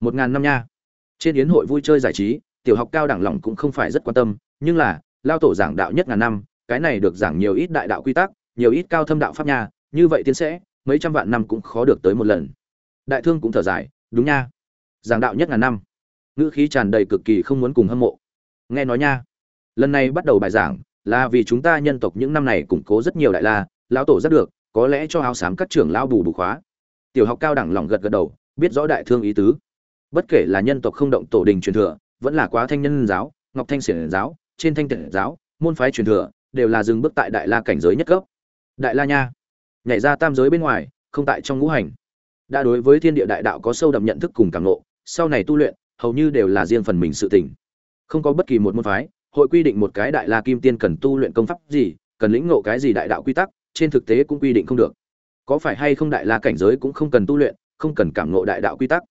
một ngàn năm nha. Trên yến hội vui chơi giải trí, tiểu học cao đẳng lòng cũng không phải rất quan tâm, nhưng là, lao tổ giảng đạo nhất ngàn năm, cái này được giảng nhiều ít đại đạo quy tắc, nhiều ít cao thâm đạo pháp nha, như vậy tiến sẽ, mấy trăm vạn năm cũng khó được tới một lần. Đại thương cũng thở dài, đúng nha. Giảng đạo nhất ngàn năm. Ngữ khí tràn đầy cực kỳ không muốn cùng hâm mộ. Nghe nói nha, lần này bắt đầu bài giảng, là vì chúng ta nhân tộc những năm này củng cố rất nhiều đại la, lão tổ rất được, có lẽ cho áo xám các trưởng lao bù bù khóa. Tiểu học cao đẳng lòng gật gật đầu, biết rõ đại thương ý tứ bất kể là nhân tộc không động tổ đình truyền thừa, vẫn là quá thanh nhân giáo, ngọc thanh xiển giáo, trên thanh tiện giáo, môn phái truyền thừa, đều là dừng bước tại đại la cảnh giới nhất cấp. Đại la nha, nhảy ra tam giới bên ngoài, không tại trong ngũ hành. Đã đối với thiên địa đại đạo có sâu đậm nhận thức cùng cảm ngộ, sau này tu luyện, hầu như đều là riêng phần mình sự tỉnh không có bất kỳ một môn phái, hội quy định một cái đại la kim tiên cần tu luyện công pháp gì, cần lĩnh ngộ cái gì đại đạo quy tắc, trên thực tế cũng quy định không được. Có phải hay không đại la cảnh giới cũng không cần tu luyện, không cần cảm ngộ đại đạo quy tắc?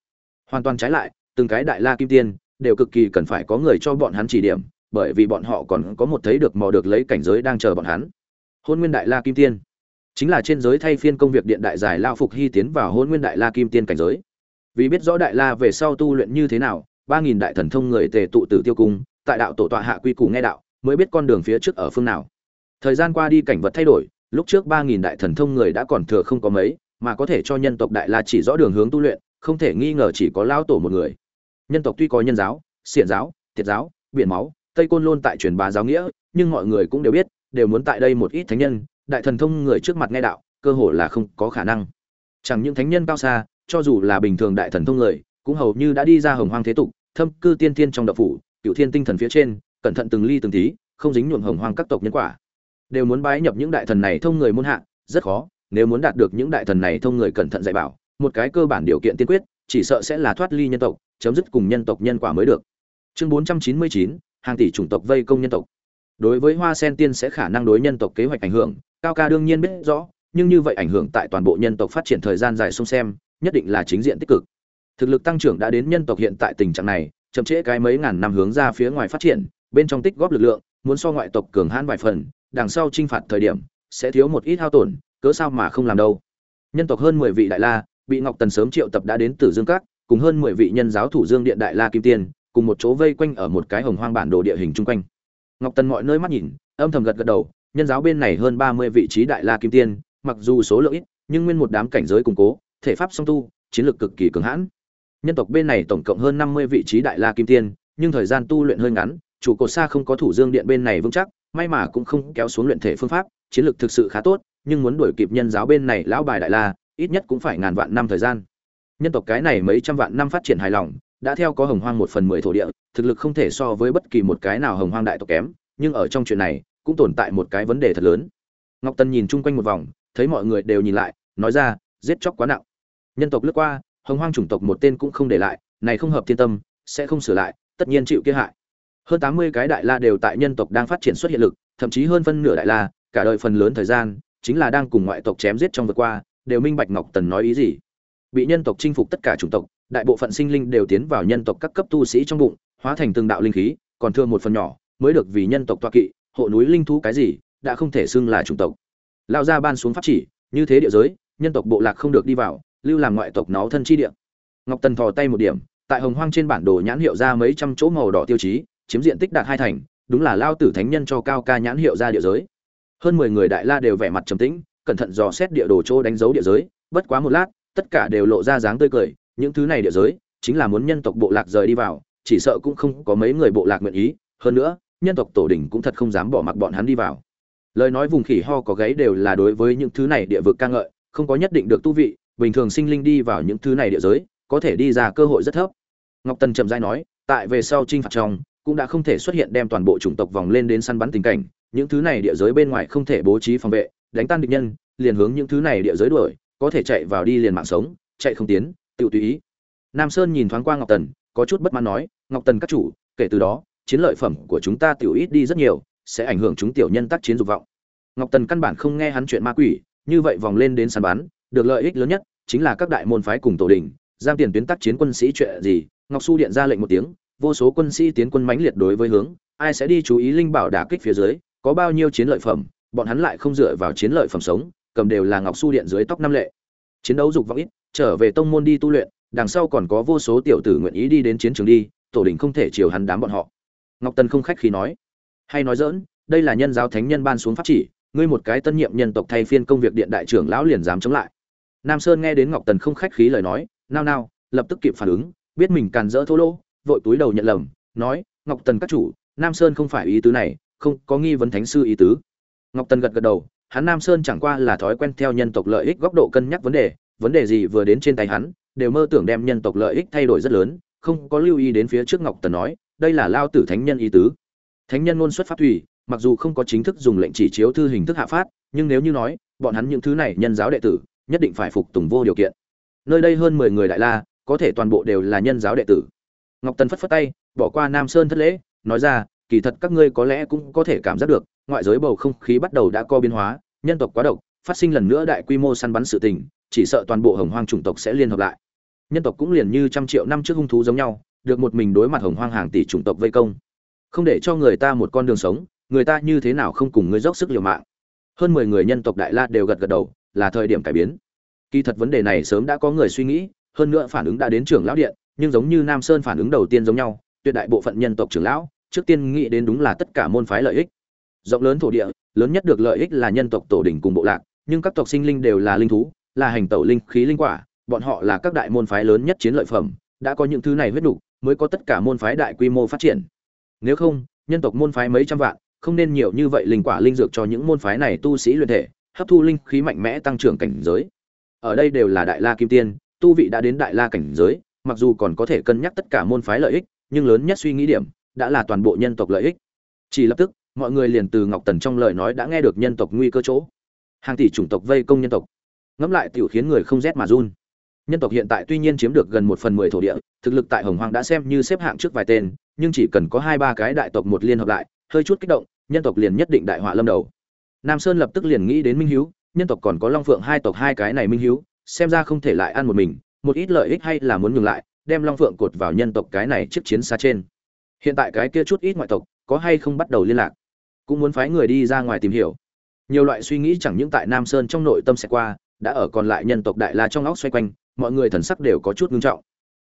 Hoàn toàn trái lại, từng cái đại la kim tiên đều cực kỳ cần phải có người cho bọn hắn chỉ điểm, bởi vì bọn họ còn có một thấy được mò được lấy cảnh giới đang chờ bọn hắn. Hôn nguyên đại la kim tiên. Chính là trên giới thay phiên công việc điện đại giải lao phục hy tiến vào hôn nguyên đại la kim tiên cảnh giới. Vì biết rõ đại la về sau tu luyện như thế nào, ba nghìn đại thần thông người tề tụ tử tiêu cung, tại đạo tổ tọa hạ quy củ nghe đạo, mới biết con đường phía trước ở phương nào. Thời gian qua đi cảnh vật thay đổi, lúc trước ba nghìn đại thần thông người đã còn thừa không có mấy, mà có thể cho nhân tộc đại la chỉ rõ đường hướng tu luyện không thể nghi ngờ chỉ có lao tổ một người. Nhân tộc tuy có nhân giáo, xiển giáo thiệt giáo, biển máu, tây côn lôn tại truyền bá giáo nghĩa, nhưng mọi người cũng đều biết, đều muốn tại đây một ít thánh nhân, đại thần thông người trước mặt nghe đạo, cơ hồ là không có khả năng. Chẳng những thánh nhân cao xa, cho dù là bình thường đại thần thông người, cũng hầu như đã đi ra hồng hoang thế tục, thâm cư tiên tiên trong đạo phủ cựu thiên tinh thần phía trên, cẩn thận từng ly từng tí, không dính nhuộm hồng hoang các tộc nhân quả. Đều muốn bái nhập những đại thần này thông người môn hạ, rất khó, nếu muốn đạt được những đại thần này thông người cẩn thận dạy bảo một cái cơ bản điều kiện tiên quyết, chỉ sợ sẽ là thoát ly nhân tộc, chấm dứt cùng nhân tộc nhân quả mới được. Chương bốn trăm chín mươi chín, hàng tỷ chủng tộc vây công nhân tộc. Đối với hoa sen tiên sẽ khả năng đối nhân tộc kế hoạch ảnh hưởng, cao ca đương nhiên biết rõ, nhưng như vậy ảnh hưởng tại toàn bộ nhân tộc phát triển thời gian dài xung xem, nhất định là chính diện tích cực. Thực lực tăng trưởng đã đến nhân tộc hiện tại tình trạng này, chậm trễ cái mấy ngàn năm hướng ra phía ngoài phát triển, bên trong tích góp lực lượng, muốn so ngoại tộc cường hãn vài phần, đằng sau trinh phạt thời điểm, sẽ thiếu một ít hao tổn, cớ sao mà không làm đâu. Nhân tộc hơn mười vị đại la bị ngọc tần sớm triệu tập đã đến Tử dương các, cùng hơn mười vị nhân giáo thủ dương điện đại la kim tiên, cùng một chỗ vây quanh ở một cái hồng hoang bản đồ địa hình chung quanh. Ngọc tần mọi nơi mắt nhìn, âm thầm gật gật đầu, nhân giáo bên này hơn ba mươi vị trí đại la kim tiên, mặc dù số lượng ít, nhưng nguyên một đám cảnh giới củng cố, thể pháp song tu, chiến lược cực kỳ cường hãn. Nhân tộc bên này tổng cộng hơn năm mươi vị trí đại la kim tiên, nhưng thời gian tu luyện hơi ngắn, chủ cột xa không có thủ dương điện bên này vững chắc, may mà cũng không kéo xuống luyện thể phương pháp, chiến lược thực sự khá tốt, nhưng muốn đuổi kịp nhân giáo bên này lão bài đại la ít nhất cũng phải ngàn vạn năm thời gian. Nhân tộc cái này mấy trăm vạn năm phát triển hài lòng, đã theo có hồng hoang một phần mười thổ địa, thực lực không thể so với bất kỳ một cái nào hồng hoang đại tộc kém, nhưng ở trong chuyện này, cũng tồn tại một cái vấn đề thật lớn. Ngọc tân nhìn chung quanh một vòng, thấy mọi người đều nhìn lại, nói ra, giết chóc quá nặng. Nhân tộc lướt qua, hồng hoang chủng tộc một tên cũng không để lại, này không hợp thiên tâm, sẽ không sửa lại, tất nhiên chịu kia hại. Hơn tám mươi cái đại la đều tại nhân tộc đang phát triển xuất hiện lực, thậm chí hơn phân nửa đại la, cả đời phần lớn thời gian, chính là đang cùng ngoại tộc chém giết trong vượt qua đều minh bạch ngọc tần nói ý gì. Bị nhân tộc chinh phục tất cả chủng tộc, đại bộ phận sinh linh đều tiến vào nhân tộc các cấp tu sĩ trong bụng, hóa thành từng đạo linh khí, còn thương một phần nhỏ, mới được vì nhân tộc tọa kỵ, hộ núi linh thú cái gì, đã không thể xưng là chủng tộc. Lao gia ban xuống pháp chỉ, như thế địa giới, nhân tộc bộ lạc không được đi vào, lưu làm ngoại tộc nó thân chi địa. Ngọc tần thò tay một điểm, tại hồng hoang trên bản đồ nhãn hiệu ra mấy trăm chỗ màu đỏ tiêu chí, chiếm diện tích đạt hai thành, đúng là lao tử thánh nhân cho cao ca nhãn hiệu ra địa giới. Hơn mười người đại la đều vẻ mặt trầm tĩnh cẩn thận dò xét địa đồ chỗ đánh dấu địa giới, bất quá một lát, tất cả đều lộ ra dáng tươi cười, những thứ này địa giới, chính là muốn nhân tộc bộ lạc rời đi vào, chỉ sợ cũng không có mấy người bộ lạc nguyện ý, hơn nữa, nhân tộc tổ đình cũng thật không dám bỏ mặc bọn hắn đi vào. Lời nói vùng khỉ ho có gáy đều là đối với những thứ này địa vực ca ngợi, không có nhất định được tu vị, bình thường sinh linh đi vào những thứ này địa giới, có thể đi ra cơ hội rất thấp. Ngọc tần trầm rãi nói, tại về sau trinh phạt trong, cũng đã không thể xuất hiện đem toàn bộ chủng tộc vòng lên đến săn bắn tình cảnh, những thứ này địa giới bên ngoài không thể bố trí phòng vệ đánh tan địch nhân liền hướng những thứ này địa giới đuổi có thể chạy vào đi liền mạng sống chạy không tiến tự tùy ý. Nam sơn nhìn thoáng qua ngọc tần có chút bất mãn nói ngọc tần các chủ kể từ đó chiến lợi phẩm của chúng ta tiểu ít đi rất nhiều sẽ ảnh hưởng chúng tiểu nhân tác chiến dục vọng. Ngọc tần căn bản không nghe hắn chuyện ma quỷ như vậy vòng lên đến sàn bán, được lợi ích lớn nhất chính là các đại môn phái cùng tổ đình giang tiền tuyến tác chiến quân sĩ chuyện gì ngọc su điện ra lệnh một tiếng vô số quân sĩ tiến quân mãnh liệt đối với hướng ai sẽ đi chú ý linh bảo đả kích phía dưới có bao nhiêu chiến lợi phẩm bọn hắn lại không dựa vào chiến lợi phẩm sống, cầm đều là ngọc su điện dưới tóc năm lệ. Chiến đấu dục vọng ít, trở về tông môn đi tu luyện, đằng sau còn có vô số tiểu tử nguyện ý đi đến chiến trường đi, tổ đình không thể chiều hắn đám bọn họ. Ngọc tần không khách khí nói. Hay nói dỡn đây là nhân giáo thánh nhân ban xuống pháp chỉ, ngươi một cái tân nhiệm nhân tộc thay phiên công việc điện đại trưởng lão liền dám chống lại. Nam sơn nghe đến ngọc tần không khách khí lời nói, nao nao, lập tức kịp phản ứng, biết mình càn rỡ thô lỗ, vội túi đầu nhận lầm, nói, ngọc tần các chủ, nam sơn không phải ý tứ này, không có nghi vấn thánh sư ý tứ ngọc tần gật gật đầu, hắn nam sơn chẳng qua là thói quen theo nhân tộc lợi ích góc độ cân nhắc vấn đề vấn đề gì vừa đến trên tay hắn, đều mơ tưởng đem nhân tộc lợi ích thay đổi rất lớn, không có lưu ý đến phía trước ngọc tần nói, đây là lao tử thánh nhân ý tứ. Thánh nhân luôn xuất pháp thủy, mặc dù không có chính thức dùng lệnh chỉ chiếu thư hình thức hạ phát, nhưng nếu như nói, bọn hắn những thứ này nhân giáo đệ tử, nhất định phải phục tùng vô điều kiện. Nơi đây hơn mười người đại la, có thể toàn bộ đều là nhân giáo đệ tử. Ngọc tần phất phất tay, bỏ qua nam sơn thất lễ, nói ra, kỳ thật các ngươi có lẽ cũng có thể cảm giác được ngoại giới bầu không khí bắt đầu đã co biến hóa, nhân tộc quá độc, phát sinh lần nữa đại quy mô săn bắn sự tình, chỉ sợ toàn bộ hồng hoang chủng tộc sẽ liên hợp lại. Nhân tộc cũng liền như trăm triệu năm trước hung thú giống nhau, được một mình đối mặt hồng hoang hàng tỷ chủng tộc vây công. Không để cho người ta một con đường sống, người ta như thế nào không cùng ngươi dốc sức liều mạng. Hơn mười người nhân tộc đại la đều gật gật đầu, là thời điểm cải biến. Kỳ thật vấn đề này sớm đã có người suy nghĩ, hơn nữa phản ứng đã đến trưởng lão điện, nhưng giống như nam sơn phản ứng đầu tiên giống nhau, tuyệt đại bộ phận nhân tộc trưởng lão, trước tiên nghĩ đến đúng là tất cả môn phái lợi ích rộng lớn thổ địa, lớn nhất được lợi ích là nhân tộc tổ đỉnh cùng bộ lạc, nhưng các tộc sinh linh đều là linh thú, là hành tẩu linh khí linh quả, bọn họ là các đại môn phái lớn nhất chiến lợi phẩm, đã có những thứ này huyết đủ, mới có tất cả môn phái đại quy mô phát triển. Nếu không, nhân tộc môn phái mấy trăm vạn, không nên nhiều như vậy linh quả linh dược cho những môn phái này tu sĩ luyện thể, hấp thu linh khí mạnh mẽ tăng trưởng cảnh giới. Ở đây đều là đại la kim tiên, tu vị đã đến đại la cảnh giới, mặc dù còn có thể cân nhắc tất cả môn phái lợi ích, nhưng lớn nhất suy nghĩ điểm, đã là toàn bộ nhân tộc lợi ích. Chỉ lập tức mọi người liền từ ngọc tần trong lời nói đã nghe được nhân tộc nguy cơ chỗ. Hàng tỷ chủng tộc vây công nhân tộc. Ngẫm lại tiểu khiến người không rét mà run. Nhân tộc hiện tại tuy nhiên chiếm được gần một phần mười thổ địa, thực lực tại hồng hoàng đã xem như xếp hạng trước vài tên, nhưng chỉ cần có hai ba cái đại tộc một liên hợp lại, hơi chút kích động, nhân tộc liền nhất định đại họa lâm đầu. Nam sơn lập tức liền nghĩ đến minh hiếu, nhân tộc còn có long phượng hai tộc hai cái này minh hiếu, xem ra không thể lại ăn một mình, một ít lợi ích hay là muốn ngừng lại, đem long phượng cột vào nhân tộc cái này trước chiến xa trên. Hiện tại cái kia chút ít ngoại tộc, có hay không bắt đầu liên lạc? Cũng muốn phái người đi ra ngoài tìm hiểu. Nhiều loại suy nghĩ chẳng những tại nam sơn trong nội tâm sẽ qua, đã ở còn lại nhân tộc đại la trong óc xoay quanh, mọi người thần sắc đều có chút ngưng trọng.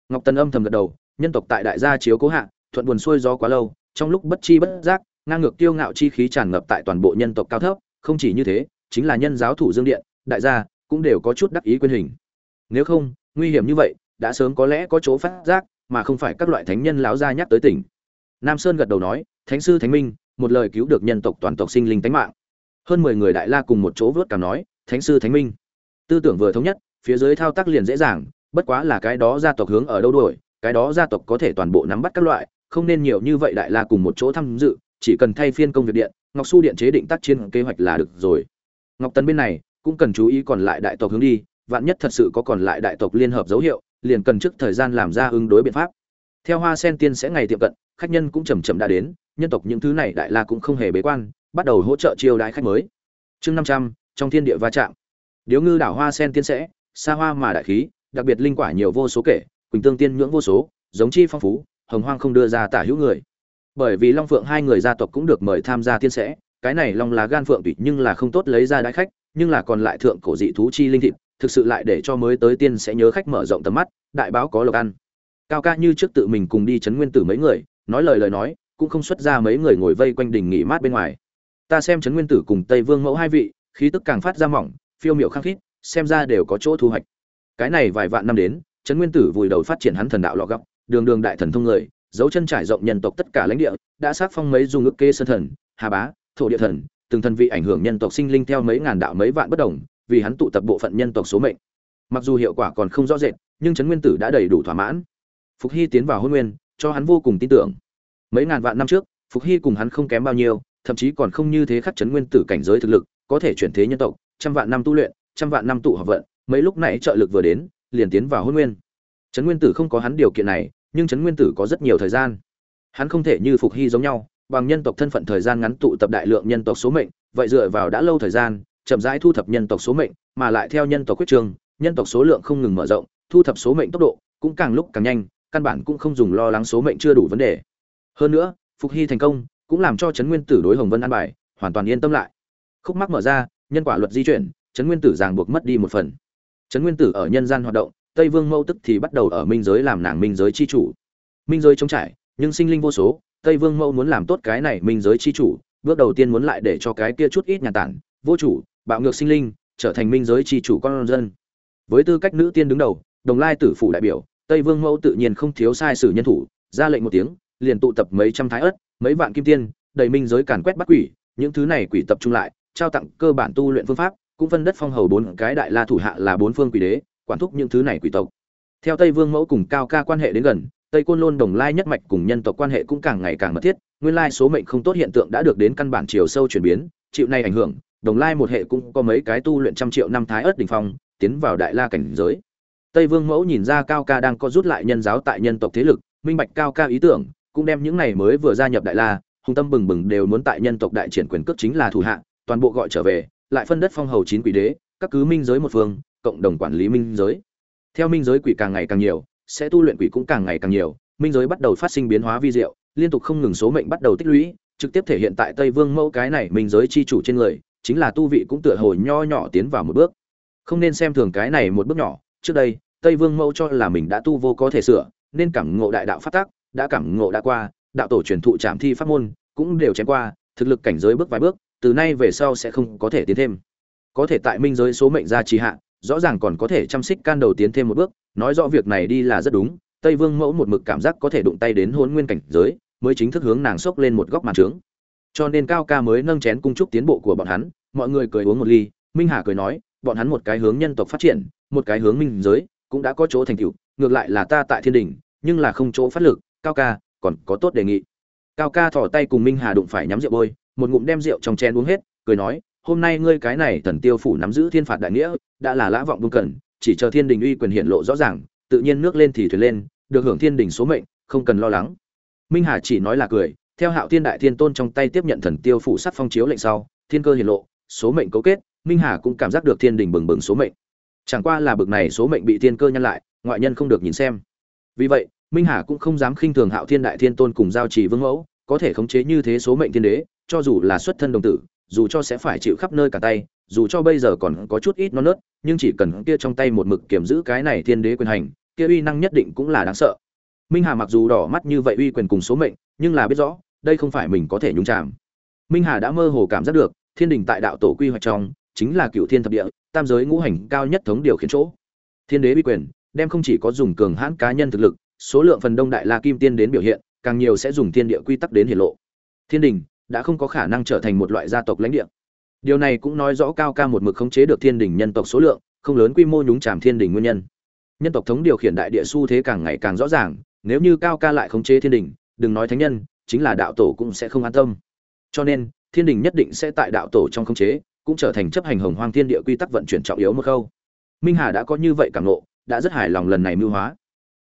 Ngọc Tần âm thầm gật đầu, nhân tộc tại đại gia chiếu cố hạ, thuận buồn xuôi gió quá lâu, trong lúc bất chi bất giác, ngang ngược tiêu ngạo chi khí tràn ngập tại toàn bộ nhân tộc cao thấp, không chỉ như thế, chính là nhân giáo thủ dương điện, đại gia cũng đều có chút đắc ý quyên hình. Nếu không, nguy hiểm như vậy, đã sớm có lẽ có chỗ phát giác, mà không phải các loại thánh nhân láo gia nhắc tới tỉnh. Nam sơn gật đầu nói, thánh sư thánh minh một lời cứu được nhân tộc toàn tộc sinh linh tánh mạng. Hơn mười người đại la cùng một chỗ vớt cảm nói, thánh sư thánh minh. Tư tưởng vừa thống nhất, phía dưới thao tác liền dễ dàng, bất quá là cái đó gia tộc hướng ở đâu đuổi, cái đó gia tộc có thể toàn bộ nắm bắt các loại, không nên nhiều như vậy đại la cùng một chỗ tham dự, chỉ cần thay phiên công việc điện, ngọc su điện chế định tác chiến kế hoạch là được rồi. Ngọc tấn bên này cũng cần chú ý còn lại đại tộc hướng đi, vạn nhất thật sự có còn lại đại tộc liên hợp dấu hiệu, liền cần trước thời gian làm ra ứng đối biện pháp. Theo hoa sen tiên sẽ ngày tiệm cận khách nhân cũng chầm chậm đã đến, nhân tộc những thứ này đại la cũng không hề bế quan, bắt đầu hỗ trợ chiêu đãi khách mới. Chương năm trăm, trong thiên địa va chạm. Điếu ngư đảo hoa sen tiên sẽ, xa hoa mà đại khí, đặc biệt linh quả nhiều vô số kể, quỳnh tương tiên nhưỡng vô số, giống chi phong phú, hồng hoang không đưa ra tả hữu người. Bởi vì long phượng hai người gia tộc cũng được mời tham gia tiên sẽ, cái này long là gan phượng tụy nhưng là không tốt lấy ra đãi khách, nhưng là còn lại thượng cổ dị thú chi linh thịt, thực sự lại để cho mới tới tiên sẽ nhớ khách mở rộng tầm mắt, đại báo có lộc ăn. Cao ca như trước tự mình cùng đi chấn nguyên tử mấy người nói lời lời nói, cũng không xuất ra mấy người ngồi vây quanh đình nghỉ mát bên ngoài. Ta xem chấn nguyên tử cùng tây vương mẫu hai vị, khí tức càng phát ra mỏng, phiêu miệu khăng khít, xem ra đều có chỗ thu hoạch. Cái này vài vạn năm đến chấn nguyên tử vùi đầu phát triển hắn thần đạo lọ gọc, đường đường đại thần thông người, dấu chân trải rộng nhân tộc tất cả lãnh địa, đã sát phong mấy dung ức kê sơn thần, hà bá, thổ địa thần, từng thần vị ảnh hưởng nhân tộc sinh linh theo mấy ngàn đạo mấy vạn bất đồng, vì hắn tụ tập bộ phận nhân tộc số mệnh. Mặc dù hiệu quả còn không rõ rệt, nhưng chấn nguyên tử đã đầy đủ thỏa mãn. Phục hy tiến vào hôn nguyên cho hắn vô cùng tin tưởng. Mấy ngàn vạn năm trước, phục hy cùng hắn không kém bao nhiêu, thậm chí còn không như thế khắc chấn nguyên tử cảnh giới thực lực, có thể chuyển thế nhân tộc, trăm vạn năm tu luyện, trăm vạn năm tụ hợp vận, mấy lúc này trợ lực vừa đến, liền tiến vào hôn nguyên. Chấn nguyên tử không có hắn điều kiện này, nhưng chấn nguyên tử có rất nhiều thời gian. Hắn không thể như phục hy giống nhau, bằng nhân tộc thân phận thời gian ngắn tụ tập đại lượng nhân tộc số mệnh, vậy dựa vào đã lâu thời gian, chậm rãi thu thập nhân tộc số mệnh, mà lại theo nhân tộc quyết trường, nhân tộc số lượng không ngừng mở rộng, thu thập số mệnh tốc độ cũng càng lúc càng nhanh căn bản cũng không dùng lo lắng số mệnh chưa đủ vấn đề. Hơn nữa, phục hy thành công, cũng làm cho trấn nguyên tử đối hồng vân an bài, hoàn toàn yên tâm lại. Khúc mắc mở ra, nhân quả luật di chuyển, trấn nguyên tử ràng buộc mất đi một phần. Trấn nguyên tử ở nhân gian hoạt động, tây vương mẫu tức thì bắt đầu ở minh giới làm nàng minh giới chi chủ. Minh giới trống trải, nhưng sinh linh vô số, tây vương mẫu muốn làm tốt cái này minh giới chi chủ, bước đầu tiên muốn lại để cho cái kia chút ít nhà tản, vô chủ, bạo ngược sinh linh, trở thành minh giới chi chủ con dân. Với tư cách nữ tiên đứng đầu, đồng lai tử phủ đại biểu tây vương mẫu tự nhiên không thiếu sai sử nhân thủ, ra lệnh một tiếng, liền tụ tập mấy trăm thái ớt, mấy vạn kim tiên, đầy minh giới càn quét bắt quỷ, những thứ này quỷ tập trung lại, trao tặng cơ bản tu luyện phương pháp, cũng phân đất phong hầu bốn cái đại la thủ hạ là bốn phương quỷ đế, quản thúc những thứ này quỷ tộc. Theo tây vương mẫu cùng cao ca quan hệ đến gần, tây côn lôn đồng lai nhất mạch cùng nhân tộc quan hệ cũng càng ngày càng mật thiết, nguyên lai số mệnh không tốt hiện tượng đã được đến căn bản chiều sâu chuyển biến, chịu này ảnh hưởng, đồng lai một hệ cũng có mấy cái tu luyện trăm triệu năm thái ớt đỉnh phong, tiến vào đại la cảnh giới tây vương mẫu nhìn ra cao ca đang có rút lại nhân giáo tại nhân tộc thế lực, minh bạch cao ca ý tưởng, cũng đem những này mới vừa gia nhập đại la hùng tâm bừng bừng đều muốn tại nhân tộc đại triển quyền cước chính là thủ hạ, toàn bộ gọi trở về, lại phân đất phong hầu chín quỷ đế, các cứ minh giới một phương, cộng đồng quản lý minh giới. Theo minh giới quỷ càng ngày càng nhiều, sẽ tu luyện quỷ cũng càng ngày càng nhiều, minh giới bắt đầu phát sinh biến hóa vi diệu, liên tục không ngừng số mệnh bắt đầu tích lũy, trực tiếp thể hiện tại tây vương mẫu cái này minh giới chi chủ trên người, chính là tu vị cũng tựa hồi nho nhỏ tiến vào một bước. Không nên xem thường cái này một bước nhỏ, trước đây tây vương mẫu cho là mình đã tu vô có thể sửa, nên cảm ngộ đại đạo phát tác đã cảm ngộ đã qua, đạo tổ truyền thụ trảm thi pháp môn cũng đều chém qua, thực lực cảnh giới bước vài bước, từ nay về sau sẽ không có thể tiến thêm. Có thể tại minh giới số mệnh gia trì hạ, rõ ràng còn có thể chăm xích can đầu tiến thêm một bước, nói rõ việc này đi là rất đúng, tây vương mẫu một mực cảm giác có thể đụng tay đến hôn nguyên cảnh giới, mới chính thức hướng nàng xốc lên một góc màn trướng. Cho nên cao ca mới nâng chén cung chúc tiến bộ của bọn hắn, mọi người cười uống một ly, minh hà cười nói, bọn hắn một cái hướng nhân tộc phát triển, một cái hướng minh giới cũng đã có chỗ thành tựu, ngược lại là ta tại thiên đình, nhưng là không chỗ phát lực, cao ca, còn có tốt đề nghị. Cao ca thỏ tay cùng minh hà đụng phải nhắm rượu bôi, một ngụm đem rượu trong chén uống hết, cười nói, hôm nay ngươi cái này thần tiêu phủ nắm giữ thiên phạt đại nghĩa, đã là lã vọng buông cần chỉ chờ thiên đình uy quyền hiện lộ rõ ràng, tự nhiên nước lên thì thuyền lên, được hưởng thiên đình số mệnh, không cần lo lắng. Minh hà chỉ nói là cười, theo hạo thiên đại thiên tôn trong tay tiếp nhận thần tiêu phủ sắc phong chiếu lệnh sau, thiên cơ hiện lộ, số mệnh cấu kết, minh hà cũng cảm giác được thiên đình bừng bừng số mệnh chẳng qua là bực này số mệnh bị thiên cơ nhân lại, ngoại nhân không được nhìn xem. Vì vậy, minh hà cũng không dám khinh thường hạo thiên đại thiên tôn cùng giao trì vương mẫu, có thể khống chế như thế số mệnh thiên đế, cho dù là xuất thân đồng tử, dù cho sẽ phải chịu khắp nơi cả tay, dù cho bây giờ còn có chút ít non nớt, nhưng chỉ cần kia trong tay một mực kiểm giữ cái này thiên đế quyền hành, kia uy năng nhất định cũng là đáng sợ. Minh hà mặc dù đỏ mắt như vậy uy quyền cùng số mệnh, nhưng là biết rõ, đây không phải mình có thể nhúng chạm minh hà đã mơ hồ cảm giác được, thiên đình tại đạo tổ quy hoạch trong chính là cựu thiên thập địa, tam giới ngũ hành cao nhất thống điều khiển chỗ. Thiên đế uy quyền, đem không chỉ có dùng cường hãn cá nhân thực lực, số lượng phần đông đại la kim tiên đến biểu hiện, càng nhiều sẽ dùng thiên địa quy tắc đến hiển lộ. Thiên đình đã không có khả năng trở thành một loại gia tộc lãnh địa. Điều này cũng nói rõ cao ca một mực khống chế được thiên đình nhân tộc số lượng, không lớn quy mô nhúng chàm thiên đình nguyên nhân. Nhân tộc thống điều khiển đại địa xu thế càng ngày càng rõ ràng, nếu như cao ca lại khống chế thiên đình, đừng nói thánh nhân, chính là đạo tổ cũng sẽ không an tâm. Cho nên, thiên đình nhất định sẽ tại đạo tổ trong khống chế cũng trở thành chấp hành hồng hoang thiên địa quy tắc vận chuyển trọng yếu một khâu. Minh hà đã có như vậy cảm nộ đã rất hài lòng lần này mưu hóa.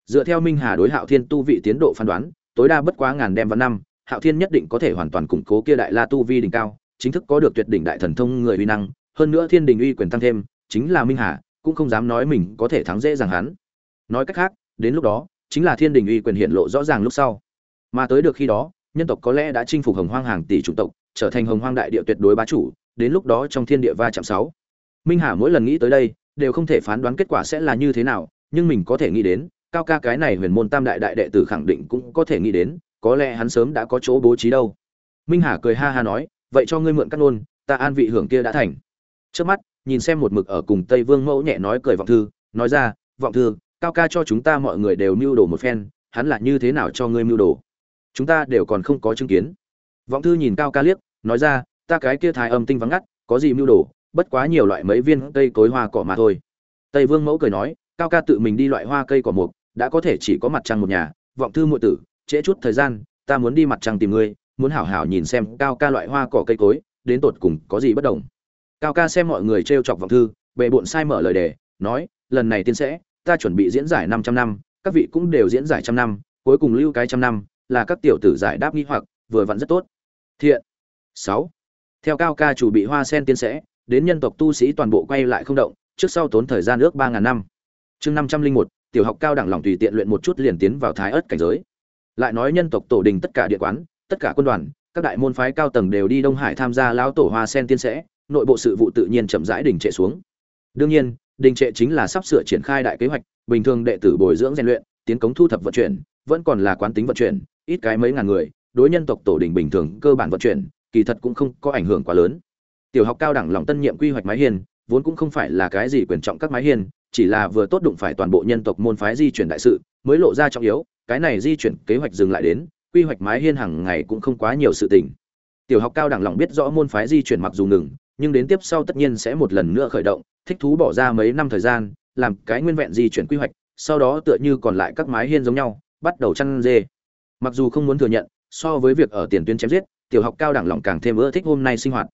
Dựa theo minh hà đối hạo thiên tu vị tiến độ phán đoán, tối đa bất quá ngàn đem vào năm, hạo thiên nhất định có thể hoàn toàn củng cố kia đại la tu vi đỉnh cao, chính thức có được tuyệt đỉnh đại thần thông người uy năng, hơn nữa thiên đình uy quyền tăng thêm, chính là minh hà, cũng không dám nói mình có thể thắng dễ dàng hắn. Nói cách khác, đến lúc đó, chính là thiên đình uy quyền hiện lộ rõ ràng lúc sau. Mà tới được khi đó, nhân tộc có lẽ đã chinh phục hồng hoang hàng tỷ chủng tộc, trở thành hồng hoang đại địa tuyệt đối bá chủ đến lúc đó trong thiên địa va chạm sáu. Minh hà mỗi lần nghĩ tới đây, đều không thể phán đoán kết quả sẽ là như thế nào, nhưng mình có thể nghĩ đến, cao ca cái này huyền môn tam đại đại đệ tử khẳng định cũng có thể nghĩ đến, có lẽ hắn sớm đã có chỗ bố trí đâu. Minh hà cười ha ha nói, vậy cho ngươi mượn cắt nôn ta an vị hưởng kia đã thành. Trước mắt, nhìn xem một mực ở cùng tây vương mẫu nhẹ nói cười vọng thư, nói ra, vọng thư, cao ca cho chúng ta mọi người đều mưu đồ một phen, hắn là như thế nào cho ngươi mưu đồ? Chúng ta đều còn không có chứng kiến. Vọng thư nhìn cao ca liếc, nói ra ta cái kia thái âm tinh vắng ngắt, có gì mưu đồ, bất quá nhiều loại mấy viên cây cối hoa cỏ mà thôi. Tây vương mẫu cười nói, cao ca tự mình đi loại hoa cây cỏ mục, đã có thể chỉ có mặt trăng một nhà, vọng thư muội tử, trễ chút thời gian, ta muốn đi mặt trăng tìm ngươi, muốn hảo hảo nhìn xem cao ca loại hoa cỏ cây cối, đến tột cùng có gì bất đồng. Cao ca xem mọi người t chọc vọng thư bệ bộn sai mở lời đề, nói, lần này tiên sẽ, ta chuẩn bị diễn giải 500 năm, các vị cũng đều diễn giải trăm năm, cuối cùng lưu cái trăm năm, là các tiểu tử giải đáp nghi hoặc, vừa vặn rất tốt. Thiện. Sáu theo cao ca chủ bị hoa sen tiên sẽ, đến nhân tộc tu sĩ toàn bộ quay lại không động, trước sau tốn thời gian ước ba ngàn năm. Chương năm trăm linh một, tiểu học cao đẳng lòng tùy tiện luyện một chút liền tiến vào thái ớt cảnh giới. Lại nói nhân tộc tổ đình tất cả địa quán, tất cả quân đoàn, các đại môn phái cao tầng đều đi đông hải tham gia lão tổ hoa sen tiên sẽ, nội bộ sự vụ tự nhiên chậm rãi đỉnh trệ xuống. Đương nhiên, đình trệ chính là sắp sửa triển khai đại kế hoạch, bình thường đệ tử bồi dưỡng rèn luyện, tiến cống thu thập vận chuyển, vẫn còn là quán tính vận chuyển, ít cái mấy ngàn người, đối nhân tộc tổ đình bình thường cơ bản vận chuyển kỳ thật cũng không có ảnh hưởng quá lớn. Tiểu học cao đẳng lòng tân nhiệm quy hoạch mái hiên, vốn cũng không phải là cái gì quyền trọng các mái hiên, chỉ là vừa tốt đụng phải toàn bộ nhân tộc môn phái di chuyển đại sự, mới lộ ra trọng yếu, cái này di chuyển kế hoạch dừng lại đến, quy hoạch mái hiên hàng ngày cũng không quá nhiều sự tình. Tiểu học cao đẳng lòng biết rõ môn phái di chuyển mặc dù ngừng, nhưng đến tiếp sau tất nhiên sẽ một lần nữa khởi động, thích thú bỏ ra mấy năm thời gian, làm cái nguyên vẹn di chuyển quy hoạch, sau đó tựa như còn lại các mái hiên giống nhau, bắt đầu chăn dê. Mặc dù không muốn thừa nhận, so với việc ở tiền tuyến chém giết tiểu học cao đẳng lòng càng thêm ưa thích hôm nay sinh hoạt.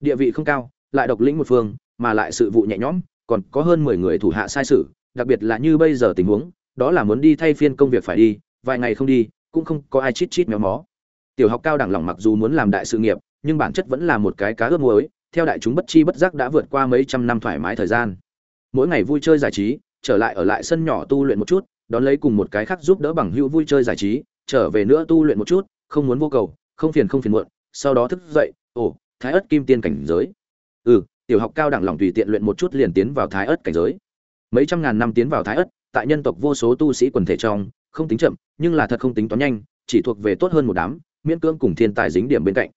Địa vị không cao, lại độc lĩnh một phương, mà lại sự vụ nhẹ nhõm, còn có hơn mười người thủ hạ sai sự, đặc biệt là như bây giờ tình huống, đó là muốn đi thay phiên công việc phải đi, vài ngày không đi, cũng không có ai chít chít méo mó. Tiểu học cao đẳng lòng mặc dù muốn làm đại sự nghiệp, nhưng bản chất vẫn là một cái cá ướp muối, theo đại chúng bất chi bất giác đã vượt qua mấy trăm năm thoải mái thời gian. Mỗi ngày vui chơi giải trí, trở lại ở lại sân nhỏ tu luyện một chút, đón lấy cùng một cái khác giúp đỡ bằng hữu vui chơi giải trí, trở về nữa tu luyện một chút, không muốn vô cầu không phiền không phiền muộn, sau đó thức dậy, ồ, thái ớt kim tiên cảnh giới. Ừ tiểu học cao đẳng lòng tùy tiện luyện một chút liền tiến vào thái ớt cảnh giới. Mấy trăm ngàn năm tiến vào thái ớt tại nhân tộc vô số tu sĩ quần thể trong, không tính chậm, nhưng là thật không tính toán nhanh, chỉ thuộc về tốt hơn một đám, miễn cưỡng cùng thiên tài dính điểm bên cạnh.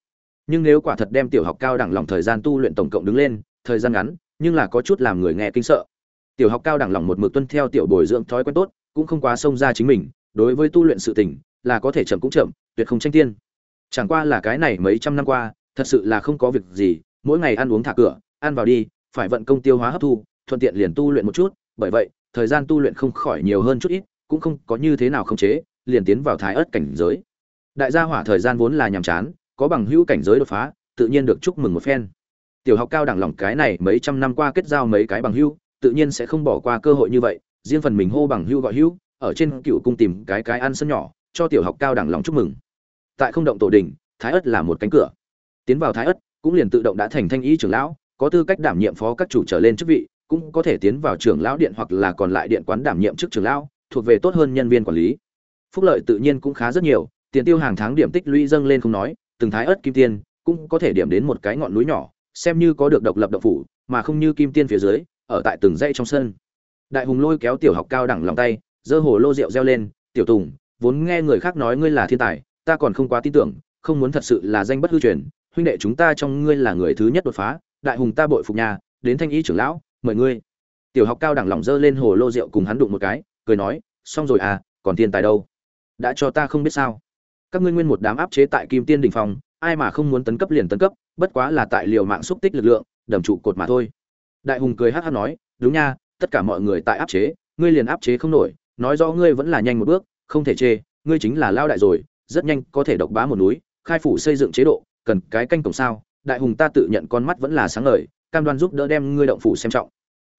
Nhưng nếu quả thật đem tiểu học cao đẳng lòng thời gian tu luyện tổng cộng đứng lên, thời gian ngắn, nhưng là có chút làm người nghe kinh sợ. Tiểu học cao đẳng lòng một mực tuân theo tiểu bồi dưỡng thói quen tốt, cũng không quá xông ra chính mình, đối với tu luyện sự tình, là có thể chậm cũng chậm, tuyệt không tranh tiên chẳng qua là cái này mấy trăm năm qua, thật sự là không có việc gì, mỗi ngày ăn uống thả cửa, ăn vào đi, phải vận công tiêu hóa hấp thu, thuận tiện liền tu luyện một chút, bởi vậy, thời gian tu luyện không khỏi nhiều hơn chút ít, cũng không có như thế nào không chế, liền tiến vào thái ớt cảnh giới. Đại gia hỏa thời gian vốn là nhàm chán, có bằng hữu cảnh giới đột phá, tự nhiên được chúc mừng một phen. Tiểu học cao đẳng lòng cái này mấy trăm năm qua kết giao mấy cái bằng hữu, tự nhiên sẽ không bỏ qua cơ hội như vậy, riêng phần mình hô bằng hữu gọi hữu, ở trên cựu cung tìm cái cái ăn sân nhỏ, cho tiểu học cao đẳng lòng chúc mừng tại không động tổ đình, thái ất là một cánh cửa. Tiến vào thái ất cũng liền tự động đã thành thanh ý trưởng lão, có tư cách đảm nhiệm phó các chủ trở lên chức vị, cũng có thể tiến vào trưởng lão điện hoặc là còn lại điện quán đảm nhiệm chức trưởng lão, thuộc về tốt hơn nhân viên quản lý. Phúc lợi tự nhiên cũng khá rất nhiều, tiền tiêu hàng tháng điểm tích lũy dâng lên không nói, từng thái ớt kim tiên, cũng có thể điểm đến một cái ngọn núi nhỏ, xem như có được độc lập động phủ, mà không như kim tiên phía dưới, ở tại từng dãy trong sân. Đại hùng lôi kéo tiểu học cao đẳng lòng tay, giơ hồ lô rượu reo lên, tiểu tùng, vốn nghe người khác nói ngươi là thiên tài ta còn không quá tin tưởng, không muốn thật sự là danh bất hư truyền, huynh đệ chúng ta trong ngươi là người thứ nhất đột phá, đại hùng ta bội phục nhà, đến thanh ý trưởng lão, mời ngươi. Tiểu học cao đẳng lỏng dơ lên hồ lô rượu cùng hắn đụng một cái, cười nói, xong rồi à còn thiên tài đâu? Đã cho ta không biết sao. Các ngươi nguyên một đám áp chế tại kim tiên đỉnh phòng, ai mà không muốn tấn cấp liền tấn cấp, bất quá là tại liều mạng xúc tích lực lượng, đầm trụ cột mà thôi. Đại hùng cười hát hát nói, đúng nha, tất cả mọi người tại áp chế, ngươi liền áp chế không nổi, nói rõ ngươi vẫn là nhanh một bước, không thể chê, ngươi chính là lao đại rồi rất nhanh có thể độc bá một núi, khai phủ xây dựng chế độ, cần cái canh cổng sao, đại hùng ta tự nhận con mắt vẫn là sáng ngời, cam đoan giúp đỡ đem ngươi động phủ xem trọng.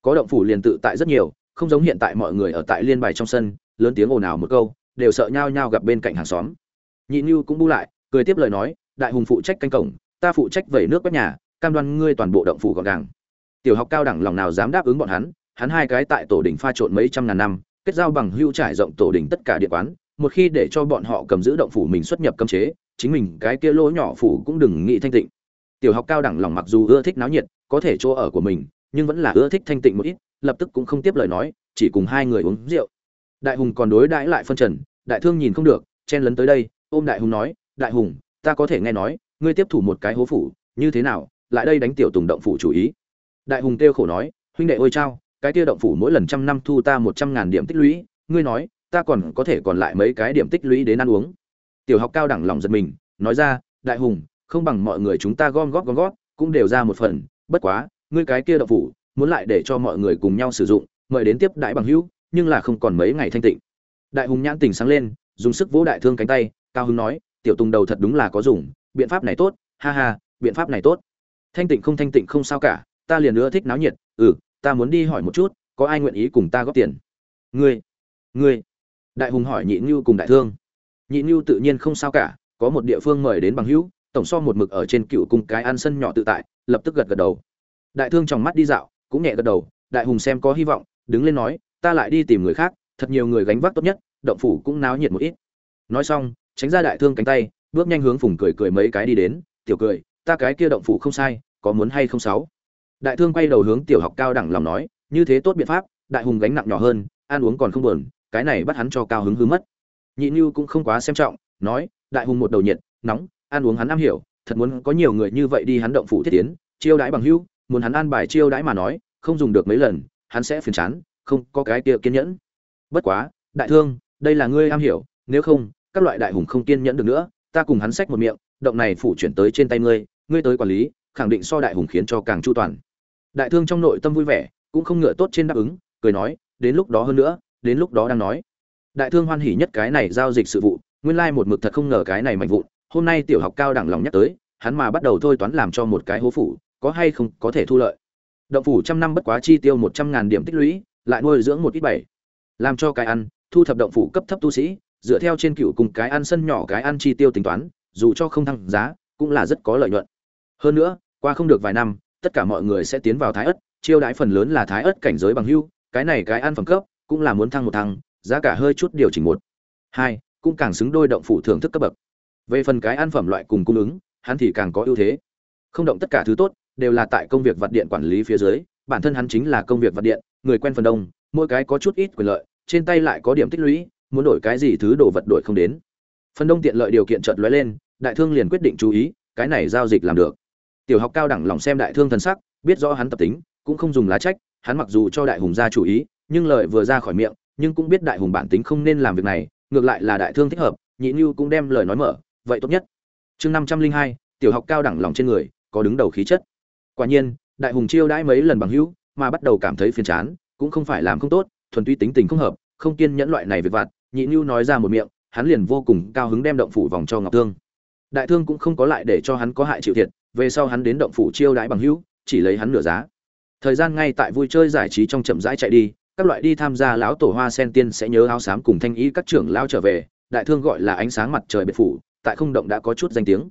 Có động phủ liền tự tại rất nhiều, không giống hiện tại mọi người ở tại liên bài trong sân, lớn tiếng ồn ào một câu, đều sợ nhau nhau gặp bên cạnh hàng xóm. Nhị như cũng bu lại, cười tiếp lời nói, đại hùng phụ trách canh cổng, ta phụ trách vẩy nước quét nhà, cam đoan ngươi toàn bộ động phủ gọn gàng. Tiểu học cao đẳng lòng nào dám đáp ứng bọn hắn hắn hai cái tại tổ đỉnh pha trộn mấy trăm ngàn năm, kết giao bằng hưu trải rộng tổ đỉnh tất cả địa quán một khi để cho bọn họ cầm giữ động phủ mình xuất nhập cấm chế, chính mình cái kia lỗ nhỏ phủ cũng đừng nghĩ thanh tịnh. Tiểu học cao đẳng lòng mặc dù ưa thích náo nhiệt, có thể chỗ ở của mình, nhưng vẫn là ưa thích thanh tịnh một ít, lập tức cũng không tiếp lời nói, chỉ cùng hai người uống rượu. Đại hùng còn đối đãi lại phân trần, đại thương nhìn không được, chen lấn tới đây, ôm đại hùng nói, đại hùng, ta có thể nghe nói, ngươi tiếp thủ một cái hố phủ, như thế nào, lại đây đánh tiểu tùng động phủ chủ ý? Đại hùng kêu khổ nói, huynh đệ ôi chao, cái kia động phủ mỗi lần trăm năm thu ta một trăm ngàn điểm tích lũy, ngươi nói ta còn có thể còn lại mấy cái điểm tích lũy đến ăn uống. Tiểu học cao đẳng lòng giật mình, nói ra, đại hùng, không bằng mọi người chúng ta gom góp gom góp, cũng đều ra một phần, bất quá, ngươi cái kia đậu phủ, muốn lại để cho mọi người cùng nhau sử dụng, mời đến tiếp đại bằng hữu, nhưng là không còn mấy ngày thanh tịnh. Đại hùng nhãn tình sáng lên, dùng sức vỗ đại thương cánh tay, cao hứng nói, tiểu tùng đầu thật đúng là có dùng, biện pháp này tốt, ha ha, biện pháp này tốt. Thanh tịnh không thanh tịnh không sao cả, ta liền nữa thích náo nhiệt ừ ta muốn đi hỏi một chút, có ai nguyện ý cùng ta góp tiền? Ngươi ngươi đại hùng hỏi nhị ngưu cùng đại thương. Nhị ngưu tự nhiên không sao cả, có một địa phương mời đến bằng hữu, tổng so một mực ở trên cựu cung cái ăn sân nhỏ tự tại, lập tức gật gật đầu. Đại thương trong mắt đi dạo, cũng nhẹ gật đầu, đại hùng xem có hy vọng, đứng lên nói, ta lại đi tìm người khác, thật nhiều người gánh vác tốt nhất, động phủ cũng náo nhiệt một ít. Nói xong, tránh ra đại thương cánh tay, bước nhanh hướng phùng cười cười mấy cái đi đến, tiểu cười, ta cái kia động phủ không sai, có muốn hay không sáu? Đại thương quay đầu hướng tiểu học cao đẳng lòng nói, như thế tốt biện pháp, đại hùng gánh nặng nhỏ hơn, ăn uống còn không buồn cái này bắt hắn cho cao hứng hư mất. Nhị như cũng không quá xem trọng, nói, đại hùng một đầu nhiệt, nóng, ăn uống hắn am hiểu, thật muốn có nhiều người như vậy đi hắn động phủ thiết tiến, chiêu đãi bằng hữu, muốn hắn ăn bài chiêu đãi mà nói, không dùng được mấy lần, hắn sẽ phiền chán, không có cái kia kiên nhẫn. Bất quá, đại thương, đây là ngươi am hiểu, nếu không, các loại đại hùng không kiên nhẫn được nữa, ta cùng hắn xách một miệng, động này phủ chuyển tới trên tay ngươi ngươi tới quản lý, khẳng định so đại hùng khiến cho càng chu toàn. Đại thương trong nội tâm vui vẻ, cũng không ngựa tốt trên đáp ứng, cười nói, đến lúc đó hơn nữa đến lúc đó đang nói. Đại thương hoan hỉ nhất cái này giao dịch sự vụ, nguyên lai một mực thật không ngờ cái này mạnh vụn, hôm nay tiểu học cao đẳng lòng nhắc tới, hắn mà bắt đầu thôi toán làm cho một cái hố phủ, có hay không có thể thu lợi. Động phủ trăm năm bất quá chi tiêu một trăm ngàn điểm tích lũy, lại nuôi dưỡng một ít bảy. Làm cho cái ăn, thu thập động phủ cấp thấp tu sĩ, dựa theo trên cựu cùng cái ăn sân nhỏ cái ăn chi tiêu tính toán, dù cho không thăng giá, cũng là rất có lợi nhuận. Hơn nữa, qua không được vài năm, tất cả mọi người sẽ tiến vào thái ất chiêu đãi phần lớn là thái ất cảnh giới bằng hưu, cái này cái ăn phẩm cấp cũng là muốn thăng một thăng, giá cả hơi chút điều chỉnh một. Hai, cũng càng xứng đôi động phủ thưởng thức cấp bậc. Về phần cái ăn phẩm loại cùng cung ứng, hắn thì càng có ưu thế. Không động tất cả thứ tốt, đều là tại công việc vật điện quản lý phía dưới, bản thân hắn chính là công việc vật điện, người quen phần đông, mỗi cái có chút ít quyền lợi, trên tay lại có điểm tích lũy, muốn đổi cái gì thứ đồ vật đổi không đến. Phần đông tiện lợi điều kiện chợt lóe lên, đại thương liền quyết định chú ý, cái này giao dịch làm được. Tiểu học cao đẳng lòng xem đại thương thần sắc, biết rõ hắn tập tính, cũng không dùng lá trách, hắn mặc dù cho đại hùng gia chủ ý nhưng lời vừa ra khỏi miệng, nhưng cũng biết đại hùng bản tính không nên làm việc này, ngược lại là đại thương thích hợp, nhị như cũng đem lời nói mở, vậy tốt nhất. Chương năm trăm linh hai, tiểu học cao đẳng lòng trên người, có đứng đầu khí chất. Quả nhiên, đại hùng chiêu đãi mấy lần bằng hữu, mà bắt đầu cảm thấy phiền chán, cũng không phải làm không tốt, thuần túy tính tình không hợp, không kiên nhẫn loại này việc vặt, nhị như nói ra một miệng, hắn liền vô cùng cao hứng đem động phủ vòng cho ngọc thương. Đại thương cũng không có lại để cho hắn có hại chịu thiệt, về sau hắn đến động phủ chiêu đãi bằng hữu, chỉ lấy hắn nửa giá. Thời gian ngay tại vui chơi giải trí trong chậm rãi chạy đi các loại đi tham gia lão tổ hoa sen tiên sẽ nhớ áo xám cùng thanh ý các trưởng lao trở về, đại thương gọi là ánh sáng mặt trời biệt phủ, tại không động đã có chút danh tiếng.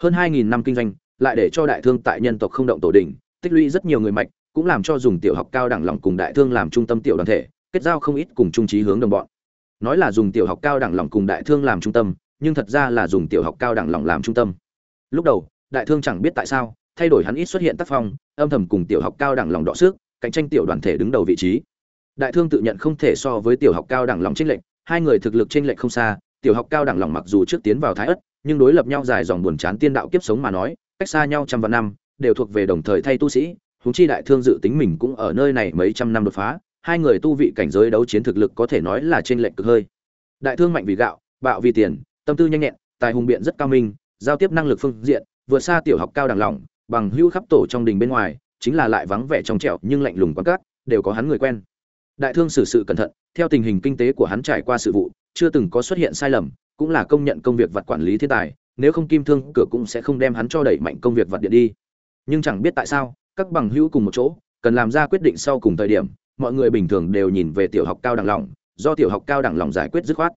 Hơn hai nghìn năm kinh doanh, lại để cho đại thương tại nhân tộc không động tổ đình tích lũy rất nhiều người mạch, cũng làm cho dùng tiểu học cao đẳng lòng cùng đại thương làm trung tâm tiểu đoàn thể, kết giao không ít cùng trung trí hướng đồng bọn. Nói là dùng tiểu học cao đẳng lòng cùng đại thương làm trung tâm, nhưng thật ra là dùng tiểu học cao đẳng lòng làm trung tâm. Lúc đầu, đại thương chẳng biết tại sao, thay đổi hắn ít xuất hiện tác phong, âm thầm cùng tiểu học cao đẳng lòng đọ sức, cạnh tranh tiểu đoàn thể đứng đầu vị trí đại thương tự nhận không thể so với tiểu học cao đẳng lòng trên lệch, hai người thực lực trên lệch không xa, tiểu học cao đẳng lòng mặc dù trước tiến vào thái ất, nhưng đối lập nhau dài dòng buồn chán tiên đạo kiếp sống mà nói, cách xa nhau trăm vạn năm, đều thuộc về đồng thời thay tu sĩ, huống chi đại thương dự tính mình cũng ở nơi này mấy trăm năm đột phá, hai người tu vị cảnh giới đấu chiến thực lực có thể nói là trên lệnh cực hơi. Đại thương mạnh vì gạo, bạo vì tiền, tâm tư nhanh nhẹn, tài hùng biện rất cao minh, giao tiếp năng lực phương diện, vượt xa tiểu học cao đẳng lòng, bằng hữu khắp tổ trong đình bên ngoài, chính là lại vắng vẻ trong trẻo nhưng lạnh lùng quan cát, đều có hắn người quen đại thương xử sự cẩn thận, theo tình hình kinh tế của hắn trải qua sự vụ, chưa từng có xuất hiện sai lầm, cũng là công nhận công việc vật quản lý thiên tài, nếu không kim thương cửa cũng sẽ không đem hắn cho đẩy mạnh công việc vật điện đi. Nhưng chẳng biết tại sao, các bằng hữu cùng một chỗ, cần làm ra quyết định sau cùng thời điểm, mọi người bình thường đều nhìn về tiểu học cao đẳng lòng, do tiểu học cao đẳng lòng giải quyết dứt khoát.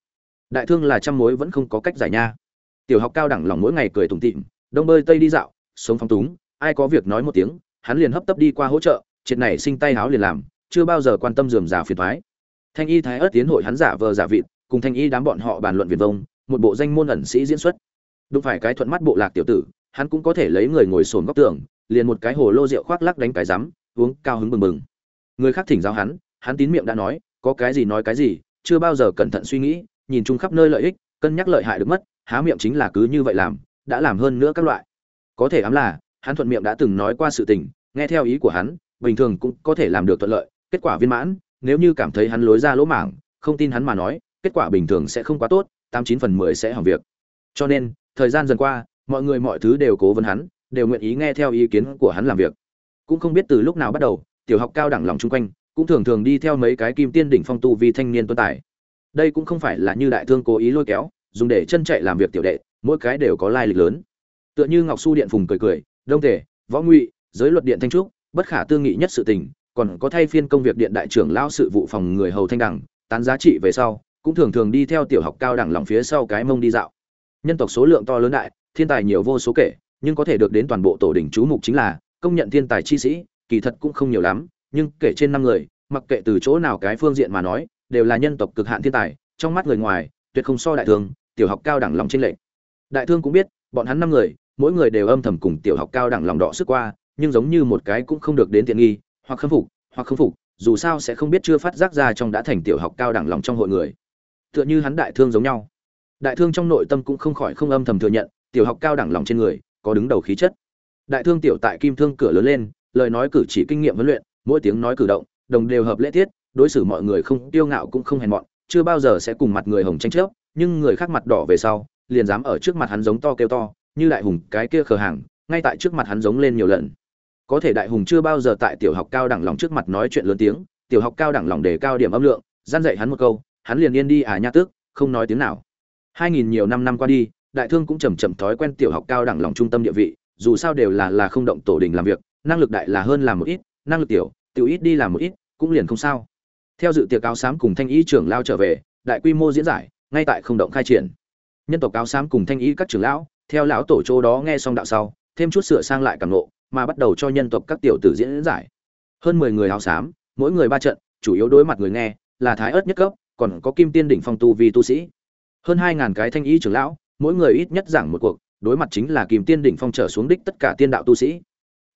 Đại thương là trăm mối vẫn không có cách giải nha. Tiểu học cao đẳng lòng mỗi ngày cười tủm tỉm, đông bơi tây đi dạo, sống phong túng, ai có việc nói một tiếng, hắn liền hấp tấp đi qua hỗ trợ, triệt này sinh tay háo liền làm chưa bao giờ quan tâm dườm giả phiền thoái. Thanh y thái ớt tiến hội hắn giả vờ giả vịt, cùng thanh y đám bọn họ bàn luận viền vông, một bộ danh môn ẩn sĩ diễn xuất. Đúng phải cái thuận mắt bộ lạc tiểu tử, hắn cũng có thể lấy người ngồi sồn góc tường, liền một cái hồ lô rượu khoác lắc đánh cái rắm, uống cao hứng bừng bừng. Người khác thỉnh giáo hắn hắn tín miệng đã nói, có cái gì nói cái gì, chưa bao giờ cẩn thận suy nghĩ, nhìn chung khắp nơi lợi ích, cân nhắc lợi hại được mất, há miệng chính là cứ như vậy làm, đã làm hơn nữa các loại. Có thể ám là, hắn thuận miệng đã từng nói qua sự tình, nghe theo ý của hắn, bình thường cũng có thể làm được thuận lợi kết quả viên mãn, nếu như cảm thấy hắn lối ra lỗ mảng, không tin hắn mà nói, kết quả bình thường sẽ không quá tốt, tám chín phần mười sẽ hỏng việc. Cho nên, thời gian dần qua, mọi người mọi thứ đều cố vấn hắn, đều nguyện ý nghe theo ý kiến của hắn làm việc. Cũng không biết từ lúc nào bắt đầu, tiểu học cao đẳng lòng chung quanh, cũng thường thường đi theo mấy cái kim tiên đỉnh phong tu vi thanh niên tuân tài. Đây cũng không phải là như đại thương cố ý lôi kéo, dùng để chân chạy làm việc tiểu đệ, mỗi cái đều có lai lịch lớn. Tựa như ngọc su điện phùng cười cười, đông thể võ ngụy, giới luật điện thanh trúc, bất khả tư nghị nhất sự tình còn có thay phiên công việc điện đại trưởng lao sự vụ phòng người hầu thanh đẳng, tán giá trị về sau, cũng thường thường đi theo tiểu học cao đẳng lòng phía sau cái mông đi dạo. Nhân tộc số lượng to lớn đại, thiên tài nhiều vô số kể, nhưng có thể được đến toàn bộ tổ đỉnh chú mục chính là công nhận thiên tài chi sĩ, kỳ thật cũng không nhiều lắm, nhưng kể trên năm người, mặc kệ từ chỗ nào cái phương diện mà nói, đều là nhân tộc cực hạn thiên tài, trong mắt người ngoài, tuyệt không so đại thương, tiểu học cao đẳng lòng trên lệnh đại thương cũng biết, bọn hắn năm người, mỗi người đều âm thầm cùng tiểu học cao đẳng lòng đỏ sức qua, nhưng giống như một cái cũng không được đến tiện nghi hoặc khâm phục, hoặc khâm phục, dù sao sẽ không biết chưa phát giác ra trong đã thành tiểu học cao đẳng lòng trong hội người. Tựa như hắn đại thương giống nhau. Đại thương trong nội tâm cũng không khỏi không âm thầm thừa nhận, tiểu học cao đẳng lòng trên người, có đứng đầu khí chất. Đại thương tiểu tại kim thương cửa lớn lên, lời nói cử chỉ kinh nghiệm huấn luyện, mỗi tiếng nói cử động, đồng đều hợp lễ tiết, đối xử mọi người không tiêu ngạo cũng không hèn mọn, chưa bao giờ sẽ cùng mặt người hồng tranh chấp, nhưng người khác mặt đỏ về sau, liền dám ở trước mặt hắn giống to kêu to, như đại hùng cái kia khờ hàng, ngay tại trước mặt hắn giống lên nhiều lần có thể đại hùng chưa bao giờ tại tiểu học cao đẳng lòng trước mặt nói chuyện lớn tiếng, tiểu học cao đẳng lòng đề cao điểm âm lượng, gian dạy hắn một câu, hắn liền yên đi à nha tước, không nói tiếng nào. Hai nghìn nhiều năm năm qua đi, đại thương cũng chầm chậm thói quen tiểu học cao đẳng lòng trung tâm địa vị, dù sao đều là là không động tổ đình làm việc, năng lực đại là hơn làm một ít, năng lực tiểu tiểu ít đi làm một ít, cũng liền không sao. Theo dự tiệc áo xám cùng thanh ý trưởng lao trở về, đại quy mô diễn giải, ngay tại không động khai triển. Nhân tộc áo xám cùng thanh ý các trưởng lão, theo lão tổ chỗ đó nghe xong đạo sau, thêm chút sửa sang lại cảm nộ mà bắt đầu cho nhân tộc các tiểu tử diễn giải. Hơn mười người áo xám, mỗi người ba trận, chủ yếu đối mặt người nghe, là thái ớt nhất cấp, còn có kim tiên đỉnh phong tu vi tu sĩ. Hơn hai ngàn cái thanh y trưởng lão, mỗi người ít nhất giảng một cuộc, đối mặt chính là kim tiên đỉnh phong trở xuống đích tất cả tiên đạo tu sĩ.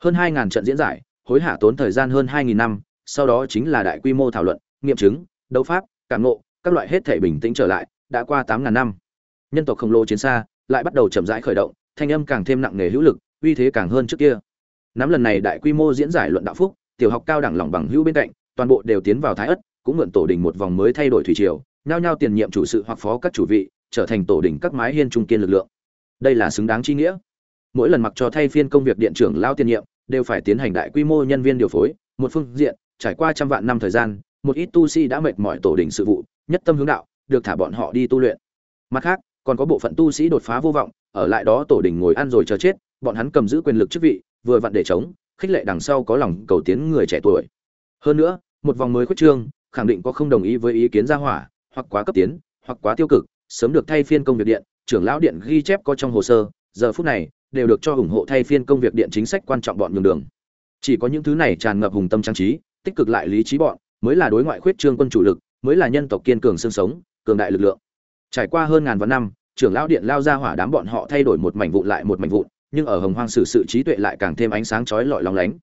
Hơn hai ngàn trận diễn giải, hối hả tốn thời gian hơn hai nghìn năm, sau đó chính là đại quy mô thảo luận, nghiệm chứng, đấu pháp, cảm ngộ, các loại hết thể bình tĩnh trở lại, đã qua tám ngàn năm. Nhân tộc khổng lồ chiến xa, lại bắt đầu chậm rãi khởi động, thanh âm càng thêm nặng nề hữu lực, uy thế càng hơn trước kia nắm lần này đại quy mô diễn giải luận đạo phúc, tiểu học cao đẳng lòng bằng hữu bên cạnh, toàn bộ đều tiến vào thái ất cũng mượn tổ đình một vòng mới thay đổi thủy triều, nhao nhao tiền nhiệm chủ sự hoặc phó các chủ vị, trở thành tổ đình các mái hiên trung kiên lực lượng. Đây là xứng đáng chi nghĩa. Mỗi lần mặc cho thay phiên công việc điện trưởng lao tiền nhiệm, đều phải tiến hành đại quy mô nhân viên điều phối, một phương diện, trải qua trăm vạn năm thời gian, một ít tu sĩ đã mệt mỏi tổ đình sự vụ, nhất tâm hướng đạo, được thả bọn họ đi tu luyện. Mặt khác, còn có bộ phận tu sĩ đột phá vô vọng, ở lại đó tổ đình ngồi ăn rồi chờ chết, bọn hắn cầm giữ quyền lực chức vị vừa vặn để chống, khích lệ đằng sau có lòng cầu tiến người trẻ tuổi. Hơn nữa, một vòng mới khuyết trương, khẳng định có không đồng ý với ý kiến gia hỏa, hoặc quá cấp tiến, hoặc quá tiêu cực, sớm được thay phiên công việc điện, trưởng lão điện ghi chép có trong hồ sơ, giờ phút này, đều được cho ủng hộ thay phiên công việc điện chính sách quan trọng bọn nhường đường. Chỉ có những thứ này tràn ngập hùng tâm trang trí, tích cực lại lý trí bọn, mới là đối ngoại khuyết trương quân chủ lực, mới là nhân tộc kiên cường xương sống, cường đại lực lượng. Trải qua hơn ngàn vạn năm, trưởng lão điện lao ra hỏa đám bọn họ thay đổi một mảnh vụn lại một mảnh vụn nhưng ở hồng hoang sử sự trí tuệ lại càng thêm ánh sáng chói lọi lóng lánh.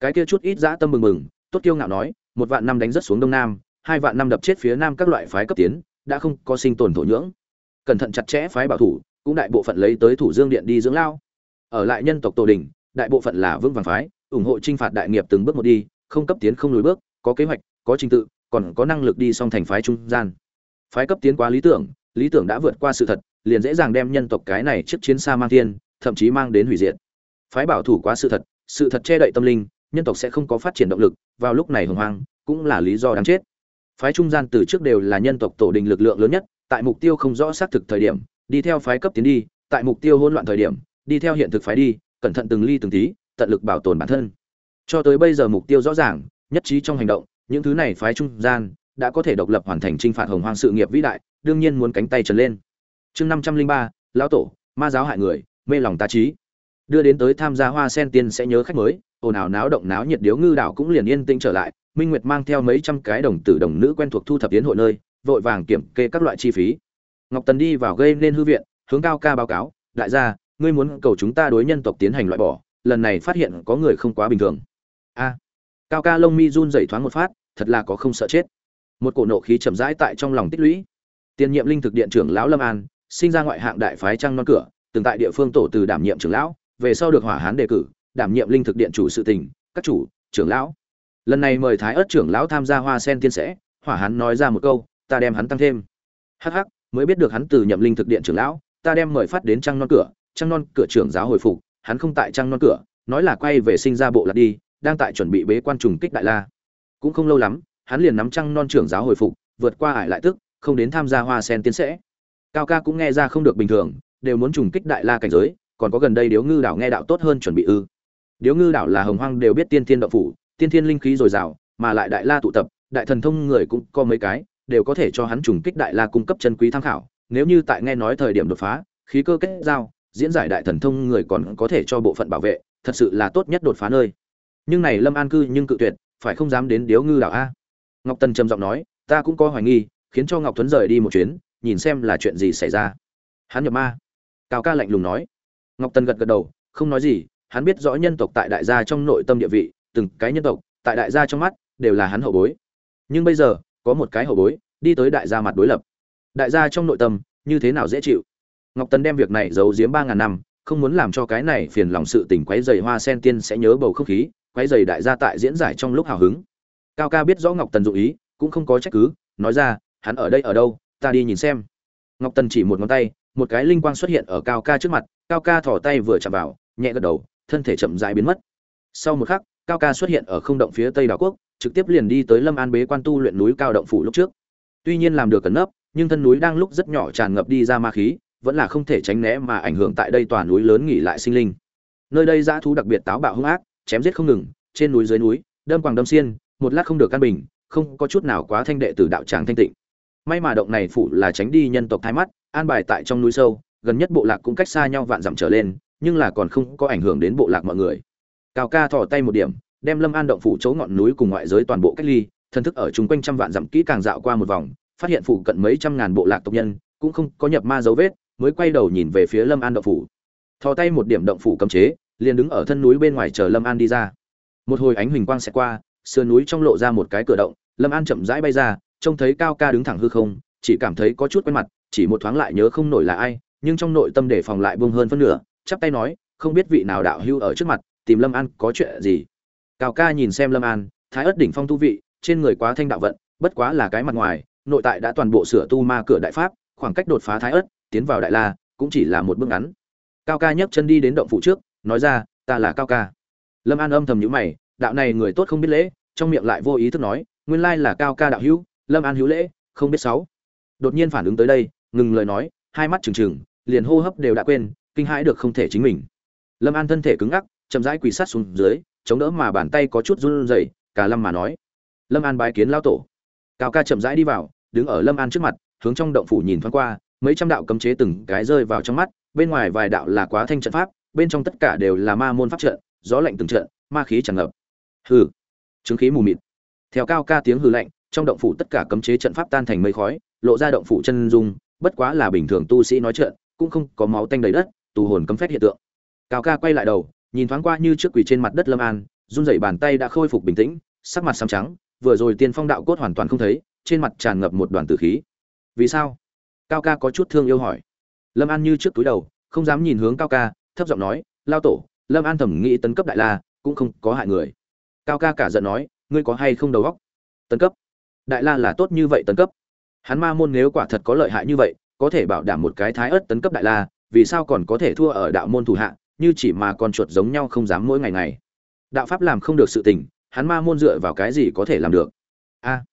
Cái kia chút ít dã tâm mừng mừng, tốt kiêu ngạo nói, một vạn năm đánh rất xuống đông nam, hai vạn năm đập chết phía nam các loại phái cấp tiến, đã không có sinh tồn thổ nhưỡng. Cẩn thận chặt chẽ phái bảo thủ, cũng đại bộ phận lấy tới thủ dương điện đi dưỡng lao. Ở lại nhân tộc tổ đình, đại bộ phận là vương vàng phái, ủng hộ trinh phạt đại nghiệp từng bước một đi, không cấp tiến không lùi bước, có kế hoạch, có trình tự, còn có năng lực đi song thành phái trung gian. Phái cấp tiến quá lý tưởng lý tưởng đã vượt qua sự thật, liền dễ dàng đem nhân tộc cái này trước chiến xa mang thiên thậm chí mang đến hủy diệt. Phái bảo thủ quá sự thật sự thật che đậy tâm linh, nhân tộc sẽ không có phát triển động lực, vào lúc này hồng hoang cũng là lý do đáng chết. Phái trung gian từ trước đều là nhân tộc tổ đình lực lượng lớn nhất, tại mục tiêu không rõ xác thực thời điểm, đi theo phái cấp tiến đi, tại mục tiêu hỗn loạn thời điểm, đi theo hiện thực phái đi, cẩn thận từng ly từng tí, tận lực bảo tồn bản thân. Cho tới bây giờ mục tiêu rõ ràng, nhất trí trong hành động, những thứ này phái trung gian đã có thể độc lập hoàn thành chinh phạt hồng hoang sự nghiệp vĩ đại, đương nhiên muốn cánh tay trần lên. Chương năm trăm linh ba, lão tổ, ma giáo hại người mê lòng ta trí. Đưa đến tới tham gia hoa sen tiên sẽ nhớ khách mới, ồn ào náo động náo nhiệt điếu ngư đảo cũng liền yên tĩnh trở lại, minh nguyệt mang theo mấy trăm cái đồng tử đồng nữ quen thuộc thu thập tiến hội nơi, vội vàng kiểm kê các loại chi phí. Ngọc tần đi vào gây nên hư viện, hướng cao ca báo cáo, đại gia, ngươi muốn cầu chúng ta đối nhân tộc tiến hành loại bỏ, lần này phát hiện có người không quá bình thường. A. Cao ca lông mi run dậy thoáng một phát, thật là có không sợ chết. Một cổ nộ khí chậm rãi tại trong lòng tích lũy. Tiền nhiệm linh thực điện trưởng lão lâm an, sinh ra ngoại hạng đại phái trăng non cửa từng tại địa phương tổ từ đảm nhiệm trưởng lão, về sau được hỏa hán đề cử, đảm nhiệm linh thực điện chủ sự tình, các chủ, trưởng lão. Lần này mời thái ớt trưởng lão tham gia hoa sen tiên sẽ, hỏa hán nói ra một câu, ta đem hắn tăng thêm. Hắc hắc, mới biết được hắn từ nhậm linh thực điện trưởng lão, ta đem mời phát đến trăng non cửa, trăng non cửa trưởng giáo hồi phục, hắn không tại trăng non cửa, nói là quay về sinh ra bộ lạc đi, đang tại chuẩn bị bế quan trùng kích đại la. Cũng không lâu lắm, hắn liền nắm trăng non trưởng giáo hồi phục, vượt qua ải lại tức, không đến tham gia hoa sen tiến sẽ. Cao ca cũng nghe ra không được bình thường đều muốn trùng kích đại la cảnh giới, còn có gần đây điếu ngư đảo nghe đạo tốt hơn chuẩn bị ư. Điếu ngư đảo là hồng hoang đều biết tiên thiên động phủ, tiên thiên linh khí dồi dào, mà lại đại la tụ tập, đại thần thông người cũng có mấy cái, đều có thể cho hắn trùng kích đại la cung cấp chân quý tham khảo. Nếu như tại nghe nói thời điểm đột phá, khí cơ kết giao, diễn giải đại thần thông người còn có thể cho bộ phận bảo vệ, thật sự là tốt nhất đột phá nơi. Nhưng này lâm an cư nhưng cự tuyệt, phải không dám đến điếu ngư đảo a? Ngọc tần trầm giọng nói, ta cũng có hoài nghi, khiến cho ngọc tuấn rời đi một chuyến, nhìn xem là chuyện gì xảy ra. Hắn nhập ma cao ca lạnh lùng nói. Ngọc tần gật gật đầu, không nói gì, hắn biết rõ nhân tộc tại đại gia trong nội tâm địa vị, từng cái nhân tộc, tại đại gia trong mắt, đều là hắn hậu bối. Nhưng bây giờ, có một cái hậu bối, đi tới đại gia mặt đối lập. Đại gia trong nội tâm, như thế nào dễ chịu? Ngọc tần đem việc này giấu giếm ba ngàn năm, không muốn làm cho cái này phiền lòng sự tình quấy dày hoa sen tiên sẽ nhớ bầu không khí, quấy dày đại gia tại diễn giải trong lúc hào hứng. Cao ca biết rõ ngọc tần dụ ý, cũng không có trách cứ, nói ra, hắn ở đây ở đâu, ta đi nhìn xem. Ngọc tần chỉ một ngón tay một cái linh quang xuất hiện ở cao ca trước mặt, cao ca thỏ tay vừa chạm vào, nhẹ gật đầu, thân thể chậm rãi biến mất. Sau một khắc, cao ca xuất hiện ở không động phía tây đảo quốc, trực tiếp liền đi tới lâm an bế quan tu luyện núi cao động phủ lúc trước. Tuy nhiên làm được cẩn nấp, nhưng thân núi đang lúc rất nhỏ tràn ngập đi ra ma khí, vẫn là không thể tránh né mà ảnh hưởng tại đây tòa núi lớn nghỉ lại sinh linh. Nơi đây dã thú đặc biệt táo bạo hung ác, chém giết không ngừng, trên núi dưới núi, đâm quàng đâm xiên, một lát không được căn bình, không có chút nào quá thanh đệ tử đạo tràng thanh tịnh. May mà động này phụ là tránh đi nhân tộc thái mắt an bài tại trong núi sâu, gần nhất bộ lạc cũng cách xa nhau vạn dặm trở lên, nhưng là còn không có ảnh hưởng đến bộ lạc mọi người. Cao ca thò tay một điểm, đem lâm an động phủ chỗ ngọn núi cùng ngoại giới toàn bộ cách ly thân thức ở chung quanh trăm vạn dặm kỹ càng dạo qua một vòng, phát hiện phụ cận mấy trăm ngàn bộ lạc tộc nhân, cũng không có nhập ma dấu vết, mới quay đầu nhìn về phía lâm an động phủ. Thò tay một điểm động phủ cấm chế, liền đứng ở thân núi bên ngoài chờ lâm an đi ra. Một hồi ánh huỳnh quang sẽ qua, sườn núi trong lộ ra một cái cửa động, lâm an chậm rãi bay ra, trông thấy cao ca đứng thẳng hư không chỉ cảm thấy có chút quen mặt, chỉ một thoáng lại nhớ không nổi là ai, nhưng trong nội tâm để phòng lại bông hơn phân nửa, chắp tay nói, không biết vị nào đạo hưu ở trước mặt, tìm lâm an có chuyện gì. Cao ca nhìn xem lâm an, thái ất đỉnh phong tu vị, trên người quá thanh đạo vận, bất quá là cái mặt ngoài, nội tại đã toàn bộ sửa tu ma cửa đại pháp, khoảng cách đột phá thái ất tiến vào đại la, cũng chỉ là một bước ngắn. Cao ca nhấc chân đi đến động phủ trước, nói ra, ta là cao ca. Lâm an âm thầm nhíu mày, đạo này người tốt không biết lễ, trong miệng lại vô ý thức nói, nguyên lai là cao ca đạo hữu, lâm an hữu lễ, không biết sáu đột nhiên phản ứng tới đây, ngừng lời nói, hai mắt trừng trừng, liền hô hấp đều đã quên, kinh hãi được không thể chính mình. Lâm an thân thể cứng ngắc, chậm rãi quỳ sát xuống dưới, chống đỡ mà bàn tay có chút run rẩy, cả lâm mà nói. Lâm an bái kiến lao tổ. Cao ca chậm rãi đi vào, đứng ở lâm an trước mặt, hướng trong động phủ nhìn thoáng qua, mấy trăm đạo cấm chế từng cái rơi vào trong mắt, bên ngoài vài đạo là quá thanh trận pháp, bên trong tất cả đều là ma môn pháp trận, gió lạnh từng trận, ma khí tràn ngập. Hừ, chứng khí mù mịt. Theo cao ca tiếng hừ lạnh, trong động phủ tất cả cấm chế trận pháp tan thành mây khói lộ ra động phủ chân dung bất quá là bình thường tu sĩ nói chuyện, cũng không có máu tanh đầy đất tù hồn cấm phép hiện tượng. Cao ca quay lại đầu nhìn thoáng qua như trước quỳ trên mặt đất lâm an run rẩy bàn tay đã khôi phục bình tĩnh sắc mặt xám trắng vừa rồi tiên phong đạo cốt hoàn toàn không thấy trên mặt tràn ngập một đoàn tử khí. Vì sao? Cao ca có chút thương yêu hỏi. Lâm an như trước túi đầu không dám nhìn hướng cao ca thấp giọng nói lao tổ lâm an thẩm nghĩ tấn cấp đại la cũng không có hại người. Cao ca cả giận nói ngươi có hay không đầu óc? Tấn cấp. Đại la là tốt như vậy tấn cấp hắn ma môn nếu quả thật có lợi hại như vậy, có thể bảo đảm một cái thái ớt tấn cấp đại la, vì sao còn có thể thua ở đạo môn thủ hạ, như chỉ mà con chuột giống nhau không dám mỗi ngày ngày. Đạo pháp làm không được sự tình, hắn ma môn dựa vào cái gì có thể làm được? A,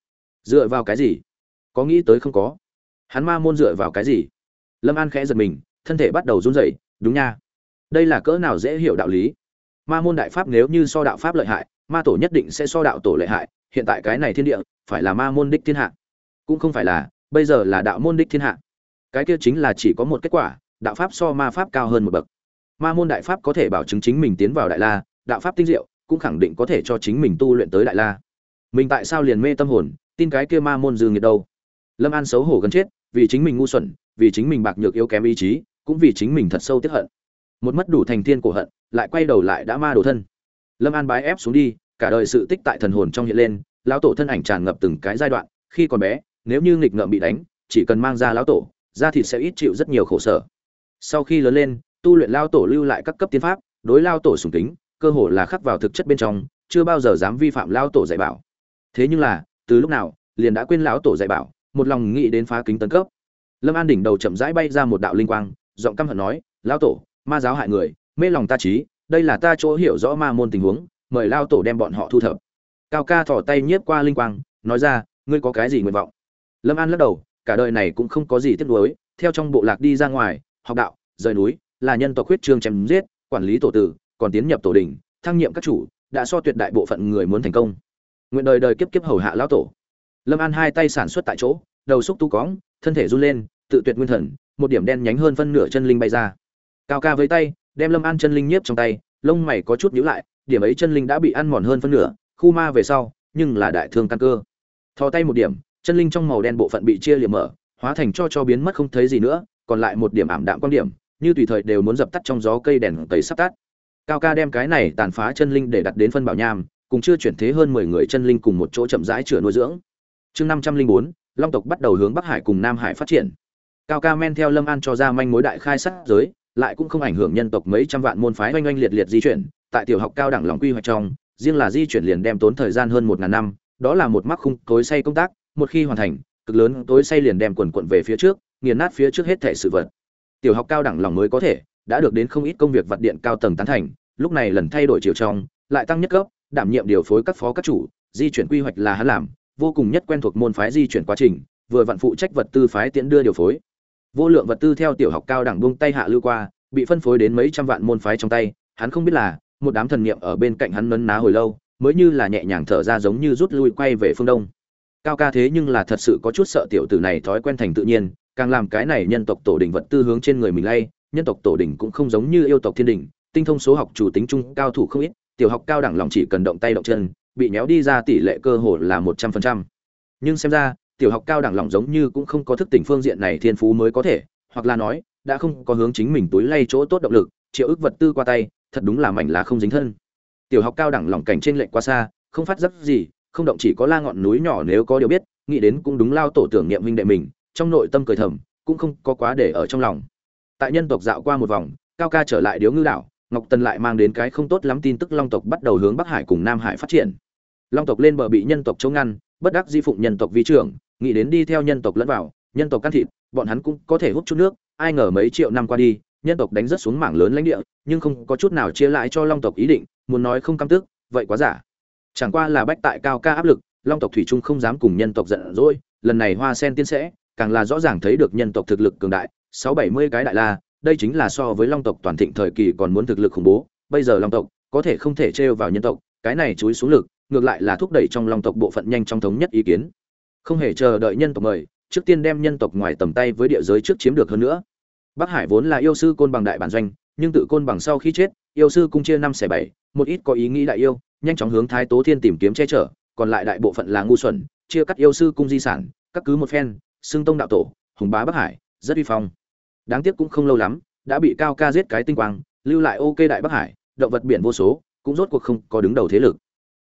dựa vào cái gì? Có nghĩ tới không có? Hắn ma môn dựa vào cái gì? Lâm an khẽ giật mình, thân thể bắt đầu run rẩy, đúng nha. Đây là cỡ nào dễ hiểu đạo lý? Ma môn đại pháp nếu như so đạo pháp lợi hại, ma tổ nhất định sẽ so đạo tổ lợi hại, hiện tại cái này thiên địa, phải là ma môn đích thiên hạ cũng không phải là, bây giờ là đạo môn đích thiên hạ. Cái kia chính là chỉ có một kết quả, đạo pháp so ma pháp cao hơn một bậc. Ma môn đại pháp có thể bảo chứng chính mình tiến vào đại la, đạo pháp tinh diệu, cũng khẳng định có thể cho chính mình tu luyện tới đại la. Mình tại sao liền mê tâm hồn, tin cái kia ma môn dư nghiệt đâu? Lâm an xấu hổ gần chết, vì chính mình ngu xuẩn, vì chính mình bạc nhược yếu kém ý chí, cũng vì chính mình thật sâu tiếp hận. Một mất đủ thành thiên cổ hận, lại quay đầu lại đã ma đồ thân. Lâm an bái ép xuống đi, cả đời sự tích tại thần hồn trong hiện lên, lão tổ thân ảnh tràn ngập từng cái giai đoạn, khi còn bé nếu như nghịch ngợm bị đánh, chỉ cần mang ra lão tổ, da thịt sẽ ít chịu rất nhiều khổ sở. Sau khi lớn lên, tu luyện lao tổ lưu lại các cấp tiên pháp, đối lao tổ sùng kính, cơ hồ là khắc vào thực chất bên trong, chưa bao giờ dám vi phạm lao tổ dạy bảo. Thế nhưng là, từ lúc nào, liền đã quên lão tổ dạy bảo, một lòng nghĩ đến phá kính tấn cấp. Lâm an đỉnh đầu chậm rãi bay ra một đạo linh quang, giọng căm hận nói lao tổ, ma giáo hại người, mê lòng ta trí đây là ta chỗ hiểu rõ ma môn tình huống, mời lao tổ đem bọn họ thu thập. Cao ca thỏ tay nhiếp qua linh quang, nói ra, ngươi có cái gì nguyện vọng? Lâm an lắc đầu, cả đời này cũng không có gì tiếc nuối, theo trong bộ lạc đi ra ngoài, học đạo, rời núi, là nhân tộc huyết trương chém giết, quản lý tổ tử, còn tiến nhập tổ đình, thăng nhiệm các chủ, đã so tuyệt đại bộ phận người muốn thành công. Nguyện đời đời kiếp kiếp hầu hạ lão tổ. Lâm an hai tay sản xuất tại chỗ, đầu xúc tu cóng, thân thể run lên, tự tuyệt nguyên thần, một điểm đen nhánh hơn phân nửa chân linh bay ra. Cao ca với tay, đem lâm an chân linh nhiếp trong tay, lông mày có chút nhíu lại, điểm ấy chân linh đã bị ăn mòn hơn phân nửa, khu ma về sau, nhưng là đại thương căn cơ. Thò tay một điểm chân linh trong màu đen bộ phận bị chia liệm mở, hóa thành cho cho biến mất không thấy gì nữa, còn lại một điểm ảm đạm quan điểm, như tùy thời đều muốn dập tắt trong gió cây đèn tẩy sắp tắt. Cao ca đem cái này tàn phá chân linh để đặt đến phân bảo nham, cùng chưa chuyển thế hơn mười người chân linh cùng một chỗ chậm rãi chữa nuôi dưỡng. Chương năm trăm linh bốn, long tộc bắt đầu hướng bắc hải cùng nam hải phát triển. Cao ca men theo lâm an cho ra manh mối đại khai sát giới, lại cũng không ảnh hưởng nhân tộc mấy trăm vạn môn phái oanh oanh liệt liệt di chuyển, tại tiểu học cao đẳng lòng quy hoạch trong, riêng là di chuyển liền đem tốn thời gian hơn một ngàn năm, đó là một mắc khung tối say công tác một khi hoàn thành, cực lớn tối say liền đem quần quận về phía trước, nghiền nát phía trước hết thể sự vật. Tiểu học cao đẳng lòng mới có thể, đã được đến không ít công việc vật điện cao tầng tán thành, lúc này lần thay đổi chiều trong, lại tăng nhất cấp, đảm nhiệm điều phối các phó các chủ, di chuyển quy hoạch là hắn làm, vô cùng nhất quen thuộc môn phái di chuyển quá trình, vừa vặn phụ trách vật tư phái tiễn đưa điều phối. Vô lượng vật tư theo tiểu học cao đẳng buông tay hạ lưu qua, bị phân phối đến mấy trăm vạn môn phái trong tay, hắn không biết là, một đám thần niệm ở bên cạnh hắn nấn ná hồi lâu, mới như là nhẹ nhàng thở ra giống như rút lui quay về phương đông cao ca thế nhưng là thật sự có chút sợ tiểu tử này thói quen thành tự nhiên, càng làm cái này nhân tộc tổ đình vật tư hướng trên người mình lay, nhân tộc tổ đình cũng không giống như yêu tộc thiên đình, tinh thông số học chủ tính chung cao thủ không ít, tiểu học cao đẳng lòng chỉ cần động tay động chân, bị nhéo đi ra tỷ lệ cơ hội là một trăm phần trăm. Nhưng xem ra, tiểu học cao đẳng lòng giống như cũng không có thức tỉnh phương diện này thiên phú mới có thể, hoặc là nói, đã không có hướng chính mình túi lay chỗ tốt động lực, triệu ức vật tư qua tay, thật đúng là mảnh là không dính thân. Tiểu học cao đẳng lòng cảnh trên lệnh quá xa, không phát giác gì không động chỉ có la ngọn núi nhỏ nếu có điều biết, nghĩ đến cũng đúng lao tổ tưởng niệm huynh đệ mình, trong nội tâm cười thầm, cũng không có quá để ở trong lòng. Tại nhân tộc dạo qua một vòng, cao ca trở lại điếu ngư đảo, ngọc tần lại mang đến cái không tốt lắm tin tức long tộc bắt đầu hướng bắc hải cùng nam hải phát triển. Long tộc lên bờ bị nhân tộc chống ngăn, bất đắc di phụng nhân tộc vi trưởng, nghĩ đến đi theo nhân tộc lẫn vào, nhân tộc can thịt, bọn hắn cũng có thể hút chút nước, ai ngờ mấy triệu năm qua đi, nhân tộc đánh rất xuống mảng lớn lãnh địa, nhưng không có chút nào chia lại cho long tộc ý định, muốn nói không cam tức, vậy quá giả chẳng qua là bách tại cao ca áp lực, long tộc thủy trung không dám cùng nhân tộc giận dỗi, lần này hoa sen tiên sẽ, càng là rõ ràng thấy được nhân tộc thực lực cường đại, sáu bảy mươi cái đại la, đây chính là so với long tộc toàn thịnh thời kỳ còn muốn thực lực khủng bố, bây giờ long tộc có thể không thể trêu vào nhân tộc, cái này chúi xuống lực, ngược lại là thúc đẩy trong long tộc bộ phận nhanh trong thống nhất ý kiến. Không hề chờ đợi nhân tộc mời, trước tiên đem nhân tộc ngoài tầm tay với địa giới trước chiếm được hơn nữa. Bắc hải vốn là yêu sư côn bằng đại bản doanh, nhưng tự côn bằng sau khi chết, yêu sư cung chia năm xẻ bảy một ít có ý nghĩ đại yêu, nhanh chóng hướng thái tố thiên tìm kiếm che chở, còn lại đại bộ phận là ngu xuẩn, chia cắt yêu sư cung di sản, các cứ một phen, xưng tông đạo tổ, hùng bá bắc hải, rất uy phong. Đáng tiếc cũng không lâu lắm, đã bị cao ca giết cái tinh quang, lưu lại ok đại bắc hải, động vật biển vô số, cũng rốt cuộc không có đứng đầu thế lực.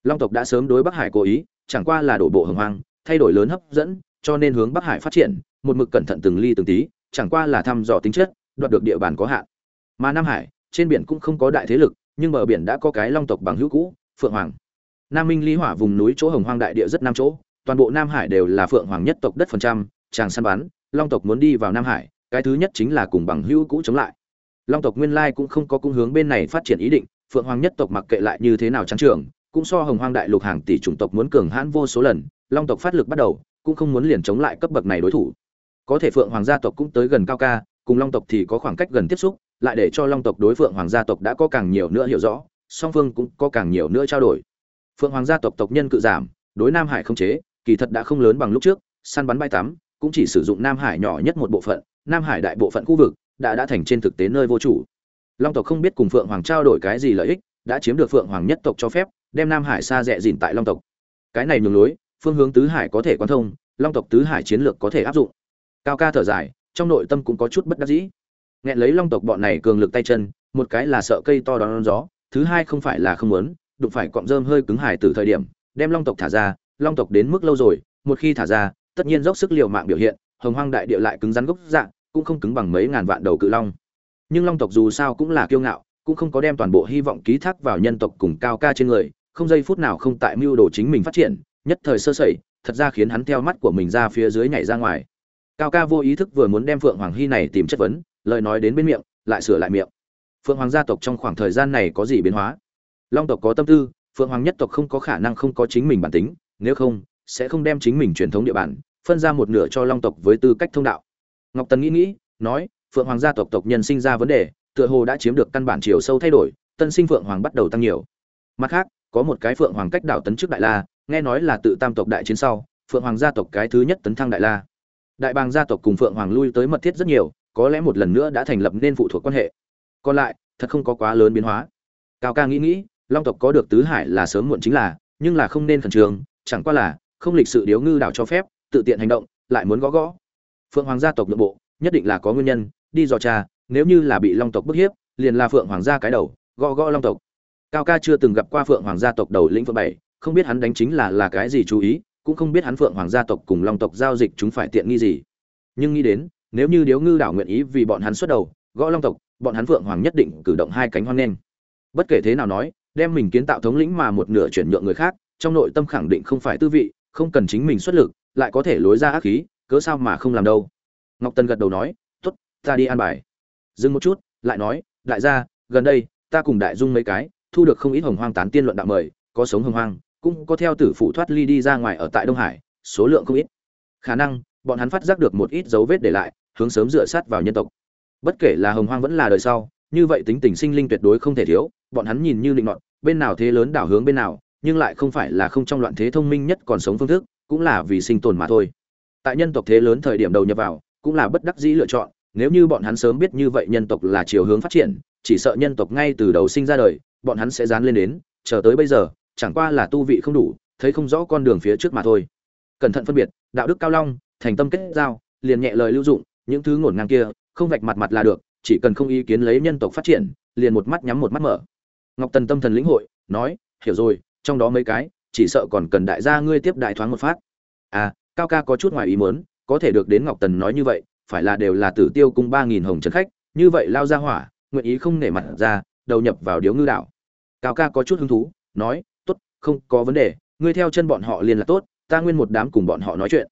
Long tộc đã sớm đối bắc hải cố ý, chẳng qua là đổ bộ hồng hoang, thay đổi lớn hấp dẫn, cho nên hướng bắc hải phát triển, một mực cẩn thận từng ly từng tí, chẳng qua là thăm dò tính chất, đoạt được địa bàn có hạn. Mà nam hải, trên biển cũng không có đại thế lực nhưng bờ biển đã có cái long tộc bằng hữu cũ, phượng hoàng. Nam minh lý hỏa vùng núi chỗ hồng hoang đại địa rất nam chỗ, toàn bộ nam hải đều là phượng hoàng nhất tộc đất phần trăm, chàng săn bắn, long tộc muốn đi vào nam hải, cái thứ nhất chính là cùng bằng hữu cũ chống lại. Long tộc nguyên lai cũng không có cung hướng bên này phát triển ý định, phượng hoàng nhất tộc mặc kệ lại như thế nào trắng trường cũng so hồng hoang đại lục hàng tỷ chủng tộc muốn cường hãn vô số lần, long tộc phát lực bắt đầu, cũng không muốn liền chống lại cấp bậc này đối thủ. Có thể phượng hoàng gia tộc cũng tới gần cao ca, cùng long tộc thì có khoảng cách gần tiếp xúc lại để cho long tộc đối phượng hoàng gia tộc đã có càng nhiều nữa hiểu rõ, song phương cũng có càng nhiều nữa trao đổi. Phượng hoàng gia tộc tộc nhân cự giảm, đối nam hải không chế, kỳ thật đã không lớn bằng lúc trước, săn bắn bay tắm, cũng chỉ sử dụng nam hải nhỏ nhất một bộ phận, nam hải đại bộ phận khu vực đã đã thành trên thực tế nơi vô chủ. Long tộc không biết cùng phượng hoàng trao đổi cái gì lợi ích, đã chiếm được phượng hoàng nhất tộc cho phép, đem nam hải xa rẽ dìn tại long tộc. Cái này nhường lối, phương hướng tứ hải có thể quan thông, long tộc tứ hải chiến lược có thể áp dụng. Cao ca thở dài, trong nội tâm cũng có chút bất đắc dĩ nghẹn lấy long tộc bọn này cường lực tay chân, một cái là sợ cây to đón gió, thứ hai không phải là không muốn, đụng phải cọng rơm hơi cứng hải từ thời điểm, đem long tộc thả ra, long tộc đến mức lâu rồi, một khi thả ra, tất nhiên dốc sức liều mạng biểu hiện, hồng hoang đại địa lại cứng rắn gốc dạng cũng không cứng bằng mấy ngàn vạn đầu cự long. Nhưng long tộc dù sao cũng là kiêu ngạo, cũng không có đem toàn bộ hy vọng ký thác vào nhân tộc cùng cao ca trên người, không giây phút nào không tại mưu đồ chính mình phát triển, nhất thời sơ sẩy, thật ra khiến hắn theo mắt của mình ra phía dưới nhảy ra ngoài. Cao ca vô ý thức vừa muốn đem phượng hoàng hy này tìm chất vấn lời nói đến bên miệng, lại sửa lại miệng. Phượng hoàng gia tộc trong khoảng thời gian này có gì biến hóa? Long tộc có tâm tư, phượng hoàng nhất tộc không có khả năng không có chính mình bản tính, nếu không, sẽ không đem chính mình truyền thống địa bàn, phân ra một nửa cho long tộc với tư cách thông đạo. Ngọc tần nghĩ nghĩ, nói, phượng hoàng gia tộc tộc nhân sinh ra vấn đề, tựa hồ đã chiếm được căn bản chiều sâu thay đổi, tân sinh phượng hoàng bắt đầu tăng nhiều. Mặt khác, có một cái phượng hoàng cách đảo tấn trước đại la, nghe nói là tự tam tộc đại chiến sau, phượng hoàng gia tộc cái thứ nhất tấn thăng đại la. Đại bàng gia tộc cùng phượng hoàng lui tới mật thiết rất nhiều có lẽ một lần nữa đã thành lập nên phụ thuộc quan hệ. Còn lại, thật không có quá lớn biến hóa. Cao ca nghĩ nghĩ, long tộc có được tứ hải là sớm muộn chính là, nhưng là không nên khẩn trương, chẳng qua là, không lịch sự điếu ngư đảo cho phép, tự tiện hành động, lại muốn gõ gõ. Phượng hoàng gia tộc nội bộ, nhất định là có nguyên nhân, đi dò cha nếu như là bị long tộc bức hiếp, liền là phượng hoàng gia cái đầu, gõ gõ long tộc. Cao ca chưa từng gặp qua phượng hoàng gia tộc đầu lĩnh phượng bảy, không biết hắn đánh chính là là cái gì chú ý, cũng không biết hắn phượng hoàng gia tộc cùng long tộc giao dịch chúng phải tiện nghi gì. Nhưng nghĩ đến nếu như điếu ngư đảo nguyện ý vì bọn hắn xuất đầu, gõ long tộc, bọn hắn phượng hoàng nhất định cử động hai cánh hoan nghênh. Bất kể thế nào nói, đem mình kiến tạo thống lĩnh mà một nửa chuyển nhượng người khác, trong nội tâm khẳng định không phải tư vị, không cần chính mình xuất lực, lại có thể lối ra ác khí, cớ sao mà không làm đâu. Ngọc tần gật đầu nói t ố t ta đi an bài. Dừng một chút, lại nói, đại gia, gần đây, ta cùng đại dung mấy cái, thu được không ít hồng hoang tán tiên luận đạo mời, có sống hồng hoang, cũng có theo tử phụ thoát ly đi ra ngoài ở tại đông hải, số lượng không ít. Khả năng, bọn hắn phát giác được một ít dấu vết để lại hướng sớm dựa sát vào nhân tộc. Bất kể là hồng hoang vẫn là đời sau, như vậy tính tình sinh linh tuyệt đối không thể thiếu, bọn hắn nhìn như định nọt, bên nào thế lớn đảo hướng bên nào, nhưng lại không phải là không trong loạn thế thông minh nhất còn sống phương thức, cũng là vì sinh tồn mà thôi. Tại nhân tộc thế lớn thời điểm đầu nhập vào, cũng là bất đắc dĩ lựa chọn, nếu như bọn hắn sớm biết như vậy nhân tộc là chiều hướng phát triển, chỉ sợ nhân tộc ngay từ đầu sinh ra đời, bọn hắn sẽ dán lên đến, chờ tới bây giờ, chẳng qua là tu vị không đủ, thấy không rõ con đường phía trước mà thôi. Cẩn thận phân biệt, đạo đức cao long, thành tâm kết giao, liền nhẹ lời lưu dụng những thứ ngổn ngang kia, không vạch mặt mặt là được, chỉ cần không ý kiến lấy nhân tộc phát triển, liền một mắt nhắm một mắt mở. Ngọc tần tâm thần lĩnh hội, nói, hiểu rồi, trong đó mấy cái, chỉ sợ còn cần đại gia ngươi tiếp đại thoáng một phát. À cao ca có chút ngoài ý muốn, có thể được đến ngọc tần nói như vậy, phải là đều là tử tiêu cung ba nghìn hồng trần khách, như vậy lao ra hỏa, nguyện ý không nể mặt ra, đầu nhập vào điếu ngư đạo. Cao ca có chút hứng thú, nói, tốt, không có vấn đề, ngươi theo chân bọn họ liền là tốt, ta nguyên một đám cùng bọn họ nói chuyện.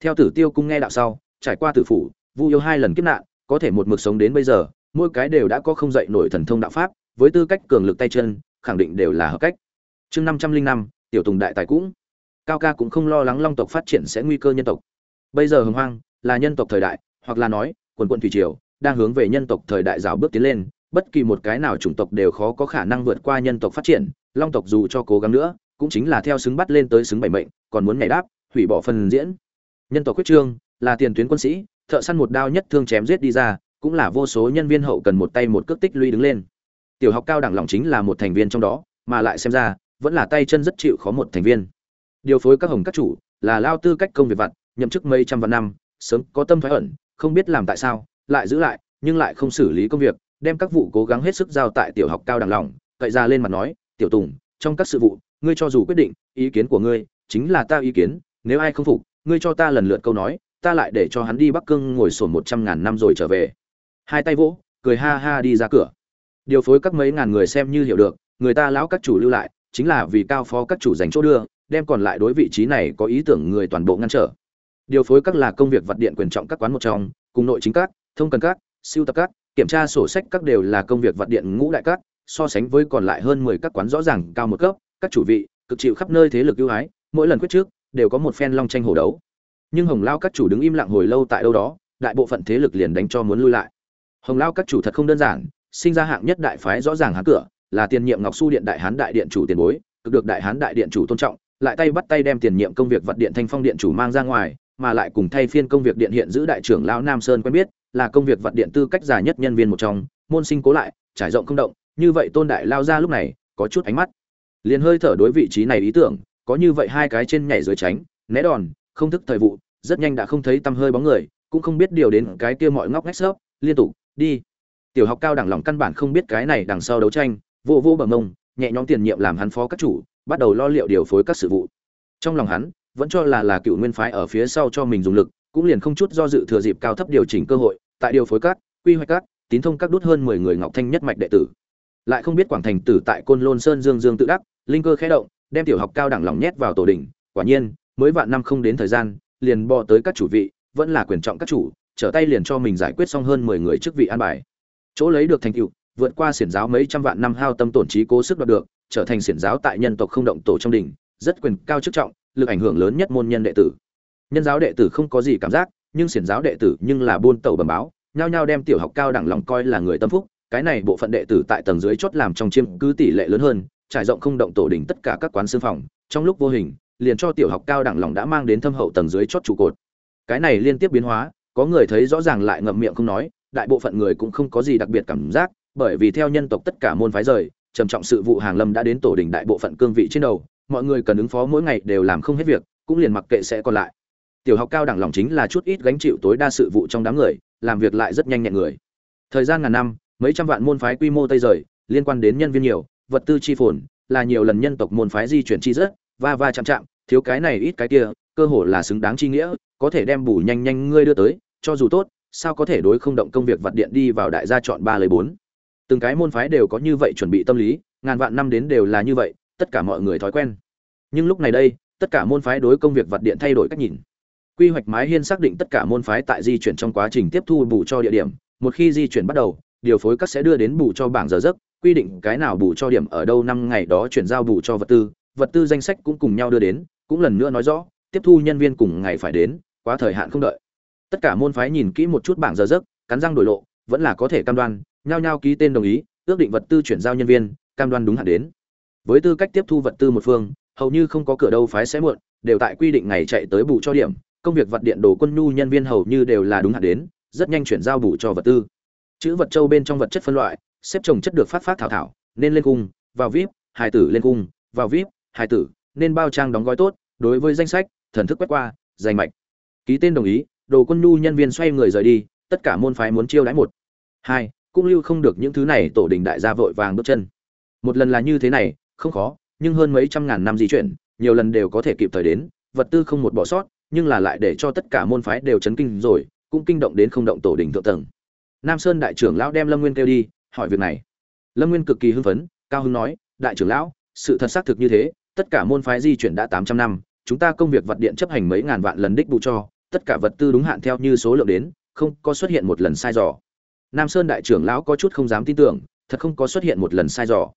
Theo tử tiêu cung nghe đạo sau, trải qua tử phủ vu yêu hai lần kiếp nạn, có thể một mực sống đến bây giờ, mỗi cái đều đã có không dậy nổi thần thông đạo pháp, với tư cách cường lực tay chân, khẳng định đều là hợp cách. Chương năm trăm linh năm, tiểu tùng đại tài cũng. Cao ca cũng không lo lắng long tộc phát triển sẽ nguy cơ nhân tộc. Bây giờ hồng hoang, là nhân tộc thời đại, hoặc là nói, quần quận thủy triều, đang hướng về nhân tộc thời đại rào bước tiến lên, bất kỳ một cái nào chủng tộc đều khó có khả năng vượt qua nhân tộc phát triển, long tộc dù cho cố gắng nữa, cũng chính là theo xứng bắt lên tới xứng bảy mệnh, còn muốn nhảy đáp, hủy bỏ phần diễn. Nhân tộc quyết trương, là tiền tuyến quân sĩ thợ săn một đao nhất thương chém giết đi ra, cũng là vô số nhân viên hậu cần một tay một cước tích lũy đứng lên. Tiểu học cao đẳng lòng chính là một thành viên trong đó, mà lại xem ra, vẫn là tay chân rất chịu khó một thành viên. Điều phối các hồng các chủ, là lao tư cách công việc vặt, nhậm chức mấy trăm vạn năm, sớm có tâm thoái ẩn, không biết làm tại sao, lại giữ lại, nhưng lại không xử lý công việc, đem các vụ cố gắng hết sức giao tại tiểu học cao đẳng lòng, cậy ra lên mặt nói, tiểu tùng, trong các sự vụ, ngươi cho dù quyết định, ý kiến của ngươi chính là ta ý kiến, nếu ai không phục, ngươi cho ta lần lượt câu nói ta lại để cho hắn đi bắc cương ngồi sổn một trăm ngàn năm rồi trở về. Hai tay vỗ, cười ha ha đi ra cửa. Điều phối các mấy ngàn người xem như hiểu được, người ta lão các chủ lưu lại, chính là vì cao phó các chủ dành chỗ đưa, đem còn lại đối vị trí này có ý tưởng người toàn bộ ngăn trở. Điều phối các là công việc vật điện quyền trọng các quán một trong, cùng nội chính các, thông cần các, siêu tập các, kiểm tra sổ sách các đều là công việc vật điện ngũ đại các, so sánh với còn lại hơn mười các quán rõ ràng cao một cấp, các chủ vị, cực chịu khắp nơi thế lực ưu ái, mỗi lần quyết trước, đều có một phen long tranh hổ đấu nhưng hồng lao các chủ đứng im lặng hồi lâu tại đâu đó, đại bộ phận thế lực liền đánh cho muốn lui lại. Hồng lao các chủ thật không đơn giản, sinh ra hạng nhất đại phái rõ ràng hán cửa, là tiền nhiệm ngọc su điện đại hán đại điện chủ tiền bối, cực được đại hán đại điện chủ tôn trọng, lại tay bắt tay đem tiền nhiệm công việc vật điện thanh phong điện chủ mang ra ngoài, mà lại cùng thay phiên công việc điện hiện giữ đại trưởng lão nam sơn quen biết, là công việc vật điện tư cách già nhất nhân viên một trong, môn sinh cố lại, trải rộng không động, như vậy tôn đại lao ra lúc này, có chút ánh mắt. Liền hơi thở đối vị trí này ý tưởng, có như vậy hai cái trên nhảy dưới tránh, né đòn không thức thời vụ, rất nhanh đã không thấy tăm hơi bóng người, cũng không biết điều đến cái kia mọi ngóc ngách xớp liên tục, đi. Tiểu học cao đẳng lòng căn bản không biết cái này đằng sau đấu tranh, vô vô bờ mông, nhẹ nhõm tiền nhiệm làm hắn phó các chủ, bắt đầu lo liệu điều phối các sự vụ. Trong lòng hắn, vẫn cho là là cựu nguyên phái ở phía sau cho mình dùng lực, cũng liền không chút do dự thừa dịp cao thấp điều chỉnh cơ hội, tại điều phối các, quy hoạch các, tín thông các đút hơn mười người ngọc thanh nhất mạch đệ tử. Lại không biết quảng thành tử tại côn lôn sơn dương dương tự đắc, linh cơ khẽ động, đem tiểu học cao đẳng lòng nhét vào tổ đỉnh, quả nhiên mới vạn năm không đến thời gian, liền bò tới các chủ vị, vẫn là quyền trọng các chủ, trở tay liền cho mình giải quyết xong hơn mười người chức vị an bài. Chỗ lấy được thành tựu, vượt qua xiển giáo mấy trăm vạn năm hao tâm tổn trí cố sức đoạt được, trở thành xiển giáo tại nhân tộc không động tổ trong đỉnh, rất quyền cao chức trọng, lực ảnh hưởng lớn nhất môn nhân đệ tử. Nhân giáo đệ tử không có gì cảm giác, nhưng xiển giáo đệ tử nhưng là buôn tàu bẩm báo, nhao nhao đem tiểu học cao đẳng lòng coi là người tâm phúc, cái này bộ phận đệ tử tại tầng dưới chốt làm trong chiêm cứ tỷ lệ lớn hơn, trải rộng không động tổ đỉnh tất cả các quán sư phòng, trong lúc vô hình liền cho tiểu học cao đẳng lòng đã mang đến thâm hậu tầng dưới chót trụ cột. Cái này liên tiếp biến hóa, có người thấy rõ ràng lại ngậm miệng không nói, đại bộ phận người cũng không có gì đặc biệt cảm giác, bởi vì theo nhân tộc tất cả môn phái rời, trầm trọng sự vụ hàng lâm đã đến tổ đình đại bộ phận cương vị trên đầu, mọi người cần ứng phó mỗi ngày đều làm không hết việc, cũng liền mặc kệ sẽ còn lại. Tiểu học cao đẳng lòng chính là chút ít gánh chịu tối đa sự vụ trong đám người, làm việc lại rất nhanh nhẹn người. Thời gian ngàn năm, mấy trăm vạn môn phái quy mô tây rời, liên quan đến nhân viên nhiều, vật tư chi phồn, là nhiều lần nhân tộc môn phái di chuyển chi rất, va va chạm chạm thiếu cái này ít cái kia, cơ hồ là xứng đáng chi nghĩa, có thể đem bù nhanh nhanh ngươi đưa tới, cho dù tốt, sao có thể đối không động công việc vật điện đi vào đại gia chọn ba lấy bốn. Từng cái môn phái đều có như vậy chuẩn bị tâm lý, ngàn vạn năm đến đều là như vậy, tất cả mọi người thói quen. Nhưng lúc này đây, tất cả môn phái đối công việc vật điện thay đổi cách nhìn. Quy hoạch mái hiên xác định tất cả môn phái tại di chuyển trong quá trình tiếp thu bù cho địa điểm, một khi di chuyển bắt đầu, điều phối các sẽ đưa đến bù cho bảng giờ giấc, quy định cái nào bù cho điểm ở đâu năm ngày đó chuyển giao bù cho vật tư vật tư danh sách cũng cùng nhau đưa đến, cũng lần nữa nói rõ, tiếp thu nhân viên cùng ngày phải đến, quá thời hạn không đợi. Tất cả môn phái nhìn kỹ một chút bảng giờ giấc, cắn răng đổi lộ, vẫn là có thể cam đoan, nhao nhao ký tên đồng ý, ước định vật tư chuyển giao nhân viên, cam đoan đúng hạn đến. Với tư cách tiếp thu vật tư một phương, hầu như không có cửa đâu phái sẽ muộn, đều tại quy định ngày chạy tới bù cho điểm, công việc vật điện đồ quân nhu nhân viên hầu như đều là đúng hạn đến, rất nhanh chuyển giao bù cho vật tư. Chữ vật châu bên trong vật chất phân loại, xếp trồng chất được phát phát thảo thảo, nên lên cung vào vip, hài tử lên cung vào vip hài tử, nên bao trang đóng gói tốt, đối với danh sách, thần thức quét qua, danh mạch. Ký tên đồng ý, đồ quân nhu nhân viên xoay người rời đi, tất cả môn phái muốn chiêu đãi một. Hai cung lưu không được những thứ này, tổ đình đại gia vội vàng bước chân. Một lần là như thế này, không khó, nhưng hơn mấy trăm ngàn năm di chuyển, nhiều lần đều có thể kịp thời đến, vật tư không một bỏ sót, nhưng là lại để cho tất cả môn phái đều chấn kinh rồi, cũng kinh động đến không động tổ đình thượng tầng. Nam sơn đại trưởng lão đem lâm nguyên kêu đi, hỏi việc này. Lâm nguyên cực kỳ hưng phấn, cao hưng nói, đại trưởng lão, sự thật xác thực như thế tất cả môn phái di chuyển đã tám trăm năm, chúng ta công việc vật điện chấp hành mấy ngàn vạn lần đích bù cho, tất cả vật tư đúng hạn theo như số lượng đến, không có xuất hiện một lần sai dò. Nam sơn đại trưởng lão có chút không dám tin tưởng, thật không có xuất hiện một lần sai dò.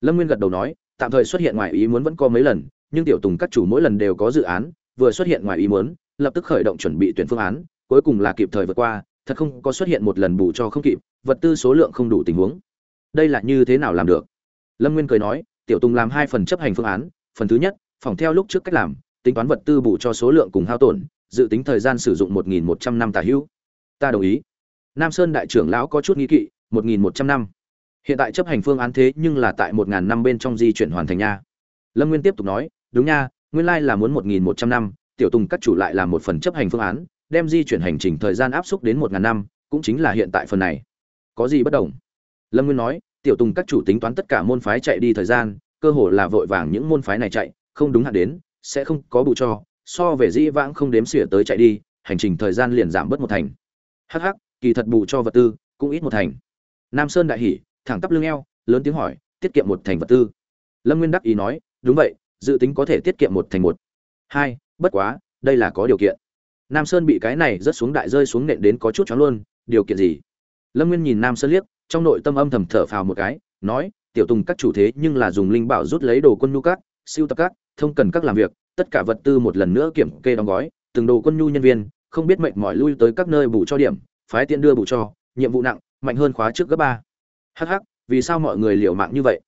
Lâm nguyên gật đầu nói, tạm thời xuất hiện ngoài ý muốn vẫn có mấy lần, nhưng tiểu tùng các chủ mỗi lần đều có dự án, vừa xuất hiện ngoài ý muốn, lập tức khởi động chuẩn bị tuyển phương án, cuối cùng là kịp thời vượt qua, thật không có xuất hiện một lần bù cho không kịp, vật tư số lượng không đủ tình huống. Đây là như thế nào làm được? Lâm nguyên cười nói, tiểu tùng làm hai phần chấp hành phương án phần thứ nhất, phòng theo lúc trước cách làm, tính toán vật tư bù cho số lượng cùng hao tổn, dự tính thời gian sử dụng một nghìn một trăm năm tà hữu. Ta đồng ý. Nam sơn đại trưởng lão có chút nghi kỵ, một nghìn một trăm năm. Hiện tại chấp hành phương án thế nhưng là tại một ngàn năm bên trong di chuyển hoàn thành nha. Lâm nguyên tiếp tục nói, đúng nha, nguyên lai là muốn một nghìn một trăm năm, tiểu tùng các chủ lại làm một phần chấp hành phương án, đem di chuyển hành trình thời gian áp suất đến một ngàn năm, cũng chính là hiện tại phần này. Có gì bất đồng? Lâm nguyên nói, tiểu tùng các chủ tính toán tất cả môn phái chạy đi thời gian cơ hồ là vội vàng những môn phái này chạy, không đúng hạn đến, sẽ không có bù cho, so về dĩ vãng không đếm xỉa tới chạy đi, hành trình thời gian liền giảm bớt một thành. Hắc hắc, kỳ thật bù cho vật tư, cũng ít một thành. Nam sơn đại hỉ, thẳng tắp lưng eo, lớn tiếng hỏi, tiết kiệm một thành vật tư. Lâm nguyên đắc ý nói, đúng vậy, dự tính có thể tiết kiệm một thành một. Hai, bất quá, đây là có điều kiện. Nam sơn bị cái này rất xuống đại rơi xuống nện đến có chút chóng luôn, điều kiện gì? Lâm nguyên nhìn nam sơn liếc, trong nội tâm âm thầm thở phào một cái, nói tiểu tùng các chủ thế nhưng là dùng linh bảo rút lấy đồ quân nhu các, siêu tập các, thông cần các làm việc, tất cả vật tư một lần nữa kiểm kê đóng gói, từng đồ quân nhu nhân viên, không biết mệnh mỏi lui tới các nơi bù cho điểm, phái tiện đưa bù cho, nhiệm vụ nặng, mạnh hơn khóa trước gấp ba. Hh vì sao mọi người liều mạng như vậy?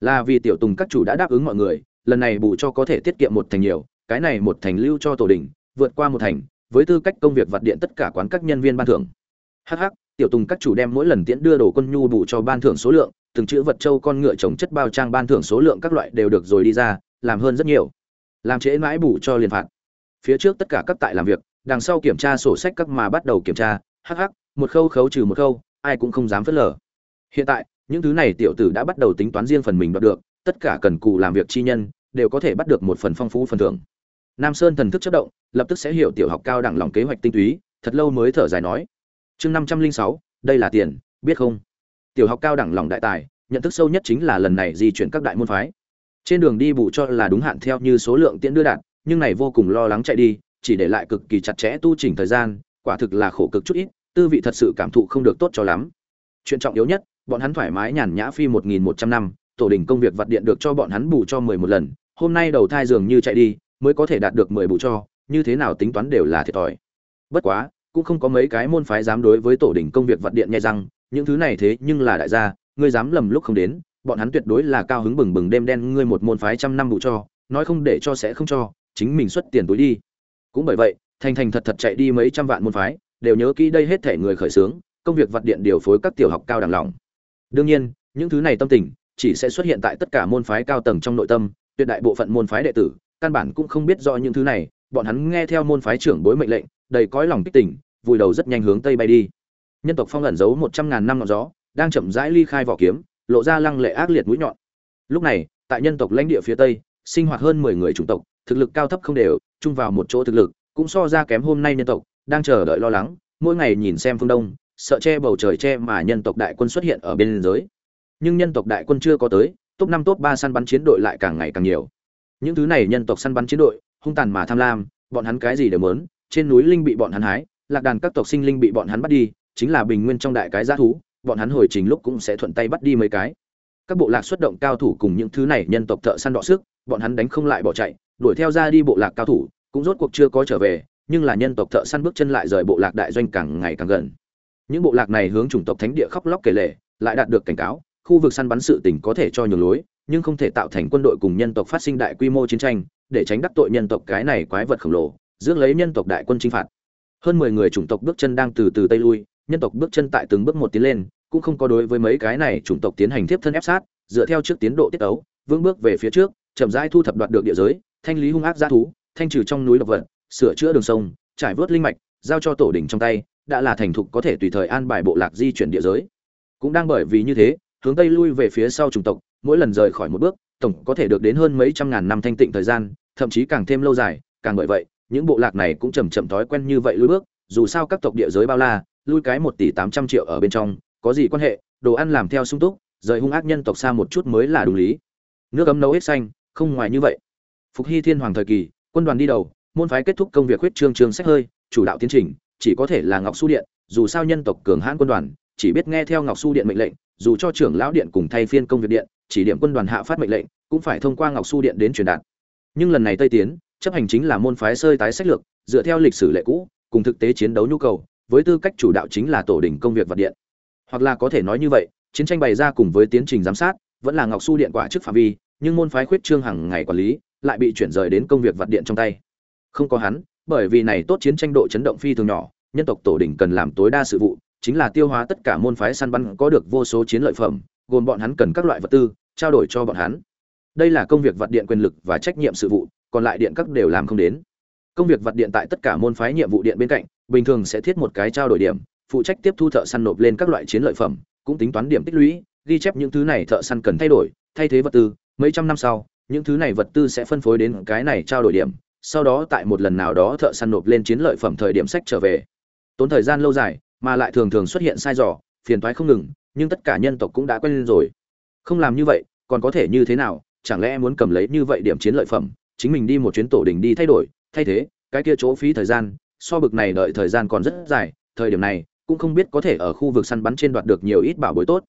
Là vì tiểu tùng các chủ đã đáp ứng mọi người, lần này bù cho có thể tiết kiệm một thành nhiều, cái này một thành lưu cho tổ đình, vượt qua một thành, với tư cách công việc vặt điện tất cả quán các nhân viên ban thưởng. Hh tiểu tùng các chủ đem mỗi lần tiễn đưa đồ quân nhu bù cho ban thưởng số lượng từng chữ vật châu con ngựa trồng chất bao trang ban thưởng số lượng các loại đều được rồi đi ra, làm hơn rất nhiều. Làm trễ mãi bù cho liền phạt. Phía trước tất cả các tại làm việc, đằng sau kiểm tra sổ sách các mà bắt đầu kiểm tra, hắc hắc, một khâu khấu trừ một khâu, ai cũng không dám phất lờ. Hiện tại, những thứ này tiểu tử đã bắt đầu tính toán riêng phần mình đoạt được, tất cả cần cù làm việc chi nhân, đều có thể bắt được một phần phong phú phần thưởng. Nam sơn thần thức chớp động, lập tức sẽ hiểu tiểu học cao đẳng lòng kế hoạch tinh túy, thật lâu mới thở dài nói. Chương năm trăm linh sáu, đây là tiền, biết không? Tiểu học cao đẳng lòng đại tài, nhận thức sâu nhất chính là lần này di chuyển các đại môn phái. Trên đường đi bù cho là đúng hạn theo như số lượng tiễn đưa đạt, nhưng này vô cùng lo lắng chạy đi, chỉ để lại cực kỳ chặt chẽ tu chỉnh thời gian, quả thực là khổ cực chút ít, tư vị thật sự cảm thụ không được tốt cho lắm. Chuyện trọng yếu nhất, bọn hắn thoải mái nhàn nhã phi một nghìn một trăm năm, tổ đình công việc vặt điện được cho bọn hắn bù cho mười một lần, hôm nay đầu thai dường như chạy đi, mới có thể đạt được mười bù cho, như thế nào tính toán đều là thiệt thòi. Bất quá, cũng không có mấy cái môn phái dám đối với tổ đình công việc vặt điện nhai răng những thứ này thế nhưng là đại gia, ngươi dám lầm lúc không đến, bọn hắn tuyệt đối là cao hứng bừng bừng đêm đen ngươi một môn phái trăm năm bù cho, nói không để cho sẽ không cho, chính mình xuất tiền túi đi. Cũng bởi vậy, thành thành thật thật chạy đi mấy trăm vạn môn phái, đều nhớ kỹ đây hết thể người khởi xướng, công việc vặt điện điều phối các tiểu học cao đẳng lòng. Đương nhiên, những thứ này tâm tình, chỉ sẽ xuất hiện tại tất cả môn phái cao tầng trong nội tâm, tuyệt đại bộ phận môn phái đệ tử, căn bản cũng không biết rõ những thứ này, bọn hắn nghe theo môn phái trưởng bối mệnh lệnh, đầy cõi lòng kích tỉnh vùi đầu rất nhanh hướng tây bay đi nhân tộc phong ẩn giấu một trăm ngàn năm ngọn gió, đang chậm rãi ly khai vỏ kiếm, lộ ra lăng lệ ác liệt mũi nhọn. Lúc này, tại nhân tộc lãnh địa phía tây, sinh hoạt hơn mười người chủng tộc, thực lực cao thấp không đều, chung vào một chỗ thực lực, cũng so ra kém hôm nay nhân tộc, đang chờ đợi lo lắng, mỗi ngày nhìn xem phương đông, sợ che bầu trời che mà nhân tộc đại quân xuất hiện ở bên giới. Nhưng nhân tộc đại quân chưa có tới, top năm top ba săn bắn chiến đội lại càng ngày càng nhiều. Những thứ này nhân tộc săn bắn chiến đội, hung tàn mà tham lam, bọn hắn cái gì đều mớn trên núi linh bị bọn hắn hái, lạc đàn các tộc sinh linh bị bọn hắn bắt đi chính là bình nguyên trong đại cái giá thú, bọn hắn hồi trình lúc cũng sẽ thuận tay bắt đi mấy cái. Các bộ lạc xuất động cao thủ cùng những thứ này nhân tộc thợ săn đọ sức, bọn hắn đánh không lại bỏ chạy, đuổi theo ra đi bộ lạc cao thủ, cũng rốt cuộc chưa có trở về, nhưng là nhân tộc thợ săn bước chân lại rời bộ lạc đại doanh càng ngày càng gần. Những bộ lạc này hướng chủng tộc thánh địa khóc lóc kể lể, lại đạt được cảnh cáo, khu vực săn bắn sự tình có thể cho nhường lối, nhưng không thể tạo thành quân đội cùng nhân tộc phát sinh đại quy mô chiến tranh, để tránh đắc tội nhân tộc cái này quái vật khổng lồ dưỡng lấy nhân tộc đại quân chinh phạt. Hơn mười người chủng tộc bước chân đang từ từ tây lui nhân tộc bước chân tại từng bước một tiến lên, cũng không có đối với mấy cái này chủng tộc tiến hành tiếp thân ép sát, dựa theo trước tiến độ tiết tấu, vững bước về phía trước, chậm rãi thu thập đoạt được địa giới, thanh lý hung ác gia thú, thanh trừ trong núi độc vật, sửa chữa đường sông, trải vớt linh mạch, giao cho tổ đỉnh trong tay, đã là thành thục có thể tùy thời an bài bộ lạc di chuyển địa giới. Cũng đang bởi vì như thế, hướng tây lui về phía sau chủng tộc, mỗi lần rời khỏi một bước, tổng có thể được đến hơn mấy trăm ngàn năm thanh tịnh thời gian, thậm chí càng thêm lâu dài, càng bởi vậy, những bộ lạc này cũng chầm chậm thói quen như vậy lui bước, dù sao các tộc địa giới bao la lui cái một tỷ tám trăm triệu ở bên trong, có gì quan hệ, đồ ăn làm theo sung túc, rời hung ác nhân tộc xa một chút mới là đúng lý. Nước ấm nấu hết xanh, không ngoài như vậy. Phục hy thiên hoàng thời kỳ, quân đoàn đi đầu, môn phái kết thúc công việc huyết trương trương sách hơi, chủ đạo tiến trình, chỉ có thể là ngọc su điện, dù sao nhân tộc cường hãn quân đoàn, chỉ biết nghe theo ngọc su điện mệnh lệnh, dù cho trưởng lão điện cùng thay phiên công việc điện, chỉ điểm quân đoàn hạ phát mệnh lệnh, cũng phải thông qua ngọc su điện đến truyền đạt. Nhưng lần này tây tiến, chấp hành chính là môn phái sơi tái sách lược, dựa theo lịch sử lệ cũ, cùng thực tế chiến đấu nhu cầu với tư cách chủ đạo chính là tổ đỉnh công việc vật điện. Hoặc là có thể nói như vậy, chiến tranh bày ra cùng với tiến trình giám sát, vẫn là ngọc su điện quả chức phạm vi, nhưng môn phái khuyết trương hàng ngày quản lý, lại bị chuyển rời đến công việc vật điện trong tay. Không có hắn, bởi vì này tốt chiến tranh độ chấn động phi thường nhỏ, nhân tộc tổ đỉnh cần làm tối đa sự vụ, chính là tiêu hóa tất cả môn phái săn bắn có được vô số chiến lợi phẩm, gồm bọn hắn cần các loại vật tư, trao đổi cho bọn hắn. Đây là công việc vật điện quyền lực và trách nhiệm sự vụ, còn lại điện các đều làm không đến công việc vật điện tại tất cả môn phái nhiệm vụ điện bên cạnh, bình thường sẽ thiết một cái trao đổi điểm, phụ trách tiếp thu thợ săn nộp lên các loại chiến lợi phẩm, cũng tính toán điểm tích lũy, ghi chép những thứ này thợ săn cần thay đổi, thay thế vật tư, mấy trăm năm sau, những thứ này vật tư sẽ phân phối đến cái này trao đổi điểm, sau đó tại một lần nào đó thợ săn nộp lên chiến lợi phẩm thời điểm sách trở về. Tốn thời gian lâu dài, mà lại thường thường xuất hiện sai dò, phiền toái không ngừng, nhưng tất cả nhân tộc cũng đã quen lên rồi. Không làm như vậy, còn có thể như thế nào? Chẳng lẽ muốn cầm lấy như vậy điểm chiến lợi phẩm, chính mình đi một chuyến tổ đình đi thay đổi thay thế, cái kia chỗ phí thời gian, so bực này đợi thời gian còn rất dài, thời điểm này, cũng không biết có thể ở khu vực săn bắn trên đoạt được nhiều ít bảo bối tốt.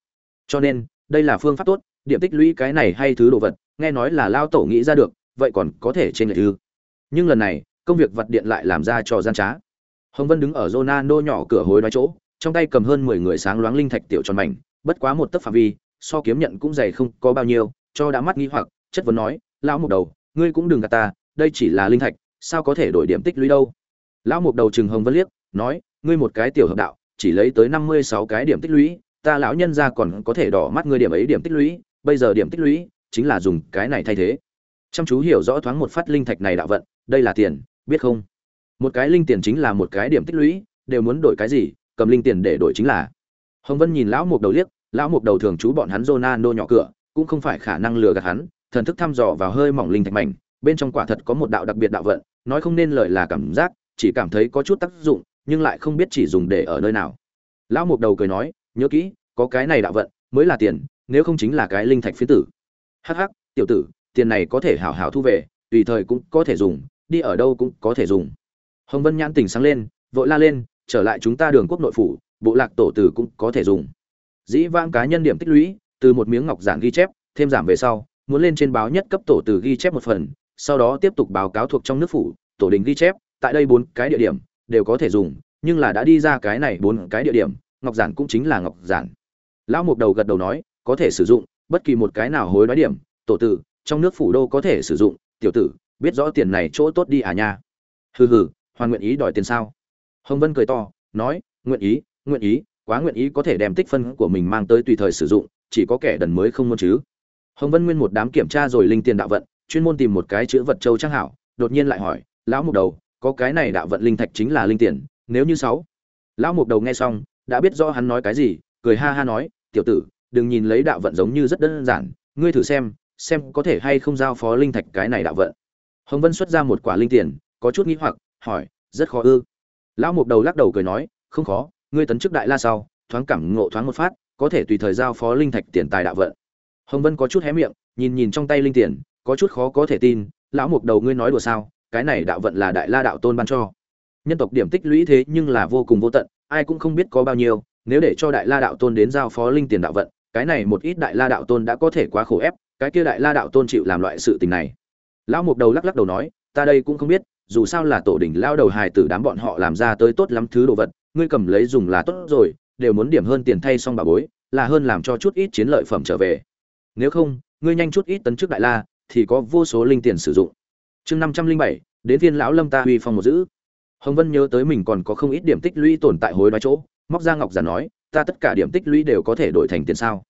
Cho nên, đây là phương pháp tốt, điểm tích lũy cái này hay thứ đồ vật, nghe nói là lao tổ nghĩ ra được, vậy còn có thể trên lệ ư. Nhưng lần này, công việc vật điện lại làm ra cho gian trá. Hồng vân đứng ở Ronaldo nhỏ cửa hối đoái chỗ, trong tay cầm hơn mười người sáng loáng linh thạch tiểu tròn mảnh, bất quá một tấc phạm vi, so kiếm nhận cũng dày không có bao nhiêu, cho đã mắt nghi hoặc, chất vấn nói, lão một đầu, ngươi cũng đừng gạt ta, đây chỉ là linh thạch sao có thể đổi điểm tích lũy đâu? Lão mục đầu trừng hồng vân liếc, nói, ngươi một cái tiểu hợp đạo, chỉ lấy tới năm mươi sáu cái điểm tích lũy, ta lão nhân ra còn có thể đỏ mắt ngươi điểm ấy điểm tích lũy, bây giờ điểm tích lũy chính là dùng cái này thay thế. Chăm chú hiểu rõ thoáng một phát linh thạch này đạo vận, đây là tiền, biết không? Một cái linh tiền chính là một cái điểm tích lũy, đều muốn đổi cái gì, cầm linh tiền để đổi chính là. Hồng vân nhìn lão mục đầu liếc, lão mục đầu thường trú bọn hắn Ronaldo nhỏ cửa, cũng không phải khả năng lừa gạt hắn, thần thức thăm dò vào hơi mỏng linh thạch mảnh bên trong quả thật có một đạo đặc biệt đạo vận, nói không nên lời là cảm giác, chỉ cảm thấy có chút tác dụng, nhưng lại không biết chỉ dùng để ở nơi nào. Lão mục đầu cười nói, nhớ kỹ, có cái này đạo vận mới là tiền, nếu không chính là cái linh thạch phiến tử. Hắc hắc, tiểu tử, tiền này có thể hảo hảo thu về, tùy thời cũng có thể dùng, đi ở đâu cũng có thể dùng. Hồng vân nhãn tỉnh sáng lên, vội la lên, trở lại chúng ta đường quốc nội phủ, bộ lạc tổ tử cũng có thể dùng. Dĩ vãng cá nhân điểm tích lũy, từ một miếng ngọc giản ghi chép, thêm giảm về sau, muốn lên trên báo nhất cấp tổ tử ghi chép một phần sau đó tiếp tục báo cáo thuộc trong nước phủ, tổ đình ghi chép, tại đây bốn cái địa điểm đều có thể dùng, nhưng là đã đi ra cái này bốn cái địa điểm, ngọc giản cũng chính là ngọc giản. Lão mục đầu gật đầu nói, có thể sử dụng, bất kỳ một cái nào hối đoái điểm, tổ tử, trong nước phủ đô có thể sử dụng, tiểu tử, biết rõ tiền này chỗ tốt đi à nha. Hừ hừ hoàn nguyện ý đòi tiền sao? Hồng vân cười to, nói, nguyện ý nguyện ý, quá nguyện ý có thể đem tích phân của mình mang tới tùy thời sử dụng, chỉ có kẻ đần mới không muốn chứ. Hồng vân nguyên một đám kiểm tra rồi linh tiền đạo vận chuyên môn tìm một cái chữ vật châu trang hảo, đột nhiên lại hỏi, lão mục đầu, có cái này đạo vận linh thạch chính là linh tiền, nếu như sáu? Lão mục đầu nghe xong, đã biết rõ hắn nói cái gì, cười ha ha nói, tiểu tử, đừng nhìn lấy đạo vận giống như rất đơn giản, ngươi thử xem xem có thể hay không giao phó linh thạch cái này đạo vận. Hồng vân xuất ra một quả linh tiền, có chút nghĩ hoặc, hỏi, rất khó ư? Lão mục đầu lắc đầu cười nói, không khó, ngươi tấn chức đại la sau, thoáng cảm ngộ thoáng một phát, có thể tùy thời giao phó linh thạch tiền tài đạo vận. Hồng vân có chút hé miệng, nhìn nhìn trong tay linh tiền có chút khó có thể tin, lão mục đầu ngươi nói đùa sao, cái này đạo vận là đại la đạo tôn ban cho. Nhân tộc điểm tích lũy thế nhưng là vô cùng vô tận, ai cũng không biết có bao nhiêu, nếu để cho đại la đạo tôn đến giao phó linh tiền đạo vận, cái này một ít đại la đạo tôn đã có thể quá khổ ép, cái kia đại la đạo tôn chịu làm loại sự tình này. Lão mục đầu lắc lắc đầu nói, ta đây cũng không biết, dù sao là tổ đỉnh lao đầu hài tử đám bọn họ làm ra tới tốt lắm thứ đồ vật, ngươi cầm lấy dùng là tốt rồi, đều muốn điểm hơn tiền thay xong bà bối, là hơn làm cho chút ít chiến lợi phẩm trở về. Nếu không, ngươi nhanh chút ít tấn trước đại la thì có vô số linh tiền sử dụng. Chương năm trăm linh bảy, đến viên lão lâm ta uy phong một giữ. Hồng vân nhớ tới mình còn có không ít điểm tích lũy tồn tại hối đoái chỗ, móc ra ngọc giản nói, ta tất cả điểm tích lũy đều có thể đổi thành tiền sao?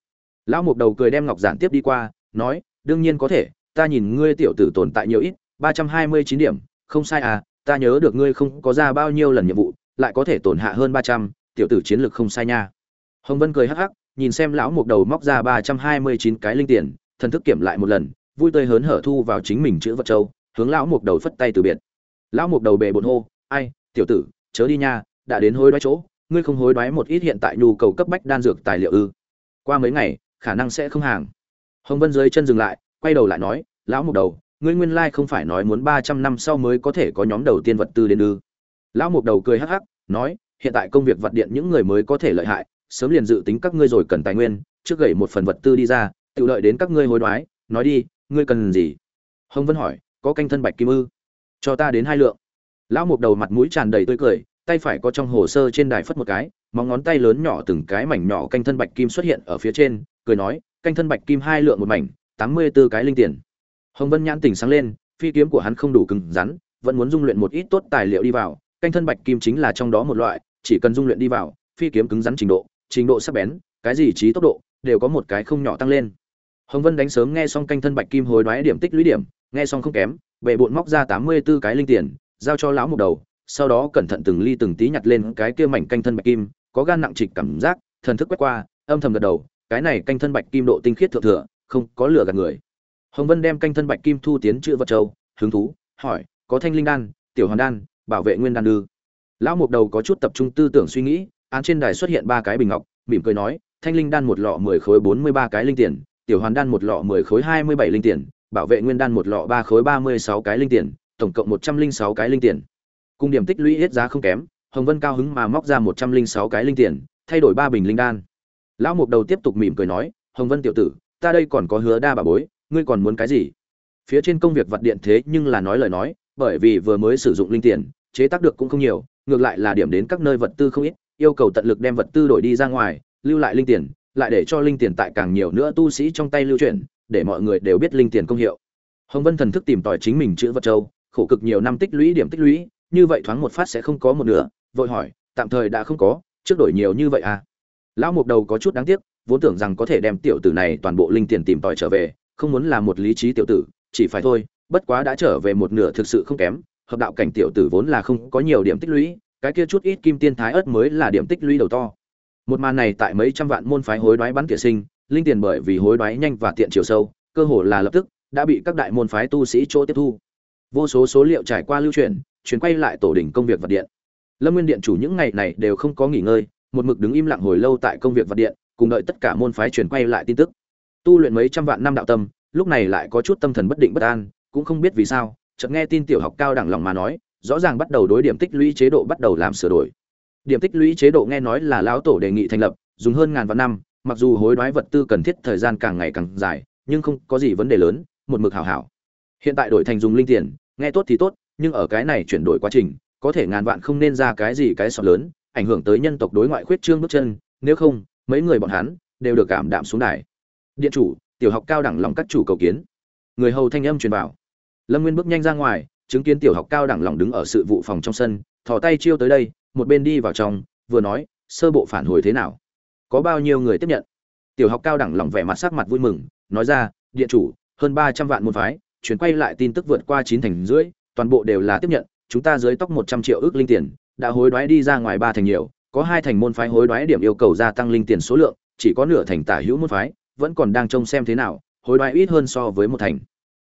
Lão mục đầu cười đem ngọc giản tiếp đi qua, nói, đương nhiên có thể, ta nhìn ngươi tiểu tử tồn tại nhiều ít, ba trăm hai mươi chín điểm, không sai à ta nhớ được ngươi không có ra bao nhiêu lần nhiệm vụ, lại có thể tổn hạ hơn ba trăm, tiểu tử chiến lược không sai nha. Hồng vân cười hắc hắc, nhìn xem lão mục đầu móc ra ba trăm hai mươi chín cái linh tiền, thần thức kiểm lại một lần vui tươi hớn hở thu vào chính mình chữ vật châu, hướng lão mục đầu phất tay từ biệt. Lão mục đầu bề bộn hô, ai, tiểu tử, chớ đi nha, đã đến hối đoái chỗ, ngươi không hối đoái một ít hiện tại nhu cầu cấp bách đan dược tài liệu ư? Qua mấy ngày, khả năng sẽ không hàng. Hồng vân dưới chân dừng lại, quay đầu lại nói, lão mục đầu, ngươi nguyên lai không phải nói muốn ba trăm năm sau mới có thể có nhóm đầu tiên vật tư đến ư? Lão mục đầu cười hắc hắc, nói, hiện tại công việc vật điện những người mới có thể lợi hại, sớm liền dự tính các ngươi rồi cần tài nguyên, trước gửi một phần vật tư đi ra, tự lợi đến các ngươi hối đoái, nói đi ngươi cần gì? Hồng vân hỏi, có canh thân bạch kim ư? Cho ta đến hai lượng. Lão mục đầu mặt mũi tràn đầy tươi cười, tay phải có trong hồ sơ trên đài phất một cái, móng ngón tay lớn nhỏ từng cái mảnh nhỏ canh thân bạch kim xuất hiện ở phía trên, cười nói, canh thân bạch kim hai lượng một mảnh, tám mươi b ố cái linh tiền. Hồng vân nhãn tỉnh sáng lên, phi kiếm của hắn không đủ cứng rắn, vẫn muốn dung luyện một ít tốt tài liệu đi vào, canh thân bạch kim chính là trong đó một loại, chỉ cần dung luyện đi vào, phi kiếm cứng rắn trình độ trình độ sắc bén, cái gì trí tốc độ, đều có một cái không nhỏ tăng lên hồng vân đánh sớm nghe xong canh thân bạch kim hồi đoái điểm tích lũy điểm, nghe xong không kém bệ bộn móc ra tám mươi b ố cái linh tiền, giao cho lão một đầu, sau đó cẩn thận từng ly từng tí nhặt lên cái kia mảnh canh thân bạch kim, có gan nặng trịch cảm giác, thần thức quét qua, âm thầm gật đầu, cái này canh thân bạch kim độ tinh khiết thượng thừa, không có lửa gạt người. Hồng vân đem canh thân bạch kim thu tiến chữ vật châu, hứng thú, hỏi, có thanh linh đan, tiểu hoàn đan, bảo vệ nguyên đan ư? Lão mục đầu có chút tập trung tư tưởng suy nghĩ, án trên đài xuất hiện ba cái bình ngọc, mỉm cười nói, thanh linh đan một lọ mười khối bốn mươi ba cái linh tiền tiểu hoàn đan một lọ mười khối hai mươi bảy linh tiền, bảo vệ nguyên đan một lọ ba khối ba mươi sáu cái linh tiền, tổng cộng một trăm linh sáu cái linh tiền. Cùng điểm tích lũy hết giá không kém, hồng vân cao hứng mà móc ra một trăm linh sáu cái linh tiền, thay đổi ba bình linh đan. Lão mục đầu tiếp tục mỉm cười nói, hồng vân tiểu tử, ta đây còn có hứa đa bà bối, ngươi còn muốn cái gì? Phía trên công việc vật điện thế nhưng là nói lời nói, bởi vì vừa mới sử dụng linh tiền, chế tác được cũng không nhiều, ngược lại là điểm đến các nơi vật tư không ít, yêu cầu tận lực đem vật tư đổi đi ra ngoài, lưu lại linh tiền lại để cho linh tiền tại càng nhiều nữa tu sĩ trong tay lưu chuyển, để mọi người đều biết linh tiền công hiệu. Hồng vân thần thức tìm tòi chính mình chữ vật châu, khổ cực nhiều năm tích lũy điểm tích lũy, như vậy thoáng một phát sẽ không có một nửa, vội hỏi, tạm thời đã không có, trước đổi nhiều như vậy à? Lão mục đầu có chút đáng tiếc, vốn tưởng rằng có thể đem tiểu tử này toàn bộ linh tiền tìm tòi trở về, không muốn là một lý trí tiểu tử, chỉ phải thôi, bất quá đã trở về một nửa thực sự không kém, hợp đạo cảnh tiểu tử vốn là không có nhiều điểm tích lũy, cái kia chút ít kim tiên thái ớt mới là điểm tích lũy đầu to một màn này tại mấy trăm vạn môn phái hối đoái bắn tỉa sinh, linh tiền bởi vì hối đoái nhanh và tiện chiều sâu, cơ hồ là lập tức, đã bị các đại môn phái tu sĩ chỗ tiếp thu. Vô số số liệu trải qua lưu truyền chuyển quay lại tổ đỉnh công việc vật điện. Lâm nguyên điện chủ những ngày này đều không có nghỉ ngơi, một mực đứng im lặng hồi lâu tại công việc vật điện, cùng đợi tất cả môn phái chuyển quay lại tin tức. Tu luyện mấy trăm vạn năm đạo tâm, lúc này lại có chút tâm thần bất định bất an, cũng không biết vì sao, chợt nghe tin tiểu học cao đẳng lòng mà nói, rõ ràng bắt đầu đối điểm tích lũy chế độ bắt đầu làm sửa đổi điểm tích lũy chế độ nghe nói là lão tổ đề nghị thành lập, dùng hơn ngàn vạn năm, mặc dù hối đoái vật tư cần thiết thời gian càng ngày càng dài, nhưng không có gì vấn đề lớn, một mực hảo hảo. Hiện tại đổi thành dùng linh tiền, nghe tốt thì tốt, nhưng ở cái này chuyển đổi quá trình, có thể ngàn vạn không nên ra cái gì cái sọt lớn, ảnh hưởng tới nhân tộc đối ngoại khuyết trương bước chân, nếu không, mấy người bọn hắn đều được cảm đạm xuống đài. Điện chủ, tiểu học cao đẳng lòng các chủ cầu kiến. Người hầu thanh âm truyền vào. Lâm nguyên bước nhanh ra ngoài, chứng kiến tiểu học cao đẳng lòng đứng ở sự vụ phòng trong sân, thò tay chiêu tới đây một bên đi vào trong, vừa nói, sơ bộ phản hồi thế nào? Có bao nhiêu người tiếp nhận? Tiểu học cao đẳng lòng vẻ mặt sắc mặt vui mừng, nói ra, điện chủ, hơn ba trăm vạn môn phái, chuyển quay lại tin tức vượt qua chín thành rưỡi, toàn bộ đều là tiếp nhận, chúng ta dưới tóc một trăm triệu ước linh tiền, đã hối đoái đi ra ngoài ba thành nhiều, có hai thành môn phái hối đoái điểm yêu cầu gia tăng linh tiền số lượng, chỉ có nửa thành tả hữu môn phái, vẫn còn đang trông xem thế nào, hối đoái ít hơn so với một thành.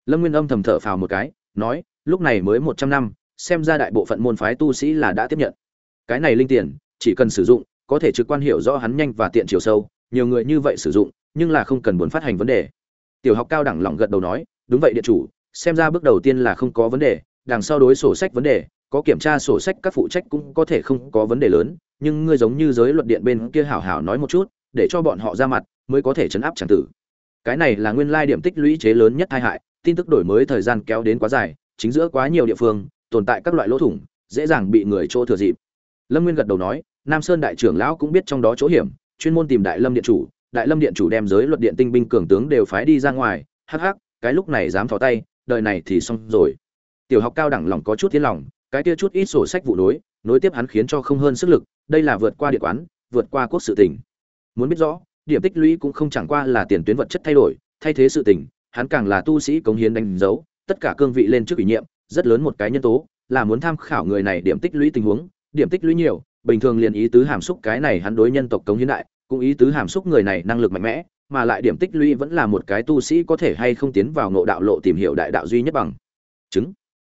Lâm nguyên âm thầm thở phào một cái, nói, lúc này mới một trăm năm, xem ra đại bộ phận môn phái tu sĩ là đã tiếp nhận cái này linh tiền, chỉ cần sử dụng, có thể trực quan hiểu rõ hắn nhanh và tiện chiều sâu, nhiều người như vậy sử dụng, nhưng là không cần muốn phát hành vấn đề. Tiểu học cao đẳng lỏng gật đầu nói, đúng vậy điện chủ, xem ra bước đầu tiên là không có vấn đề, đằng sau đối sổ sách vấn đề, có kiểm tra sổ sách các phụ trách cũng có thể không có vấn đề lớn, nhưng ngươi giống như giới luật điện bên kia hảo hảo nói một chút, để cho bọn họ ra mặt, mới có thể chấn áp tràng tử. Cái này là nguyên lai điểm tích lũy chế lớn nhất tai hại, tin tức đổi mới thời gian kéo đến quá dài, chính giữa quá nhiều địa phương, tồn tại các loại lỗ thủng, dễ dàng bị người chỗ thừa dịp lâm nguyên gật đầu nói, nam sơn đại trưởng lão cũng biết trong đó chỗ hiểm, chuyên môn tìm đại lâm điện chủ, đại lâm điện chủ đem giới luật điện tinh binh cường tướng đều phái đi ra ngoài, hắc hắc, cái lúc này dám thò tay, đời này thì xong rồi. Tiểu học cao đẳng lòng có chút tiến lòng, cái kia chút ít sổ sách vụ nối nối tiếp hắn khiến cho không hơn sức lực, đây là vượt qua địa quán, vượt qua quốc sự tỉnh. Muốn biết rõ, điểm tích lũy cũng không chẳng qua là tiền tuyến vật chất thay đổi, thay thế sự tỉnh, hắn càng là tu sĩ cống hiến đánh dấu, tất cả cương vị lên trước ủy nhiệm, rất lớn một cái nhân tố, là muốn tham khảo người này điểm tích lũy tình huống điểm tích lũy nhiều, bình thường liền ý tứ hàm xúc cái này hắn đối nhân tộc cống hiến đại, cũng ý tứ hàm xúc người này năng lực mạnh mẽ, mà lại điểm tích lũy vẫn là một cái tu sĩ có thể hay không tiến vào ngộ đạo lộ tìm hiểu đại đạo duy nhất bằng. Chứng.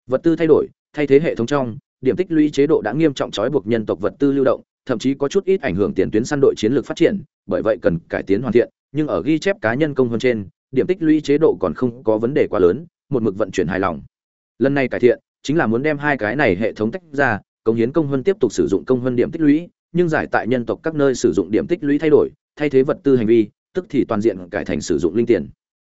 Vật tư thay đổi, thay thế hệ thống trong, điểm tích lũy chế độ đã nghiêm trọng trói buộc nhân tộc vật tư lưu động, thậm chí có chút ít ảnh hưởng tiền tuyến săn đội chiến lược phát triển, bởi vậy cần cải tiến hoàn thiện, nhưng ở ghi chép cá nhân công hơn trên, điểm tích lũy chế độ còn không có vấn đề quá lớn, một mực vận chuyển hài lòng. Lần này cải thiện, chính là muốn đem hai cái này hệ thống tách ra công hiến công hơn tiếp tục sử dụng công hơn điểm tích lũy, nhưng giải tại nhân tộc các nơi sử dụng điểm tích lũy thay đổi, thay thế vật tư hành vi, tức thì toàn diện cải thành sử dụng linh tiền.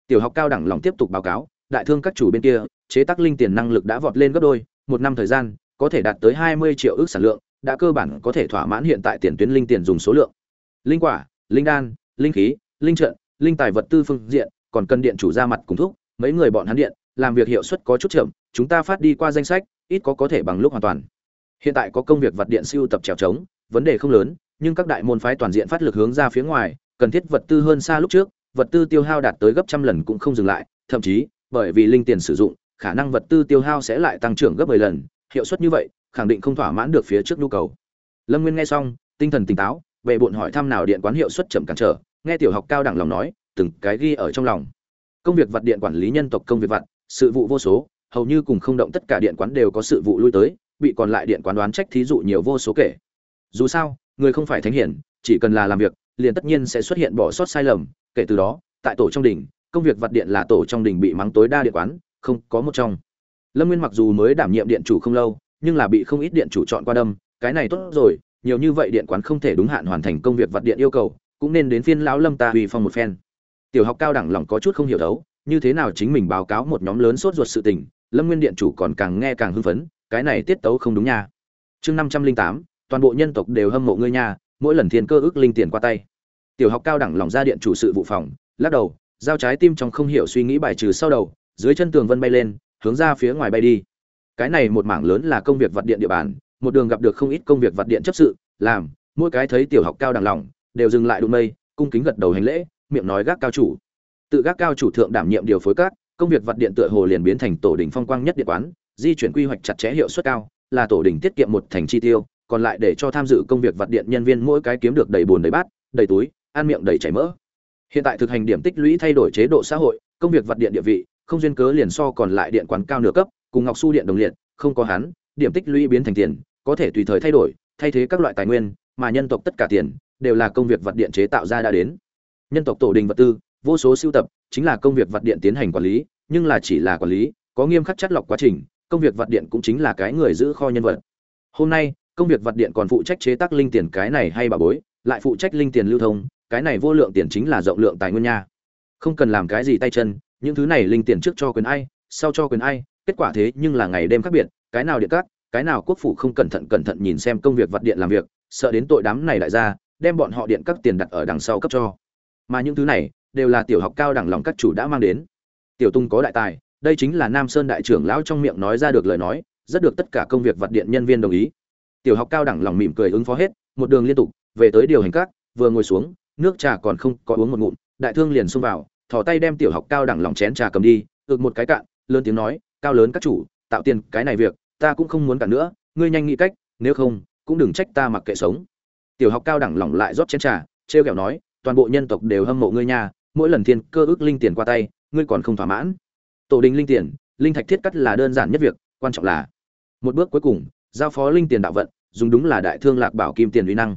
Tiểu học cao đẳng lòng tiếp tục báo cáo, đại thương các chủ bên kia, chế tác linh tiền năng lực đã vọt lên gấp đôi, một năm thời gian, có thể đạt tới 20 triệu ước sản lượng, đã cơ bản có thể thỏa mãn hiện tại tiền tuyến linh tiền dùng số lượng. Linh quả, linh đan, linh khí, linh trận, linh tài vật tư phương diện, còn cần điện chủ ra mặt cùng thúc, mấy người bọn hắn điện, làm việc hiệu suất có chút chậm, chúng ta phát đi qua danh sách, ít có có thể bằng lúc hoàn toàn hiện tại có công việc vật điện siêu tập trèo trống, vấn đề không lớn, nhưng các đại môn phái toàn diện phát lực hướng ra phía ngoài, cần thiết vật tư hơn xa lúc trước, vật tư tiêu hao đạt tới gấp trăm lần cũng không dừng lại, thậm chí, bởi vì linh tiền sử dụng, khả năng vật tư tiêu hao sẽ lại tăng trưởng gấp 10 lần, hiệu suất như vậy, khẳng định không thỏa mãn được phía trước nhu cầu. Lâm nguyên nghe xong, tinh thần tỉnh táo về bọn hỏi thăm nào điện quán hiệu suất chậm cản trở, nghe tiểu học cao đẳng lòng nói, từng cái ghi ở trong lòng. Công việc vật điện quản lý nhân tộc công việc vật sự vụ vô số, hầu như cùng không động tất cả điện quán đều có sự vụ lui tới bị còn lại điện quán đoán trách thí dụ nhiều vô số kể. Dù sao, người không phải thánh hiển, chỉ cần là làm việc, liền tất nhiên sẽ xuất hiện bỏ sót sai lầm. Kể từ đó, tại tổ trong đỉnh, công việc vật điện là tổ trong đỉnh bị mắng tối đa điện quán, không có một trong. Lâm nguyên mặc dù mới đảm nhiệm điện chủ không lâu, nhưng là bị không ít điện chủ chọn qua đâm. Cái này tốt rồi, nhiều như vậy điện quán không thể đúng hạn hoàn thành công việc vật điện yêu cầu, cũng nên đến phiên lão lâm ta uy phong một phen. Tiểu học cao đẳng lòng có chút không hiểu đấu như thế nào chính mình báo cáo một nhóm lớn sốt ruột sự tình, lâm nguyên điện chủ còn càng nghe càng hưng phấn cái này tiết tấu không đúng nha. Chương năm trăm linh tám, toàn bộ nhân tộc đều hâm mộ ngươi nha, mỗi lần thiên cơ ước linh tiền qua tay. Tiểu học cao đẳng lòng ra điện chủ sự vụ phòng, lắc đầu giao trái tim trong không hiểu suy nghĩ bài trừ sau đầu, dưới chân tường vân bay lên, hướng ra phía ngoài bay đi. Cái này một mảng lớn là công việc vật điện địa bàn, một đường gặp được không ít công việc vật điện chấp sự, làm, mỗi cái thấy tiểu học cao đẳng lòng, đều dừng lại đụng mây, cung kính gật đầu hành lễ, miệng nói gác cao chủ. Tự gác cao chủ thượng đảm nhiệm điều phối các, công việc vật điện tựa hồ liền biến thành tổ đỉnh phong quang nhất điện quán di chuyển quy hoạch chặt chẽ hiệu suất cao, là tổ đỉnh tiết kiệm một thành chi tiêu, còn lại để cho tham dự công việc vật điện nhân viên mỗi cái kiếm được đầy bùn đầy bát, đầy túi, ăn miệng đầy chảy mỡ. Hiện tại thực hành điểm tích lũy thay đổi chế độ xã hội, công việc vật điện địa vị, không duyên cớ liền so còn lại điện quán cao nửa cấp, cùng ngọc su điện đồng liệt, không có hắn, điểm tích lũy biến thành tiền, có thể tùy thời thay đổi, thay thế các loại tài nguyên, mà nhân tộc tất cả tiền, đều là công việc vật điện chế tạo ra đã đến. Nhân tộc tổ đình vật tư, vô số sưu tập, chính là công việc vật điện tiến hành quản lý, nhưng là chỉ là quản lý, có nghiêm khắc chất lọc quá trình công việc vật điện cũng chính là cái người giữ kho nhân vật. Hôm nay công việc vật điện còn phụ trách chế tác linh tiền cái này hay bà bối lại phụ trách linh tiền lưu thông cái này vô lượng tiền chính là rộng lượng tài nguyên nha. Không cần làm cái gì tay chân những thứ này linh tiền trước cho quyền ai sau cho quyền ai kết quả thế nhưng là ngày đêm khác biệt cái nào điện cát cái nào quốc phủ không cẩn thận cẩn thận nhìn xem công việc vật điện làm việc sợ đến tội đám này lại ra, đem bọn họ điện các tiền đặt ở đằng sau cấp cho. Mà những thứ này đều là tiểu học cao đẳng lòng các chủ đã mang đến. Tiểu tung có đại tài đây chính là nam sơn đại trưởng lão trong miệng nói ra được lời nói, rất được tất cả công việc vật điện nhân viên đồng ý. Tiểu học cao đẳng lòng mỉm cười ứng phó hết, một đường liên tục, về tới điều hành các, vừa ngồi xuống, nước trà còn không có uống một ngụm, đại thương liền xông vào, thò tay đem tiểu học cao đẳng lòng chén trà cầm đi, ực một cái cạn, lớn tiếng nói, cao lớn các chủ, tạo tiền cái này việc, ta cũng không muốn cả nữa, ngươi nhanh nghĩ cách, nếu không, cũng đừng trách ta mặc kệ sống. Tiểu học cao đẳng lòng lại rót chén trà, trêu kẹo nói, toàn bộ nhân tộc đều hâm mộ ngươi nha, mỗi lần thiên cơ ước linh tiền qua tay, ngươi còn không thỏa mãn tổ đình linh tiền, linh thạch thiết cắt là đơn giản nhất việc, quan trọng là một bước cuối cùng, giao phó linh tiền đạo vận, dùng đúng là đại thương lạc bảo kim tiền uy năng.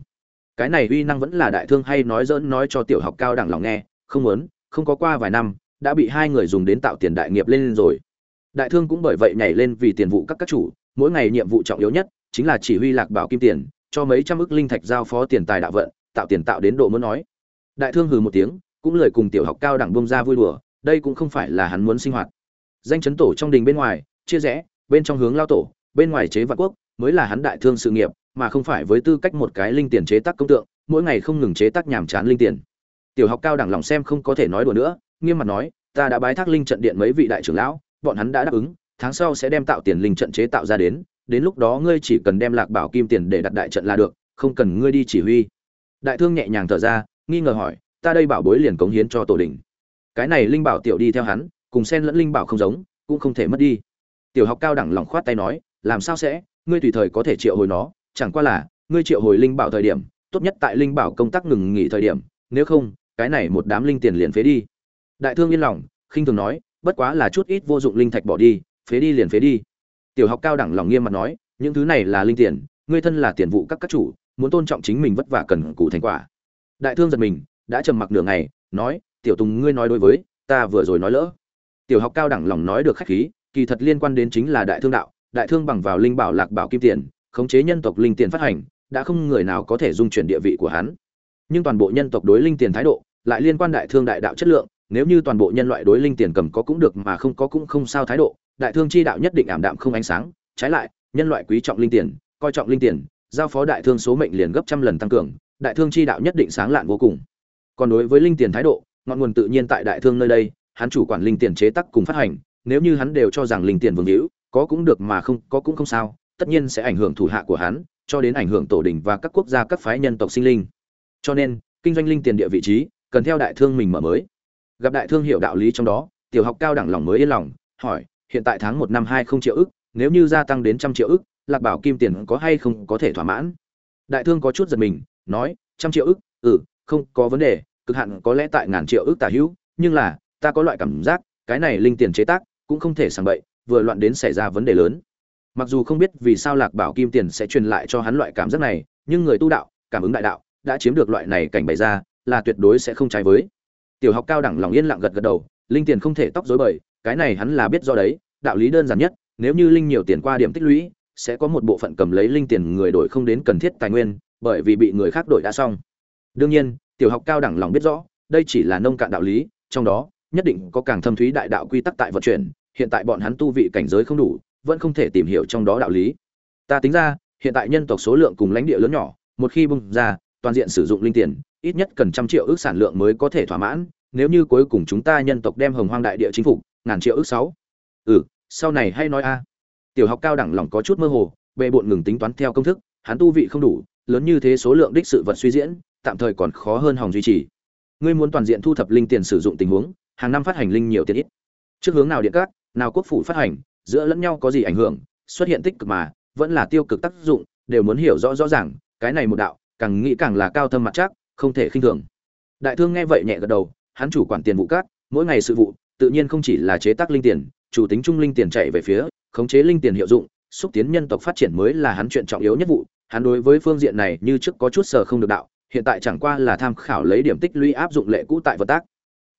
Cái này uy năng vẫn là đại thương hay nói dỡn nói cho tiểu học cao đẳng lòng nghe, không muốn, không có qua vài năm, đã bị hai người dùng đến tạo tiền đại nghiệp lên rồi. Đại thương cũng bởi vậy nhảy lên vì tiền vụ các các chủ, mỗi ngày nhiệm vụ trọng yếu nhất chính là chỉ huy lạc bảo kim tiền, cho mấy trăm ức linh thạch giao phó tiền tài đạo vận, tạo tiền tạo đến độ muốn nói. Đại thương hừ một tiếng, cũng lời cùng tiểu học cao đẳng bông ra vui đùa, đây cũng không phải là hắn muốn sinh hoạt danh chấn tổ trong đình bên ngoài, chia rẽ, bên trong hướng lao tổ, bên ngoài chế vạn quốc, mới là hắn đại thương sự nghiệp, mà không phải với tư cách một cái linh tiền chế tác công tượng, mỗi ngày không ngừng chế tác nhàm chán linh tiền. Tiểu học cao đẳng lòng xem không có thể nói đùa nữa, nghiêm mặt nói, ta đã bái thác linh trận điện mấy vị đại trưởng lão, bọn hắn đã đáp ứng, tháng sau sẽ đem tạo tiền linh trận chế tạo ra đến đến lúc đó ngươi chỉ cần đem lạc bảo kim tiền để đặt đại trận là được, không cần ngươi đi chỉ huy. Đại thương nhẹ nhàng thở ra, nghi ngờ hỏi, ta đây bảo bối liền cống hiến cho tổ đình. Cái này linh bảo tiểu đi theo hắn cùng sen lẫn linh bảo không giống, cũng không thể mất đi. Tiểu học cao đẳng lòng khoát tay nói, làm sao sẽ? Ngươi tùy thời có thể triệu hồi nó, chẳng qua là, ngươi triệu hồi linh bảo thời điểm, tốt nhất tại linh bảo công tác ngừng nghỉ thời điểm, nếu không, cái này một đám linh tiền liền phế đi. Đại thương yên lòng, khinh thường nói, bất quá là chút ít vô dụng linh thạch bỏ đi, phế đi liền phế đi. Tiểu học cao đẳng lòng nghiêm mặt nói, những thứ này là linh tiền, ngươi thân là tiền vụ các các chủ, muốn tôn trọng chính mình vất vả cần cù thành quả. Đại thương giật mình, đã trầm mặc nửa ngày, nói, tiểu tùng, ngươi nói đối với, ta vừa rồi nói lỡ tiểu học cao đẳng lòng nói được khách khí, kỳ thật liên quan đến chính là đại thương đạo, đại thương bằng vào linh bảo lạc bảo kim tiền, khống chế nhân tộc linh tiền phát hành, đã không người nào có thể dung chuyển địa vị của hắn. Nhưng toàn bộ nhân tộc đối linh tiền thái độ, lại liên quan đại thương đại đạo chất lượng, nếu như toàn bộ nhân loại đối linh tiền cầm có cũng được mà không có cũng không sao thái độ, đại thương chi đạo nhất định ảm đạm không ánh sáng. Trái lại, nhân loại quý trọng linh tiền, coi trọng linh tiền, giao phó đại thương số mệnh liền gấp trăm lần tăng cường, đại thương chi đạo nhất định sáng lạn vô cùng. Còn đối với linh tiền thái độ, ngọn nguồn tự nhiên tại đại thương nơi đây hắn chủ quản linh tiền chế tác cùng phát hành, nếu như hắn đều cho rằng linh tiền vương hữu, có cũng được mà không, có cũng không sao, tất nhiên sẽ ảnh hưởng thủ hạ của hắn, cho đến ảnh hưởng tổ đình và các quốc gia các phái nhân tộc sinh linh. Cho nên, kinh doanh linh tiền địa vị trí, cần theo đại thương mình mở mới. Gặp đại thương hiểu đạo lý trong đó, tiểu học cao đẳng lòng mới yên lòng, hỏi, hiện tại tháng một năm hai không triệu ức, nếu như gia tăng đến trăm triệu ức, lạc bảo kim tiền có hay không có thể thỏa mãn? Đại thương có chút giật mình, nói, trăm triệu ức ừ không có vấn đề, cực hạn có lẽ tại ngàn triệu ức tả hữu, nhưng là ta có loại cảm giác, cái này linh tiền chế tác cũng không thể sàng bậy, vừa loạn đến xảy ra vấn đề lớn. Mặc dù không biết vì sao lạc bảo kim tiền sẽ truyền lại cho hắn loại cảm giác này, nhưng người tu đạo, cảm ứng đại đạo, đã chiếm được loại này cảnh bày ra, là tuyệt đối sẽ không trái với. Tiểu học cao đẳng lòng yên lặng gật gật đầu, linh tiền không thể tóc dối bời, cái này hắn là biết do đấy, đạo lý đơn giản nhất, nếu như linh nhiều tiền qua điểm tích lũy, sẽ có một bộ phận cầm lấy linh tiền người đổi không đến cần thiết tài nguyên, bởi vì bị người khác đổi đã xong. Đương nhiên, tiểu học cao đẳng lòng biết rõ, đây chỉ là nông cạn đạo lý, trong đó nhất định có càng thâm thúy đại đạo quy tắc tại vận chuyển, hiện tại bọn hắn tu vị cảnh giới không đủ, vẫn không thể tìm hiểu trong đó đạo lý. Ta tính ra, hiện tại nhân tộc số lượng cùng lãnh địa lớn nhỏ, một khi bung ra, toàn diện sử dụng linh tiền, ít nhất cần trăm triệu ước sản lượng mới có thể thỏa mãn, nếu như cuối cùng chúng ta nhân tộc đem hồng hoang đại địa chính phủ ngàn triệu ước sáu. Ừ sau này hay nói a. Tiểu học cao đẳng lòng có chút mơ hồ bệ bộn ngừng tính toán theo công thức, hắn tu vị không đủ, lớn như thế số lượng đích sự vật suy diễn, tạm thời còn khó hơn hòng duy trì. Ngươi muốn toàn diện thu thập linh tiền sử dụng tình huống hàng năm phát hành linh nhiều tiền ít. Trước hướng nào điện cát nào quốc phủ phát hành, giữa lẫn nhau có gì ảnh hưởng, xuất hiện tích cực mà, vẫn là tiêu cực tác dụng, đều muốn hiểu rõ rõ ràng, cái này một đạo, càng nghĩ càng là cao thâm mặt chắc, không thể khinh thường. Đại thương nghe vậy nhẹ gật đầu, hắn chủ quản tiền vụ cát mỗi ngày sự vụ, tự nhiên không chỉ là chế tác linh tiền, chủ tính trung linh tiền chạy về phía, khống chế linh tiền hiệu dụng, xúc tiến nhân tộc phát triển mới là hắn chuyện trọng yếu nhất vụ, hắn đối với phương diện này như trước có chút sở không được đạo, hiện tại chẳng qua là tham khảo lấy điểm tích lũy áp dụng lệ cũ tại vật tác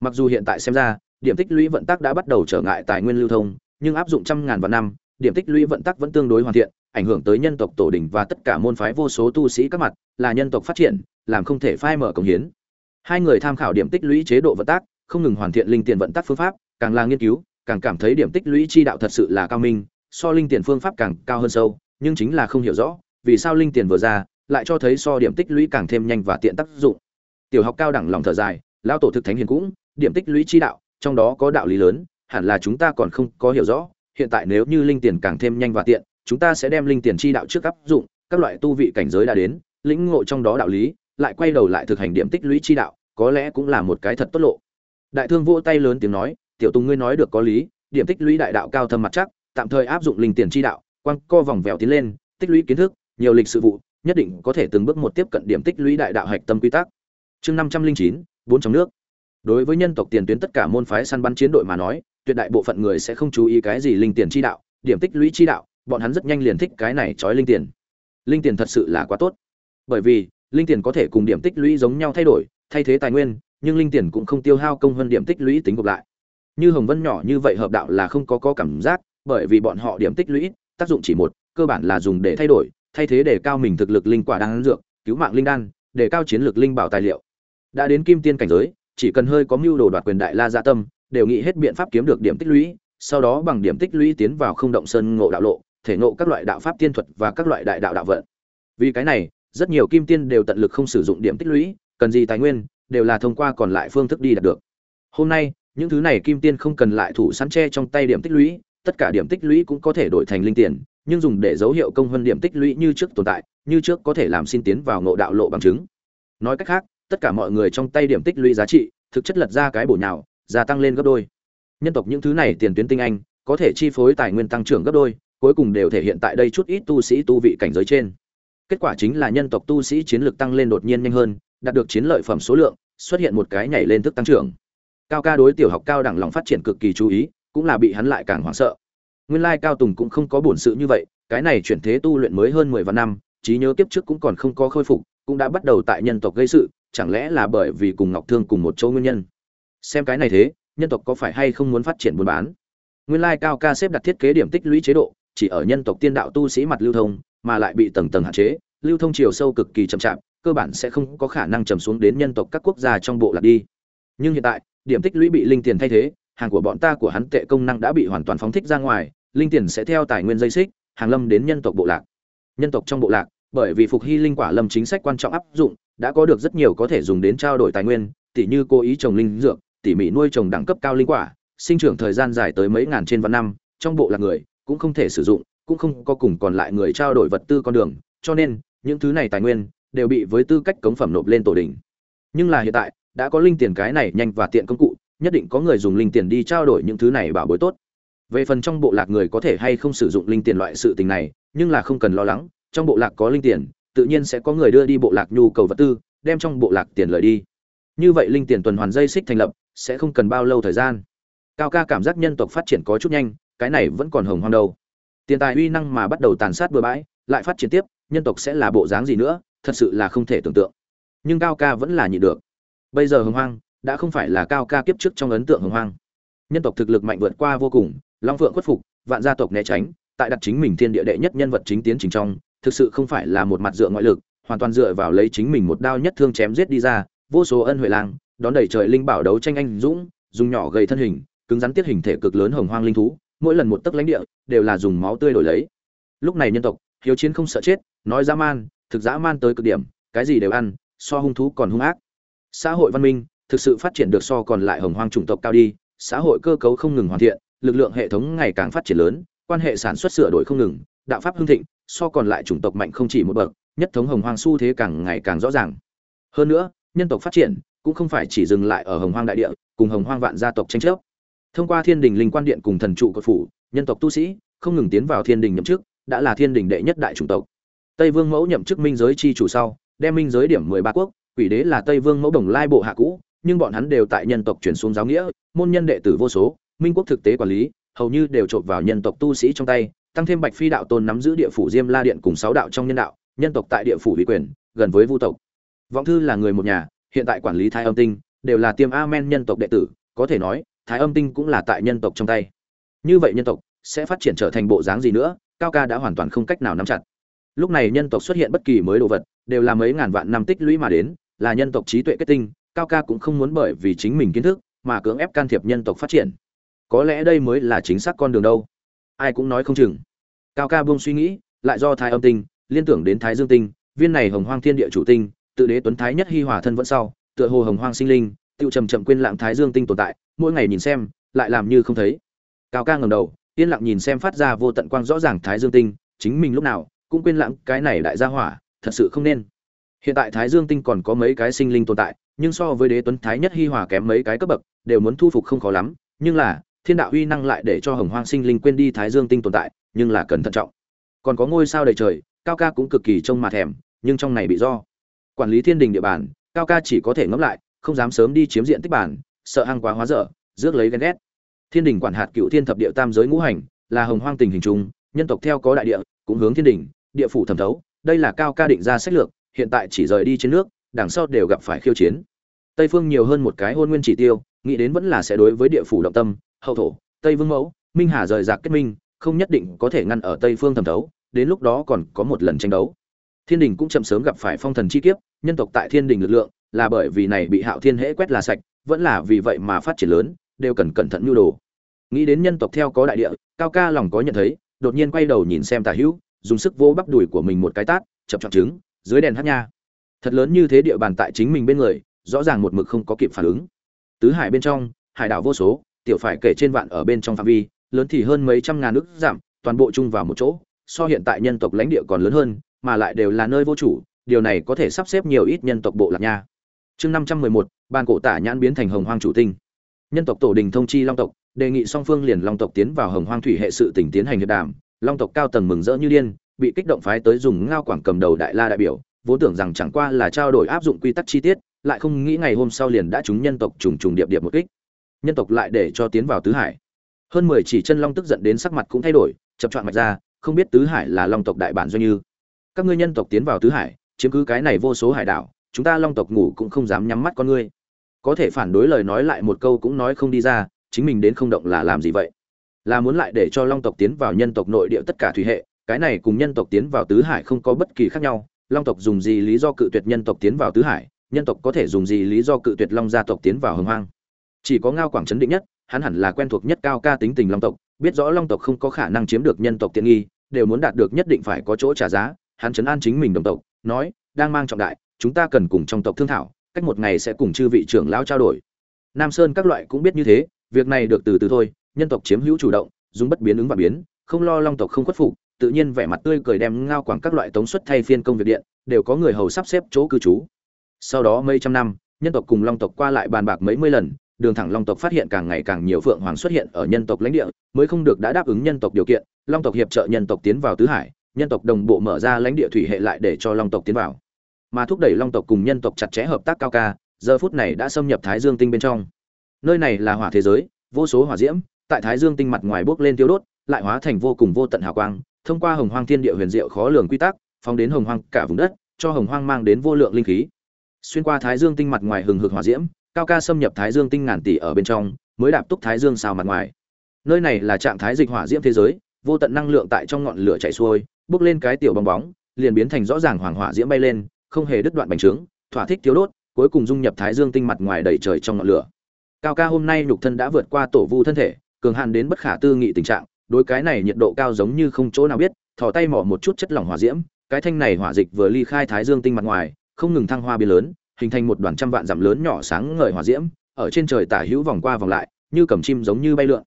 mặc dù hiện tại xem ra, điểm tích lũy vận tắc đã bắt đầu trở ngại tài nguyên lưu thông, nhưng áp dụng trăm ngàn vạn năm, điểm tích lũy vận tắc vẫn tương đối hoàn thiện, ảnh hưởng tới nhân tộc tổ đình và tất cả môn phái vô số tu sĩ các mặt, là nhân tộc phát triển, làm không thể phai mở công hiến. Hai người tham khảo điểm tích lũy chế độ vận tắc, không ngừng hoàn thiện linh tiền vận tắc phương pháp, càng là nghiên cứu, càng cảm thấy điểm tích lũy chi đạo thật sự là cao minh, so linh tiền phương pháp càng cao hơn sâu, nhưng chính là không hiểu rõ, vì sao linh tiền vừa ra, lại cho thấy so điểm tích lũy càng thêm nhanh và tiện tác dụng. Tiểu học cao đẳng lòng thở dài lao tổ thực thánh hiền cũng điểm tích lũy chi đạo, trong đó có đạo lý lớn, hẳn là chúng ta còn không có hiểu rõ, hiện tại nếu như linh tiền càng thêm nhanh và tiện, chúng ta sẽ đem linh tiền chi đạo trước áp dụng, các loại tu vị cảnh giới đã đến, lĩnh ngộ trong đó đạo lý, lại quay đầu lại thực hành điểm tích lũy chi đạo, có lẽ cũng là một cái thật tốt lộ. Đại thương vỗ tay lớn tiếng nói, tiểu tùng ngươi nói được có lý, điểm tích lũy đại đạo cao thâm mặt chắc, tạm thời áp dụng linh tiền chi đạo, quăng co vòng vèo tiến lên, tích lũy kiến thức, nhiều lịch sự vụ, nhất định có thể từng bước một tiếp cận điểm tích lũy đại đạo hạch tâm quy tắc. Chương năm trăm linh chín, bốn trong nước đối với nhân tộc tiền tuyến tất cả môn phái săn bắn chiến đội mà nói, tuyệt đại bộ phận người sẽ không chú ý cái gì linh tiền chi đạo, điểm tích lũy chi đạo, bọn hắn rất nhanh liền thích cái này trói linh tiền. Linh tiền thật sự là quá tốt. Bởi vì, linh tiền có thể cùng điểm tích lũy giống nhau thay đổi, thay thế tài nguyên, nhưng linh tiền cũng không tiêu hao công hơn điểm tích lũy tính gộp lại. Như hồng vân nhỏ như vậy hợp đạo là không có có cảm giác, bởi vì bọn họ điểm tích lũy, tác dụng chỉ một, cơ bản là dùng để thay đổi, thay thế để cao mình thực lực linh quả đan dược, cứu mạng linh đan, để cao chiến lược linh bảo tài liệu. Đã đến kim tiên cảnh giới chỉ cần hơi có mưu đồ đoạt quyền đại la dạ tâm, đều nghĩ hết biện pháp kiếm được điểm tích lũy, sau đó bằng điểm tích lũy tiến vào không động sơn ngộ đạo lộ, thể ngộ các loại đạo pháp tiên thuật và các loại đại đạo đạo vận. Vì cái này, rất nhiều kim tiên đều tận lực không sử dụng điểm tích lũy, cần gì tài nguyên, đều là thông qua còn lại phương thức đi đạt được. Hôm nay, những thứ này kim tiên không cần lại thủ sẵn tre trong tay điểm tích lũy, tất cả điểm tích lũy cũng có thể đổi thành linh tiền, nhưng dùng để dấu hiệu công hơn điểm tích lũy như trước tồn tại, như trước có thể làm xin tiến vào ngộ đạo lộ bằng chứng. Nói cách khác tất cả mọi người trong tay điểm tích lũy giá trị, thực chất lật ra cái bổ nhào, gia tăng lên gấp đôi. Nhân tộc những thứ này tiền tuyến tinh anh, có thể chi phối tài nguyên tăng trưởng gấp đôi, cuối cùng đều thể hiện tại đây chút ít tu sĩ tu vị cảnh giới trên. Kết quả chính là nhân tộc tu sĩ chiến lược tăng lên đột nhiên nhanh hơn, đạt được chiến lợi phẩm số lượng, xuất hiện một cái nhảy lên thức tăng trưởng. Cao ca đối tiểu học cao đẳng lòng phát triển cực kỳ chú ý, cũng là bị hắn lại càng hoảng sợ. Nguyên lai cao tùng cũng không có bổn sự như vậy, cái này chuyển thế tu luyện mới hơn mười vạn năm, trí nhớ kiếp trước cũng còn không có khôi phục, cũng đã bắt đầu tại nhân tộc gây sự chẳng lẽ là bởi vì cùng ngọc thương cùng một chỗ nguyên nhân? Xem cái này thế, nhân tộc có phải hay không muốn phát triển buôn bán? Nguyên lai cao ca xếp đặt thiết kế điểm tích lũy chế độ, chỉ ở nhân tộc tiên đạo tu sĩ mặt lưu thông, mà lại bị tầng tầng hạn chế, lưu thông chiều sâu cực kỳ chậm chạp, cơ bản sẽ không có khả năng trầm xuống đến nhân tộc các quốc gia trong bộ lạc đi. Nhưng hiện tại, điểm tích lũy bị linh tiền thay thế, hàng của bọn ta của hắn tệ công năng đã bị hoàn toàn phóng thích ra ngoài, linh tiền sẽ theo tài nguyên dây xích, hàng lâm đến nhân tộc bộ lạc. Nhân tộc trong bộ lạc, bởi vì phục hy linh quả lâm chính sách quan trọng áp dụng đã có được rất nhiều có thể dùng đến trao đổi tài nguyên, tỉ như cố ý trồng linh dược, tỉ mỉ nuôi trồng đẳng cấp cao linh quả, sinh trưởng thời gian dài tới mấy ngàn trên vạn năm, trong bộ lạc người, cũng không thể sử dụng, cũng không có cùng còn lại người trao đổi vật tư con đường, cho nên, những thứ này tài nguyên, đều bị với tư cách cống phẩm nộp lên tổ đình nhưng là hiện tại, đã có linh tiền cái này nhanh và tiện công cụ, nhất định có người dùng linh tiền đi trao đổi những thứ này bảo bối tốt. Về phần trong bộ lạc người có thể hay không sử dụng linh tiền loại sự tình này, nhưng là không cần lo lắng, trong bộ lạc có linh tiền tự nhiên sẽ có người đưa đi bộ lạc nhu cầu vật tư, đem trong bộ lạc tiền lợi đi. Như vậy linh tiền tuần hoàn dây xích thành lập, sẽ không cần bao lâu thời gian. Cao ca cảm giác nhân tộc phát triển có chút nhanh, cái này vẫn còn hồng hoang đâu. Tiền tài uy năng mà bắt đầu tàn sát bừa bãi, lại phát triển tiếp, nhân tộc sẽ là bộ dáng gì nữa, thật sự là không thể tưởng tượng. Nhưng cao ca vẫn là nhịn được. Bây giờ hồng hoang, đã không phải là cao ca kiếp trước trong ấn tượng hồng hoang. Nhân tộc thực lực mạnh vượt qua vô cùng, long phượng khuất phục, vạn gia tộc né tránh, tại đặt chính mình thiên địa đệ nhất nhân vật chính tiến trình trong thực sự không phải là một mặt dựa ngoại lực, hoàn toàn dựa vào lấy chính mình một đao nhất thương chém giết đi ra, vô số ân huệ lang, đón đẩy trời linh bảo đấu tranh anh dũng, dùng nhỏ gầy thân hình, cứng rắn tiết hình thể cực lớn hồng hoang linh thú, mỗi lần một tấc lãnh địa, đều là dùng máu tươi đổi lấy. Lúc này nhân tộc, hiếu chiến không sợ chết, nói dã man, thực dã man tới cực điểm, cái gì đều ăn, so hung thú còn hung ác. Xã hội văn minh, thực sự phát triển được so còn lại hồng hoang chủng tộc cao đi, xã hội cơ cấu không ngừng hoàn thiện, lực lượng hệ thống ngày càng phát triển lớn, quan hệ sản xuất sửa đổi không ngừng, đạo pháp hưng thịnh so còn lại chủng tộc mạnh không chỉ một bậc, nhất thống hồng hoang xu thế càng ngày càng rõ ràng. Hơn nữa, nhân tộc phát triển cũng không phải chỉ dừng lại ở hồng hoang đại địa, cùng hồng hoang vạn gia tộc tranh chấp. Thông qua thiên đình linh quan điện cùng thần trụ cột phủ, nhân tộc tu sĩ không ngừng tiến vào thiên đình nhậm chức, đã là thiên đình đệ nhất đại chủng tộc. Tây vương mẫu nhậm chức minh giới chi chủ sau, đem minh giới điểm mười ba quốc, quỷ đế là tây vương mẫu đồng lai bộ hạ cũ, nhưng bọn hắn đều tại nhân tộc chuyển xuống giáo nghĩa, môn nhân đệ tử vô số, minh quốc thực tế quản lý, hầu như đều trộn vào nhân tộc tu sĩ trong tay tăng thêm bạch phi đạo tôn nắm giữ địa phủ diêm la điện cùng sáu đạo trong nhân đạo, nhân tộc tại địa phủ uy quyền, gần với vu tộc. Vọng thư là người một nhà, hiện tại quản lý thái âm tinh, đều là tiêm amen nhân tộc đệ tử, có thể nói, thái âm tinh cũng là tại nhân tộc trong tay. Như vậy nhân tộc sẽ phát triển trở thành bộ dáng gì nữa, cao ca đã hoàn toàn không cách nào nắm chặt. Lúc này nhân tộc xuất hiện bất kỳ mới đồ vật, đều là mấy ngàn vạn năm tích lũy mà đến, là nhân tộc trí tuệ kết tinh, cao ca cũng không muốn bởi vì chính mình kiến thức mà cưỡng ép can thiệp nhân tộc phát triển. Có lẽ đây mới là chính xác con đường đâu ai cũng nói không chừng. Cao ca buông suy nghĩ, lại do thái âm tinh, liên tưởng đến thái dương tinh, viên này hồng hoang thiên địa chủ tinh, tự đế tuấn thái nhất hi hòa thân vẫn sau, tựa hồ hồng hoang sinh linh tự trầm chậm quên lãng thái dương tinh tồn tại, mỗi ngày nhìn xem, lại làm như không thấy. Cao ca ngẩng đầu, yên lặng nhìn xem phát ra vô tận quang rõ ràng thái dương tinh, chính mình lúc nào cũng quên lãng cái này đại gia hỏa, thật sự không nên. Hiện tại thái dương tinh còn có mấy cái sinh linh tồn tại, nhưng so với đế tuấn thái nhất hi hòa kém mấy cái cấp bậc, đều muốn thu phục không khó lắm, nhưng là thiên đạo uy năng lại để cho hồng hoang sinh linh quên đi thái dương tinh tồn tại, nhưng là cần thận trọng. Còn có ngôi sao đầy trời, cao ca cũng cực kỳ trông mà thèm, nhưng trong này bị do. Quản lý thiên đình địa bàn, cao ca chỉ có thể ngẫm lại, không dám sớm đi chiếm diện tích bản sợ hăng quá hóa dở, rước lấy ghen ghét. Thiên đình quản hạt cựu thiên thập địa tam giới ngũ hành, là hồng hoang tình hình chung, nhân tộc theo có đại địa, cũng hướng thiên đình, địa phủ thẩm thấu. Đây là cao ca định ra sách lược, hiện tại chỉ rời đi trên nước, đằng sau đều gặp phải khiêu chiến. Tây phương nhiều hơn một cái hôn nguyên chỉ tiêu, nghĩ đến vẫn là sẽ đối với địa phủ động tâm hậu thổ, tây vương mẫu, minh hà rời rạc kết minh, không nhất định có thể ngăn ở tây phương thẩm thấu, đến lúc đó còn có một lần tranh đấu. Thiên đình cũng chậm sớm gặp phải phong thần chi kiếp, nhân tộc tại thiên đình lực lượng là bởi vì này bị hạo thiên hễ quét là sạch, vẫn là vì vậy mà phát triển lớn, đều cần cẩn thận nhu đồ. Nghĩ đến nhân tộc theo có đại địa, cao ca lòng có nhận thấy, đột nhiên quay đầu nhìn xem tà hữu, dùng sức vô bắp đùi của mình một cái tát chập chọn trứng, dưới đèn hát nha. Thật lớn như thế địa bàn tại chính mình bên người, rõ ràng một mực không có kịp phản ứng. Tứ hải bên trong, hải đảo vô số tiểu phải kể trên vạn ở bên trong phạm vi, lớn thì hơn mấy trăm ngàn nước giảm, toàn bộ chung vào một chỗ, so hiện tại nhân tộc lãnh địa còn lớn hơn, mà lại đều là nơi vô chủ, điều này có thể sắp xếp nhiều ít nhân tộc bộ lạc nha. Chương năm trăm mười một ban cổ tả nhãn biến thành hồng hoang chủ tinh. Nhân tộc tổ đình thông chi long tộc, đề nghị song phương liền long tộc tiến vào hồng hoang thủy hệ sự tỉnh tiến hành hiệp đàm. Long tộc cao tầng mừng rỡ như điên, bị kích động phái tới dùng ngao quảng cầm đầu đại la đại biểu, vốn tưởng rằng chẳng qua là trao đổi áp dụng quy tắc chi tiết, lại không nghĩ ngày hôm sau liền đã trúng nhân tộc trùng trùng điệp điệp một kích nhân tộc lại để cho tiến vào tứ hải. Hơn mười chỉ chân long tức giận đến sắc mặt cũng thay đổi, chập chọn mạch ra, không biết tứ hải là long tộc đại bản doanh như. Các ngươi nhân tộc tiến vào tứ hải, chiếm cứ cái này vô số hải đảo, chúng ta long tộc ngủ cũng không dám nhắm mắt con ngươi. Có thể phản đối lời nói lại một câu cũng nói không đi ra, chính mình đến không động là làm gì vậy? Là muốn lại để cho long tộc tiến vào nhân tộc nội địa tất cả thủy hệ, cái này cùng nhân tộc tiến vào tứ hải không có bất kỳ khác nhau. Long tộc dùng gì lý do cự tuyệt nhân tộc tiến vào tứ hải, nhân tộc có thể dùng gì lý do cự tuyệt long gia tộc tiến vào hồng hoang? Chỉ có ngao quảng chấn định nhất, hắn hẳn là quen thuộc nhất cao ca tính tình long tộc, biết rõ long tộc không có khả năng chiếm được nhân tộc tiện nghi, đều muốn đạt được nhất định phải có chỗ trả giá, hắn chấn an chính mình đồng tộc, nói, đang mang trọng đại, chúng ta cần cùng trong tộc thương thảo, cách một ngày sẽ cùng chư vị trưởng lão trao đổi. Nam sơn các loại cũng biết như thế, việc này được từ từ thôi, nhân tộc chiếm hữu chủ động, dùng bất biến ứng và biến, không lo long tộc không khuất phục, tự nhiên vẻ mặt tươi cười đem ngao quảng các loại tống suất thay phiên công việc điện, đều có người hầu sắp xếp chỗ cư trú. Sau đó mấy trăm năm, nhân tộc cùng long tộc qua lại bàn bạc mấy mươi lần đường thẳng long tộc phát hiện càng ngày càng nhiều phượng hoàng xuất hiện ở nhân tộc lãnh địa, mới không được đã đáp ứng nhân tộc điều kiện, long tộc hiệp trợ nhân tộc tiến vào tứ hải, nhân tộc đồng bộ mở ra lãnh địa thủy hệ lại để cho long tộc tiến vào. Mà thúc đẩy long tộc cùng nhân tộc chặt chẽ hợp tác cao ca, giờ phút này đã xâm nhập thái dương tinh bên trong. Nơi này là hỏa thế giới, vô số hỏa diễm, tại thái dương tinh mặt ngoài bốc lên tiêu đốt, lại hóa thành vô cùng vô tận hào quang, thông qua hồng hoang thiên địa huyền diệu khó lường quy tắc, phóng đến hồng hoang cả vùng đất, cho hồng hoang mang đến vô lượng linh khí. Xuyên qua thái dương tinh mặt ngoài hừng hực hỏa diễm cao ca xâm nhập thái dương tinh ngàn tỷ ở bên trong, mới đạp túc thái dương sao mặt ngoài. Nơi này là trạng thái dịch hỏa diễm thế giới, vô tận năng lượng tại trong ngọn lửa chảy xuôi, bước lên cái tiểu bong bóng, liền biến thành rõ ràng hoàng hỏa diễm bay lên, không hề đứt đoạn bành trướng, thỏa thích thiếu đốt, cuối cùng dung nhập thái dương tinh mặt ngoài đầy trời trong ngọn lửa. Cao ca hôm nay nhục thân đã vượt qua tổ vu thân thể, cường hạn đến bất khả tư nghị tình trạng, đối cái này nhiệt độ cao giống như không chỗ nào biết, thò tay mỏ một chút chất lỏng hỏa diễm, cái thanh này hỏa dịch vừa ly khai thái dương tinh mặt ngoài, không ngừng thăng hoa biến lớn hình thành một đoàn trăm vạn dặm lớn nhỏ sáng ngời hỏa diễm, ở trên trời tả hữu vòng qua vòng lại, như cầm chim giống như bay lượn.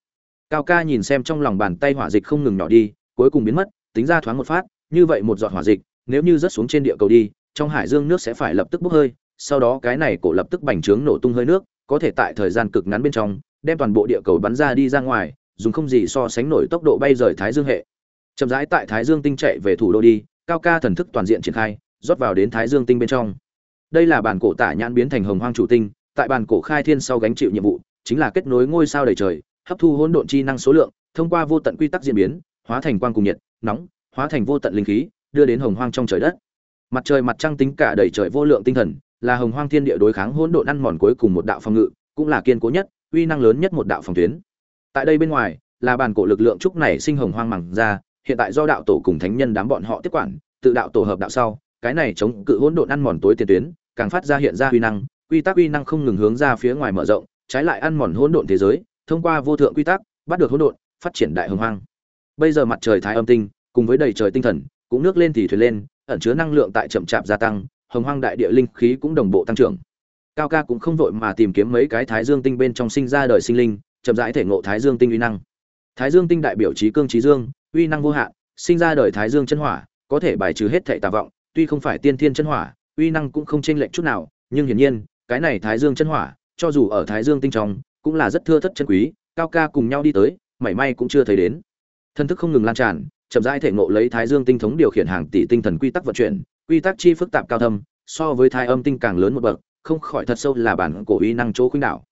Cao ca nhìn xem trong lòng bàn tay hỏa dịch không ngừng nhỏ đi, cuối cùng biến mất, tính ra thoáng một phát, như vậy một giọt hỏa dịch, nếu như rớt xuống trên địa cầu đi, trong hải dương nước sẽ phải lập tức bốc hơi, sau đó cái này cổ lập tức bành trướng nổ tung hơi nước, có thể tại thời gian cực ngắn bên trong, đem toàn bộ địa cầu bắn ra đi ra ngoài, dùng không gì so sánh nổi tốc độ bay rời thái dương hệ. Chậm rãi tại thái dương tinh chạy về thủ đô đi, cao ca thần thức toàn diện triển khai, rót vào đến thái dương tinh bên trong đây là bản cổ tả nhãn biến thành hồng hoang chủ tinh, tại bản cổ khai thiên sau gánh chịu nhiệm vụ, chính là kết nối ngôi sao đầy trời, hấp thu hỗn độn chi năng số lượng, thông qua vô tận quy tắc diễn biến, hóa thành quang cùng nhiệt, nóng, hóa thành vô tận linh khí, đưa đến hồng hoang trong trời đất. Mặt trời mặt trăng tính cả đầy trời vô lượng tinh thần, là hồng hoang thiên địa đối kháng hỗn độn ăn mòn cuối cùng một đạo phòng ngự, cũng là kiên cố nhất, uy năng lớn nhất một đạo phòng tuyến. Tại đây bên ngoài, là bản cổ lực lượng trúc này sinh hồng hoang mẳng ra, hiện tại do đạo tổ cùng thánh nhân đám bọn họ tiếp quản, tự đạo tổ hợp đạo sau, cái này chống cự hỗn độn ăn mòn tối tiền tuyến càng phát ra hiện ra uy năng, quy tắc uy năng không ngừng hướng ra phía ngoài mở rộng, trái lại ăn mòn hỗn độn thế giới, thông qua vô thượng quy tắc, bắt được hỗn độn, phát triển đại hồng hoang. Bây giờ mặt trời thái âm tinh, cùng với đầy trời tinh thần, cũng nước lên thì thuyền lên, ẩn chứa năng lượng tại chậm chạp gia tăng, hồng hoang đại địa linh khí cũng đồng bộ tăng trưởng. Cao ca cũng không vội mà tìm kiếm mấy cái thái dương tinh bên trong sinh ra đời sinh linh, chậm rãi thể ngộ thái dương tinh uy năng. Thái dương tinh đại biểu trí cương trí dương, uy năng vô hạn, sinh ra đời thái dương chân hỏa, có thể bài trừ hết thệ tà vọng, tuy không phải tiên thiên chân hỏa uy năng cũng không chênh lệch chút nào, nhưng hiển nhiên, cái này thái dương chân hỏa, cho dù ở thái dương tinh trong, cũng là rất thưa thất chân quý, cao ca cùng nhau đi tới, mảy may cũng chưa thấy đến. Thân thức không ngừng lan tràn, chậm rãi thể ngộ lấy thái dương tinh thống điều khiển hàng tỷ tinh thần quy tắc vận chuyển, quy tắc chi phức tạp cao thâm, so với thái âm tinh càng lớn một bậc, không khỏi thật sâu là bản cổ uy năng chỗ khuynh đảo.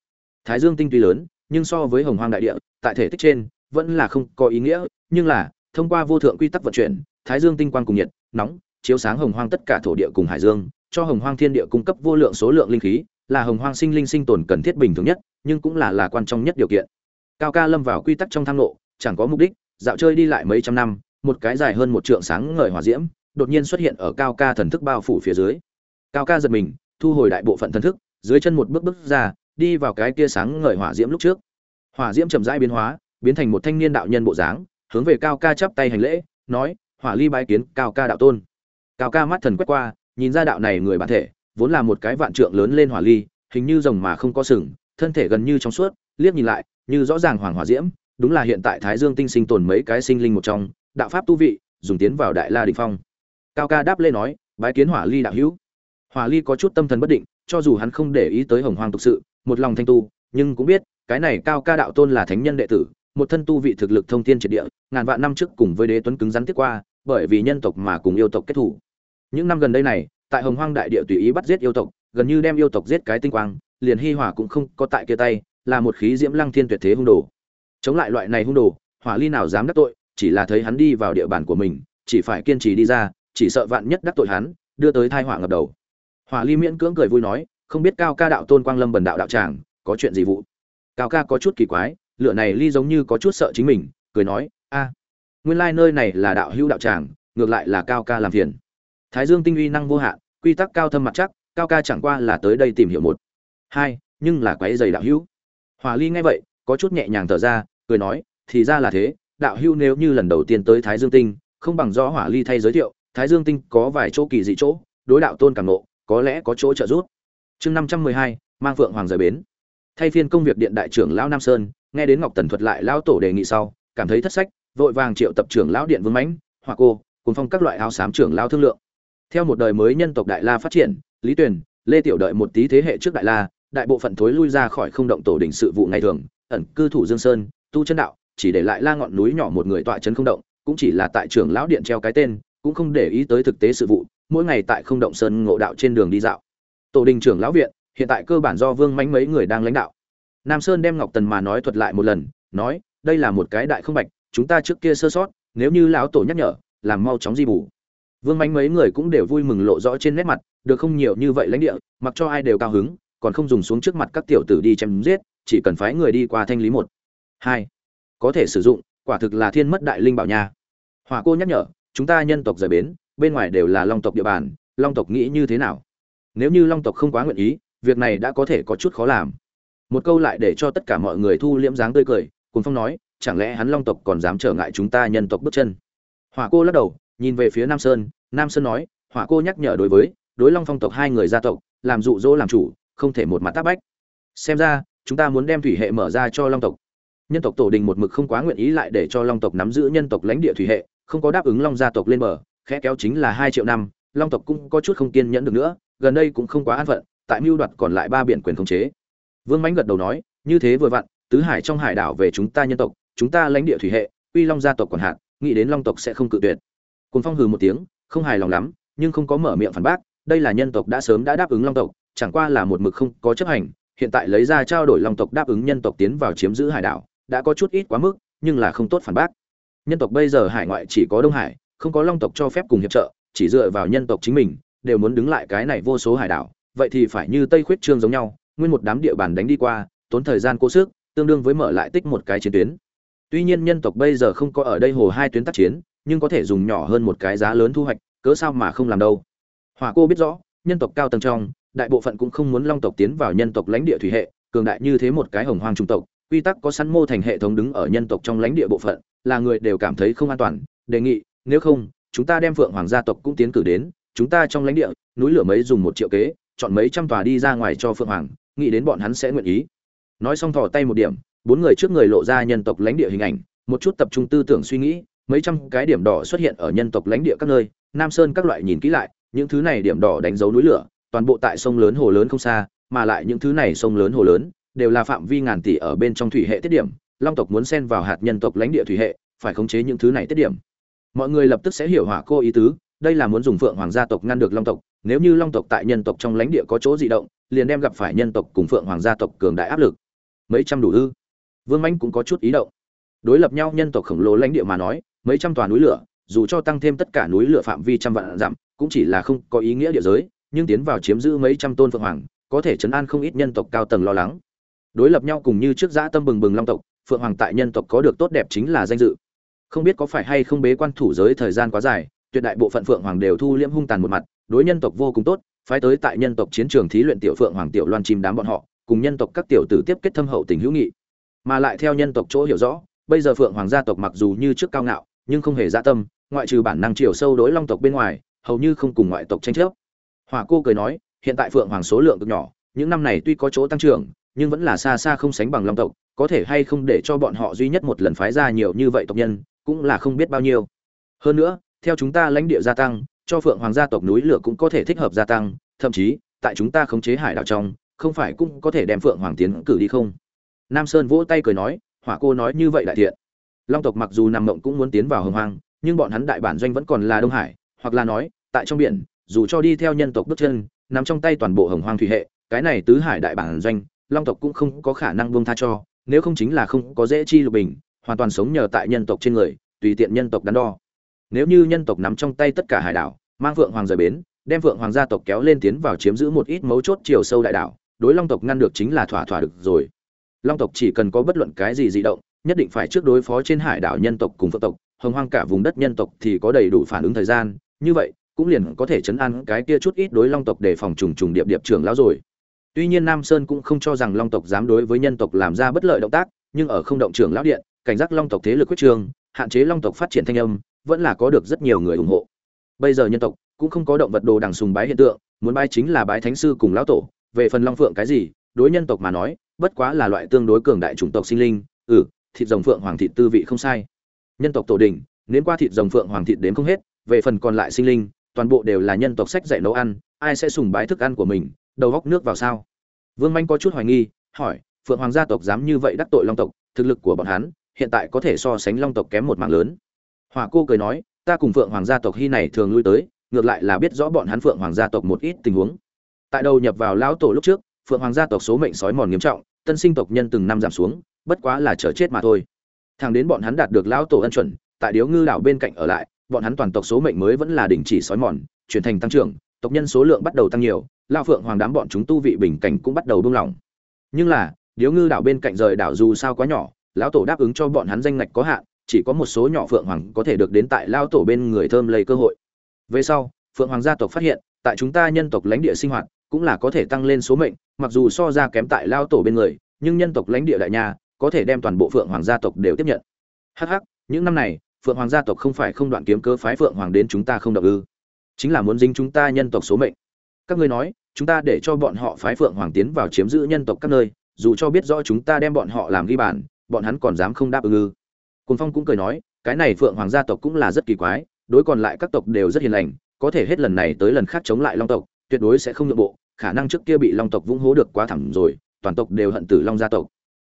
Thái dương tinh tuy lớn, nhưng so với hồng hoang đại địa, tại thể tích trên, vẫn là không có ý nghĩa, nhưng là, thông qua vô thượng quy tắc vận chuyển, thái dương tinh quang cùng nhiệt, nóng chiếu sáng hồng hoang tất cả thổ địa cùng hải dương, cho hồng hoang thiên địa cung cấp vô lượng số lượng linh khí, là hồng hoang sinh linh sinh tồn cần thiết bình thường nhất, nhưng cũng là là quan trọng nhất điều kiện. Cao ca lâm vào quy tắc trong thang lộ, chẳng có mục đích, dạo chơi đi lại mấy trăm năm, một cái dài hơn một trượng sáng ngời hỏa diễm, đột nhiên xuất hiện ở cao ca thần thức bao phủ phía dưới. Cao ca giật mình, thu hồi đại bộ phận thần thức, dưới chân một bước bước ra, đi vào cái kia sáng ngời hỏa diễm lúc trước. Hỏa diễm chậm rãi biến hóa, biến thành một thanh niên đạo nhân bộ dáng, hướng về cao ca chắp tay hành lễ, nói, hỏa ly bái kiến cao ca đạo tôn cao ca mắt thần quét qua, nhìn ra đạo này người bản thể, vốn là một cái vạn trượng lớn lên hỏa ly, hình như rồng mà không có sừng, thân thể gần như trong suốt, liếc nhìn lại, như rõ ràng hoàng hỏa diễm, đúng là hiện tại thái dương tinh sinh tồn mấy cái sinh linh một trong, đạo pháp tu vị, dùng tiến vào đại la đình phong. Cao ca đáp lên nói, bái kiến hỏa ly đạo hữu. Hỏa ly có chút tâm thần bất định, cho dù hắn không để ý tới hồng hoàng thực sự, một lòng thanh tu, nhưng cũng biết, cái này cao ca đạo tôn là thánh nhân đệ tử, một thân tu vị thực lực thông thiên triệt địa, ngàn vạn năm trước cùng với đế tuấn cứng rắn tiếp qua bởi vì nhân tộc mà cùng yêu tộc kết thủ. Những năm gần đây này, tại hồng hoang đại địa tùy ý bắt giết yêu tộc, gần như đem yêu tộc giết cái tinh quang, liền hi hỏa cũng không có tại kia tay, là một khí diễm lăng thiên tuyệt thế hung đồ. Chống lại loại này hung đồ, hỏa ly nào dám đắc tội, chỉ là thấy hắn đi vào địa bàn của mình, chỉ phải kiên trì đi ra, chỉ sợ vạn nhất đắc tội hắn, đưa tới tai hỏa ngập đầu. Hỏa ly miễn cưỡng cười vui nói, không biết cao ca đạo tôn quang lâm bần đạo đạo tràng, có chuyện gì vụ? Cao ca có chút kỳ quái lựa này ly giống như có chút sợ chính mình, cười nói, a nguyên lai nơi này là đạo hữu đạo tràng, ngược lại là cao ca làm phiền. Thái dương tinh uy năng vô hạn, quy tắc cao thâm mặt chắc, cao ca chẳng qua là tới đây tìm hiểu một. Hai, nhưng là quái dày đạo hữu. Hòa ly nghe vậy, có chút nhẹ nhàng thở ra, cười nói, thì ra là thế, đạo hữu nếu như lần đầu tiên tới thái dương tinh, không bằng do hỏa ly thay giới thiệu, thái dương tinh có vài chỗ kỳ dị chỗ, đối đạo tôn cảm nộ, có lẽ có chỗ trợ giúp. Chương năm trăm mười hai, mang phượng hoàng rời bến. Thay phiên công việc điện đại trưởng lão nam sơn, nghe đến ngọc tần thuật lại lão tổ đề nghị sau, cảm thấy thất sách vội vàng triệu tập trưởng lão điện vương mãnh hoặc cô, cùng phong các loại áo xám trưởng lão thương lượng. Theo một đời mới nhân tộc đại la phát triển, lý tuyền, lê tiểu đợi một tí thế hệ trước đại la, đại bộ phận thối lui ra khỏi không động tổ đỉnh sự vụ ngày thường, ẩn cư thủ dương sơn, tu chân đạo, chỉ để lại la ngọn núi nhỏ một người tọa chân không động, cũng chỉ là tại trưởng lão điện treo cái tên, cũng không để ý tới thực tế sự vụ, mỗi ngày tại không động sơn ngộ đạo trên đường đi dạo. Tổ đình trưởng lão viện, hiện tại cơ bản do vương mánh mấy người đang lãnh đạo. Nam sơn đem ngọc tần mà nói thuật lại một lần, nói, đây là một cái đại không bạch chúng ta trước kia sơ sót, nếu như lão tổ nhắc nhở, làm mau chóng di bù. Vương mánh mấy người cũng đều vui mừng lộ rõ trên nét mặt, được không nhiều như vậy lãnh địa, mặc cho ai đều cao hứng, còn không dùng xuống trước mặt các tiểu tử đi chém giết, chỉ cần phái người đi qua thanh lý một. Hai, có thể sử dụng, quả thực là thiên mất đại linh bảo nha. Hỏa cô nhắc nhở, chúng ta nhân tộc rời bến, bên ngoài đều là long tộc địa bàn, long tộc nghĩ như thế nào? Nếu như long tộc không quá nguyện ý, việc này đã có thể có chút khó làm. Một câu lại để cho tất cả mọi người thu liễm dáng tươi cười cùng phong nói chẳng lẽ hắn long tộc còn dám trở ngại chúng ta nhân tộc bước chân? Hỏa cô lắc đầu, nhìn về phía nam sơn. Nam sơn nói, hỏa cô nhắc nhở đối với, đối long phong tộc hai người gia tộc, làm dụ dỗ làm chủ, không thể một mặt tác bách. Xem ra, chúng ta muốn đem thủy hệ mở ra cho long tộc. Nhân tộc tổ đình một mực không quá nguyện ý lại để cho long tộc nắm giữ nhân tộc lãnh địa thủy hệ, không có đáp ứng long gia tộc lên bờ, khẽ kéo chính là hai triệu năm, long tộc cũng có chút không kiên nhẫn được nữa, gần đây cũng không quá an phận, tại mưu đoạt còn lại ba biển quyền khống chế. Vương mãnh gật đầu nói, như thế vừa vặn, tứ hải trong hải đảo về chúng ta nhân tộc chúng ta lãnh địa thủy hệ uy long gia tộc còn hạn, nghĩ đến long tộc sẽ không cự tuyệt. Cồn phong hừ một tiếng, không hài lòng lắm, nhưng không có mở miệng phản bác, đây là nhân tộc đã sớm đã đáp ứng long tộc, chẳng qua là một mực không có chấp hành, hiện tại lấy ra trao đổi long tộc đáp ứng nhân tộc tiến vào chiếm giữ hải đảo, đã có chút ít quá mức, nhưng là không tốt phản bác. Nhân tộc bây giờ hải ngoại chỉ có đông hải, không có long tộc cho phép cùng hiệp trợ, chỉ dựa vào nhân tộc chính mình, đều muốn đứng lại cái này vô số hải đảo, vậy thì phải như tây khuyết trương giống nhau, nguyên một đám địa bàn đánh đi qua, tốn thời gian cố sức, tương đương với mở lại tích một cái chiến tuyến tuy nhiên nhân tộc bây giờ không có ở đây hồ hai tuyến tác chiến, nhưng có thể dùng nhỏ hơn một cái giá lớn thu hoạch, cớ sao mà không làm đâu. Hỏa cô biết rõ, nhân tộc cao tầng trong, đại bộ phận cũng không muốn long tộc tiến vào nhân tộc lãnh địa thủy hệ, cường đại như thế một cái hồng hoang trung tộc, quy tắc có sẵn mô thành hệ thống đứng ở nhân tộc trong lãnh địa bộ phận, là người đều cảm thấy không an toàn, đề nghị, nếu không, chúng ta đem phượng hoàng gia tộc cũng tiến cử đến, chúng ta trong lãnh địa, núi lửa mấy dùng một triệu kế, chọn mấy trăm tòa đi ra ngoài cho phượng hoàng, nghĩ đến bọn hắn sẽ nguyện ý. Nói xong thò tay một điểm bốn người trước người lộ ra nhân tộc lãnh địa hình ảnh, một chút tập trung tư tưởng suy nghĩ, mấy trăm cái điểm đỏ xuất hiện ở nhân tộc lãnh địa các nơi, nam sơn các loại nhìn kỹ lại, những thứ này điểm đỏ đánh dấu núi lửa, toàn bộ tại sông lớn hồ lớn không xa, mà lại những thứ này sông lớn hồ lớn đều là phạm vi ngàn tỷ ở bên trong thủy hệ tiết điểm, long tộc muốn xen vào hạt nhân tộc lãnh địa thủy hệ, phải khống chế những thứ này tiết điểm. Mọi người lập tức sẽ hiểu hỏa cô ý tứ, đây là muốn dùng phượng hoàng gia tộc ngăn được long tộc, nếu như long tộc tại nhân tộc trong lãnh địa có chỗ dị động, liền đem gặp phải nhân tộc cùng phượng hoàng gia tộc cường đại áp lực. Mấy trăm đủ ư? Vương mãnh cũng có chút ý động. Đối lập nhau nhân tộc khổng lồ lãnh địa mà nói, mấy trăm tòa núi lửa, dù cho tăng thêm tất cả núi lửa phạm vi trăm vạn dặm, cũng chỉ là không có ý nghĩa địa giới, nhưng tiến vào chiếm giữ mấy trăm tôn phượng hoàng, có thể chấn an không ít nhân tộc cao tầng lo lắng. Đối lập nhau cùng như trước giã tâm bừng bừng long tộc, phượng hoàng tại nhân tộc có được tốt đẹp chính là danh dự. Không biết có phải hay không bế quan thủ giới thời gian quá dài, tuyệt đại bộ phận phượng hoàng đều thu liễm hung tàn một mặt, đối nhân tộc vô cùng tốt, phái tới tại nhân tộc chiến trường thí luyện tiểu phượng hoàng tiểu loan chim đám bọn họ, cùng nhân tộc các tiểu tử tiếp kết thâm hậu tình hữu nghị mà lại theo nhân tộc chỗ hiểu rõ, bây giờ phượng hoàng gia tộc mặc dù như trước cao ngạo, nhưng không hề gia tâm, ngoại trừ bản năng chiều sâu đối long tộc bên ngoài, hầu như không cùng ngoại tộc tranh chấp. Hỏa cô cười nói, hiện tại phượng hoàng số lượng cực nhỏ, những năm này tuy có chỗ tăng trưởng, nhưng vẫn là xa xa không sánh bằng long tộc, có thể hay không để cho bọn họ duy nhất một lần phái ra nhiều như vậy tộc nhân, cũng là không biết bao nhiêu. Hơn nữa, theo chúng ta lãnh địa gia tăng, cho phượng hoàng gia tộc núi lửa cũng có thể thích hợp gia tăng, thậm chí, tại chúng ta khống chế hải đảo trong, không phải cũng có thể đem phượng hoàng tiến cử đi không? Nam sơn vỗ tay cười nói, hỏa cô nói như vậy đại thiện long tộc mặc dù nằm mộng cũng muốn tiến vào hồng hoang, nhưng bọn hắn đại bản doanh vẫn còn là đông hải, hoặc là nói, tại trong biển, dù cho đi theo nhân tộc bước chân, nằm trong tay toàn bộ hồng hoang thủy hệ, cái này tứ hải đại bản doanh, long tộc cũng không có khả năng buông tha cho, nếu không chính là không có dễ chi lục bình, hoàn toàn sống nhờ tại nhân tộc trên người, tùy tiện nhân tộc đắn đo. Nếu như nhân tộc nắm trong tay tất cả hải đảo, mang vượng hoàng rời bến, đem vượng hoàng gia tộc kéo lên tiến vào chiếm giữ một ít mấu chốt chiều sâu đại đảo, đối long tộc ngăn được chính là thỏa thỏa được rồi long tộc chỉ cần có bất luận cái gì di động, nhất định phải trước đối phó trên hải đảo nhân tộc cùng phượng tộc, hồng hoang cả vùng đất nhân tộc thì có đầy đủ phản ứng thời gian, như vậy, cũng liền có thể chấn an cái kia chút ít đối long tộc để phòng trùng trùng điệp điệp trưởng lão rồi. Tuy nhiên nam sơn cũng không cho rằng long tộc dám đối với nhân tộc làm ra bất lợi động tác, nhưng ở không động trưởng lão điện, cảnh giác long tộc thế lực quyết trường, hạn chế long tộc phát triển thanh âm, vẫn là có được rất nhiều người ủng hộ. Bây giờ nhân tộc cũng không có động vật đồ đằng sùng bái hiện tượng, muốn bái chính là bái thánh sư cùng lão tổ, về phần long phượng cái gì, đối nhân tộc mà nói bất quá là loại tương đối cường đại chủng tộc sinh linh ừ thịt rồng phượng hoàng thịt tư vị không sai. Nhân tộc tổ đình nếm qua thịt rồng phượng hoàng thịt đến không hết, về phần còn lại sinh linh, toàn bộ đều là nhân tộc sách dạy nấu ăn, ai sẽ sùng bái thức ăn của mình, đầu góc nước vào sao? Vương manh có chút hoài nghi, hỏi, phượng hoàng gia tộc dám như vậy đắc tội long tộc, thực lực của bọn hắn, hiện tại có thể so sánh long tộc kém một mạng lớn. Hỏa cô cười nói, ta cùng phượng hoàng gia tộc hy này thường lui tới, ngược lại là biết rõ bọn hắn phượng hoàng gia tộc một ít tình huống. Tại đầu nhập vào lão tổ lúc trước, phượng hoàng gia tộc số mệnh sói mòn nghiêm trọng tân sinh tộc nhân từng năm giảm xuống, bất quá là chờ chết mà thôi. Thằng đến bọn hắn đạt được lão tổ ân chuẩn, tại điếu ngư đảo bên cạnh ở lại, bọn hắn toàn tộc số mệnh mới vẫn là đỉnh chỉ sói mòn, chuyển thành tăng trưởng, tộc nhân số lượng bắt đầu tăng nhiều, Lão phượng hoàng đám bọn chúng tu vị bình cảnh cũng bắt đầu buông lỏng. Nhưng là, điếu ngư đảo bên cạnh rời đảo dù sao quá nhỏ, lão tổ đáp ứng cho bọn hắn danh ngạch có hạn, chỉ có một số nhỏ phượng hoàng có thể được đến tại Lão tổ bên người thơm lấy cơ hội. Về sau, phượng hoàng gia tộc phát hiện, tại chúng ta nhân tộc lãnh địa sinh hoạt cũng là có thể tăng lên số mệnh mặc dù so ra kém tại lao tổ bên người nhưng nhân tộc lãnh địa đại nhà có thể đem toàn bộ phượng hoàng gia tộc đều tiếp nhận. Hắc hắc, những năm này phượng hoàng gia tộc không phải không đoạn kiếm cơ phái phượng hoàng đến chúng ta không động ư? Chính là muốn dính chúng ta nhân tộc số mệnh. Các ngươi nói chúng ta để cho bọn họ phái phượng hoàng tiến vào chiếm giữ nhân tộc các nơi dù cho biết rõ chúng ta đem bọn họ làm ghi bàn bọn hắn còn dám không đáp ứng ư? Cùng phong cũng cười nói cái này phượng hoàng gia tộc cũng là rất kỳ quái đối còn lại các tộc đều rất hiền lành có thể hết lần này tới lần khác chống lại long tộc tuyệt đối sẽ không nhượng bộ khả năng trước kia bị long tộc vũng hố được quá thẳm rồi, toàn tộc đều hận tử long gia tộc.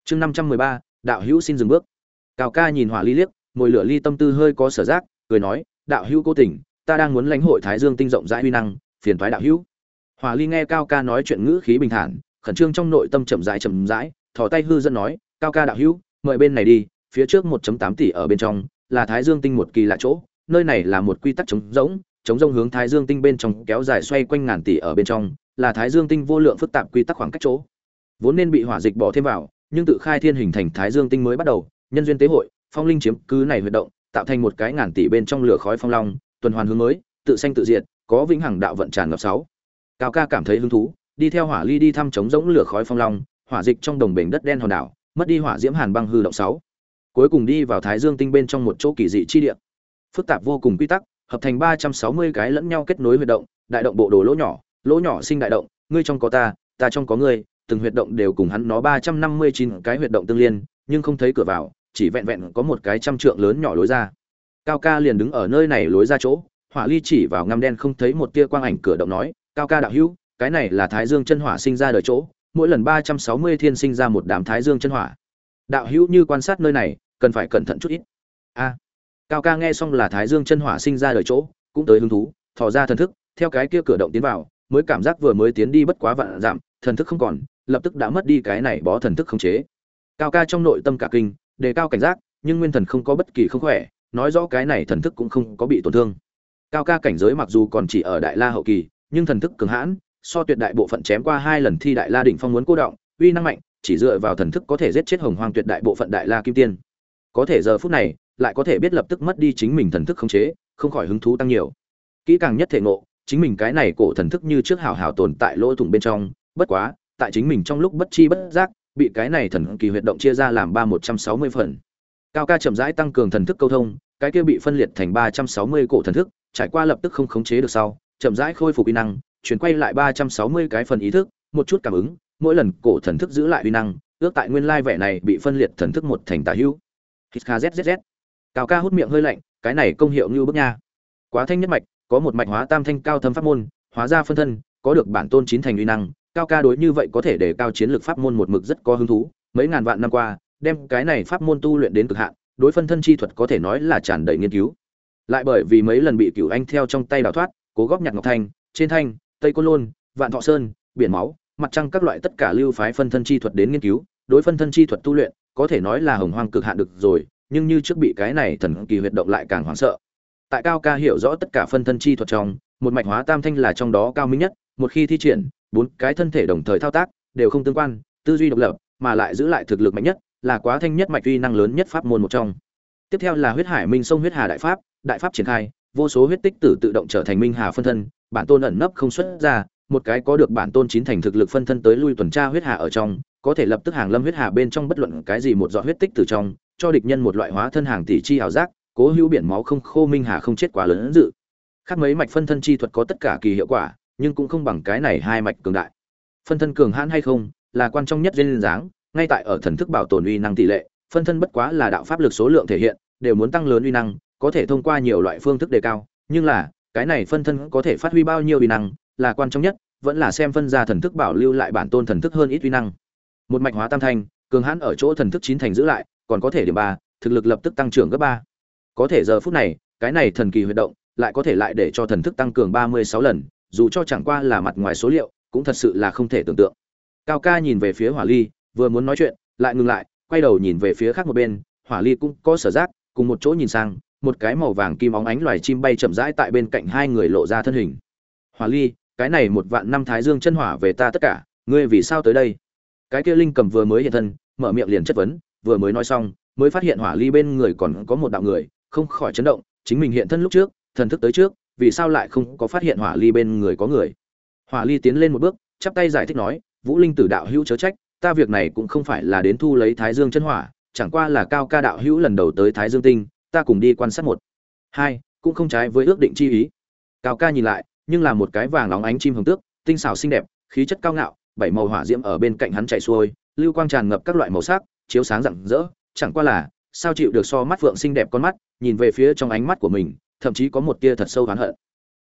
Chương năm trăm mười ba, đạo hữu xin dừng bước. Cao ca nhìn hỏa ly liếc, mồi lửa ly tâm tư hơi có sở giác, cười nói, đạo hữu cố tình, ta đang muốn lãnh hội thái dương tinh rộng rãi huy năng, phiền thoái đạo hữu. Hỏa ly nghe cao ca nói chuyện ngữ khí bình thản, khẩn trương trong nội tâm chậm rãi chậm rãi, thò tay hư dẫn nói, cao ca đạo hữu, mời bên này đi, phía trước 1.8 tỷ ở bên trong, là thái dương tinh một kỳ lạ chỗ, nơi này là một quy tắc chống rỗng chống rông hướng thái dương tinh bên trong kéo dài xoay quanh ngàn tỷ ở bên trong là thái dương tinh vô lượng phức tạp quy tắc khoảng cách chỗ. Vốn nên bị hỏa dịch bỏ thêm vào, nhưng tự khai thiên hình thành thái dương tinh mới bắt đầu, nhân duyên tế hội, phong linh chiếm cứ này huy động, tạo thành một cái ngàn tỷ bên trong lửa khói phong long, tuần hoàn hướng mới, tự sanh tự diệt, có vĩnh hằng đạo vận tràn ngập sáu. Cao ca cảm thấy hứng thú, đi theo hỏa ly đi thăm chống rỗng lửa khói phong long, hỏa dịch trong đồng bể đất đen hòn đảo, mất đi hỏa diễm hàn băng hư động sáu. Cuối cùng đi vào thái dương tinh bên trong một chỗ kỳ dị chi địa. Phức tạp vô cùng quy tắc, hợp thành ba trăm sáu mươi cái lẫn nhau kết nối huy động, đại động bộ đồ lỗ nhỏ lỗ nhỏ sinh đại động, ngươi trong có ta ta trong có ngươi, từng huyệt động đều cùng hắn nó ba trăm năm mươi chín cái huyệt động tương liên, nhưng không thấy cửa vào, chỉ vẹn vẹn có một cái trăm trượng lớn nhỏ lối ra. Cao ca liền đứng ở nơi này lối ra chỗ, hỏa ly chỉ vào ngăm đen không thấy một tia quang ảnh cửa động nói, cao ca đạo hữu, cái này là thái dương chân hỏa sinh ra đời chỗ, mỗi lần ba trăm sáu mươi thiên sinh ra một đám thái dương chân hỏa. Đạo hữu như quan sát nơi này, cần phải cẩn thận chút ít. A. Cao ca nghe xong là thái dương chân hỏa sinh ra đời chỗ, cũng tới hứng thú, thò ra thần thức, theo cái kia cửa động tiến vào mới cảm giác vừa mới tiến đi bất quá vạn giảm, thần thức không còn, lập tức đã mất đi cái này bó thần thức không chế. Cao ca trong nội tâm cả kinh, đề cao cảnh giác, nhưng nguyên thần không có bất kỳ không khỏe, nói rõ cái này thần thức cũng không có bị tổn thương. Cao ca cảnh giới mặc dù còn chỉ ở đại la hậu kỳ, nhưng thần thức cường hãn, so tuyệt đại bộ phận chém qua hai lần thi đại la đỉnh phong muốn cô động, uy năng mạnh, chỉ dựa vào thần thức có thể giết chết hồng hoàng tuyệt đại bộ phận đại la kim tiên. Có thể giờ phút này, lại có thể biết lập tức mất đi chính mình thần thức khống chế, không khỏi hứng thú tăng nhiều. Kỹ càng nhất thể ngộ chính mình cái này cổ thần thức như trước hào hào tồn tại lỗ thủng bên trong, bất quá, tại chính mình trong lúc bất chi bất giác, bị cái này thần kỳ huyệt động chia ra làm ba một trăm sáu mươi phần. Cao ca chậm rãi tăng cường thần thức câu thông, cái kia bị phân liệt thành ba trăm sáu mươi cổ thần thức, trải qua lập tức không khống chế được sau, chậm rãi khôi phục uy năng, chuyển quay lại ba trăm sáu mươi cái phần ý thức, một chút cảm ứng, mỗi lần cổ thần thức giữ lại uy năng, ước tại nguyên lai vẻ này bị phân liệt thần thức một thành tà hữu. Hít kha cao ca hút miệng hơi lạnh, cái này công hiệu như bước nha. Quá thanh nhất mạch có một mạch hóa tam thanh cao thâm pháp môn, hóa ra phân thân, có được bản tôn chín thành uy năng, cao ca đối như vậy có thể để cao chiến lược pháp môn một mực rất có hứng thú, mấy ngàn vạn năm qua, đem cái này pháp môn tu luyện đến cực hạn, đối phân thân chi thuật có thể nói là tràn đầy nghiên cứu. Lại bởi vì mấy lần bị cửu anh theo trong tay đào thoát, cố góp nhặt ngọc thanh, trên thanh, tây côn lôn, vạn thọ sơn, biển máu, mặt trăng các loại tất cả lưu phái phân thân chi thuật đến nghiên cứu, đối phân thân chi thuật tu luyện, có thể nói là hồng hoang cực hạn được rồi, nhưng như trước bị cái này thần kỳ huyệt động lại càng hoảng sợ tại cao ca hiểu rõ tất cả phân thân chi thuật trong, một mạch hóa tam thanh là trong đó cao minh nhất, một khi thi triển, bốn cái thân thể đồng thời thao tác, đều không tương quan, tư duy độc lập, mà lại giữ lại thực lực mạnh nhất, là quá thanh nhất mạch uy năng lớn nhất pháp môn một trong. Tiếp theo là huyết hải minh sông huyết hà đại pháp đại pháp triển khai, vô số huyết tích tử tự động trở thành minh hà phân thân, bản tôn ẩn nấp không xuất ra, một cái có được bản tôn chín thành thực lực phân thân tới lui tuần tra huyết hà ở trong, có thể lập tức hàng lâm huyết hà bên trong bất luận cái gì một giọt huyết tích từ trong, cho địch nhân một loại hóa thân hàng tỷ chi ảo giác cố hữu biển máu không khô minh hà không chết quá lớn dự. Khác mấy mạch phân thân chi thuật có tất cả kỳ hiệu quả, nhưng cũng không bằng cái này hai mạch cường đại. Phân thân cường hãn hay không, là quan trọng nhất duyên dáng, ngay tại ở thần thức bảo tồn uy năng tỷ lệ, phân thân bất quá là đạo pháp lực số lượng thể hiện, đều muốn tăng lớn uy năng, có thể thông qua nhiều loại phương thức đề cao, nhưng là, cái này phân thân có thể phát huy bao nhiêu uy năng, là quan trọng nhất, vẫn là xem phân ra thần thức bảo lưu lại bản tôn thần thức hơn ít uy năng. Một mạch hóa tam thanh, cường hãn ở chỗ thần thức chín thành giữ lại, còn có thể điểm ba, thực lực lập tức tăng trưởng gấp ba có thể giờ phút này, cái này thần kỳ huy động lại có thể lại để cho thần thức tăng cường ba mươi sáu lần, dù cho chẳng qua là mặt ngoài số liệu, cũng thật sự là không thể tưởng tượng. Cao ca nhìn về phía hỏa ly, vừa muốn nói chuyện, lại ngừng lại, quay đầu nhìn về phía khác một bên, hỏa ly cũng có sở giác, cùng một chỗ nhìn sang, một cái màu vàng kim óng ánh loài chim bay chậm rãi tại bên cạnh hai người lộ ra thân hình. Hỏa ly, cái này một vạn năm thái dương chân hỏa về ta tất cả, ngươi vì sao tới đây? Cái kia linh cầm vừa mới hiện thân, mở miệng liền chất vấn, vừa mới nói xong, mới phát hiện hỏa ly bên người còn có một đạo người không khỏi chấn động, chính mình hiện thân lúc trước, thần thức tới trước, vì sao lại không có phát hiện hỏa ly bên người có người? Hỏa ly tiến lên một bước, chắp tay giải thích nói, vũ linh tử đạo hữu chớ trách, ta việc này cũng không phải là đến thu lấy thái dương chân hỏa, chẳng qua là cao ca đạo hữu lần đầu tới thái dương tinh, ta cùng đi quan sát một. Hai, cũng không trái với ước định chi ý. Cao ca nhìn lại, nhưng là một cái vàng óng ánh chim hồng tước, tinh xảo xinh đẹp, khí chất cao ngạo, bảy màu hỏa diễm ở bên cạnh hắn chạy xuôi, lưu quang tràn ngập các loại màu sắc, chiếu sáng rạng rỡ, chẳng qua là sao chịu được so mắt phượng xinh đẹp con mắt, nhìn về phía trong ánh mắt của mình, thậm chí có một tia thật sâu oán hận.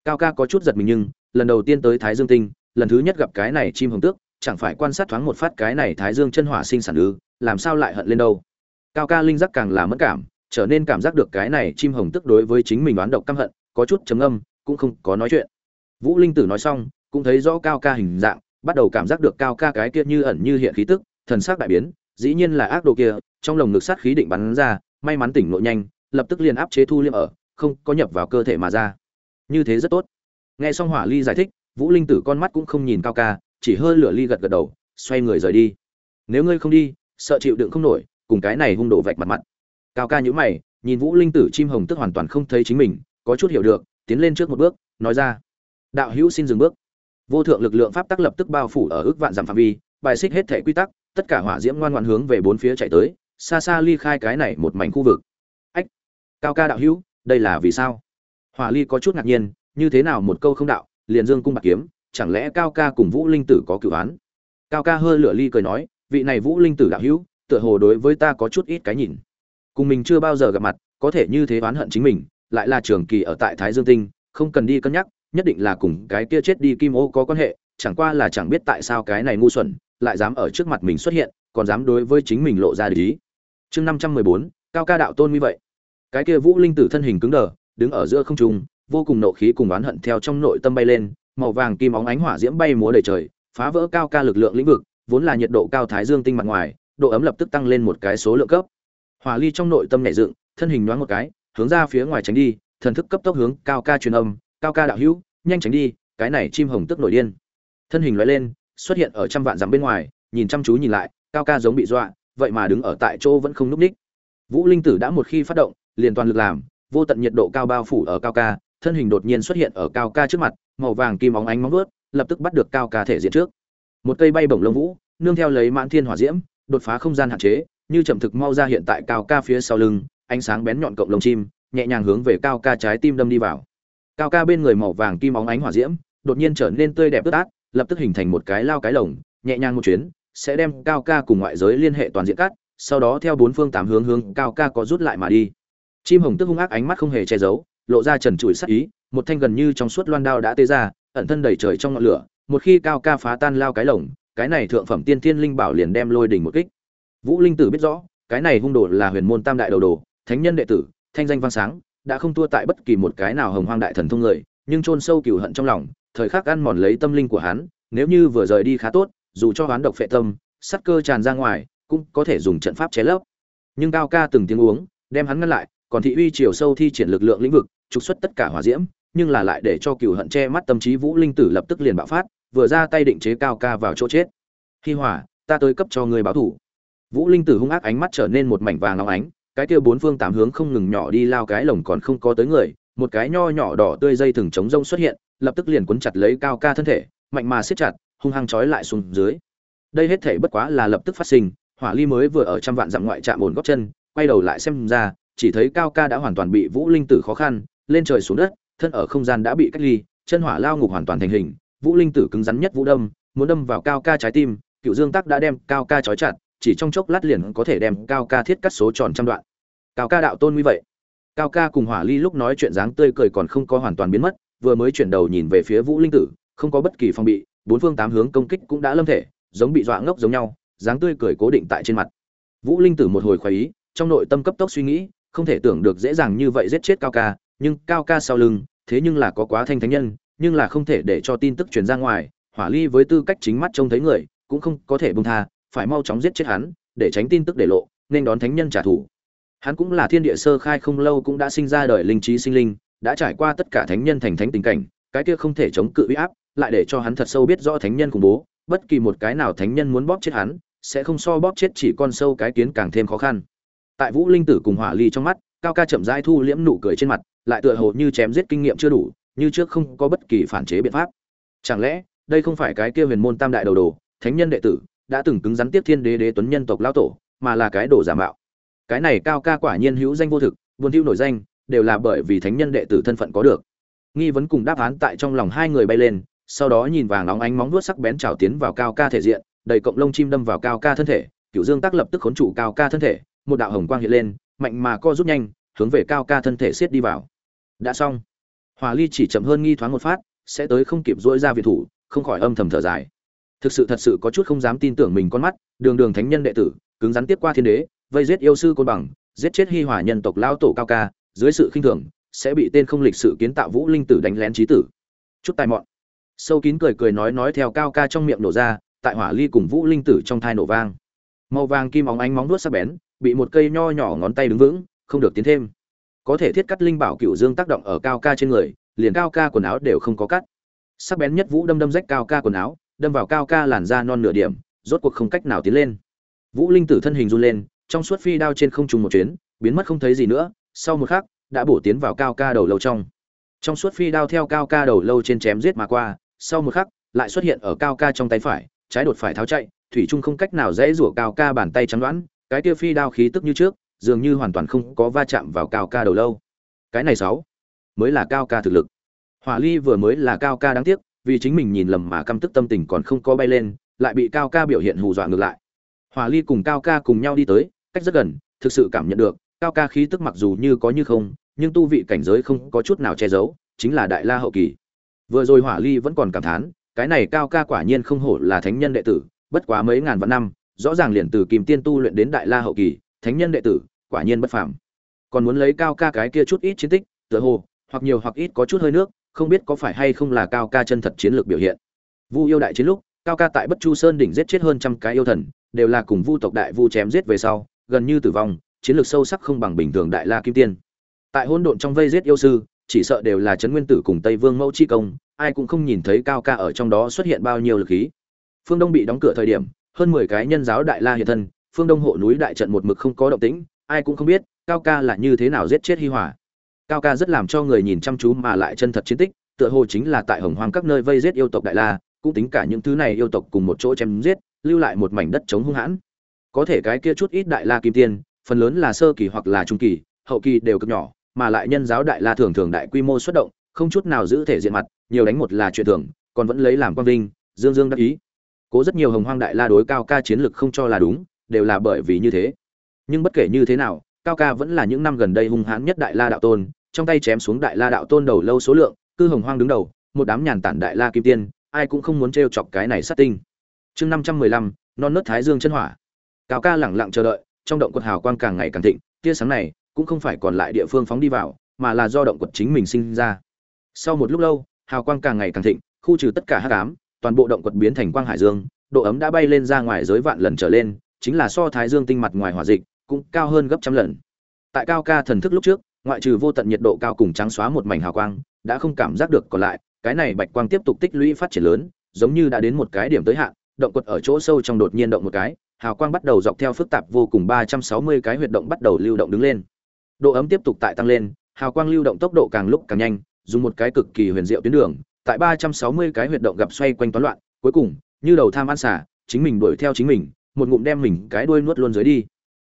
Cao ca có chút giật mình nhưng, lần đầu tiên tới thái dương tinh, lần thứ nhất gặp cái này chim hồng tước, chẳng phải quan sát thoáng một phát cái này thái dương chân hỏa sinh sản ư, làm sao lại hận lên đâu. Cao ca linh giác càng là mất cảm, trở nên cảm giác được cái này chim hồng tức đối với chính mình đoán độc căm hận, có chút chấm âm cũng không có nói chuyện. Vũ linh tử nói xong, cũng thấy rõ cao ca hình dạng, bắt đầu cảm giác được cao ca cái kia như ẩn như hiện khí tức, thần sắc đại biến, dĩ nhiên là ác đồ kia trong lồng ngực sát khí định bắn ra, may mắn tỉnh nội nhanh, lập tức liền áp chế thu liêm ở, không có nhập vào cơ thể mà ra. Như thế rất tốt. Nghe xong hỏa ly giải thích, vũ linh tử con mắt cũng không nhìn cao ca, chỉ hơi lửa ly gật gật đầu, xoay người rời đi. Nếu ngươi không đi, sợ chịu đựng không nổi, cùng cái này hung đổ vạch mặt mặt. Cao ca nhíu mày, nhìn vũ linh tử chim hồng tức hoàn toàn không thấy chính mình, có chút hiểu được, tiến lên trước một bước, nói ra. Đạo hữu xin dừng bước. Vô thượng lực lượng pháp tắc lập tức bao phủ ở ước vạn dặm phạm vi, bài xích hết thể quy tắc, tất cả hỏa diễm ngoan ngoan hướng về bốn phía chạy tới xa xa ly khai cái này một mảnh khu vực. Ách, cao ca đạo hữu, đây là vì sao? Hỏa ly có chút ngạc nhiên, như thế nào một câu không đạo, liền dương cung bạc kiếm, chẳng lẽ cao ca cùng vũ linh tử có cửu án? Cao ca hơi lửa ly cười nói, vị này vũ linh tử đạo hữu, tựa hồ đối với ta có chút ít cái nhìn. Cùng mình chưa bao giờ gặp mặt, có thể như thế oán hận chính mình, lại là trường kỳ ở tại thái dương tinh, không cần đi cân nhắc, nhất định là cùng cái kia chết đi kim ô có quan hệ, chẳng qua là chẳng biết tại sao cái này ngu xuẩn, lại dám ở trước mặt mình xuất hiện, còn dám đối với chính mình lộ ra lý chương năm trăm mười bốn, cao ca đạo tôn như vậy. Cái kia vũ linh tử thân hình cứng đờ, đứng ở giữa không trung, vô cùng nộ khí cùng oán hận theo trong nội tâm bay lên, màu vàng kim óng ánh hỏa diễm bay múa đầy trời, phá vỡ cao ca lực lượng lĩnh vực, vốn là nhiệt độ cao thái dương tinh mặt ngoài, độ ấm lập tức tăng lên một cái số lượng cấp. Hỏa ly trong nội tâm nhảy dựng, thân hình nhoáng một cái, hướng ra phía ngoài tránh đi, thần thức cấp tốc hướng cao ca truyền âm, cao ca đạo hữu, nhanh tránh đi, cái này chim hồng tức nổi điên. Thân hình lóe lên, xuất hiện ở trăm vạn dặm bên ngoài, nhìn chăm chú nhìn lại, cao ca giống bị dọa vậy mà đứng ở tại chỗ vẫn không núp ních. Vũ linh tử đã một khi phát động, liền toàn lực làm, vô tận nhiệt độ cao bao phủ ở cao ca, thân hình đột nhiên xuất hiện ở cao ca trước mặt, màu vàng kim óng ánh móng vuốt, lập tức bắt được cao ca thể diện trước. Một cây bay bổng lông vũ, nương theo lấy mãn thiên hỏa diễm, đột phá không gian hạn chế, như chậm thực mau ra hiện tại cao ca phía sau lưng, ánh sáng bén nhọn cộng lông chim, nhẹ nhàng hướng về cao ca trái tim đâm đi vào. Cao ca bên người màu vàng kim óng ánh hỏa diễm, đột nhiên trở nên tươi đẹp ướt át, lập tức hình thành một cái lao cái lồng, nhẹ nhàng một chuyến sẽ đem cao ca cùng ngoại giới liên hệ toàn diện cắt, sau đó theo bốn phương tám hướng hướng cao ca có rút lại mà đi. Chim hồng tức hung ác ánh mắt không hề che giấu, lộ ra trần trụi sắc ý, một thanh gần như trong suốt loan đao đã tê ra, ẩn thân đầy trời trong ngọn lửa, một khi cao ca phá tan lao cái lồng, cái này thượng phẩm tiên thiên linh bảo liền đem lôi đỉnh một kích. Vũ linh tử biết rõ, cái này hung đồ là huyền môn tam đại đầu đồ, thánh nhân đệ tử, thanh danh vang sáng, đã không thua tại bất kỳ một cái nào hồng hoang đại thần thông người, nhưng chôn sâu cừu hận trong lòng, thời khắc ăn mòn lấy tâm linh của hắn, nếu như vừa rời đi khá tốt dù cho hoán độc phệ tâm sắt cơ tràn ra ngoài, cũng có thể dùng trận pháp chế lấp. Nhưng cao ca từng tiếng uống, đem hắn ngăn lại, còn thị uy chiều sâu thi triển lực lượng lĩnh vực, trục xuất tất cả hỏa diễm, nhưng là lại để cho cừu hận che mắt tâm trí vũ linh tử lập tức liền bạo phát, vừa ra tay định chế cao ca vào chỗ chết. Khi hỏa ta tới cấp cho người báo thủ. Vũ linh tử hung ác ánh mắt trở nên một mảnh vàng óng ánh, cái kia bốn phương tám hướng không ngừng nhỏ đi lao cái lồng còn không có tới người, một cái nho nhỏ đỏ tươi dây thừng chống rông xuất hiện, lập tức liền cuốn chặt lấy cao ca thân thể, mạnh mà siết chặt hung hăng trói lại xuống dưới. Đây hết thể bất quá là lập tức phát sinh, hỏa ly mới vừa ở trăm vạn dặm ngoại trạm ổn góp chân, quay đầu lại xem ra, chỉ thấy cao ca đã hoàn toàn bị vũ linh tử khó khăn, lên trời xuống đất, thân ở không gian đã bị cách ly, chân hỏa lao ngục hoàn toàn thành hình, vũ linh tử cứng rắn nhất vũ đâm, muốn đâm vào cao ca trái tim, cựu dương tắc đã đem cao ca trói chặt, chỉ trong chốc lát liền có thể đem cao ca thiết cắt số tròn trăm đoạn. Cao ca đạo tôn như vậy. Cao ca cùng hỏa ly lúc nói chuyện dáng tươi cười còn không có hoàn toàn biến mất, vừa mới chuyển đầu nhìn về phía vũ linh tử, không có bất kỳ phòng bị bốn phương tám hướng công kích cũng đã lâm thể, giống bị dọa ngốc giống nhau, dáng tươi cười cố định tại trên mặt. Vũ linh tử một hồi khoái ý, trong nội tâm cấp tốc suy nghĩ, không thể tưởng được dễ dàng như vậy giết chết cao ca, nhưng cao ca sau lưng, thế nhưng là có quá thanh thánh nhân, nhưng là không thể để cho tin tức truyền ra ngoài, hỏa ly với tư cách chính mắt trông thấy người, cũng không có thể bông tha, phải mau chóng giết chết hắn, để tránh tin tức để lộ, nên đón thánh nhân trả thù. Hắn cũng là thiên địa sơ khai không lâu cũng đã sinh ra đời linh trí sinh linh, đã trải qua tất cả thánh nhân thành thánh tình cảnh, cái kia không thể chống cự uy áp lại để cho hắn thật sâu biết rõ thánh nhân khủng bố, bất kỳ một cái nào thánh nhân muốn bóp chết hắn, sẽ không so bóp chết chỉ con sâu cái kiến càng thêm khó khăn. Tại vũ linh tử cùng hỏa ly trong mắt, cao ca chậm rãi thu liễm nụ cười trên mặt, lại tựa hồ như chém giết kinh nghiệm chưa đủ, như trước không có bất kỳ phản chế biện pháp. Chẳng lẽ, đây không phải cái kia huyền môn tam đại đầu đồ, thánh nhân đệ tử, đã từng cứng rắn tiếp thiên đế đế tuấn nhân tộc lao tổ, mà là cái đồ giả mạo. Cái này cao ca quả nhiên hữu danh vô thực, buồn thiu nổi danh, đều là bởi vì thánh nhân đệ tử thân phận có được. Nghi vấn cùng đáp án tại trong lòng hai người bay lên sau đó nhìn vàng óng ánh móng vuốt sắc bén trào tiến vào cao ca thể diện, đầy cộng lông chim đâm vào cao ca thân thể cựu dương tác lập tức khốn trụ cao ca thân thể, một đạo hồng quang hiện lên, mạnh mà co rút nhanh, hướng về cao ca thân thể siết đi vào. Đã xong. Hòa ly chỉ chậm hơn nghi thoáng một phát, sẽ tới không kịp dỗi ra việt thủ, không khỏi âm thầm thở dài. Thực sự thật sự có chút không dám tin tưởng mình con mắt, đường đường thánh nhân đệ tử, cứng rắn tiếp qua thiên đế, vây giết yêu sư côn bằng, giết chết hi hòa nhân tộc lao tổ cao ca, dưới sự khinh thường, sẽ bị tên không lịch sự kiến tạo vũ linh tử đánh lén trí tử. Chút tài mọn sâu kín cười cười nói nói theo cao ca trong miệng nổ ra, tại hỏa ly cùng vũ linh tử trong thai nổ vang. Màu vàng kim óng ánh móng nuốt sắc bén, bị một cây nho nhỏ ngón tay đứng vững, không được tiến thêm. Có thể thiết cắt linh bảo cựu dương tác động ở cao ca trên người, liền cao ca quần áo đều không có cắt. Sắc bén nhất vũ đâm đâm rách cao ca quần áo, đâm vào cao ca làn da non nửa điểm, rốt cuộc không cách nào tiến lên. Vũ linh tử thân hình run lên, trong suốt phi đao trên không trùng một chuyến, biến mất không thấy gì nữa, sau một khắc, đã bổ tiến vào cao ca đầu lâu trong. Trong suốt phi đao theo cao ca đầu lâu trên chém giết mà qua sau một khắc, lại xuất hiện ở cao ca trong tay phải, trái đột phải tháo chạy, thủy trung không cách nào dễ rủa cao ca bàn tay chắn đoán, cái kia phi đao khí tức như trước, dường như hoàn toàn không có va chạm vào cao ca đầu lâu. Cái này sáu, mới là cao ca thực lực. Hỏa ly vừa mới là cao ca đáng tiếc, vì chính mình nhìn lầm mà căm tức tâm tình còn không có bay lên, lại bị cao ca biểu hiện hù dọa ngược lại. Hỏa ly cùng cao ca cùng nhau đi tới, cách rất gần, thực sự cảm nhận được, cao ca khí tức mặc dù như có như không, nhưng tu vị cảnh giới không có chút nào che giấu, chính là đại la hậu kỳ vừa rồi hỏa ly vẫn còn cảm thán, cái này cao ca quả nhiên không hổ là thánh nhân đệ tử, bất quá mấy ngàn vạn năm, rõ ràng liền từ kìm tiên tu luyện đến đại la hậu kỳ, thánh nhân đệ tử, quả nhiên bất phàm. Còn muốn lấy cao ca cái kia chút ít chiến tích, tựa hồ, hoặc nhiều hoặc ít có chút hơi nước, không biết có phải hay không là cao ca chân thật chiến lược biểu hiện. Vu yêu đại chiến lúc, cao ca tại bất chu sơn đỉnh giết chết hơn trăm cái yêu thần, đều là cùng vu tộc đại vu chém giết về sau, gần như tử vong, chiến lược sâu sắc không bằng bình thường đại la kim tiên. Tại hỗn độn trong vây giết yêu sư, chỉ sợ đều là trấn nguyên tử cùng tây vương mẫu chi công ai cũng không nhìn thấy cao ca ở trong đó xuất hiện bao nhiêu lực khí. Phương đông bị đóng cửa thời điểm, hơn mười cái nhân giáo đại la hiện thân, phương đông hộ núi đại trận một mực không có động tĩnh, ai cũng không biết cao ca là như thế nào giết chết hi hòa. Cao ca rất làm cho người nhìn chăm chú mà lại chân thật chiến tích, tựa hồ chính là tại hồng hoang các nơi vây giết yêu tộc đại la, cũng tính cả những thứ này yêu tộc cùng một chỗ chém giết, lưu lại một mảnh đất chống hung hãn. Có thể cái kia chút ít đại la kim tiên, phần lớn là sơ kỳ hoặc là trung kỳ, hậu kỳ đều cực nhỏ, mà lại nhân giáo đại la thường thường đại quy mô xuất động không chút nào giữ thể diện mặt, nhiều đánh một là chuyện thường, còn vẫn lấy làm quang vinh, dương dương đắc ý. Cố rất nhiều hồng hoang đại la đối cao ca chiến lực không cho là đúng, đều là bởi vì như thế. Nhưng bất kể như thế nào, cao ca vẫn là những năm gần đây hung hãn nhất đại la đạo tôn, trong tay chém xuống đại la đạo tôn đầu lâu số lượng cư hồng hoang đứng đầu, một đám nhàn tản đại la kim tiên, ai cũng không muốn t chọc cái này sát tinh. Chương năm trăm mười lăm, non nớt thái dương chân hỏa. Cao ca lẳng lặng chờ đợi, trong động quật hào quang càng ngày càng thịnh, tia sáng này cũng không phải còn lại địa phương phóng đi vào, mà là do động quật chính mình sinh ra sau một lúc lâu, hào quang càng ngày càng thịnh, khu trừ tất cả hắc ám, toàn bộ động quật biến thành quang hải dương, độ ấm đã bay lên ra ngoài giới vạn lần trở lên, chính là so thái dương tinh mặt ngoài hỏa dịch, cũng cao hơn gấp trăm lần. Tại cao ca thần thức lúc trước, ngoại trừ vô tận nhiệt độ cao cùng trắng xóa một mảnh hào quang, đã không cảm giác được còn lại, cái này bạch quang tiếp tục tích lũy phát triển lớn, giống như đã đến một cái điểm tới hạn, động quật ở chỗ sâu trong đột nhiên động một cái, hào quang bắt đầu dọc theo phức tạp vô cùng ba trăm sáu mươi cái huyệt động bắt đầu lưu động đứng lên. Độ ấm tiếp tục tại tăng lên, hào quang lưu động tốc độ càng lúc càng nhanh dùng một cái cực kỳ huyền diệu tuyến đường, tại ba trăm sáu mươi cái huyệt động gặp xoay quanh toán loạn, cuối cùng, như đầu tham ăn xả, chính mình đuổi theo chính mình, một ngụm đem mình cái đuôi nuốt luôn dưới đi.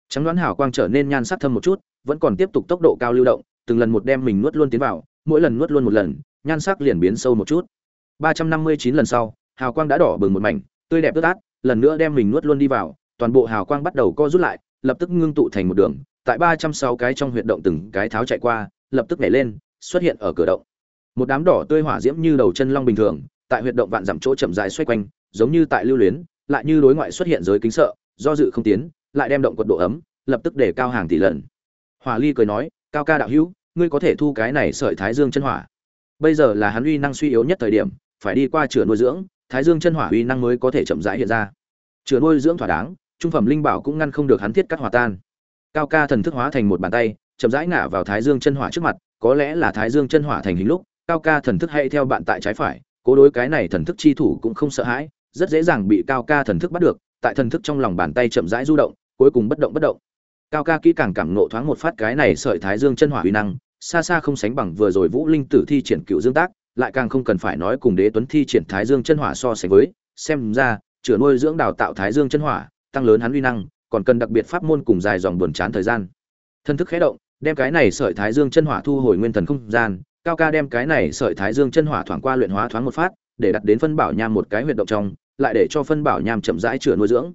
Trắng đoán hào quang trở nên nhan sắc thâm một chút, vẫn còn tiếp tục tốc độ cao lưu động, từng lần một đem mình nuốt luôn tiến vào, mỗi lần nuốt luôn một lần, nhan sắc liền biến sâu một chút. ba trăm năm mươi chín lần sau, hào quang đã đỏ bừng một mảnh, tươi đẹp ướt át lần nữa đem mình nuốt luôn đi vào, toàn bộ hào quang bắt đầu co rút lại, lập tức ngưng tụ thành một đường, tại ba trăm sáu cái trong huyệt động từng cái tháo chạy qua, lập tức nhảy lên xuất hiện ở cửa động. Một đám đỏ tươi hỏa diễm như đầu chân long bình thường, tại huyệt động vạn dặm chỗ chậm dài xoay quanh, giống như tại lưu luyến, lại như đối ngoại xuất hiện giới kính sợ, do dự không tiến, lại đem động quật độ ấm, lập tức để cao hàng tỷ lần. Hỏa ly cười nói, cao ca đạo hữu, ngươi có thể thu cái này sợi thái dương chân hỏa. Bây giờ là hắn uy năng suy yếu nhất thời điểm, phải đi qua chữa nuôi dưỡng, thái dương chân hỏa uy năng mới có thể chậm rãi hiện ra. Chữa nuôi dưỡng thỏa đáng, trung phẩm linh bảo cũng ngăn không được hắn thiết cắt hòa tan. Cao ca thần thức hóa thành một bàn tay, chậm rãi ngả vào thái dương chân hỏa trước mặt có lẽ là thái dương chân hỏa thành hình lúc, cao ca thần thức hay theo bạn tại trái phải, cố đối cái này thần thức chi thủ cũng không sợ hãi, rất dễ dàng bị cao ca thần thức bắt được, tại thần thức trong lòng bàn tay chậm rãi du động, cuối cùng bất động bất động. Cao ca kỹ càng cảm nộ thoáng một phát cái này sợi thái dương chân hỏa uy năng, xa xa không sánh bằng vừa rồi vũ linh tử thi triển cựu dương tác, lại càng không cần phải nói cùng đế tuấn thi triển thái dương chân hỏa so sánh với, xem ra chữa nuôi dưỡng đào tạo thái dương chân hỏa, tăng lớn hắn uy năng, còn cần đặc biệt pháp môn cùng dài dòng buồn chán thời gian. Thân thức khẽ động đem cái này sợi thái dương chân hỏa thu hồi nguyên thần không gian, cao ca đem cái này sợi thái dương chân hỏa thoảng qua luyện hóa thoáng một phát, để đặt đến phân bảo nham một cái huyệt động trong, lại để cho phân bảo nham chậm rãi chữa nuôi dưỡng.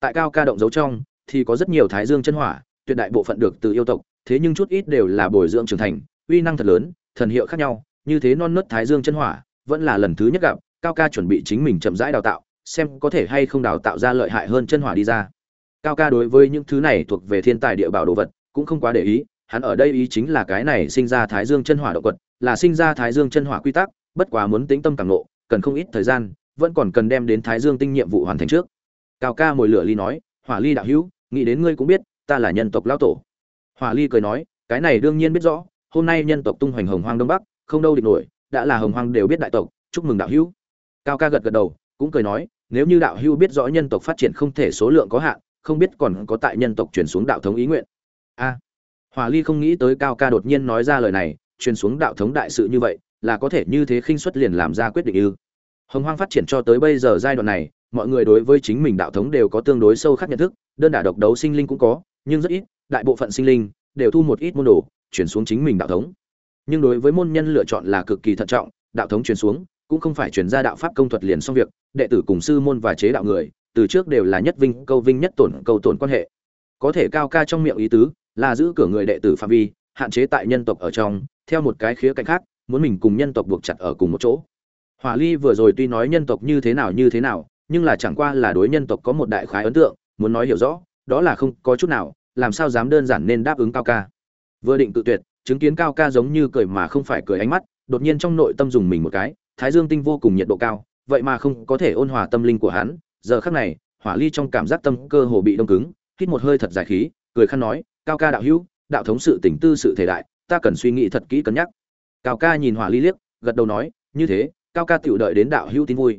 Tại cao ca động dấu trong, thì có rất nhiều thái dương chân hỏa, tuyệt đại bộ phận được từ yêu tộc, thế nhưng chút ít đều là bồi dưỡng trưởng thành, uy năng thật lớn, thần hiệu khác nhau, như thế non nớt thái dương chân hỏa, vẫn là lần thứ nhất gặp, cao ca chuẩn bị chính mình chậm rãi đào tạo, xem có thể hay không đào tạo ra lợi hại hơn chân hỏa đi ra. Cao ca đối với những thứ này thuộc về thiên tài địa bảo đồ vật, cũng không quá để ý hắn ở đây ý chính là cái này sinh ra thái dương chân hỏa động quật là sinh ra thái dương chân hỏa quy tắc bất quá muốn tính tâm càng nộ cần không ít thời gian vẫn còn cần đem đến thái dương tinh nhiệm vụ hoàn thành trước. Cao ca mồi lửa ly nói hỏa ly đạo hữu nghĩ đến ngươi cũng biết ta là nhân tộc lão tổ. Hỏa ly cười nói cái này đương nhiên biết rõ hôm nay nhân tộc tung hoành hồng hoang đông bắc không đâu địch nổi đã là hồng hoang đều biết đại tộc chúc mừng đạo hữu. Cao ca gật gật đầu cũng cười nói nếu như đạo hữu biết rõ nhân tộc phát triển không thể số lượng có hạn không biết còn có tại nhân tộc chuyển xuống đạo thống ý nguyện. A. à, hỏa ly không nghĩ tới cao ca đột nhiên nói ra lời này, truyền xuống đạo thống đại sự như vậy, là có thể như thế khinh suất liền làm ra quyết định ư. Hồng hoang phát triển cho tới bây giờ giai đoạn này, mọi người đối với chính mình đạo thống đều có tương đối sâu khác nhận thức, đơn đả độc đấu sinh linh cũng có, nhưng rất ít, đại bộ phận sinh linh đều thu một ít môn đồ, chuyển xuống chính mình đạo thống. Nhưng đối với môn nhân lựa chọn là cực kỳ thận trọng, đạo thống truyền xuống, cũng không phải chuyển ra đạo pháp công thuật liền xong việc, đệ tử cùng sư môn và chế đạo người, từ trước đều là nhất vinh, câu vinh, nhất tổn, câu tổn quan hệ. Có thể cao ca trong miệng ý tứ là giữ cửa người đệ tử phạm vi, hạn chế tại nhân tộc ở trong, theo một cái khía cạnh khác, muốn mình cùng nhân tộc buộc chặt ở cùng một chỗ. Hỏa ly vừa rồi tuy nói nhân tộc như thế nào như thế nào, nhưng là chẳng qua là đối nhân tộc có một đại khái ấn tượng, muốn nói hiểu rõ, đó là không có chút nào, làm sao dám đơn giản nên đáp ứng cao ca. Vừa định tự tuyệt, chứng kiến cao ca giống như cười mà không phải cười ánh mắt, đột nhiên trong nội tâm dùng mình một cái, thái dương tinh vô cùng nhiệt độ cao, vậy mà không có thể ôn hòa tâm linh của hắn. Giờ khắc này, hỏa ly trong cảm giác tâm cơ hồ bị đông cứng, hít một hơi thật dài khí, cười khăn nói cao ca đạo hữu, đạo thống sự tỉnh tư sự thể đại, ta cần suy nghĩ thật kỹ cân nhắc. Cao ca nhìn hỏa ly liếc, gật đầu nói, như thế, cao ca tựu đợi đến đạo hữu tin vui.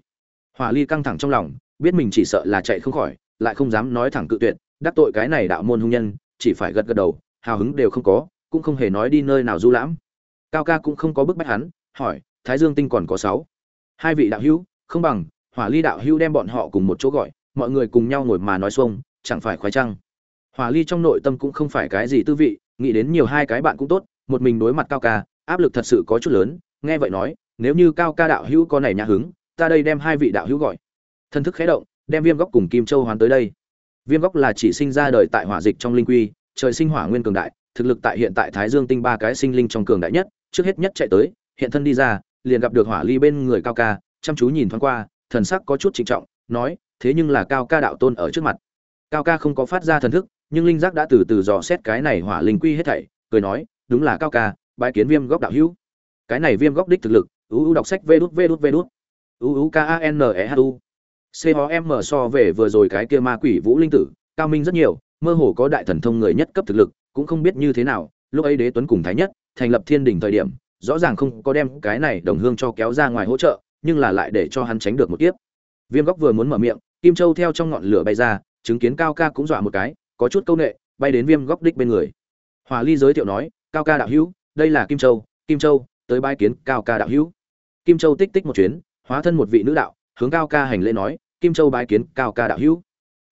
Hỏa ly căng thẳng trong lòng, biết mình chỉ sợ là chạy không khỏi, lại không dám nói thẳng cự tuyệt, đắc tội cái này đạo môn hung nhân, chỉ phải gật gật đầu, hào hứng đều không có, cũng không hề nói đi nơi nào du lãm. Cao ca cũng không có bức bách hắn, hỏi, thái dương tinh còn có sáu? Hai vị đạo hữu, không bằng, hỏa ly đạo hữu đem bọn họ cùng một chỗ gọi, mọi người cùng nhau ngồi mà nói xuông, chẳng phải khoái trăng hỏa ly trong nội tâm cũng không phải cái gì tư vị, nghĩ đến nhiều hai cái bạn cũng tốt, một mình đối mặt cao ca, áp lực thật sự có chút lớn, nghe vậy nói, nếu như cao ca đạo hữu có này nhà hứng, ta đây đem hai vị đạo hữu gọi. Thân thức khé động, đem viêm góc cùng kim châu hoán tới đây. Viêm góc là chỉ sinh ra đời tại hỏa dịch trong linh quy, trời sinh hỏa nguyên cường đại, thực lực tại hiện tại thái dương tinh ba cái sinh linh trong cường đại nhất, trước hết nhất chạy tới, hiện thân đi ra, liền gặp được hỏa ly bên người cao ca, chăm chú nhìn thoáng qua, thần sắc có chút trịnh trọng, nói, thế nhưng là cao ca đạo tôn ở trước mặt. Cao ca không có phát ra thần thức nhưng linh giác đã từ từ dò xét cái này hỏa linh quy hết thảy, cười nói, đúng là cao ca bãi kiến viêm góc đạo hữu. Cái này viêm góc đích thực lực uu đọc sách vê đút vê đút vê đút. Uu k a n e h u. C o m so về vừa rồi cái kia ma quỷ vũ linh tử, cao minh rất nhiều, mơ hồ có đại thần thông người nhất cấp thực lực, cũng không biết như thế nào, lúc ấy đế tuấn cùng thái nhất, thành lập thiên đình thời điểm, rõ ràng không có đem cái này đồng hương cho kéo ra ngoài hỗ trợ, nhưng là lại để cho hắn tránh được một kiếp. Viêm góc vừa muốn mở miệng, kim châu theo trong ngọn lửa bay ra, chứng kiến cao ca cũng dọa một cái có chút câu nệ, bay đến viêm góc đích bên người. Hòa ly giới thiệu nói, cao ca đạo hữu, đây là kim châu kim châu, tới bái kiến cao ca đạo hữu. Kim châu tích tích một chuyến, hóa thân một vị nữ đạo, hướng cao ca hành lễ nói, kim châu bái kiến cao ca đạo hữu.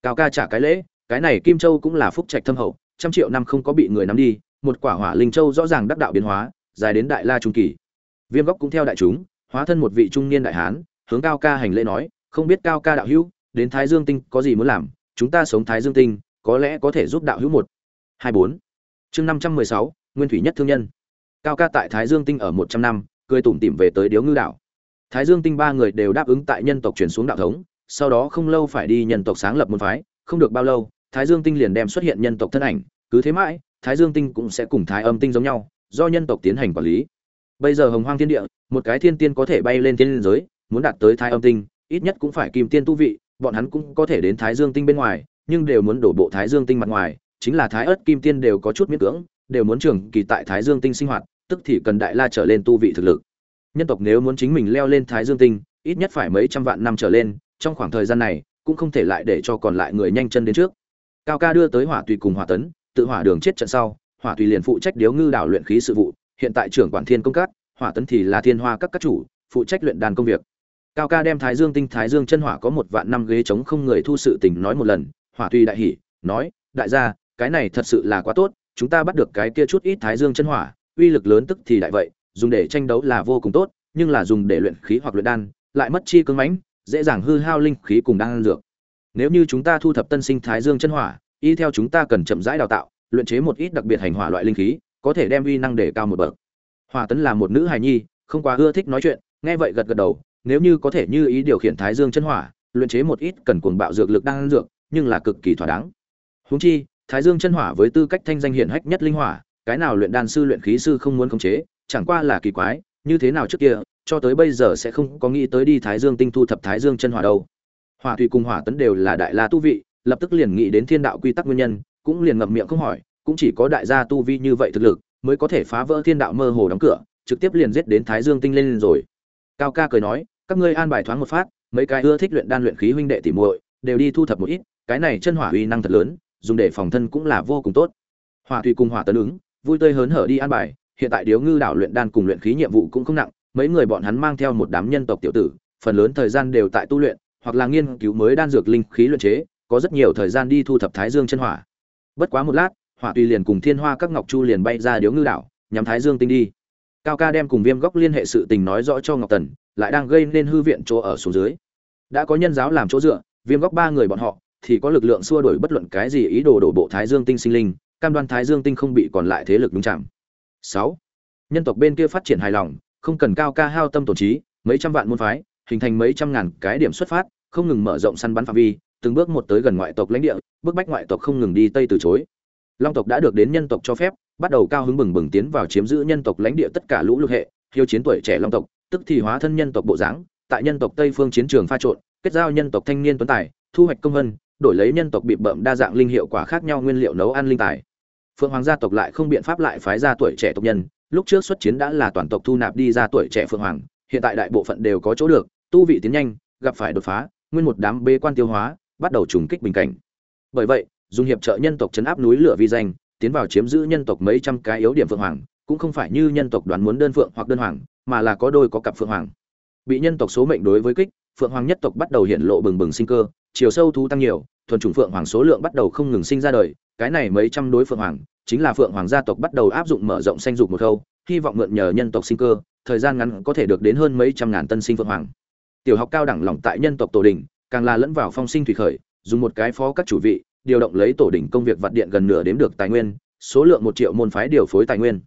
Cao ca trả cái lễ, cái này kim châu cũng là phúc trạch thâm hậu, trăm triệu năm không có bị người nắm đi, một quả hỏa linh châu rõ ràng đắc đạo biến hóa, dài đến đại la trung kỳ. Viêm góc cũng theo đại chúng, hóa thân một vị trung niên đại hán, hướng cao ca hành lễ nói, không biết cao ca đạo hữu, đến thái dương tinh có gì muốn làm? Chúng ta sống thái dương tinh có lẽ có thể giúp đạo hữu một. Hai bốn. Chương năm trăm mười sáu, nguyên thủy nhất thương nhân. Cao ca tại thái dương tinh ở một trăm năm, cười tủm tỉm về tới điếu ngư đảo. Thái dương tinh ba người đều đáp ứng tại nhân tộc chuyển xuống đạo thống, sau đó không lâu phải đi nhân tộc sáng lập môn phái, không được bao lâu, thái dương tinh liền đem xuất hiện nhân tộc thân ảnh, cứ thế mãi, thái dương tinh cũng sẽ cùng thái âm tinh giống nhau, do nhân tộc tiến hành quản lý. Bây giờ hồng hoang thiên địa, một cái thiên tiên có thể bay lên thiên giới, muốn đạt tới thái âm tinh, ít nhất cũng phải kim tiên tu vị, bọn hắn cũng có thể đến thái dương tinh bên ngoài nhưng đều muốn đổ bộ thái dương tinh mặt ngoài, chính là thái ớt kim tiên đều có chút miễn cưỡng, đều muốn trường kỳ tại thái dương tinh sinh hoạt, tức thì cần đại la trở lên tu vị thực lực. Nhân tộc nếu muốn chính mình leo lên thái dương tinh, ít nhất phải mấy trăm vạn năm trở lên, trong khoảng thời gian này, cũng không thể lại để cho còn lại người nhanh chân đến trước. Cao ca đưa tới hỏa tùy cùng hỏa tấn, tự hỏa đường chết trận sau, hỏa tùy liền phụ trách điếu ngư đảo luyện khí sự vụ, hiện tại trưởng quản thiên công cát hỏa tấn thì là thiên hoa các các chủ, phụ trách luyện đàn công việc. Cao ca đem thái dương tinh, thái dương chân hỏa có một vạn năm ghế chống không người thu sự tình nói một lần hỏa tùy đại hỉ, nói, đại gia, cái này thật sự là quá tốt, chúng ta bắt được cái kia chút ít thái dương chân hỏa, uy lực lớn tức thì đại vậy, dùng để tranh đấu là vô cùng tốt, nhưng là dùng để luyện khí hoặc luyện đan, lại mất chi cứng mãnh, dễ dàng hư hao linh khí cùng đan dược. Nếu như chúng ta thu thập tân sinh thái dương chân hỏa, y theo chúng ta cần chậm rãi đào tạo, luyện chế một ít đặc biệt hành hỏa loại linh khí, có thể đem uy năng để cao một bậc. Hỏa tấn là một nữ hài nhi, không quá ưa thích nói chuyện, nghe vậy gật gật đầu, nếu như có thể như ý điều khiển thái dương chân hỏa, luyện chế một ít cần cuồng bạo dược lực đan dược nhưng là cực kỳ thỏa đáng. Huống chi, thái dương chân hỏa với tư cách thanh danh hiển hách nhất linh hỏa, cái nào luyện đan sư luyện khí sư không muốn khống chế, chẳng qua là kỳ quái, như thế nào trước kia, cho tới bây giờ sẽ không có nghĩ tới đi thái dương tinh thu thập thái dương chân hỏa đâu. Hỏa thủy cùng hỏa tấn đều là đại la tu vị, lập tức liền nghĩ đến thiên đạo quy tắc nguyên nhân, cũng liền ngậm miệng không hỏi, cũng chỉ có đại gia tu vi như vậy thực lực, mới có thể phá vỡ thiên đạo mơ hồ đóng cửa, trực tiếp liền giết đến thái dương tinh lên rồi. Cao ca cười nói, các ngươi an bài thoáng một phát, mấy cái ưa thích luyện đan luyện khí huynh đệ tỉ muội, đều đi thu thập một ít cái này chân hỏa uy năng thật lớn, dùng để phòng thân cũng là vô cùng tốt. Hỏa thủy cùng hỏa tấn ứng, vui tươi hớn hở đi an bài, hiện tại điếu ngư đảo luyện đan cùng luyện khí nhiệm vụ cũng không nặng, mấy người bọn hắn mang theo một đám nhân tộc tiểu tử, phần lớn thời gian đều tại tu luyện, hoặc là nghiên cứu mới đan dược linh khí luyện chế, có rất nhiều thời gian đi thu thập thái dương chân hỏa. Bất quá một lát, hỏa tùy liền cùng thiên hoa các ngọc chu liền bay ra điếu ngư đảo, nhắm thái dương tinh đi. Cao ca đem cùng viêm góc liên hệ sự tình nói rõ cho ngọc tần, lại đang gây nên hư viện chỗ ở xuống dưới. Đã có nhân giáo làm chỗ dựa, viêm góc ba người bọn họ thì có lực lượng xua đuổi bất luận cái gì ý đồ đổ bộ thái dương tinh sinh linh, cam đoan thái dương tinh không bị còn lại thế lực đúng chạm. Sáu, nhân tộc bên kia phát triển hài lòng, không cần cao ca hao tâm tổ trí, mấy trăm vạn môn phái, hình thành mấy trăm ngàn cái điểm xuất phát, không ngừng mở rộng săn bắn phạm vi, từng bước một tới gần ngoại tộc lãnh địa bước bách ngoại tộc không ngừng đi tây từ chối. Long tộc đã được đến nhân tộc cho phép, bắt đầu cao hứng bừng bừng tiến vào chiếm giữ nhân tộc lãnh địa tất cả lũ lục hệ, hiếu chiến tuổi trẻ long tộc, tức thì hóa thân nhân tộc bộ dáng, tại nhân tộc tây phương chiến trường pha trộn, kết giao nhân tộc thanh niên tuấn tài, thu hoạch công vân đổi lấy nhân tộc bị bậm đa dạng linh hiệu quả khác nhau nguyên liệu nấu ăn linh tài. Phượng hoàng gia tộc lại không biện pháp lại phái ra tuổi trẻ tộc nhân, lúc trước xuất chiến đã là toàn tộc thu nạp đi ra tuổi trẻ phượng hoàng, hiện tại đại bộ phận đều có chỗ được, tu vị tiến nhanh, gặp phải đột phá, nguyên một đám bê quan tiêu hóa, bắt đầu trùng kích bình cảnh. Bởi vậy, dùng hiệp trợ nhân tộc chấn áp núi lửa vi danh, tiến vào chiếm giữ nhân tộc mấy trăm cái yếu điểm phượng hoàng, cũng không phải như nhân tộc đoán muốn đơn phượng hoặc đơn hoàng, mà là có đôi có cặp phượng hoàng. Bị nhân tộc số mệnh đối với kích phượng hoàng nhất tộc bắt đầu hiện lộ bừng bừng sinh cơ, chiều sâu thu tăng nhiều, thuần chủng phượng hoàng số lượng bắt đầu không ngừng sinh ra đời, cái này mấy trăm đối phượng hoàng, chính là phượng hoàng gia tộc bắt đầu áp dụng mở rộng sanh dục một khâu hy vọng mượn nhờ nhân tộc sinh cơ, thời gian ngắn có thể được đến hơn mấy trăm ngàn tân sinh phượng hoàng. Tiểu học cao đẳng lỏng tại nhân tộc tổ đình càng là lẫn vào phong sinh thủy khởi, dùng một cái phó các chủ vị, điều động lấy tổ đình công việc vặt điện gần nửa đếm được tài nguyên, số lượng một triệu môn phái điều phối tài nguyên.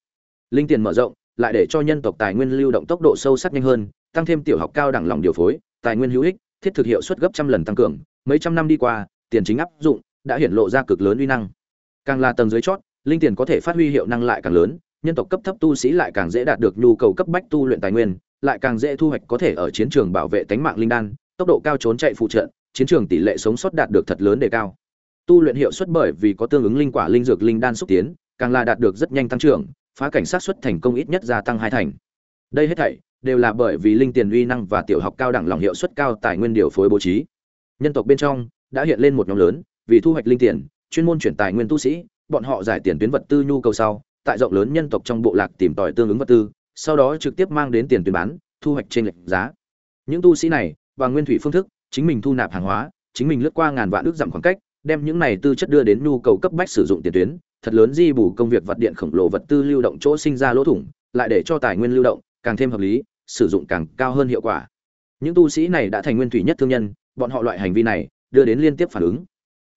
Linh tiền mở rộng, lại để cho nhân tộc tài nguyên lưu động tốc độ sâu sắc nhanh hơn, tăng thêm tiểu học cao đẳng lòng điều phối tài nguyên hữu ích, thiết thực hiệu suất gấp trăm lần tăng cường, mấy trăm năm đi qua, tiền chính áp dụng đã hiển lộ ra cực lớn uy năng. Càng là tầng dưới chót, linh tiền có thể phát huy hiệu năng lại càng lớn, nhân tộc cấp thấp tu sĩ lại càng dễ đạt được nhu cầu cấp bách tu luyện tài nguyên, lại càng dễ thu hoạch có thể ở chiến trường bảo vệ tính mạng linh đan, tốc độ cao trốn chạy phụ trợ, chiến trường tỷ lệ sống sót đạt được thật lớn đề cao. Tu luyện hiệu suất bởi vì có tương ứng linh quả linh dược linh đan xúc tiến, càng là đạt được rất nhanh tăng trưởng, phá cảnh sát xuất thành công ít nhất gia tăng hai thành. Đây hết thảy đều là bởi vì linh tiền uy năng và tiểu học cao đẳng lòng hiệu suất cao tài nguyên điều phối bố trí. Nhân tộc bên trong đã hiện lên một nhóm lớn, vì thu hoạch linh tiền, chuyên môn chuyển tài nguyên tu sĩ, bọn họ giải tiền tuyến vật tư nhu cầu sau, tại rộng lớn nhân tộc trong bộ lạc tìm tòi tương ứng vật tư, sau đó trực tiếp mang đến tiền tuyến bán, thu hoạch trên lệch giá. Những tu sĩ này bằng nguyên thủy phương thức, chính mình thu nạp hàng hóa, chính mình lướt qua ngàn vạn ước giảm khoảng cách, đem những này tư chất đưa đến nhu cầu cấp bách sử dụng tiền tuyến. Thật lớn di bù công việc vật điện khổng lồ vật tư lưu động chỗ sinh ra lỗ thủng, lại để cho tài nguyên lưu động càng thêm hợp lý sử dụng càng cao hơn hiệu quả. Những tu sĩ này đã thành nguyên thủy nhất thương nhân, bọn họ loại hành vi này đưa đến liên tiếp phản ứng.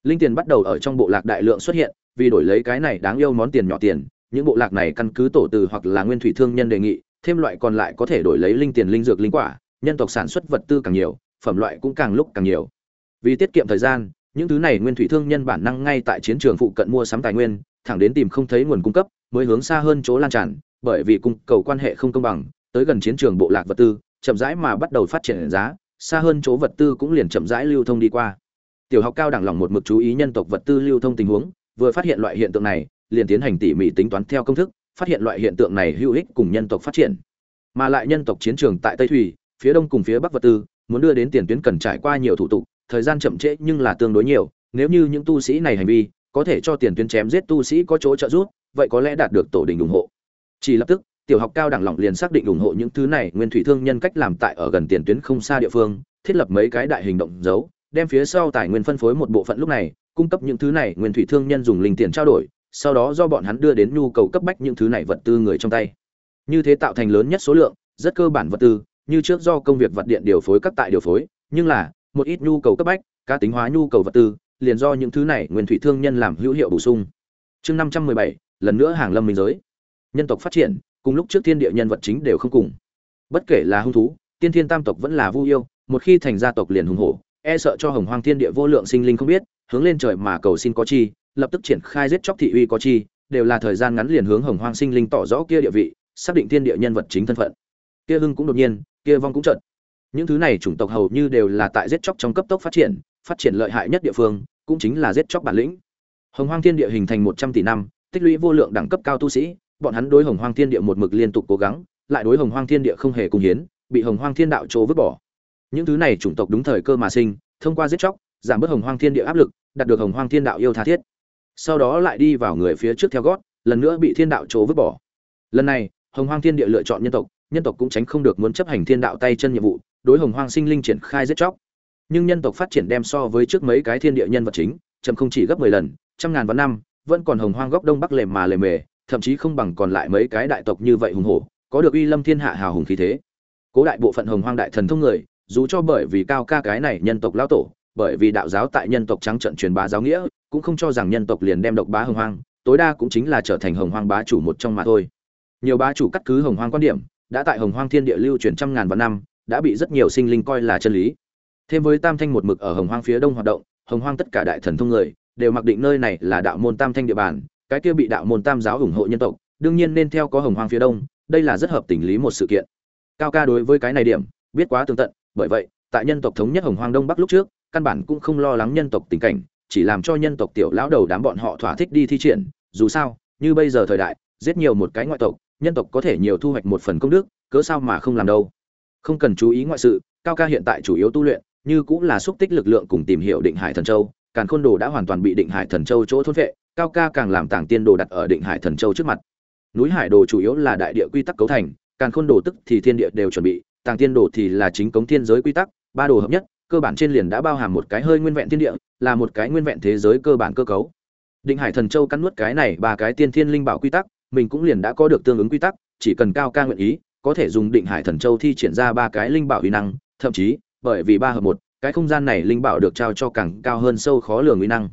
Linh tiền bắt đầu ở trong bộ lạc đại lượng xuất hiện, vì đổi lấy cái này đáng yêu món tiền nhỏ tiền, những bộ lạc này căn cứ tổ từ hoặc là nguyên thủy thương nhân đề nghị, thêm loại còn lại có thể đổi lấy linh tiền linh dược linh quả, nhân tộc sản xuất vật tư càng nhiều, phẩm loại cũng càng lúc càng nhiều. Vì tiết kiệm thời gian, những thứ này nguyên thủy thương nhân bản năng ngay tại chiến trường phụ cận mua sắm tài nguyên, thẳng đến tìm không thấy nguồn cung cấp, mới hướng xa hơn chỗ lan tràn, bởi vì cung cầu quan hệ không công bằng tới gần chiến trường bộ lạc vật tư, chậm rãi mà bắt đầu phát triển giá, xa hơn chỗ vật tư cũng liền chậm rãi lưu thông đi qua. Tiểu học cao đẳng lòng một mực chú ý nhân tộc vật tư lưu thông tình huống, vừa phát hiện loại hiện tượng này, liền tiến hành tỉ mỉ tính toán theo công thức, phát hiện loại hiện tượng này hữu ích cùng nhân tộc phát triển. Mà lại nhân tộc chiến trường tại tây thủy, phía đông cùng phía bắc vật tư, muốn đưa đến tiền tuyến cần trải qua nhiều thủ tục, thời gian chậm trễ nhưng là tương đối nhiều, nếu như những tu sĩ này hành vi, có thể cho tiền tuyến chém giết tu sĩ có chỗ trợ giúp, vậy có lẽ đạt được tổ đình ủng hộ. Chỉ lập tức tiểu học cao đẳng lỏng liền xác định ủng hộ những thứ này, nguyên thủy thương nhân cách làm tại ở gần tiền tuyến không xa địa phương, thiết lập mấy cái đại hình động dấu, đem phía sau tài nguyên phân phối một bộ phận lúc này, cung cấp những thứ này, nguyên thủy thương nhân dùng linh tiền trao đổi, sau đó do bọn hắn đưa đến nhu cầu cấp bách những thứ này vật tư người trong tay. Như thế tạo thành lớn nhất số lượng, rất cơ bản vật tư, như trước do công việc vật điện điều phối các tại điều phối, nhưng là, một ít nhu cầu cấp bách, cá tính hóa nhu cầu vật tư, liền do những thứ này, nguyên thủy thương nhân làm hữu hiệu bổ sung. Chương năm trăm mười bảy, lần nữa hàng lâm minh giới. Nhân tộc phát triển cùng lúc trước thiên địa nhân vật chính đều không cùng. Bất kể là hung thú, tiên thiên tam tộc vẫn là vu yêu, một khi thành gia tộc liền hùng hổ e sợ cho hồng hoang thiên địa vô lượng sinh linh không biết, hướng lên trời mà cầu xin có chi, lập tức triển khai giết chóc thị uy có chi, đều là thời gian ngắn liền hướng hồng hoang sinh linh tỏ rõ kia địa vị, xác định thiên địa nhân vật chính thân phận. Kia hưng cũng đột nhiên, kia vong cũng trận những thứ này chủng tộc hầu như đều là tại giết chóc trong cấp tốc phát triển phát triển lợi hại nhất địa phương, cũng chính là giết chóc bản lĩnh. Hồng hoang thiên địa hình thành một trăm tỷ năm, tích lũy vô lượng đẳng cấp cao tu sĩ bọn hắn đối hồng hoang thiên địa một mực liên tục cố gắng, lại đối hồng hoang thiên địa không hề cung hiến, bị hồng hoang thiên đạo chỗ vứt bỏ. Những thứ này chủng tộc đúng thời cơ mà sinh, thông qua giết chóc, giảm bớt hồng hoang thiên địa áp lực, đạt được hồng hoang thiên đạo yêu tha thiết. Sau đó lại đi vào người phía trước theo gót, lần nữa bị thiên đạo chỗ vứt bỏ. Lần này, hồng hoang thiên địa lựa chọn nhân tộc nhân tộc cũng tránh không được muốn chấp hành thiên đạo tay chân nhiệm vụ, đối hồng hoang sinh linh triển khai giết chóc. Nhưng nhân tộc phát triển đem so với trước mấy cái thiên địa nhân vật chính, chậm không chỉ gấp mười lần, trăm ngàn vạn năm, vẫn còn hồng hoang góc đông bắc lề mà lề mề thậm chí không bằng còn lại mấy cái đại tộc như vậy hùng hổ, có được uy lâm thiên hạ hào hùng khí thế. Cố đại bộ phận hồng hoang đại thần thông người, dù cho bởi vì cao ca cái này nhân tộc lão tổ, bởi vì đạo giáo tại nhân tộc trắng trận truyền bá giáo nghĩa, cũng không cho rằng nhân tộc liền đem độc bá hồng hoang, tối đa cũng chính là trở thành hồng hoang bá chủ một trong mà thôi. Nhiều bá chủ cắt cứ hồng hoang quan điểm, đã tại hồng hoang thiên địa lưu truyền trăm ngàn vạn năm, đã bị rất nhiều sinh linh coi là chân lý. Thêm với tam thanh một mực ở hồng hoang phía đông hoạt động, hồng hoang tất cả đại thần thông người, đều mặc định nơi này là đạo môn tam thanh địa bàn cái kia bị đạo môn tam giáo ủng hộ nhân tộc, đương nhiên nên theo có hồng hoang phía đông, đây là rất hợp tình lý một sự kiện. Cao ca đối với cái này điểm, biết quá tường tận, bởi vậy, tại nhân tộc thống nhất hồng hoang đông bắc lúc trước, căn bản cũng không lo lắng nhân tộc tình cảnh, chỉ làm cho nhân tộc tiểu lão đầu đám bọn họ thỏa thích đi thi triển, dù sao, như bây giờ thời đại, giết nhiều một cái ngoại tộc, nhân tộc có thể nhiều thu hoạch một phần công đức, cớ sao mà không làm đâu. Không cần chú ý ngoại sự, cao ca hiện tại chủ yếu tu luyện, như cũng là xúc tích lực lượng cùng tìm hiểu định hải thần châu, càn khôn đồ đã hoàn toàn bị định hải thần châu chỗ thôn vệ cao ca càng làm tàng tiên đồ đặt ở định hải thần châu trước mặt. Núi hải đồ chủ yếu là đại địa quy tắc cấu thành, càng khôn đồ tức thì thiên địa đều chuẩn bị, tàng tiên đồ thì là chính cống thiên giới quy tắc, ba đồ hợp nhất, cơ bản trên liền đã bao hàm một cái hơi nguyên vẹn thiên địa, là một cái nguyên vẹn thế giới cơ bản cơ cấu. Định hải thần châu cắn nuốt cái này ba cái tiên thiên linh bảo quy tắc, mình cũng liền đã có được tương ứng quy tắc, chỉ cần cao ca nguyện ý, có thể dùng định hải thần châu thi triển ra ba cái linh bảo uy năng, thậm chí, bởi vì ba hợp một, cái không gian này linh bảo được trao cho càng cao hơn sâu khó lường uy năng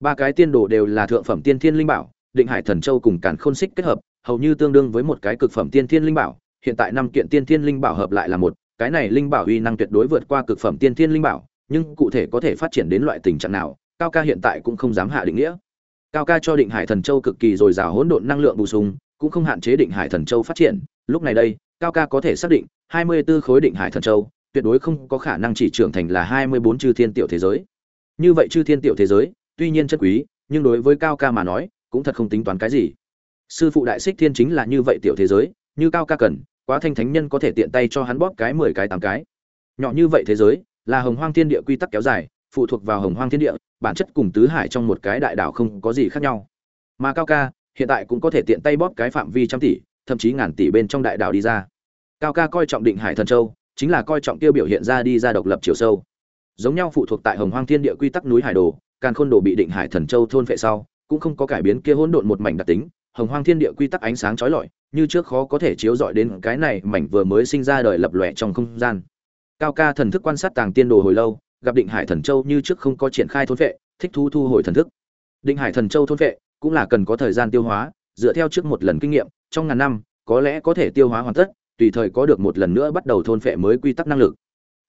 ba cái tiên đồ đều là thượng phẩm tiên thiên linh bảo, định hải thần châu cùng càn khôn xích kết hợp, hầu như tương đương với một cái cực phẩm tiên thiên linh bảo. Hiện tại năm kiện tiên thiên linh bảo hợp lại là một, cái này linh bảo uy năng tuyệt đối vượt qua cực phẩm tiên thiên linh bảo, nhưng cụ thể có thể phát triển đến loại tình trạng nào, cao ca hiện tại cũng không dám hạ định nghĩa. Cao ca cho định hải thần châu cực kỳ dồi dào hỗn độn năng lượng bù sung, cũng không hạn chế định hải thần châu phát triển. Lúc này đây, cao ca có thể xác định 24 khối định hải thần châu, tuyệt đối không có khả năng chỉ trưởng thành là 24 chư thiên tiểu thế giới. Như vậy chư thiên tiểu thế giới tuy nhiên chất quý, nhưng đối với cao ca mà nói, cũng thật không tính toán cái gì. Sư phụ đại xích thiên chính là như vậy tiểu thế giới, như cao ca cần, quá thanh thánh nhân có thể tiện tay cho hắn bóp cái mười cái tám cái. Nhỏ như vậy thế giới, là hồng hoang thiên địa quy tắc kéo dài, phụ thuộc vào hồng hoang thiên địa, bản chất cùng tứ hải trong một cái đại đảo không có gì khác nhau. Mà cao ca, hiện tại cũng có thể tiện tay bóp cái phạm vi trăm tỷ, thậm chí ngàn tỷ bên trong đại đảo đi ra. Cao ca coi trọng định hải thần châu, chính là coi trọng tiêu biểu hiện ra đi ra độc lập chiều sâu. Giống nhau phụ thuộc tại hồng hoang thiên địa quy tắc núi hải đồ càn khôn đồ bị định hải thần châu thôn phệ sau, cũng không có cải biến kia hỗn độn một mảnh đặc tính, hồng hoang thiên địa quy tắc ánh sáng chói lọi, như trước khó có thể chiếu rọi đến cái này mảnh vừa mới sinh ra đời lập lòe trong không gian. Cao ca thần thức quan sát tàng tiên đồ hồi lâu, gặp định hải thần châu như trước không có triển khai thôn vệ thích thu thu hồi thần thức. Định hải thần châu thôn vệ cũng là cần có thời gian tiêu hóa, dựa theo trước một lần kinh nghiệm, trong ngàn năm, có lẽ có thể tiêu hóa hoàn tất, tùy thời có được một lần nữa bắt đầu thôn vệ mới quy tắc năng lực.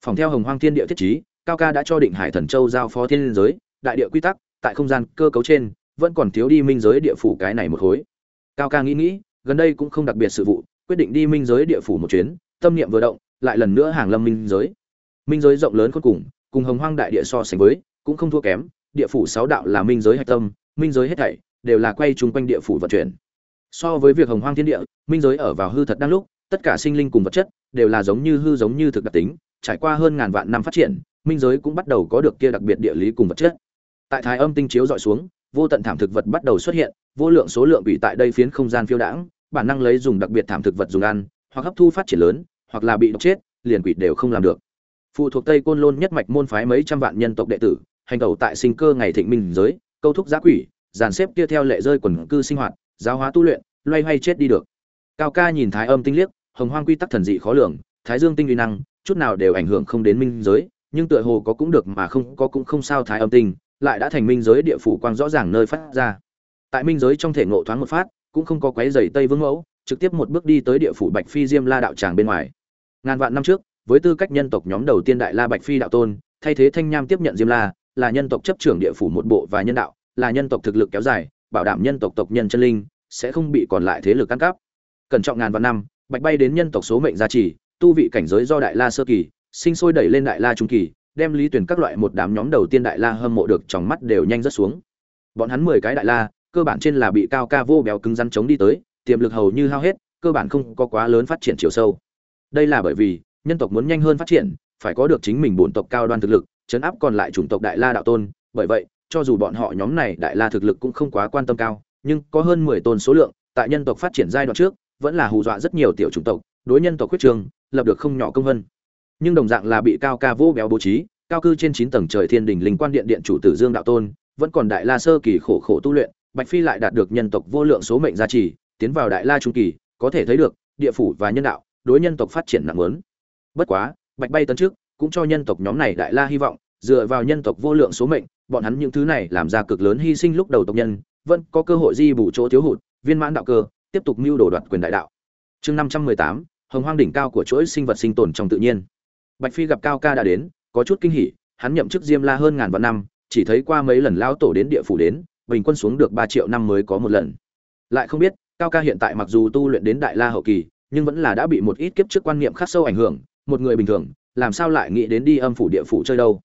Phòng theo hồng hoang thiên địa thiết trí, cao ca đã cho định hải thần châu giao phó thiên giới đại địa quy tắc, tại không gian cơ cấu trên, vẫn còn thiếu đi minh giới địa phủ cái này một khối. Cao ca nghĩ nghĩ, gần đây cũng không đặc biệt sự vụ, quyết định đi minh giới địa phủ một chuyến, tâm niệm vừa động, lại lần nữa hàng lâm minh giới. Minh giới rộng lớn cuối cùng cùng hồng hoang đại địa so sánh với, cũng không thua kém, địa phủ sáu đạo là minh giới hạch tâm, minh giới hết thảy đều là quay chung quanh địa phủ vận chuyển. So với việc hồng hoang thiên địa, minh giới ở vào hư thật đang lúc, tất cả sinh linh cùng vật chất đều là giống như hư giống như thực đặc tính, trải qua hơn ngàn vạn năm phát triển, minh giới cũng bắt đầu có được kia đặc biệt địa lý cùng vật chất tại thái âm tinh chiếu dọi xuống, vô tận thảm thực vật bắt đầu xuất hiện, vô lượng số lượng bị tại đây phiến không gian phiêu đãng, bản năng lấy dùng đặc biệt thảm thực vật dùng ăn, hoặc hấp thu phát triển lớn, hoặc là bị độc chết, liền quỷ đều không làm được. Phụ thuộc tây côn lôn nhất mạch môn phái mấy trăm vạn nhân tộc đệ tử, hành tẩu tại sinh cơ ngày thịnh minh giới, câu thúc giá quỷ, dàn xếp kia theo lệ rơi quần cư sinh hoạt, giáo hóa tu luyện, loay hoay chết đi được. Cao ca nhìn thái âm tinh liếc, hồng hoang quy tắc thần dị khó lường, thái dương tinh uy năng, chút nào đều ảnh hưởng không đến minh giới, nhưng tựa hồ có cũng được mà không có cũng không sao thái âm tinh lại đã thành minh giới địa phủ quang rõ ràng nơi phát ra. Tại minh giới trong thể ngộ thoáng một phát, cũng không có quấy giày tây vương mẫu, trực tiếp một bước đi tới địa phủ bạch phi diêm la đạo tràng bên ngoài. Ngàn vạn năm trước, với tư cách nhân tộc nhóm đầu tiên đại la bạch phi đạo tôn, thay thế thanh nham tiếp nhận diêm la, là nhân tộc chấp trưởng địa phủ một bộ và nhân đạo, là nhân tộc thực lực kéo dài, bảo đảm nhân tộc tộc nhân chân linh, sẽ không bị còn lại thế lực ăn cắp. Cẩn trọng ngàn vạn năm, bạch bay đến nhân tộc số mệnh gia trì, tu vị cảnh giới do đại la sơ kỳ, sinh sôi đẩy lên đại la trung kỳ đem lý tuyển các loại một đám nhóm đầu tiên đại la hâm mộ được trong mắt đều nhanh rất xuống. Bọn hắn mười cái đại la, cơ bản trên là bị cao ca vô béo cứng rắn chống đi tới, tiềm lực hầu như hao hết, cơ bản không có quá lớn phát triển chiều sâu. Đây là bởi vì, nhân tộc muốn nhanh hơn phát triển, phải có được chính mình bổn tộc cao đoan thực lực, chấn áp còn lại chủng tộc đại la đạo tôn. Bởi vậy, cho dù bọn họ nhóm này đại la thực lực cũng không quá quan tâm cao, nhưng có hơn mười tôn số lượng, tại nhân tộc phát triển giai đoạn trước, vẫn là hù dọa rất nhiều tiểu chủng tộc, đối nhân tộc huyết trường, lập được không nhỏ công vân nhưng đồng dạng là bị cao ca vô béo bố trí, cao cư trên chín tầng trời thiên đình linh quan điện điện chủ tử dương đạo tôn, vẫn còn đại la sơ kỳ khổ khổ tu luyện, bạch phi lại đạt được nhân tộc vô lượng số mệnh gia trì, tiến vào đại la trung kỳ, có thể thấy được, địa phủ và nhân đạo, đối nhân tộc phát triển nặng lớn. Bất quá, bạch bay tấn trước, cũng cho nhân tộc nhóm này đại la hy vọng, dựa vào nhân tộc vô lượng số mệnh, bọn hắn những thứ này làm ra cực lớn hy sinh lúc đầu tộc nhân, vẫn có cơ hội di bù chỗ thiếu hụt, viên mãn đạo cơ, tiếp tục mưu đồ đoạt quyền đại đạo. Chương năm trăm mười tám, hồng hoang đỉnh cao của chuỗi sinh vật sinh tồn trong tự nhiên bạch phi gặp cao ca đã đến, có chút kinh hỉ, hắn nhậm chức diêm la hơn ngàn vạn năm, chỉ thấy qua mấy lần lao tổ đến địa phủ đến, bình quân xuống được ba triệu năm mới có một lần. Lại không biết, cao ca hiện tại mặc dù tu luyện đến đại la hậu kỳ, nhưng vẫn là đã bị một ít kiếp trước quan niệm khắc sâu ảnh hưởng, một người bình thường, làm sao lại nghĩ đến đi âm phủ địa phủ chơi đâu?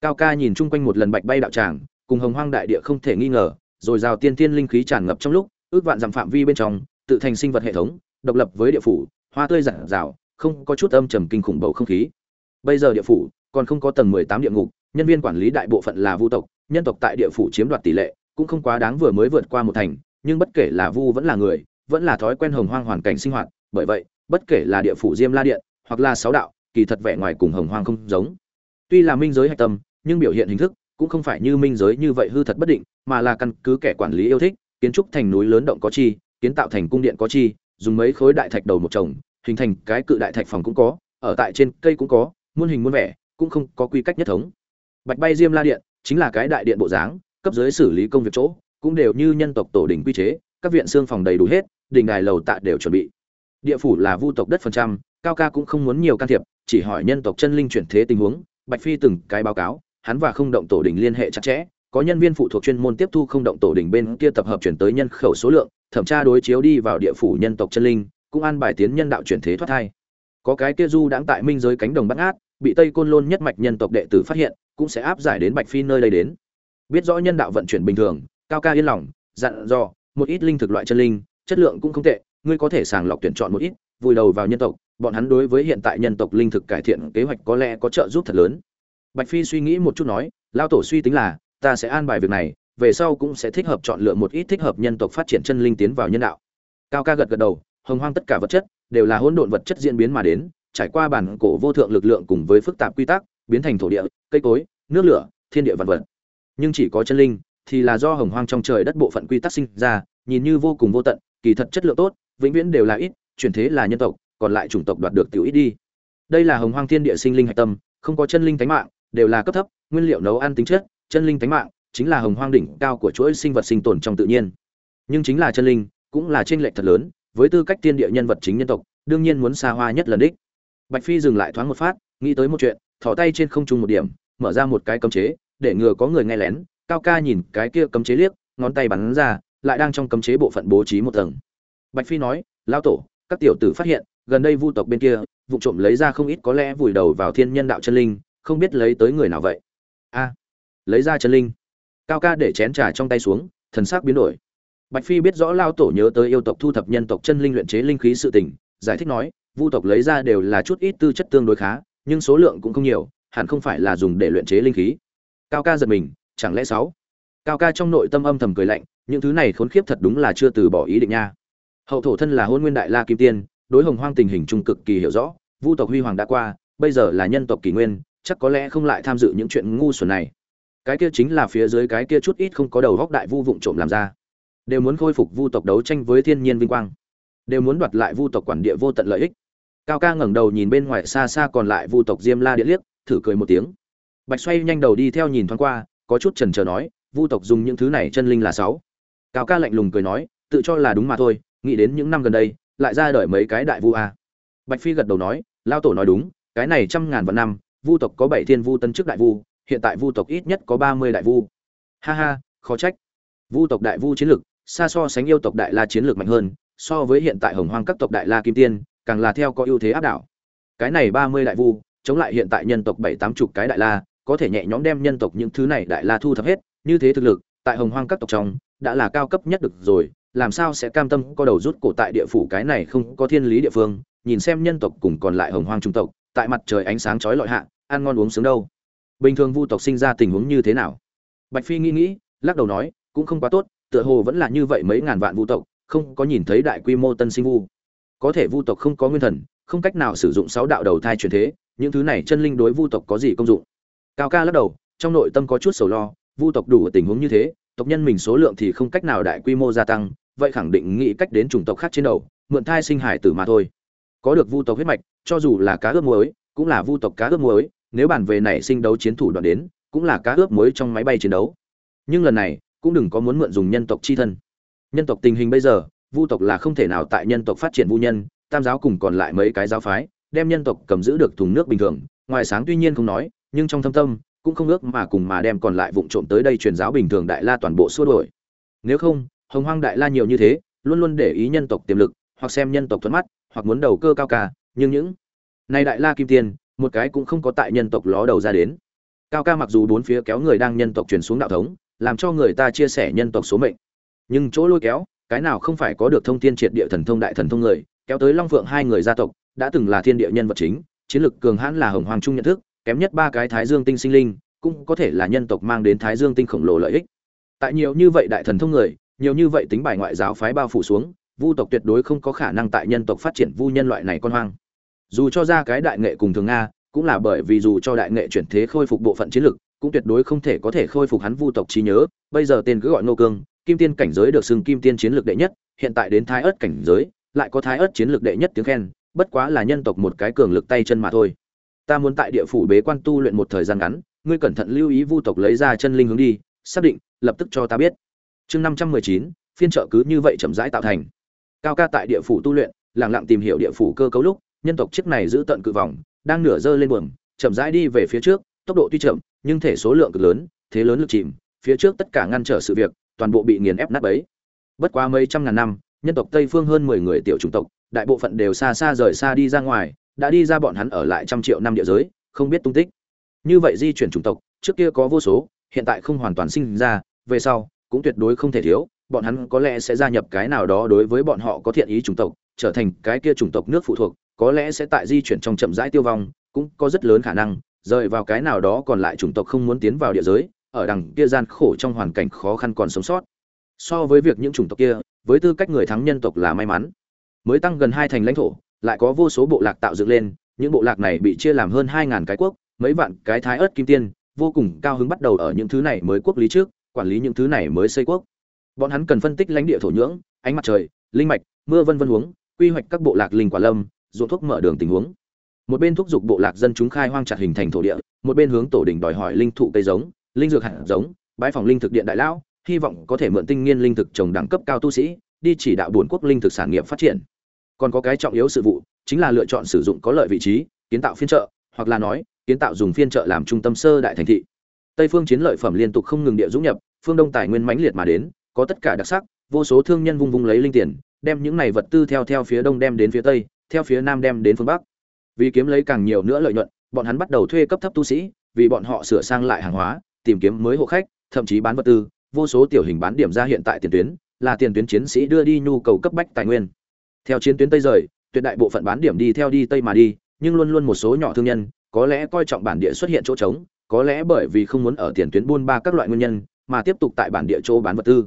Cao ca nhìn chung quanh một lần bạch bay đạo tràng, cùng hồng hoang đại địa không thể nghi ngờ, rồi rào tiên tiên linh khí tràn ngập trong lúc, ước vạn dặm phạm vi bên trong, tự thành sinh vật hệ thống, độc lập với địa phủ, hoa tươi rạng rào không có chút âm trầm kinh khủng bầu không khí bây giờ địa phủ còn không có tầng mười tám địa ngục, nhân viên quản lý đại bộ phận là vu tộc, nhân tộc tại địa phủ chiếm đoạt tỷ lệ cũng không quá đáng vừa mới vượt qua một thành, nhưng bất kể là vu vẫn là người, vẫn là thói quen hồng hoang hoàn cảnh sinh hoạt, bởi vậy, bất kể là địa phủ diêm la điện hoặc là sáu đạo, kỳ thật vẻ ngoài cùng hồng hoang không giống. Tuy là minh giới hạch tâm, nhưng biểu hiện hình thức cũng không phải như minh giới như vậy hư thật bất định, mà là căn cứ kẻ quản lý yêu thích, kiến trúc thành núi lớn động có chi, kiến tạo thành cung điện có chi, dùng mấy khối đại thạch đầu một chồng, hình thành cái cự đại thạch phòng cũng có, ở tại trên cây cũng có muôn hình muôn vẻ, cũng không có quy cách nhất thống. Bạch bay diêm la điện chính là cái đại điện bộ dáng, cấp dưới xử lý công việc chỗ, cũng đều như nhân tộc tổ đình quy chế, các viện xương phòng đầy đủ hết đình đài lầu tạ đều chuẩn bị. Địa phủ là vu tộc đất phần trăm, cao ca cũng không muốn nhiều can thiệp, chỉ hỏi nhân tộc chân linh chuyển thế tình huống, bạch phi từng cái báo cáo, hắn và không động tổ đình liên hệ chặt chẽ, có nhân viên phụ thuộc chuyên môn tiếp thu không động tổ đình bên kia tập hợp chuyển tới nhân khẩu số lượng, thẩm tra đối chiếu đi vào địa phủ nhân tộc chân linh, cũng an bài tiến nhân đạo chuyển thế thoát thai. Có cái kia du đãng tại minh giới cánh đồng bắt ngát bị tây côn lôn nhất mạch nhân tộc đệ tử phát hiện, cũng sẽ áp giải đến bạch phi nơi đây đến. Biết rõ nhân đạo vận chuyển bình thường, cao ca yên lòng, dặn dò, một ít linh thực loại chân linh, chất lượng cũng không tệ, ngươi có thể sàng lọc tuyển chọn một ít, vùi đầu vào nhân tộc, bọn hắn đối với hiện tại nhân tộc linh thực cải thiện kế hoạch có lẽ có trợ giúp thật lớn. Bạch phi suy nghĩ một chút nói, lao tổ suy tính là, ta sẽ an bài việc này, về sau cũng sẽ thích hợp chọn lựa một ít thích hợp nhân tộc phát triển chân linh tiến vào nhân đạo. Cao ca gật gật đầu, hồng hoang tất cả vật chất, đều là hỗn độn vật chất diễn biến mà đến trải qua bản cổ vô thượng lực lượng cùng với phức tạp quy tắc, biến thành thổ địa, cây cối, nước lửa, thiên địa vân vật. Nhưng chỉ có chân linh thì là do hồng hoang trong trời đất bộ phận quy tắc sinh ra, nhìn như vô cùng vô tận, kỳ thật chất lượng tốt, vĩnh viễn đều là ít, chuyển thế là nhân tộc, còn lại chủng tộc đoạt được tiểu ít đi. Đây là hồng hoang thiên địa sinh linh hạch tâm, không có chân linh tánh mạng, đều là cấp thấp, nguyên liệu nấu ăn tính chất, chân linh tánh mạng chính là hồng hoang đỉnh cao của chuỗi sinh vật sinh tồn trong tự nhiên. Nhưng chính là chân linh cũng là trên lệch thật lớn, với tư cách tiên địa nhân vật chính nhân tộc, đương nhiên muốn xa hoa nhất lần đích bạch phi dừng lại thoáng một phát, nghĩ tới một chuyện thò tay trên không trung một điểm, mở ra một cái cấm chế, để ngừa có người nghe lén. Cao ca nhìn cái kia cấm chế liếc, ngón tay bắn ra, lại đang trong cấm chế bộ phận bố trí một tầng. Bạch phi nói lao tổ, các tiểu tử phát hiện, gần đây vu tộc bên kia, vụ trộm lấy ra không ít có lẽ vùi đầu vào thiên nhân đạo chân linh, không biết lấy tới người nào vậy? A, lấy ra chân linh. Cao ca để chén trà trong tay xuống, thần sắc biến đổi. Bạch phi biết rõ lao tổ nhớ tới yêu tộc thu thập nhân tộc chân linh luyện chế linh khí sự tình, giải thích nói vu tộc lấy ra đều là chút ít tư chất tương đối khá, nhưng số lượng cũng không nhiều, hẳn không phải là dùng để luyện chế linh khí. Cao ca giật mình, chẳng lẽ sáu? Cao ca trong nội tâm âm thầm cười lạnh, những thứ này khốn khiếp thật đúng là chưa từ bỏ ý định nha. Hậu thổ thân là hôn nguyên đại la kim tiên, đối hồng hoang tình hình trung cực kỳ hiểu rõ, vu tộc huy hoàng đã qua, bây giờ là nhân tộc kỷ nguyên, chắc có lẽ không lại tham dự những chuyện ngu xuẩn này. Cái kia chính là phía dưới cái kia chút ít không có đầu góc đại vu vụng trộm làm ra. Đều muốn khôi phục vu tộc đấu tranh với thiên nhiên vinh quang. Đều muốn đoạt lại vu tộc quản địa vô tận lợi ích cao ca ngẩng đầu nhìn bên ngoài xa xa còn lại vu tộc diêm la điện liếc thử cười một tiếng. Bạch xoay nhanh đầu đi theo nhìn thoáng qua có chút chần chờ nói vu tộc dùng những thứ này chân linh là sáu. Cao ca lạnh lùng cười nói tự cho là đúng mà thôi nghĩ đến những năm gần đây lại ra đời mấy cái đại vu a. Bạch phi gật đầu nói lao tổ nói đúng cái này trăm ngàn vạn năm vu tộc có bảy thiên vu tân chức đại vu hiện tại vu tộc ít nhất có ba mươi đại vu. Ha ha khó trách. Vu tộc đại vu chiến lược, xa so sánh yêu tộc đại la chiến lược mạnh hơn so với hiện tại hồng hoang các tộc đại la kim tiên càng là theo có ưu thế áp đảo. Cái này ba mươi đại vu, chống lại hiện tại nhân tộc bảy tám chục cái đại la, có thể nhẹ nhõm đem nhân tộc những thứ này đại la thu thập hết, như thế thực lực, tại hồng hoang các tộc trong, đã là cao cấp nhất được rồi, làm sao sẽ cam tâm có đầu rút cổ tại địa phủ cái này không có thiên lý địa phương, nhìn xem nhân tộc cùng còn lại hồng hoang trung tộc, tại mặt trời ánh sáng chói lọi hạ, ăn ngon uống sướng đâu. Bình thường vu tộc sinh ra tình huống như thế nào? Bạch phi nghĩ nghĩ, lắc đầu nói, cũng không quá tốt, tựa hồ vẫn là như vậy mấy ngàn vạn vu tộc, không có nhìn thấy đại quy mô tân sinh vu có thể vu tộc không có nguyên thần, không cách nào sử dụng sáu đạo đầu thai truyền thế, những thứ này chân linh đối vu tộc có gì công dụng? Cao ca lắc đầu, trong nội tâm có chút sầu lo, vu tộc đủ ở tình huống như thế, tộc nhân mình số lượng thì không cách nào đại quy mô gia tăng, vậy khẳng định nghĩ cách đến chủng tộc khác trên đầu, mượn thai sinh hải tử mà thôi. Có được vu tộc huyết mạch, cho dù là cá ướp muối, cũng là vu tộc cá ướp muối, nếu bàn về nảy sinh đấu chiến thủ đoạn đến, cũng là cá ướp muối trong máy bay chiến đấu. Nhưng lần này, cũng đừng có muốn mượn dùng nhân tộc chi thân. Nhân tộc tình hình bây giờ vu tộc là không thể nào tại nhân tộc phát triển vu nhân, tam giáo cùng còn lại mấy cái giáo phái, đem nhân tộc cầm giữ được thùng nước bình thường ngoài sáng tuy nhiên không nói, nhưng trong thâm tâm, cũng không ước mà cùng mà đem còn lại vụng trộm tới đây truyền giáo bình thường đại la toàn bộ xua đổi nếu không, hồng hoang đại la nhiều như thế, luôn luôn để ý nhân tộc tiềm lực, hoặc xem nhân tộc thuận mắt, hoặc muốn đầu cơ cao ca. nhưng những này đại la kim tiên, một cái cũng không có tại nhân tộc ló đầu ra đến cao ca mặc dù bốn phía kéo người đang nhân tộc truyền xuống đạo thống, làm cho người ta chia sẻ nhân tộc số mệnh, nhưng chỗ lôi kéo cái nào không phải có được thông tiên triệt địa thần thông đại thần thông người, kéo tới long phượng hai người gia tộc, đã từng là thiên địa nhân vật chính, chiến lực cường hãn là hồng hoàng trung nhận thức, kém nhất ba cái thái dương tinh sinh linh, cũng có thể là nhân tộc mang đến thái dương tinh khổng lồ lợi ích. Tại nhiều như vậy đại thần thông người, nhiều như vậy tính bài ngoại giáo phái bao phủ xuống, vu tộc tuyệt đối không có khả năng tại nhân tộc phát triển vu nhân loại này con hoang. Dù cho ra cái đại nghệ cùng thường nga, cũng là bởi vì dù cho đại nghệ chuyển thế khôi phục bộ phận chiến lực, cũng tuyệt đối không thể có thể khôi phục hắn vu tộc trí nhớ, bây giờ tên cứ gọi nô cương kim tiên cảnh giới được xưng kim tiên chiến lược đệ nhất, hiện tại đến thái ớt cảnh giới, lại có thái ớt chiến lược đệ nhất tiếng khen, bất quá là nhân tộc một cái cường lực tay chân mà thôi. Ta muốn tại địa phủ bế quan tu luyện một thời gian ngắn, ngươi cẩn thận lưu ý vu tộc lấy ra chân linh hướng đi, xác định, lập tức cho ta biết. Chương năm trăm mười chín, phiên trợ cứ như vậy chậm rãi tạo thành. Cao ca tại địa phủ tu luyện lẳng lặng tìm hiểu địa phủ cơ cấu lúc, nhân tộc chiếc này giữ tận cự vòng, đang nửa dơ lên buồm, chậm rãi đi về phía trước, tốc độ tuy chậm, nhưng thể số lượng cực lớn, thế lớn lực chìm, phía trước tất cả ngăn trở sự việc toàn bộ bị nghiền ép nát bấy. Bất quá mấy trăm ngàn năm, nhân tộc tây phương hơn mười người tiểu chủng tộc, đại bộ phận đều xa xa rời xa đi ra ngoài, đã đi ra bọn hắn ở lại trăm triệu năm địa giới, không biết tung tích. Như vậy di chuyển chủng tộc, trước kia có vô số, hiện tại không hoàn toàn sinh ra, về sau, cũng tuyệt đối không thể thiếu, bọn hắn có lẽ sẽ gia nhập cái nào đó đối với bọn họ có thiện ý chủng tộc, trở thành cái kia chủng tộc nước phụ thuộc, có lẽ sẽ tại di chuyển trong chậm rãi tiêu vong, cũng có rất lớn khả năng, rời vào cái nào đó còn lại chủng tộc không muốn tiến vào địa giới ở đằng kia gian khổ trong hoàn cảnh khó khăn còn sống sót. So với việc những chủng tộc kia, với tư cách người thắng nhân tộc là may mắn. Mới tăng gần hai thành lãnh thổ, lại có vô số bộ lạc tạo dựng lên, những bộ lạc này bị chia làm hơn hai ngàn cái quốc, mấy vạn cái thái ớt kim tiên, vô cùng cao hứng bắt đầu ở những thứ này mới quốc lý trước, quản lý những thứ này mới xây quốc. Bọn hắn cần phân tích lãnh địa thổ nhưỡng, ánh mặt trời, linh mạch, mưa vân vân huống, quy hoạch các bộ lạc linh quả lâm, ruộng thuốc mở đường tình huống. Một bên thúc giục bộ lạc dân chúng khai hoang chặt hình thành thổ địa, một bên hướng tổ đình đòi hỏi linh thụ cây giống linh dược hạt giống bãi phòng linh thực điện đại lão, hy vọng có thể mượn tinh nghiên linh thực trồng đẳng cấp cao tu sĩ, đi chỉ đạo buồn quốc linh thực sản nghiệp phát triển. Còn có cái trọng yếu sự vụ, chính là lựa chọn sử dụng có lợi vị trí, kiến tạo phiên trợ hoặc là nói, kiến tạo dùng phiên trợ làm trung tâm sơ đại thành thị. Tây phương chiến lợi phẩm liên tục không ngừng địa dũng nhập, phương đông tài nguyên mãnh liệt mà đến, có tất cả đặc sắc, vô số thương nhân vung vung lấy linh tiền, đem những này vật tư theo theo phía đông đem đến phía tây, theo phía nam đem đến phương bắc. Vì kiếm lấy càng nhiều nữa lợi nhuận, bọn hắn bắt đầu thuê cấp thấp tu sĩ, vì bọn họ sửa sang lại hàng hóa tìm kiếm mới hộ khách, thậm chí bán vật tư, vô số tiểu hình bán điểm ra hiện tại tiền tuyến, là tiền tuyến chiến sĩ đưa đi nhu cầu cấp bách tài nguyên. Theo chiến tuyến tây rời, tuyệt đại bộ phận bán điểm đi theo đi tây mà đi, nhưng luôn luôn một số nhỏ thương nhân, có lẽ coi trọng bản địa xuất hiện chỗ trống, có lẽ bởi vì không muốn ở tiền tuyến buôn ba các loại nguyên nhân, mà tiếp tục tại bản địa chỗ bán vật tư.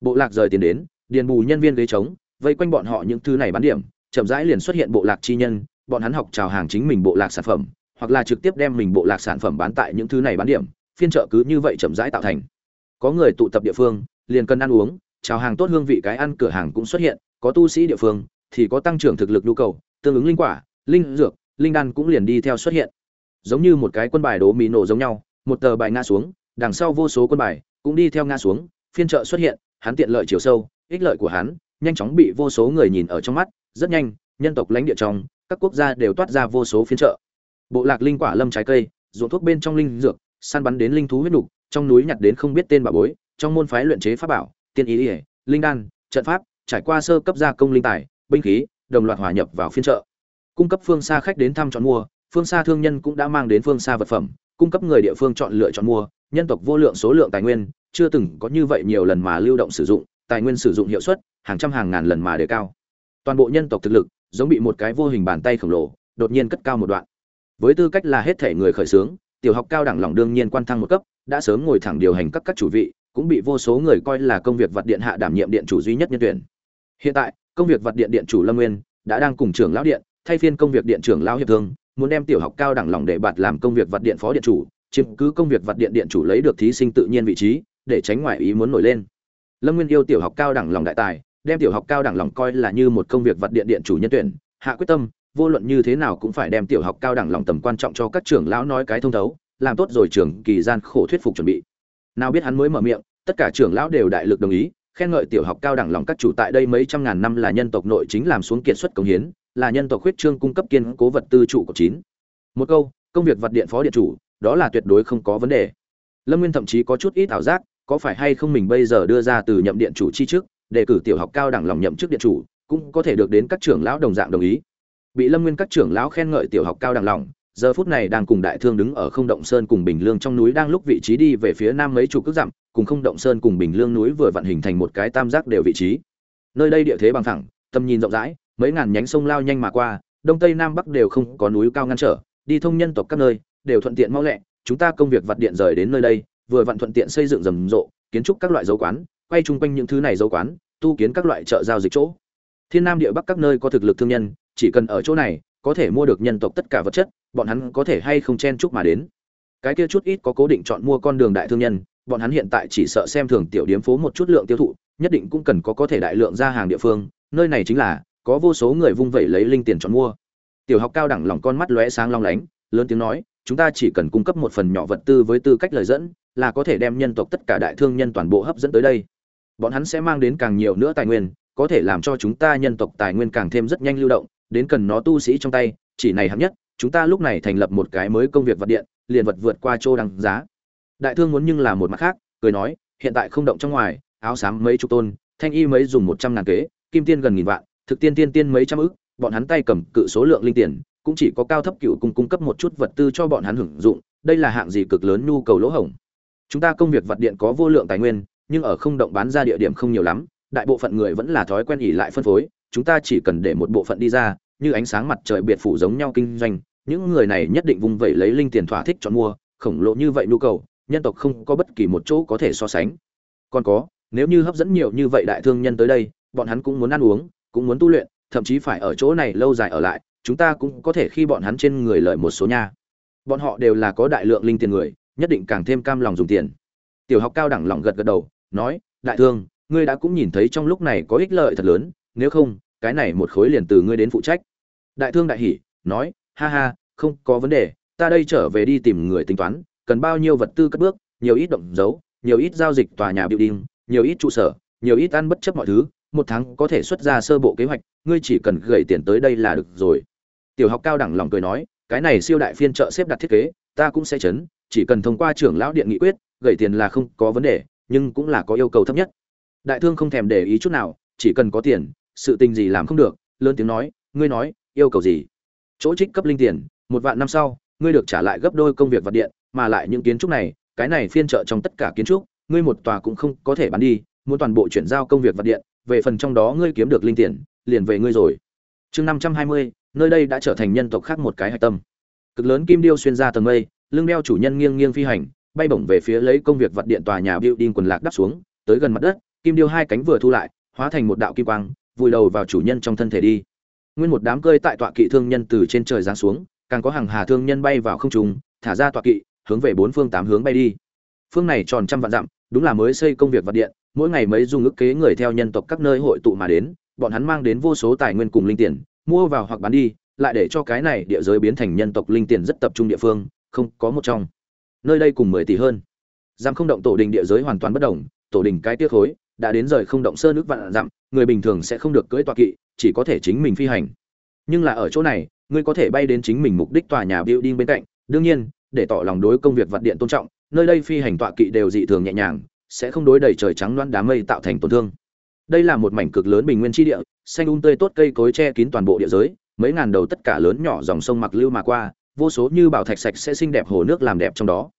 Bộ lạc rời tiền đến, điền bù nhân viên ghế trống, vây quanh bọn họ những thứ này bán điểm, chậm rãi liền xuất hiện bộ lạc chi nhân, bọn hắn học chào hàng chính mình bộ lạc sản phẩm, hoặc là trực tiếp đem mình bộ lạc sản phẩm bán tại những thứ này bán điểm phiên chợ cứ như vậy chậm rãi tạo thành. Có người tụ tập địa phương, liền cần ăn uống, chào hàng tốt hương vị cái ăn cửa hàng cũng xuất hiện, có tu sĩ địa phương, thì có tăng trưởng thực lực nhu cầu, tương ứng linh quả, linh dược, linh đan cũng liền đi theo xuất hiện. Giống như một cái quân bài đố mì nổ giống nhau, một tờ bài ngã xuống, đằng sau vô số quân bài cũng đi theo ngã xuống, phiên trợ xuất hiện, hắn tiện lợi chiều sâu, ích lợi của hắn, nhanh chóng bị vô số người nhìn ở trong mắt, rất nhanh, nhân tộc lãnh địa trong, các quốc gia đều toát ra vô số phiên trợ bộ lạc linh quả lâm trái cây, ruộng thuốc bên trong linh dược săn bắn đến linh thú huyết nục trong núi nhặt đến không biết tên bà bối trong môn phái luyện chế pháp bảo tiên ý ỉa linh đan trận pháp trải qua sơ cấp gia công linh tài binh khí đồng loạt hòa nhập vào phiên chợ, cung cấp phương xa khách đến thăm chọn mua phương xa thương nhân cũng đã mang đến phương xa vật phẩm cung cấp người địa phương chọn lựa chọn mua nhân tộc vô lượng số lượng tài nguyên chưa từng có như vậy nhiều lần mà lưu động sử dụng tài nguyên sử dụng hiệu suất hàng trăm hàng ngàn lần mà đề cao. Toàn bộ nhân tộc thực lực giống bị một cái vô hình bàn tay khổng lồ đột nhiên cất cao một đoạn. Với tư cách là hết thể người khởi xướng tiểu học cao đẳng lòng đương nhiên quan thăng một cấp, đã sớm ngồi thẳng điều hành các các chủ vị, cũng bị vô số người coi là công việc vật điện hạ đảm nhiệm điện chủ duy nhất nhân tuyển. Hiện tại, công việc vật điện điện chủ lâm nguyên đã đang cùng trưởng lão điện, thay phiên công việc điện trưởng lão hiệp thương, muốn đem tiểu học cao đẳng lòng để bạt làm công việc vật điện phó điện chủ, chiếm cứ công việc vật điện điện chủ lấy được thí sinh tự nhiên vị trí, để tránh ngoại ý muốn nổi lên. Lâm nguyên yêu tiểu học cao đẳng lòng đại tài, đem tiểu học cao đẳng lòng coi là như một công việc vật điện điện chủ nhân tuyển, hạ quyết tâm vô luận như thế nào cũng phải đem tiểu học cao đẳng lòng tầm quan trọng cho các trưởng lão nói cái thông thấu, làm tốt rồi trưởng kỳ gian khổ thuyết phục chuẩn bị. Nào biết hắn mới mở miệng, tất cả trưởng lão đều đại lực đồng ý, khen ngợi tiểu học cao đẳng lòng các chủ tại đây mấy trăm ngàn năm là nhân tộc nội chính làm xuống kiệt xuất công hiến, là nhân tộc huyết trương cung cấp kiên cố vật tư trụ của chín. Một câu, công việc vật điện phó điện chủ, đó là tuyệt đối không có vấn đề. Lâm nguyên thậm chí có chút ít ảo giác, có phải hay không mình bây giờ đưa ra từ nhậm điện chủ chi trước đề cử tiểu học cao đẳng lòng nhậm chức điện chủ, cũng có thể được đến các trưởng lão đồng dạng đồng ý bị lâm nguyên các trưởng lão khen ngợi tiểu học cao đẳng lòng, giờ phút này đang cùng đại thương đứng ở không động sơn cùng bình lương trong núi đang lúc vị trí đi về phía nam mấy chục cước dặm, cùng không động sơn cùng bình lương núi vừa vận hình thành một cái tam giác đều vị trí. Nơi đây địa thế bằng thẳng tầm nhìn rộng rãi, mấy ngàn nhánh sông lao nhanh mà qua, đông tây nam bắc đều không có núi cao ngăn trở, đi thông nhân tộc các nơi, đều thuận tiện mau lẹ, chúng ta công việc vặt điện rời đến nơi đây, vừa vặn thuận tiện xây dựng rầm rộ, kiến trúc các loại dấu quán, quay chung quanh những thứ này dấu quán, tu kiến các loại chợ giao dịch chỗ. Thiên nam địa bắc các nơi có thực lực thương nhân chỉ cần ở chỗ này, có thể mua được nhân tộc tất cả vật chất, bọn hắn có thể hay không chen chúc mà đến. Cái kia chút ít có cố định chọn mua con đường đại thương nhân, bọn hắn hiện tại chỉ sợ xem thường tiểu điếm phố một chút lượng tiêu thụ, nhất định cũng cần có có thể đại lượng ra hàng địa phương, nơi này chính là, có vô số người vung vẩy lấy linh tiền chọn mua. Tiểu học cao đẳng lòng con mắt lóe sáng long lánh, lớn tiếng nói, chúng ta chỉ cần cung cấp một phần nhỏ vật tư với tư cách lời dẫn, là có thể đem nhân tộc tất cả đại thương nhân toàn bộ hấp dẫn tới đây. Bọn hắn sẽ mang đến càng nhiều nữa tài nguyên, có thể làm cho chúng ta nhân tộc tài nguyên càng thêm rất nhanh lưu động đến cần nó tu sĩ trong tay, chỉ này hạng nhất, chúng ta lúc này thành lập một cái mới công việc vật điện, liền vật vượt qua chỗ đăng giá. Đại thương muốn nhưng là một mặt khác, cười nói, hiện tại không động trong ngoài, áo xám mấy chục tôn, thanh y mấy dùng một trăm ngàn kế, kim tiên gần nghìn vạn, thực tiên tiên tiên mấy trăm ức, bọn hắn tay cầm cự số lượng linh tiền, cũng chỉ có cao thấp cựu cung cung cấp một chút vật tư cho bọn hắn hưởng dụng, đây là hạng gì cực lớn nhu cầu lỗ hổng. Chúng ta công việc vật điện có vô lượng tài nguyên, nhưng ở không động bán ra địa điểm không nhiều lắm, đại bộ phận người vẫn là thói quen ỉ lại phân phối chúng ta chỉ cần để một bộ phận đi ra, như ánh sáng mặt trời biệt phủ giống nhau kinh doanh, những người này nhất định vung vẩy lấy linh tiền thỏa thích chọn mua, khổng lồ như vậy nhu cầu, nhân tộc không có bất kỳ một chỗ có thể so sánh. Còn có, nếu như hấp dẫn nhiều như vậy đại thương nhân tới đây, bọn hắn cũng muốn ăn uống, cũng muốn tu luyện, thậm chí phải ở chỗ này lâu dài ở lại, chúng ta cũng có thể khi bọn hắn trên người lợi một số nha. Bọn họ đều là có đại lượng linh tiền người, nhất định càng thêm cam lòng dùng tiền. Tiểu học cao đẳng lòng gật gật đầu, nói, đại thương, ngươi đã cũng nhìn thấy trong lúc này có ích lợi thật lớn nếu không cái này một khối liền từ ngươi đến phụ trách. Đại thương đại hỉ nói ha ha không có vấn đề ta đây trở về đi tìm người tính toán cần bao nhiêu vật tư cất bước nhiều ít động dấu nhiều ít giao dịch tòa nhà biểu đình, nhiều ít trụ sở nhiều ít ăn bất chấp mọi thứ một tháng có thể xuất ra sơ bộ kế hoạch ngươi chỉ cần gửi tiền tới đây là được rồi. Tiểu học cao đẳng lòng cười nói cái này siêu đại phiên trợ xếp đặt thiết kế ta cũng sẽ chấn chỉ cần thông qua trưởng lão điện nghị quyết gửi tiền là không có vấn đề nhưng cũng là có yêu cầu thấp nhất. Đại thương không thèm để ý chút nào chỉ cần có tiền sự tình gì làm không được, lớn tiếng nói, ngươi nói, yêu cầu gì? Chỗ trích cấp linh tiền, một vạn năm sau, ngươi được trả lại gấp đôi công việc vật điện, mà lại những kiến trúc này, cái này phiên trợ trong tất cả kiến trúc, ngươi một tòa cũng không có thể bán đi, muốn toàn bộ chuyển giao công việc vật điện, về phần trong đó ngươi kiếm được linh tiền, liền về ngươi rồi. Chương năm trăm hai mươi, nơi đây đã trở thành nhân tộc khác một cái hạch tâm. Cực lớn kim điêu xuyên ra tầng mây, lưng đeo chủ nhân nghiêng nghiêng phi hành, bay bổng về phía lấy công việc vật điện tòa nhà building quần lạc đắp xuống, tới gần mặt đất, kim điêu hai cánh vừa thu lại, hóa thành một đạo kim quang vùi đầu vào chủ nhân trong thân thể đi. Nguyên một đám cơi tại tọa kỵ thương nhân từ trên trời giáng xuống, càng có hàng hà thương nhân bay vào không trung, thả ra tọa kỵ, hướng về bốn phương tám hướng bay đi. Phương này tròn trăm vạn dặm, đúng là mới xây công việc vật điện, mỗi ngày mấy dùng ức kế người theo nhân tộc các nơi hội tụ mà đến, bọn hắn mang đến vô số tài nguyên cùng linh tiền, mua vào hoặc bán đi, lại để cho cái này địa giới biến thành nhân tộc linh tiền rất tập trung địa phương, không có một trong. Nơi đây cùng mười tỷ hơn. Giam không động tổ đình địa giới hoàn toàn bất đồng, tổ đình cái tiết khối đã đến rời không động sơ nước vạn dặm, người bình thường sẽ không được cưỡi tọa kỵ, chỉ có thể chính mình phi hành. Nhưng là ở chỗ này, ngươi có thể bay đến chính mình mục đích tòa nhà building bên cạnh. Đương nhiên, để tỏ lòng đối công việc vật điện tôn trọng, nơi đây phi hành tọa kỵ đều dị thường nhẹ nhàng, sẽ không đối đầy trời trắng loãng đám mây tạo thành tổn thương. Đây là một mảnh cực lớn bình nguyên tri địa, xanh um tươi tốt cây cối che kín toàn bộ địa giới, mấy ngàn đầu tất cả lớn nhỏ dòng sông mặc lưu mà qua, vô số như bảo thạch sạch sẽ xinh đẹp hồ nước làm đẹp trong đó.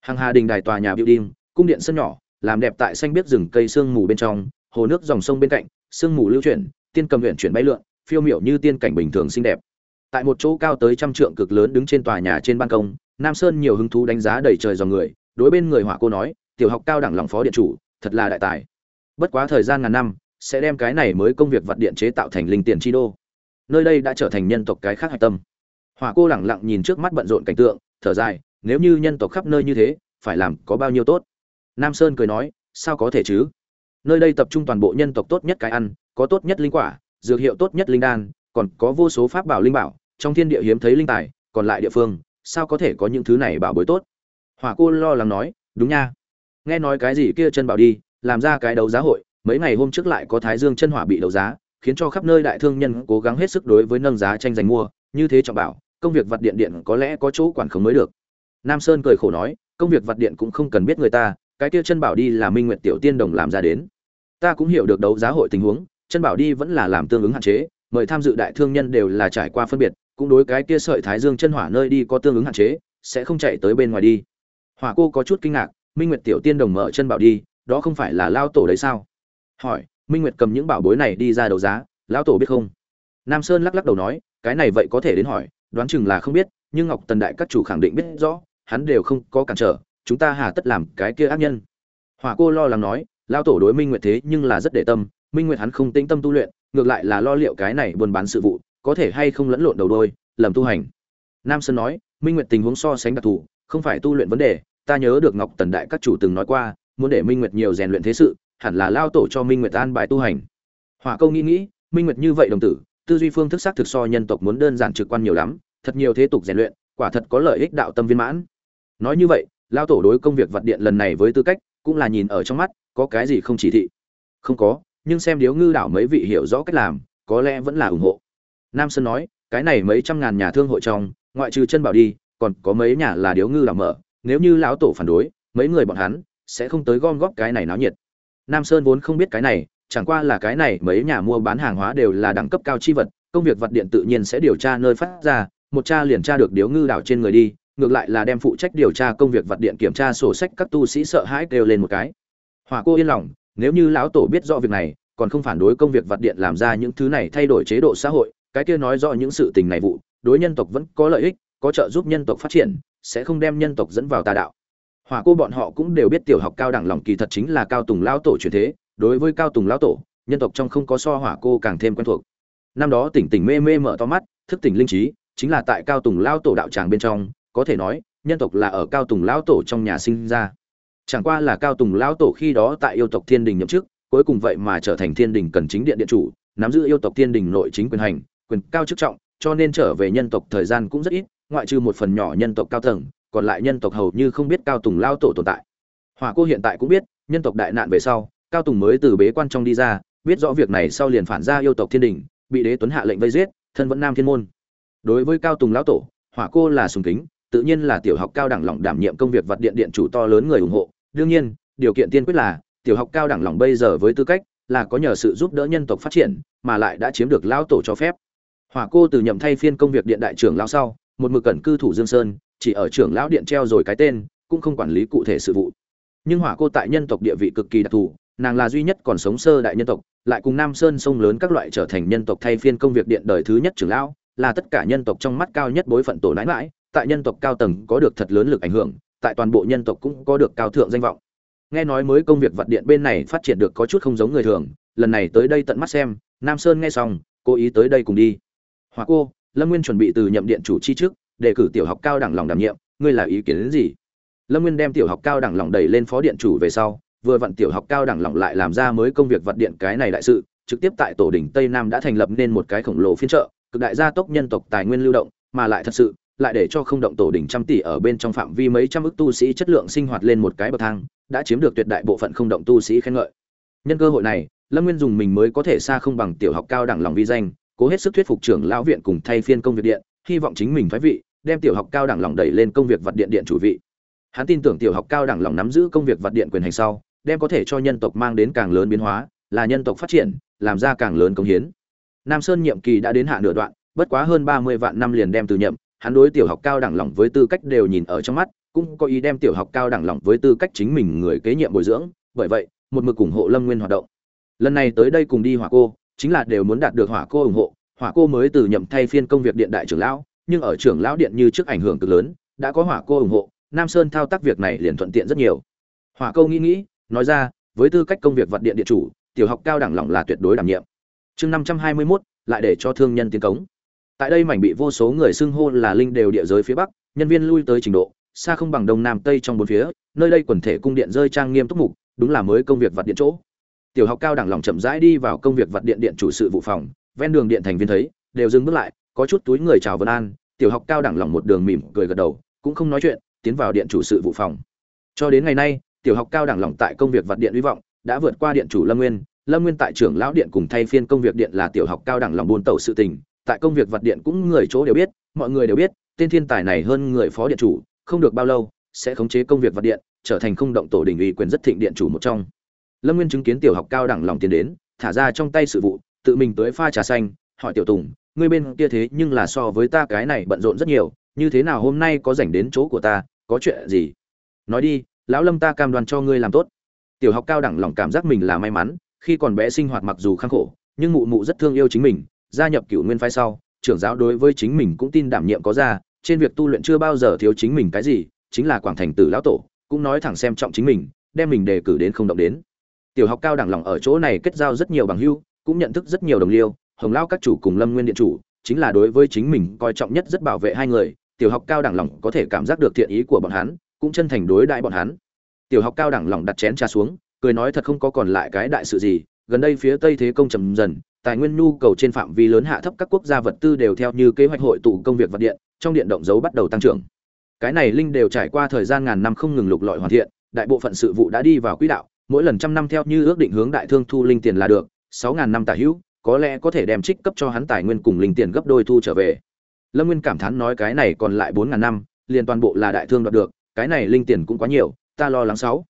Hàng hà đình đài tòa nhà building, cung điện sân nhỏ làm đẹp tại xanh biết rừng cây sương mù bên trong, hồ nước dòng sông bên cạnh, sương mù lưu chuyển, tiên cầm huyện chuyển bay lượn, phiêu miểu như tiên cảnh bình thường xinh đẹp. Tại một chỗ cao tới trăm trượng cực lớn đứng trên tòa nhà trên ban công, nam sơn nhiều hứng thú đánh giá đầy trời dòng người, đối bên người hỏa cô nói, tiểu học cao đẳng lòng phó điện chủ, thật là đại tài. Bất quá thời gian ngàn năm, sẽ đem cái này mới công việc vật điện chế tạo thành linh tiền chi đô. Nơi đây đã trở thành nhân tộc cái khác hạch tâm. Hỏa cô lẳng lặng nhìn trước mắt bận rộn cảnh tượng, thở dài, nếu như nhân tộc khắp nơi như thế, phải làm có bao nhiêu tốt? Nam sơn cười nói, sao có thể chứ? Nơi đây tập trung toàn bộ nhân tộc tốt nhất cái ăn, có tốt nhất linh quả, dược hiệu tốt nhất linh đan, còn có vô số pháp bảo linh bảo, trong thiên địa hiếm thấy linh tài, còn lại địa phương, sao có thể có những thứ này bảo bối tốt? Hỏa cô lo lắng nói, đúng nha. Nghe nói cái gì kia chân bảo đi, làm ra cái đấu giá hội, mấy ngày hôm trước lại có thái dương chân hỏa bị đấu giá, khiến cho khắp nơi đại thương nhân cố gắng hết sức đối với nâng giá tranh giành mua, như thế trọng bảo, công việc vật điện điện có lẽ có chỗ quản khống mới được. Nam sơn cười khổ nói, công việc vật điện cũng không cần biết người ta cái kia chân bảo đi là minh nguyệt tiểu tiên đồng làm ra đến. Ta cũng hiểu được đấu giá hội tình huống, chân bảo đi vẫn là làm tương ứng hạn chế, mời tham dự đại thương nhân đều là trải qua phân biệt, cũng đối cái kia sợi thái dương chân hỏa nơi đi có tương ứng hạn chế, sẽ không chạy tới bên ngoài đi. Hỏa cô có chút kinh ngạc, minh nguyệt tiểu tiên đồng mở chân bảo đi, đó không phải là lao tổ đấy sao? Hỏi, minh nguyệt cầm những bảo bối này đi ra đấu giá lão tổ biết không? Nam sơn lắc lắc đầu nói, cái này vậy có thể đến hỏi, đoán chừng là không biết, nhưng ngọc tần đại các chủ khẳng định biết rõ, hắn đều không có cản trở chúng ta hà tất làm cái kia ác nhân. Hỏa cô lo lắng nói lao tổ đối minh nguyệt thế nhưng là rất để tâm, minh nguyệt hắn không tĩnh tâm tu luyện, ngược lại là lo liệu cái này buôn bán sự vụ, có thể hay không lẫn lộn đầu đôi, lầm tu hành. Nam sơn nói, minh nguyệt tình huống so sánh đặc thù, không phải tu luyện vấn đề, ta nhớ được ngọc tần đại các chủ từng nói qua, muốn để minh nguyệt nhiều rèn luyện thế sự, hẳn là lao tổ cho minh nguyệt an bài tu hành. Hỏa câu nghĩ nghĩ, minh nguyệt như vậy đồng tử, tư duy phương thức xác thực so nhân tộc muốn đơn giản trực quan nhiều lắm, thật nhiều thế tục rèn luyện, quả thật có lợi ích đạo tâm viên mãn. Nói như vậy lao tổ đối công việc vật điện lần này với tư cách, cũng là nhìn ở trong mắt, có cái gì không chỉ thị? Không có, nhưng xem điếu ngư đảo mấy vị hiểu rõ cách làm, có lẽ vẫn là ủng hộ. Nam sơn nói, cái này mấy trăm ngàn nhà thương hội trong, ngoại trừ chân bảo đi, còn có mấy nhà là điếu ngư đảo mở, nếu như lão tổ phản đối, mấy người bọn hắn sẽ không tới gom góp cái này náo nhiệt. Nam sơn vốn không biết cái này, chẳng qua là cái này mấy nhà mua bán hàng hóa đều là đẳng cấp cao chi vật, công việc vật điện tự nhiên sẽ điều tra nơi phát ra, một cha liền tra được điếu ngư đảo trên người đi ngược lại là đem phụ trách điều tra công việc vật điện kiểm tra sổ sách các tu sĩ sợ hãi kêu lên một cái. Hỏa cô yên lòng, nếu như lão tổ biết rõ việc này, còn không phản đối công việc vật điện làm ra những thứ này thay đổi chế độ xã hội, cái kia nói rõ những sự tình này vụ, đối nhân tộc vẫn có lợi ích, có trợ giúp nhân tộc phát triển, sẽ không đem nhân tộc dẫn vào tà đạo. Hỏa cô bọn họ cũng đều biết tiểu học cao đẳng lòng kỳ thật chính là cao tùng lão tổ truyền thế, đối với cao tùng lão tổ, nhân tộc trong không có so hỏa cô càng thêm quen thuộc. Năm đó tỉnh tỉnh mê mê mở to mắt, thức tỉnh linh trí, chính là tại cao tùng lão tổ đạo tràng bên trong có thể nói, nhân tộc là ở cao tùng lão tổ trong nhà sinh ra. Chẳng qua là cao tùng lão tổ khi đó tại yêu tộc thiên đình nhậm chức, cuối cùng vậy mà trở thành thiên đình cần chính điện điện chủ, nắm giữ yêu tộc thiên đình nội chính quyền hành, quyền cao chức trọng, cho nên trở về nhân tộc thời gian cũng rất ít, ngoại trừ một phần nhỏ nhân tộc cao tầng, còn lại nhân tộc hầu như không biết cao tùng lao tổ tồn tại. Hỏa cô hiện tại cũng biết, nhân tộc đại nạn về sau, cao tùng mới từ bế quan trong đi ra, biết rõ việc này sau liền phản ra yêu tộc thiên đình, bị đế tuấn hạ lệnh vây giết, thân vẫn nam thiên môn. Đối với cao tùng lão tổ, hỏa cô là sùng kính tự nhiên là tiểu học cao đẳng lỏng đảm nhiệm công việc vật điện điện chủ to lớn người ủng hộ. Đương nhiên, điều kiện tiên quyết là, tiểu học cao đẳng lỏng bây giờ với tư cách là có nhờ sự giúp đỡ nhân tộc phát triển mà lại đã chiếm được lão tổ cho phép. Hỏa cô từ nhậm thay phiên công việc điện đại trưởng lão sau, một mực cẩn cư thủ dương sơn, chỉ ở trưởng lão điện treo rồi cái tên, cũng không quản lý cụ thể sự vụ. Nhưng hỏa cô tại nhân tộc địa vị cực kỳ đặc thù, nàng là duy nhất còn sống sơ đại nhân tộc, lại cùng nam sơn sông lớn các loại trở thành nhân tộc thay phiên công việc điện đời thứ nhất trưởng lão, là tất cả nhân tộc trong mắt cao nhất bối phận tổ nãi mãi tại nhân tộc cao tầng có được thật lớn lực ảnh hưởng, tại toàn bộ nhân tộc cũng có được cao thượng danh vọng. Nghe nói mới công việc vật điện bên này phát triển được có chút không giống người thường, lần này tới đây tận mắt xem, nam sơn nghe xong, cố ý tới đây cùng đi. Hoa cô, lâm nguyên chuẩn bị từ nhậm điện chủ chi trước đề cử tiểu học cao đẳng lòng đảm nhiệm, ngươi là ý kiến đến gì? Lâm nguyên đem tiểu học cao đẳng lòng đẩy lên phó điện chủ về sau, vừa vặn tiểu học cao đẳng lòng lại làm ra mới công việc vật điện cái này đại sự, trực tiếp tại tổ đỉnh tây nam đã thành lập nên một cái khổng lồ phiên trợ cực đại gia tốc nhân tộc tài nguyên lưu động, mà lại thật sự lại để cho không động tổ đỉnh trăm tỷ ở bên trong phạm vi mấy trăm ức tu sĩ chất lượng sinh hoạt lên một cái bậc thang, đã chiếm được tuyệt đại bộ phận không động tu sĩ khen ngợi. Nhân cơ hội này, lâm nguyên dùng mình mới có thể xa không bằng tiểu học cao đẳng lòng vi danh, cố hết sức thuyết phục trưởng lão viện cùng thay phiên công việc điện, hy vọng chính mình phái vị, đem tiểu học cao đẳng lòng đẩy lên công việc vật điện điện chủ vị. Hắn tin tưởng tiểu học cao đẳng lòng nắm giữ công việc vật điện quyền hành sau, đem có thể cho nhân tộc mang đến càng lớn biến hóa, là nhân tộc phát triển, làm ra càng lớn công hiến. Nam sơn nhiệm kỳ đã đến hạ nửa đoạn, bất quá hơn ba mươi vạn năm liền đem từ nhậm hắn đối tiểu học cao đẳng lỏng với tư cách đều nhìn ở trong mắt, cũng có ý đem tiểu học cao đẳng lỏng với tư cách chính mình người kế nhiệm bồi dưỡng. Bởi vậy, một mực ủng hộ lâm nguyên hoạt động. Lần này tới đây cùng đi hỏa cô, chính là đều muốn đạt được hỏa cô ủng hộ. Hỏa cô mới từ nhậm thay phiên công việc điện đại trưởng lão, nhưng ở trưởng lão điện như trước ảnh hưởng cực lớn, đã có hỏa cô ủng hộ. Nam sơn thao tác việc này liền thuận tiện rất nhiều. Hỏa câu nghĩ nghĩ, nói ra, với tư cách công việc vật điện điện chủ, tiểu học cao đẳng lỏng là tuyệt đối đảm nhiệm. Chương năm trăm hai mươi mốt, lại để cho thương nhân tiến cống tại đây mảnh bị vô số người xưng hô là linh đều địa giới phía bắc, nhân viên lui tới trình độ, xa không bằng đông nam tây trong bốn phía, nơi đây quần thể cung điện rơi trang nghiêm túc mục, đúng là mới công việc vật điện chỗ. Tiểu học cao đẳng lòng chậm rãi đi vào công việc vật điện điện chủ sự vụ phòng, ven đường điện thành viên thấy, đều dừng bước lại, có chút túi người chào vân an, tiểu học cao đẳng lòng một đường mỉm cười gật đầu, cũng không nói chuyện, tiến vào điện chủ sự vụ phòng. Cho đến ngày nay, tiểu học cao đẳng lòng tại công việc vật điện hy vọng đã vượt qua điện chủ lâm nguyên lâm nguyên tại trưởng lão điện cùng thay phiên công việc điện là tiểu học cao đẳng lòng buôn tẩu sự tình tại công việc vật điện cũng người chỗ đều biết, mọi người đều biết, tên thiên tài này hơn người phó điện chủ, không được bao lâu, sẽ khống chế công việc vật điện, trở thành không động tổ đình ủy quyền rất thịnh điện chủ một trong. Lâm nguyên chứng kiến tiểu học cao đẳng lòng tiến đến, thả ra trong tay sự vụ, tự mình tới pha trà xanh, hỏi tiểu tùng, ngươi bên kia thế nhưng là so với ta cái này bận rộn rất nhiều, như thế nào hôm nay có rảnh đến chỗ của ta, có chuyện gì? Nói đi, lão lâm ta cam đoan cho ngươi làm tốt. Tiểu học cao đẳng lòng cảm giác mình là may mắn, khi còn bé sinh hoạt mặc dù khăng khổ, nhưng mụ mụ rất thương yêu chính mình gia nhập cựu nguyên phái sau, trưởng giáo đối với chính mình cũng tin đảm nhiệm có ra trên việc tu luyện chưa bao giờ thiếu chính mình cái gì, chính là quảng thành tử lão tổ, cũng nói thẳng xem trọng chính mình, đem mình đề cử đến không động đến. Tiểu học cao đẳng lòng ở chỗ này kết giao rất nhiều bằng hưu cũng nhận thức rất nhiều đồng liêu, hồng lao các chủ cùng lâm nguyên điện chủ, chính là đối với chính mình coi trọng nhất rất bảo vệ hai người, tiểu học cao đẳng lòng có thể cảm giác được thiện ý của bọn hắn, cũng chân thành đối đại bọn hắn. Tiểu học cao đẳng lòng đặt chén trà xuống, cười nói thật không có còn lại cái đại sự gì, gần đây phía tây thế công trầm dần tài nguyên nhu cầu trên phạm vi lớn hạ thấp các quốc gia vật tư đều theo như kế hoạch hội tụ công việc vật điện, trong điện động dấu bắt đầu tăng trưởng. Cái này linh đều trải qua thời gian ngàn năm không ngừng lục lọi hoàn thiện, đại bộ phận sự vụ đã đi vào quỹ đạo, mỗi lần trăm năm theo như ước định hướng đại thương thu linh tiền là được, sáu ngàn năm tả hữu, có lẽ có thể đem trích cấp cho hắn tài nguyên cùng linh tiền gấp đôi thu trở về. Lâm nguyên cảm thán nói cái này còn lại bốn ngàn năm, liền toàn bộ là đại thương đoạt được, cái này linh tiền cũng quá nhiều, ta lo lắng sáu.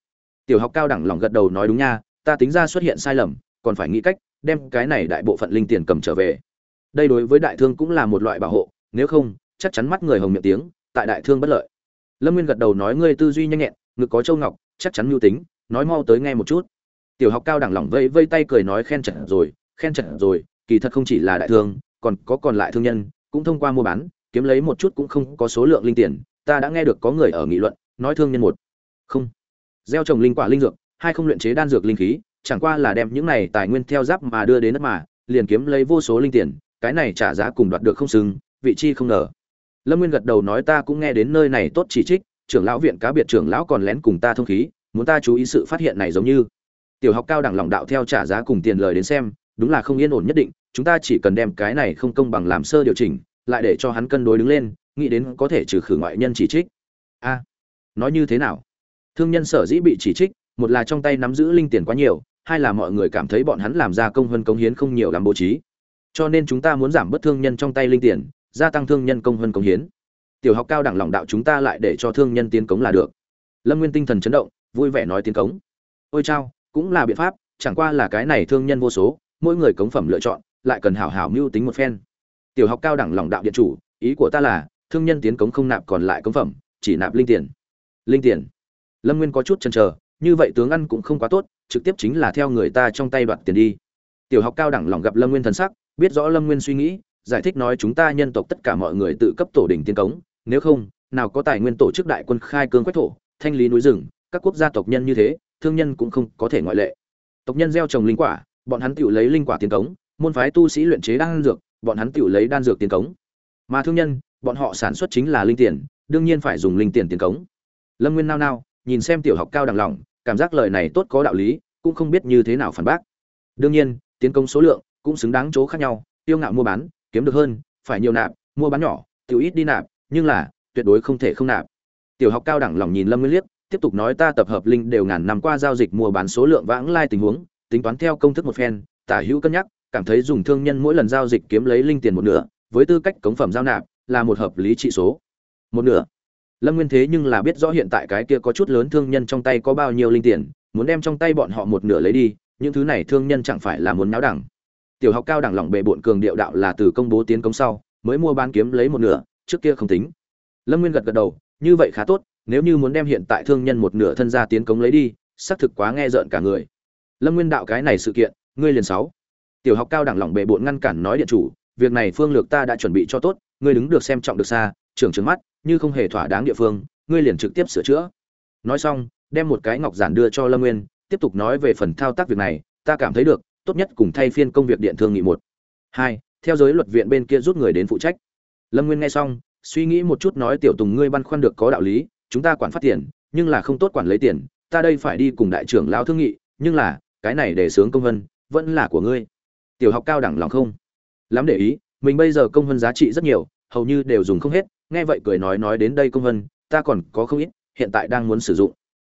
Tiểu học cao đẳng lòng gật đầu nói đúng nha, ta tính ra xuất hiện sai lầm, còn phải nghĩ cách đem cái này đại bộ phận linh tiền cầm trở về. Đây đối với đại thương cũng là một loại bảo hộ, nếu không, chắc chắn mắt người hồng miệng tiếng, tại đại thương bất lợi. Lâm nguyên gật đầu nói, ngươi tư duy nhanh nhẹn, ngực có châu ngọc, chắc chắn mưu tính, nói mau tới nghe một chút. Tiểu học cao đẳng lỏng vây vây tay cười nói, khen trận rồi, khen trận rồi, kỳ thật không chỉ là đại thương, còn có còn lại thương nhân, cũng thông qua mua bán, kiếm lấy một chút cũng không có số lượng linh tiền, ta đã nghe được có người ở nghị luận, nói thương nhân một không, gieo trồng linh quả linh dược, hai không luyện chế đan dược linh khí chẳng qua là đem những này tài nguyên theo giáp mà đưa đến đất mà, liền kiếm lấy vô số linh tiền, cái này trả giá cùng đoạt được không xứng, vị chi không ngờ. Lâm nguyên gật đầu nói ta cũng nghe đến nơi này tốt chỉ trích, trưởng lão viện cá biệt trưởng lão còn lén cùng ta thông khí, muốn ta chú ý sự phát hiện này giống như. Tiểu học cao đẳng lòng đạo theo trả giá cùng tiền lời đến xem, đúng là không yên ổn nhất định, chúng ta chỉ cần đem cái này không công bằng làm sơ điều chỉnh, lại để cho hắn cân đối đứng lên, nghĩ đến có thể trừ khử ngoại nhân chỉ trích. A, nói như thế nào? Thương nhân sở dĩ bị chỉ trích, một là trong tay nắm giữ linh tiền quá nhiều hai là mọi người cảm thấy bọn hắn làm ra công hơn công hiến không nhiều làm bố trí. Cho nên chúng ta muốn giảm bớt thương nhân trong tay linh tiền, gia tăng thương nhân công hơn công hiến. Tiểu học cao đẳng lòng đạo chúng ta lại để cho thương nhân tiến cống là được. Lâm nguyên tinh thần chấn động, vui vẻ nói tiến cống. Ôi chao, cũng là biện pháp, chẳng qua là cái này thương nhân vô số, mỗi người cống phẩm lựa chọn, lại cần hảo hảo mưu tính một phen. Tiểu học cao đẳng lòng đạo điện chủ, ý của ta là, thương nhân tiến cống không nạp còn lại cống phẩm, chỉ nạp linh tiền. Linh tiền. Lâm nguyên có chút chần chờ, như vậy tướng ăn cũng không quá tốt trực tiếp chính là theo người ta trong tay đoạt tiền đi. Tiểu học cao đẳng lòng gặp lâm nguyên thần sắc, biết rõ lâm nguyên suy nghĩ, giải thích nói chúng ta nhân tộc tất cả mọi người tự cấp tổ đỉnh tiên cống, nếu không, nào có tài nguyên tổ chức đại quân khai cương quách thổ, thanh lý núi rừng, các quốc gia tộc nhân như thế, thương nhân cũng không có thể ngoại lệ. Tộc nhân gieo trồng linh quả, bọn hắn tự lấy linh quả tiền cống, môn phái tu sĩ luyện chế đan dược, bọn hắn tự lấy đan dược tiền cống. Mà thương nhân, bọn họ sản xuất chính là linh tiền, đương nhiên phải dùng linh tiền tiền cống. Lâm nguyên nao nao, nhìn xem tiểu học cao đẳng lòng cảm giác lời này tốt có đạo lý, cũng không biết như thế nào phản bác. Đương nhiên, tiến công số lượng cũng xứng đáng chỗ khác nhau, tiêu ngạo mua bán, kiếm được hơn, phải nhiều nạp, mua bán nhỏ, tiểu ít đi nạp, nhưng là, tuyệt đối không thể không nạp. Tiểu học cao đẳng lòng nhìn lâm nguyên liếc, tiếp tục nói ta tập hợp linh đều ngàn năm qua giao dịch mua bán số lượng vãng lai tình huống, tính toán theo công thức một phen, tả hữu cân nhắc, cảm thấy dùng thương nhân mỗi lần giao dịch kiếm lấy linh tiền một nửa, với tư cách cống phẩm giao nạp, là một hợp lý trị số. Một nửa lâm nguyên thế nhưng là biết rõ hiện tại cái kia có chút lớn thương nhân trong tay có bao nhiêu linh tiền, muốn đem trong tay bọn họ một nửa lấy đi, những thứ này thương nhân chẳng phải là muốn náo đẳng. Tiểu học cao đẳng lỏng bề bộn cường điệu đạo là từ công bố tiến công sau, mới mua bán kiếm lấy một nửa, trước kia không tính. Lâm nguyên gật gật đầu, như vậy khá tốt, nếu như muốn đem hiện tại thương nhân một nửa thân gia tiến công lấy đi, xác thực quá nghe rợn cả người. Lâm nguyên đạo cái này sự kiện, ngươi liền sáu. Tiểu học cao đẳng lỏng bề bộn ngăn cản nói điện chủ, việc này phương lược ta đã chuẩn bị cho tốt, ngươi đứng được xem trọng được xa trưởng trừng mắt, như không hề thỏa đáng địa phương, ngươi liền trực tiếp sửa chữa. Nói xong, đem một cái ngọc giản đưa cho lâm nguyên, tiếp tục nói về phần thao tác việc này, ta cảm thấy được, tốt nhất cùng thay phiên công việc điện thương nghị một. Hai, theo giới luật viện bên kia rút người đến phụ trách. Lâm nguyên nghe xong, suy nghĩ một chút nói tiểu tùng ngươi băn khoăn được có đạo lý, chúng ta quản phát tiền, nhưng là không tốt quản lấy tiền, ta đây phải đi cùng đại trưởng lao thương nghị, nhưng là, cái này để sướng công vân, vẫn là của ngươi. Tiểu học cao đẳng lòng không? Lắm để ý, mình bây giờ công vân giá trị rất nhiều, hầu như đều dùng không hết nghe vậy cười nói nói đến đây công vân, ta còn có không ít, hiện tại đang muốn sử dụng.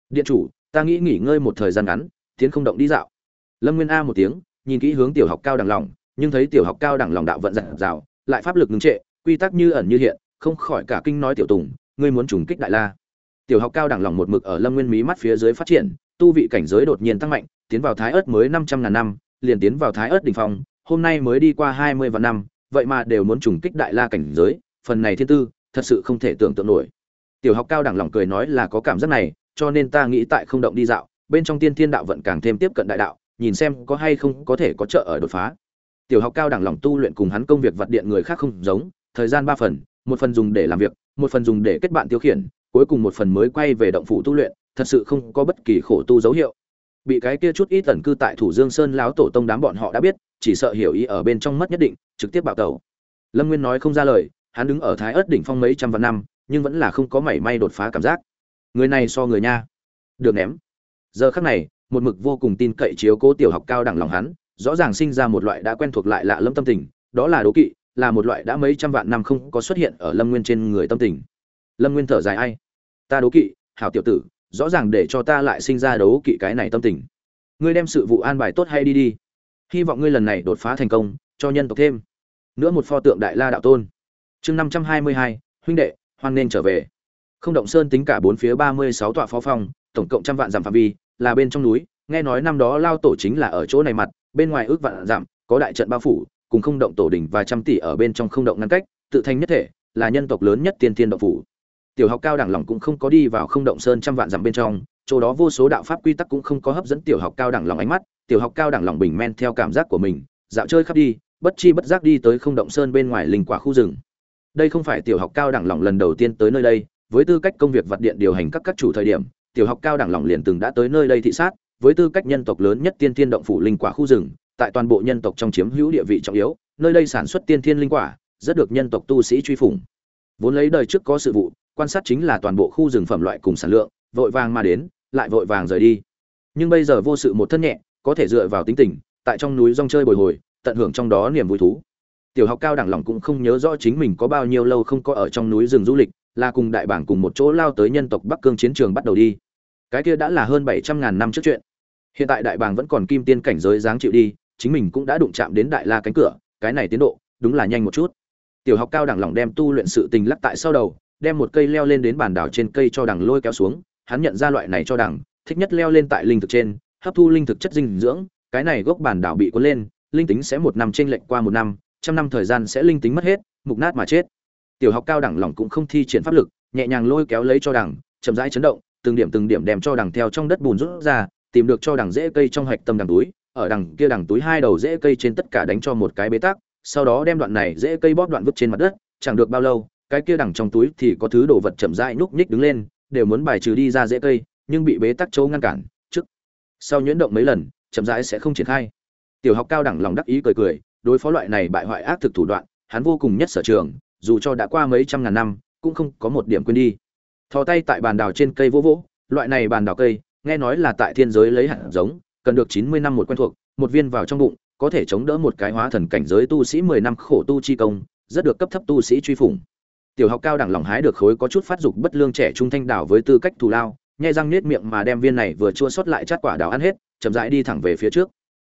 Điện chủ, ta nghĩ nghỉ ngơi một thời gian ngắn, tiến không động đi dạo. Lâm nguyên a một tiếng, nhìn kỹ hướng tiểu học cao đẳng lòng, nhưng thấy tiểu học cao đẳng lòng đạo vận dặn dào, lại pháp lực ngưng trệ, quy tắc như ẩn như hiện, không khỏi cả kinh nói tiểu tùng, ngươi muốn trùng kích đại la. Tiểu học cao đẳng lòng một mực ở lâm nguyên mí mắt phía dưới phát triển, tu vị cảnh giới đột nhiên tăng mạnh, tiến vào thái ớt mới năm trăm ngàn năm, liền tiến vào thái ớt đ ỉ n h phong, hôm nay mới đi qua hai mươi vạn năm, vậy mà đều muốn trùng kích đại la cảnh giới, phần này thiên tư thật sự không thể tưởng tượng nổi. Tiểu học cao đẳng lòng cười nói là có cảm giác này, cho nên ta nghĩ tại không động đi dạo, bên trong tiên thiên đạo vận càng thêm tiếp cận đại đạo, nhìn xem có hay không có thể có trợ ở đột phá. Tiểu học cao đẳng lòng tu luyện cùng hắn công việc vật điện người khác không giống, thời gian ba phần, một phần dùng để làm việc, một phần dùng để kết bạn tiêu khiển, cuối cùng một phần mới quay về động phủ tu luyện, thật sự không có bất kỳ khổ tu dấu hiệu. Bị cái kia chút ít tẩn cư tại thủ dương sơn láo tổ tông đám bọn họ đã biết, chỉ sợ hiểu ý ở bên trong mất nhất định, trực tiếp bạo tẩu. Lâm nguyên nói không ra lời hắn đứng ở thái ớt đỉnh phong mấy trăm vạn năm, nhưng vẫn là không có mảy may đột phá cảm giác. Người này so người nha. Được ném. Giờ khắc này, một mực vô cùng tin cậy chiếu cố tiểu học cao đẳng lòng hắn, rõ ràng sinh ra một loại đã quen thuộc lại lạ lâm tâm tình, đó là đố kỵ, là một loại đã mấy trăm vạn năm không có xuất hiện ở lâm nguyên trên người tâm tình. Lâm nguyên thở dài ai? Ta đố kỵ, hảo tiểu tử, rõ ràng để cho ta lại sinh ra đấu kỵ cái này tâm tình. Ngươi đem sự vụ an bài tốt hay đi đi. Hy vọng ngươi lần này đột phá thành công, cho nhân tộc thêm. Nữa một pho tượng đại la đạo tôn chương năm trăm hai mươi hai huynh đệ hoan nên trở về. Không động sơn tính cả bốn phía ba mươi sáu tọa phó phòng, tổng cộng trăm vạn dặm phạm vi là bên trong núi. Nghe nói năm đó lao tổ chính là ở chỗ này mặt bên ngoài ước vạn dặm có đại trận bao phủ cùng không động tổ đỉnh và trăm tỷ ở bên trong không động ngăn cách tự thành nhất thể là nhân tộc lớn nhất tiên tiên động phủ. Tiểu học cao đẳng lòng cũng không có đi vào không động sơn trăm vạn dặm bên trong chỗ đó vô số đạo pháp quy tắc cũng không có hấp dẫn tiểu học cao đẳng lòng ánh mắt tiểu học cao đẳng lòng bình men theo cảm giác của mình dạo chơi khắp đi bất chi bất giác đi tới không động sơn bên ngoài linh quả khu rừng đây không phải tiểu học cao đẳng lỏng lần đầu tiên tới nơi đây, với tư cách công việc vật điện điều hành các các chủ thời điểm, tiểu học cao đẳng lỏng liền từng đã tới nơi đây thị sát, với tư cách nhân tộc lớn nhất tiên thiên động phủ linh quả khu rừng, tại toàn bộ nhân tộc trong chiếm hữu địa vị trọng yếu, nơi đây sản xuất tiên thiên linh quả, rất được nhân tộc tu sĩ truy phủng. Vốn lấy đời trước có sự vụ, quan sát chính là toàn bộ khu rừng phẩm loại cùng sản lượng, vội vàng mà đến, lại vội vàng rời đi. Nhưng bây giờ vô sự một thân nhẹ, có thể dựa vào tính tình, tại trong núi rong chơi bồi hồi, tận hưởng trong đó niềm vui thú tiểu học cao đẳng lòng cũng không nhớ rõ chính mình có bao nhiêu lâu không có ở trong núi rừng du lịch, là cùng đại bảng cùng một chỗ lao tới nhân tộc bắc cương chiến trường bắt đầu đi. Cái kia đã là hơn bảy trăm ngàn năm trước chuyện. Hiện tại đại bàng vẫn còn kim tiên cảnh giới dáng chịu đi, chính mình cũng đã đụng chạm đến đại la cánh cửa, cái này tiến độ, đúng là nhanh một chút. Tiểu học cao đẳng lòng đem tu luyện sự tình lắc tại sau đầu, đem một cây leo lên đến bàn đảo trên cây cho đằng lôi kéo xuống, hắn nhận ra loại này cho đằng, thích nhất leo lên tại linh thực trên, hấp thu linh thực chất dinh dưỡng, cái này gốc bàn đảo bị cuốn lên, linh tính sẽ một năm trên lệnh qua một năm trăm năm thời gian sẽ linh tính mất hết, mục nát mà chết. Tiểu học cao đẳng lỏng cũng không thi triển pháp lực, nhẹ nhàng lôi kéo lấy cho đằng, chậm rãi chấn động, từng điểm từng điểm đem cho đằng theo trong đất bùn rút ra, tìm được cho đằng rễ cây trong hạch tâm đằng túi, ở đằng kia đằng túi hai đầu rễ cây trên tất cả đánh cho một cái bế tắc, sau đó đem đoạn này rễ cây bóp đoạn vứt trên mặt đất, chẳng được bao lâu, cái kia đằng trong túi thì có thứ đồ vật chậm rãi núp nhích đứng lên, đều muốn bài trừ đi ra rễ cây, nhưng bị bế tắc chỗ ngăn cản, trước, sau nhuyễn động mấy lần, chậm rãi sẽ không triển khai. Tiểu học cao đẳng lòng đắc ý cười cười đối phó loại này bại hoại ác thực thủ đoạn, hắn vô cùng nhất sở trường, dù cho đã qua mấy trăm ngàn năm, cũng không có một điểm quên đi. Thò tay tại bàn đào trên cây vỗ vỗ, loại này bàn đào cây, nghe nói là tại thiên giới lấy hạt giống, cần được chín mươi năm một quen thuộc, một viên vào trong bụng, có thể chống đỡ một cái hóa thần cảnh giới tu sĩ mười năm khổ tu chi công, rất được cấp thấp tu sĩ truy phủng. Tiểu học cao đẳng lòng hái được khối có chút phát dục bất lương trẻ trung thanh đảo với tư cách thù lao, nhai răng nết miệng mà đem viên này vừa chua sót lại chát quả đào ăn hết, chậm rãi đi thẳng về phía trước.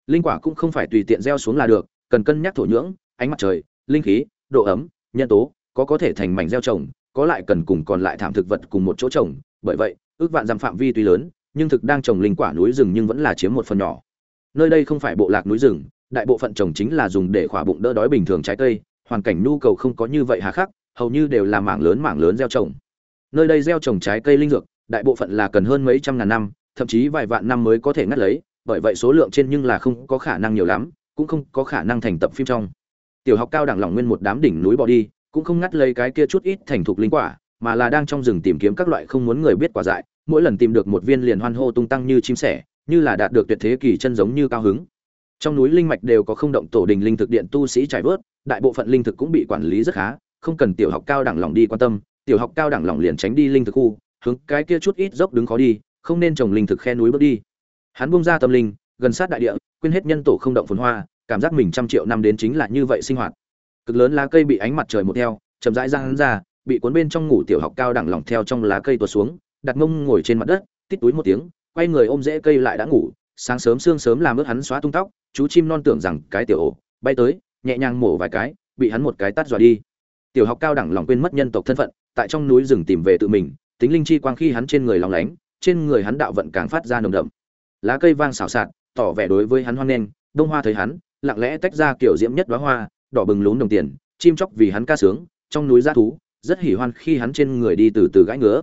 Linh quả cũng không phải tùy tiện gieo xuống là được cần cân nhắc thổ nhưỡng, ánh mặt trời, linh khí, độ ấm, nhân tố, có có thể thành mảnh gieo trồng, có lại cần cùng còn lại thảm thực vật cùng một chỗ trồng. Bởi vậy, ước vạn dặm phạm vi tuy lớn, nhưng thực đang trồng linh quả núi rừng nhưng vẫn là chiếm một phần nhỏ. Nơi đây không phải bộ lạc núi rừng, đại bộ phận trồng chính là dùng để khỏa bụng đỡ đói bình thường trái cây, hoàn cảnh nhu cầu không có như vậy hà khắc, hầu như đều là mảng lớn mảng lớn gieo trồng. Nơi đây gieo trồng trái cây linh dược, đại bộ phận là cần hơn mấy trăm ngàn năm, thậm chí vài vạn năm mới có thể ngắt lấy, bởi vậy số lượng trên nhưng là không có khả năng nhiều lắm cũng không có khả năng thành tập phim trong. Tiểu học cao đẳng lòng nguyên một đám đỉnh núi bỏ đi, cũng không ngắt lấy cái kia chút ít thành thục linh quả, mà là đang trong rừng tìm kiếm các loại không muốn người biết quả dại. Mỗi lần tìm được một viên liền hoan hô tung tăng như chim sẻ, như là đạt được tuyệt thế kỳ chân giống như cao hứng. Trong núi linh mạch đều có không động tổ đình linh thực điện tu sĩ trải vớt, đại bộ phận linh thực cũng bị quản lý rất khá, không cần tiểu học cao đẳng lòng đi quan tâm, tiểu học cao đẳng lòng liền tránh đi linh thực khu, hướng cái kia chút ít dốc đứng khó đi, không nên trồng linh thực khe núi bước đi. Hắn buông ra tâm linh gần sát đại địa, quên hết nhân tổ không động phồn hoa, cảm giác mình trăm triệu năm đến chính là như vậy sinh hoạt. Cực lớn lá cây bị ánh mặt trời một theo, chậm rãi ra hắn ra, bị cuốn bên trong ngủ tiểu học cao đẳng lỏng theo trong lá cây tuột xuống, đặt mông ngồi trên mặt đất, tít túi một tiếng, quay người ôm rễ cây lại đã ngủ, sáng sớm sương sớm làm ướt hắn xóa tung tóc, chú chim non tưởng rằng cái tiểu ổ bay tới, nhẹ nhàng mổ vài cái, bị hắn một cái tắt dọa đi. Tiểu học cao đẳng lòng quên mất nhân tộc thân phận, tại trong núi rừng tìm về tự mình, tính linh chi quang khi hắn trên người lòng lánh, trên người hắn đạo vận càng phát ra nồng đậm. Lá cây vang xào xạc tỏ vẻ đối với hắn hoan nghênh, đông hoa thấy hắn, lặng lẽ tách ra kiểu diễm nhất đóa hoa, đỏ bừng lún đồng tiền, chim chóc vì hắn ca sướng, trong núi g thú, rất hỉ hoan khi hắn trên người đi từ từ gãi ngứa.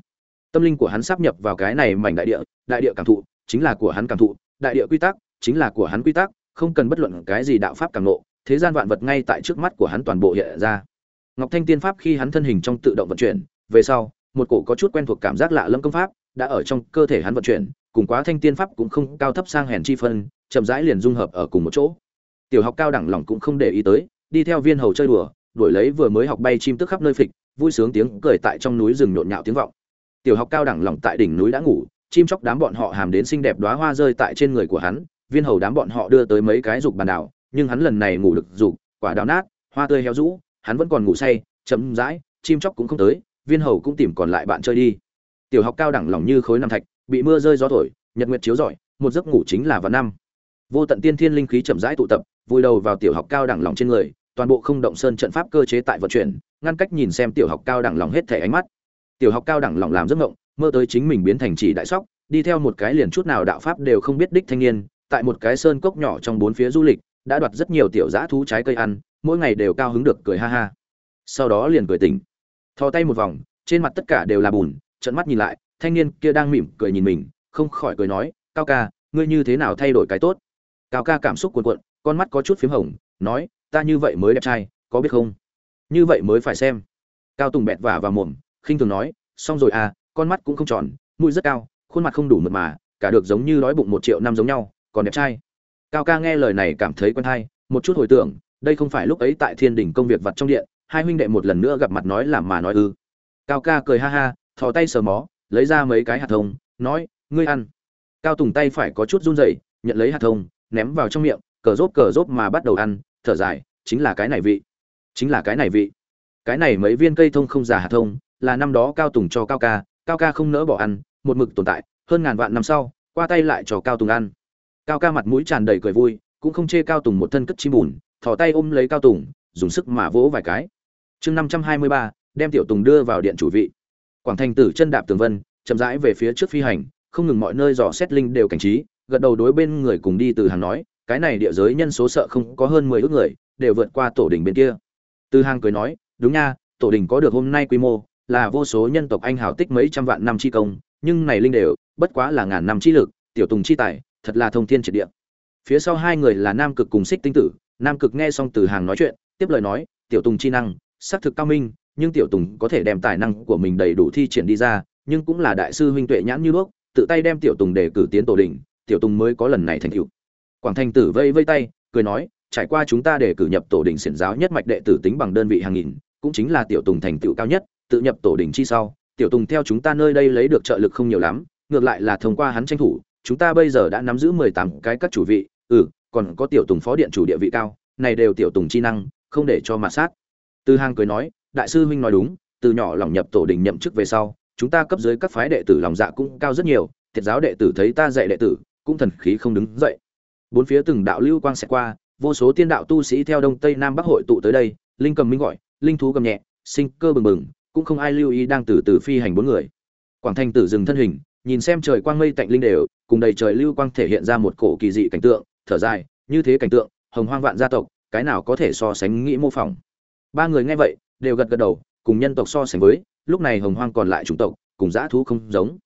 Tâm linh của hắn sắp nhập vào cái này mảnh đại địa đại địa cảm thụ, chính là của hắn cảm thụ, đại địa quy tắc, chính là của hắn quy tắc, không cần bất luận cái gì đạo pháp cảm nộ thế gian vạn vật ngay tại trước mắt của hắn toàn bộ hiện ra. Ngọc thanh tiên pháp khi hắn thân hình trong tự động vận chuyển, về sau, một cổ có chút quen thuộc cảm giác lạ lâm công pháp, đã ở trong cơ thể hắn vận chuyển cùng quá thanh tiên pháp cũng không cao thấp sang hèn chi phân, chậm rãi liền dung hợp ở cùng một chỗ. Tiểu học cao đẳng lòng cũng không để ý tới, đi theo viên hầu chơi đùa, đuổi lấy vừa mới học bay chim tức khắp nơi phịch, vui sướng tiếng cười tại trong núi rừng nhộn nhạo tiếng vọng. Tiểu học cao đẳng lòng tại đỉnh núi đã ngủ, chim chóc đám bọn họ hàm đến xinh đẹp đóa hoa rơi tại trên người của hắn, viên hầu đám bọn họ đưa tới mấy cái dục bàn đảo, nhưng hắn lần này ngủ được dục, quả đào nát, hoa tươi héo rũ, hắn vẫn còn ngủ say, chậm rãi, chim chóc cũng không tới, viên hầu cũng tìm còn lại bạn chơi đi. Tiểu học cao đẳng lòng như khối nam thạch bị mưa rơi gió thổi, nhật nguyệt chiếu rọi, một giấc ngủ chính là vào năm. Vô tận tiên thiên linh khí chậm rãi tụ tập, vùi đầu vào tiểu học cao đẳng lòng trên người, toàn bộ không động sơn trận pháp cơ chế tại vận chuyển, ngăn cách nhìn xem tiểu học cao đẳng lòng hết thể ánh mắt. Tiểu học cao đẳng lòng làm giấc ngộng, mơ tới chính mình biến thành chỉ đại sóc, đi theo một cái liền chút nào đạo pháp đều không biết đích thanh niên, tại một cái sơn cốc nhỏ trong bốn phía du lịch, đã đoạt rất nhiều tiểu dã thú trái cây ăn, mỗi ngày đều cao hứng được cười ha ha. Sau đó liền cười tỉnh. Thò tay một vòng, trên mặt tất cả đều là bùn trận mắt nhìn lại thanh niên kia đang mỉm cười nhìn mình, không khỏi cười nói, cao ca, ngươi như thế nào thay đổi cái tốt? Cao ca cảm xúc cuồn cuộn, con mắt có chút p h í m hồng, nói, ta như vậy mới đẹp trai, có biết không? Như vậy mới phải xem. Cao tùng bẹt vả vào mồm, khinh thường nói, xong rồi à con mắt cũng không tròn, mũi rất cao, khuôn mặt không đủ mượt mà, cả được giống như đói bụng một triệu năm giống nhau, còn đẹp trai. Cao ca nghe lời này cảm thấy quen hay, một chút hồi tưởng, đây không phải lúc ấy tại thiên đình công việc vặt trong điện, hai huynh đệ một lần nữa gặp mặt nói làm mà nói ư. Cao ca cười ha ha, thò tay sờ mó lấy ra mấy cái hạt thông, nói, ngươi ăn. Cao tùng tay phải có chút run rẩy, nhận lấy hạt thông, ném vào trong miệng, cờ rốt cờ rốt mà bắt đầu ăn, thở dài, chính là cái này vị. Chính là cái này vị. Cái này mấy viên cây thông không già hạt thông, là năm đó cao tùng cho cao ca cao ca không nỡ bỏ ăn, một mực tồn tại, hơn ngàn vạn năm sau, qua tay lại cho cao tùng ăn. Cao ca mặt mũi tràn đầy cười vui, cũng không chê cao tùng một thân cất chim bùn, thò tay ôm lấy cao tùng, dùng sức mà vỗ vài cái. Chương năm trăm hai mươi ba, đem tiểu tùng đưa vào điện chủ vị quảng thành tử chân đạp tường vân, chậm rãi về phía trước phi hành, không ngừng mọi nơi dò xét linh đều cảnh trí, gật đầu đối bên người cùng đi từ hàng nói, cái này địa giới nhân số sợ không có hơn mười ước người, đều vượt qua tổ đình bên kia. Từ hàng cười nói, đúng nha, tổ đình có được hôm nay quy mô, là vô số nhân tộc anh hào tích mấy trăm vạn năm chi công, nhưng này linh đều, bất quá là ngàn năm chi lực, tiểu tùng chi tài, thật là thông thiên triệt địa. Phía sau hai người là nam cực cùng xích tinh tử, nam cực nghe xong từ hàng nói chuyện, tiếp lời nói, tiểu tùng chi năng xác thực cao minh nhưng tiểu tùng có thể đem tài năng của mình đầy đủ thi triển đi ra, nhưng cũng là đại sư huynh tuệ nhãn như đuốc, tự tay đem tiểu tùng để cử tiến tổ đình tiểu tùng mới có lần này thành tựu. Quảng thành tử vây vây tay, cười nói, trải qua chúng ta để cử nhập tổ đình xiển giáo nhất mạch đệ tử tính bằng đơn vị hàng nghìn, cũng chính là tiểu tùng thành tựu cao nhất, tự nhập tổ đình chi sau, tiểu tùng theo chúng ta nơi đây lấy được trợ lực không nhiều lắm, ngược lại là thông qua hắn tranh thủ, chúng ta bây giờ đã nắm giữ mười tám cái các chủ vị ừ còn có tiểu tùng phó điện chủ địa vị cao, này đều tiểu tùng chi năng, không để cho mà sát. Từ hàng cười nói đại sư huynh nói đúng, từ nhỏ lòng nhập tổ đình nhậm chức về sau, chúng ta cấp dưới các phái đệ tử lòng dạ cũng cao rất nhiều, thiệt giáo đệ tử thấy ta dạy đệ tử, cũng thần khí không đứng dậy. Bốn phía từng đạo lưu quang sẽ qua, vô số tiên đạo tu sĩ theo đông tây nam bắc hội tụ tới đây, linh cầm minh gọi, linh thú cầm nhẹ, sinh cơ bừng bừng, cũng không ai lưu ý đang từ từ phi hành bốn người. Quảng thanh tử dừng thân hình, nhìn xem trời quang mây tạnh linh đều, cùng đầy trời lưu quang thể hiện ra một cổ kỳ dị cảnh tượng, thở dài, như thế cảnh tượng, hồng hoang vạn gia tộc, cái nào có thể so sánh nghĩ mô phỏng. Ba người nghe vậy đều gật gật đầu, cùng nhân tộc so sánh với, lúc này hồng hoang còn lại chủng tộc, cùng dã thú không giống.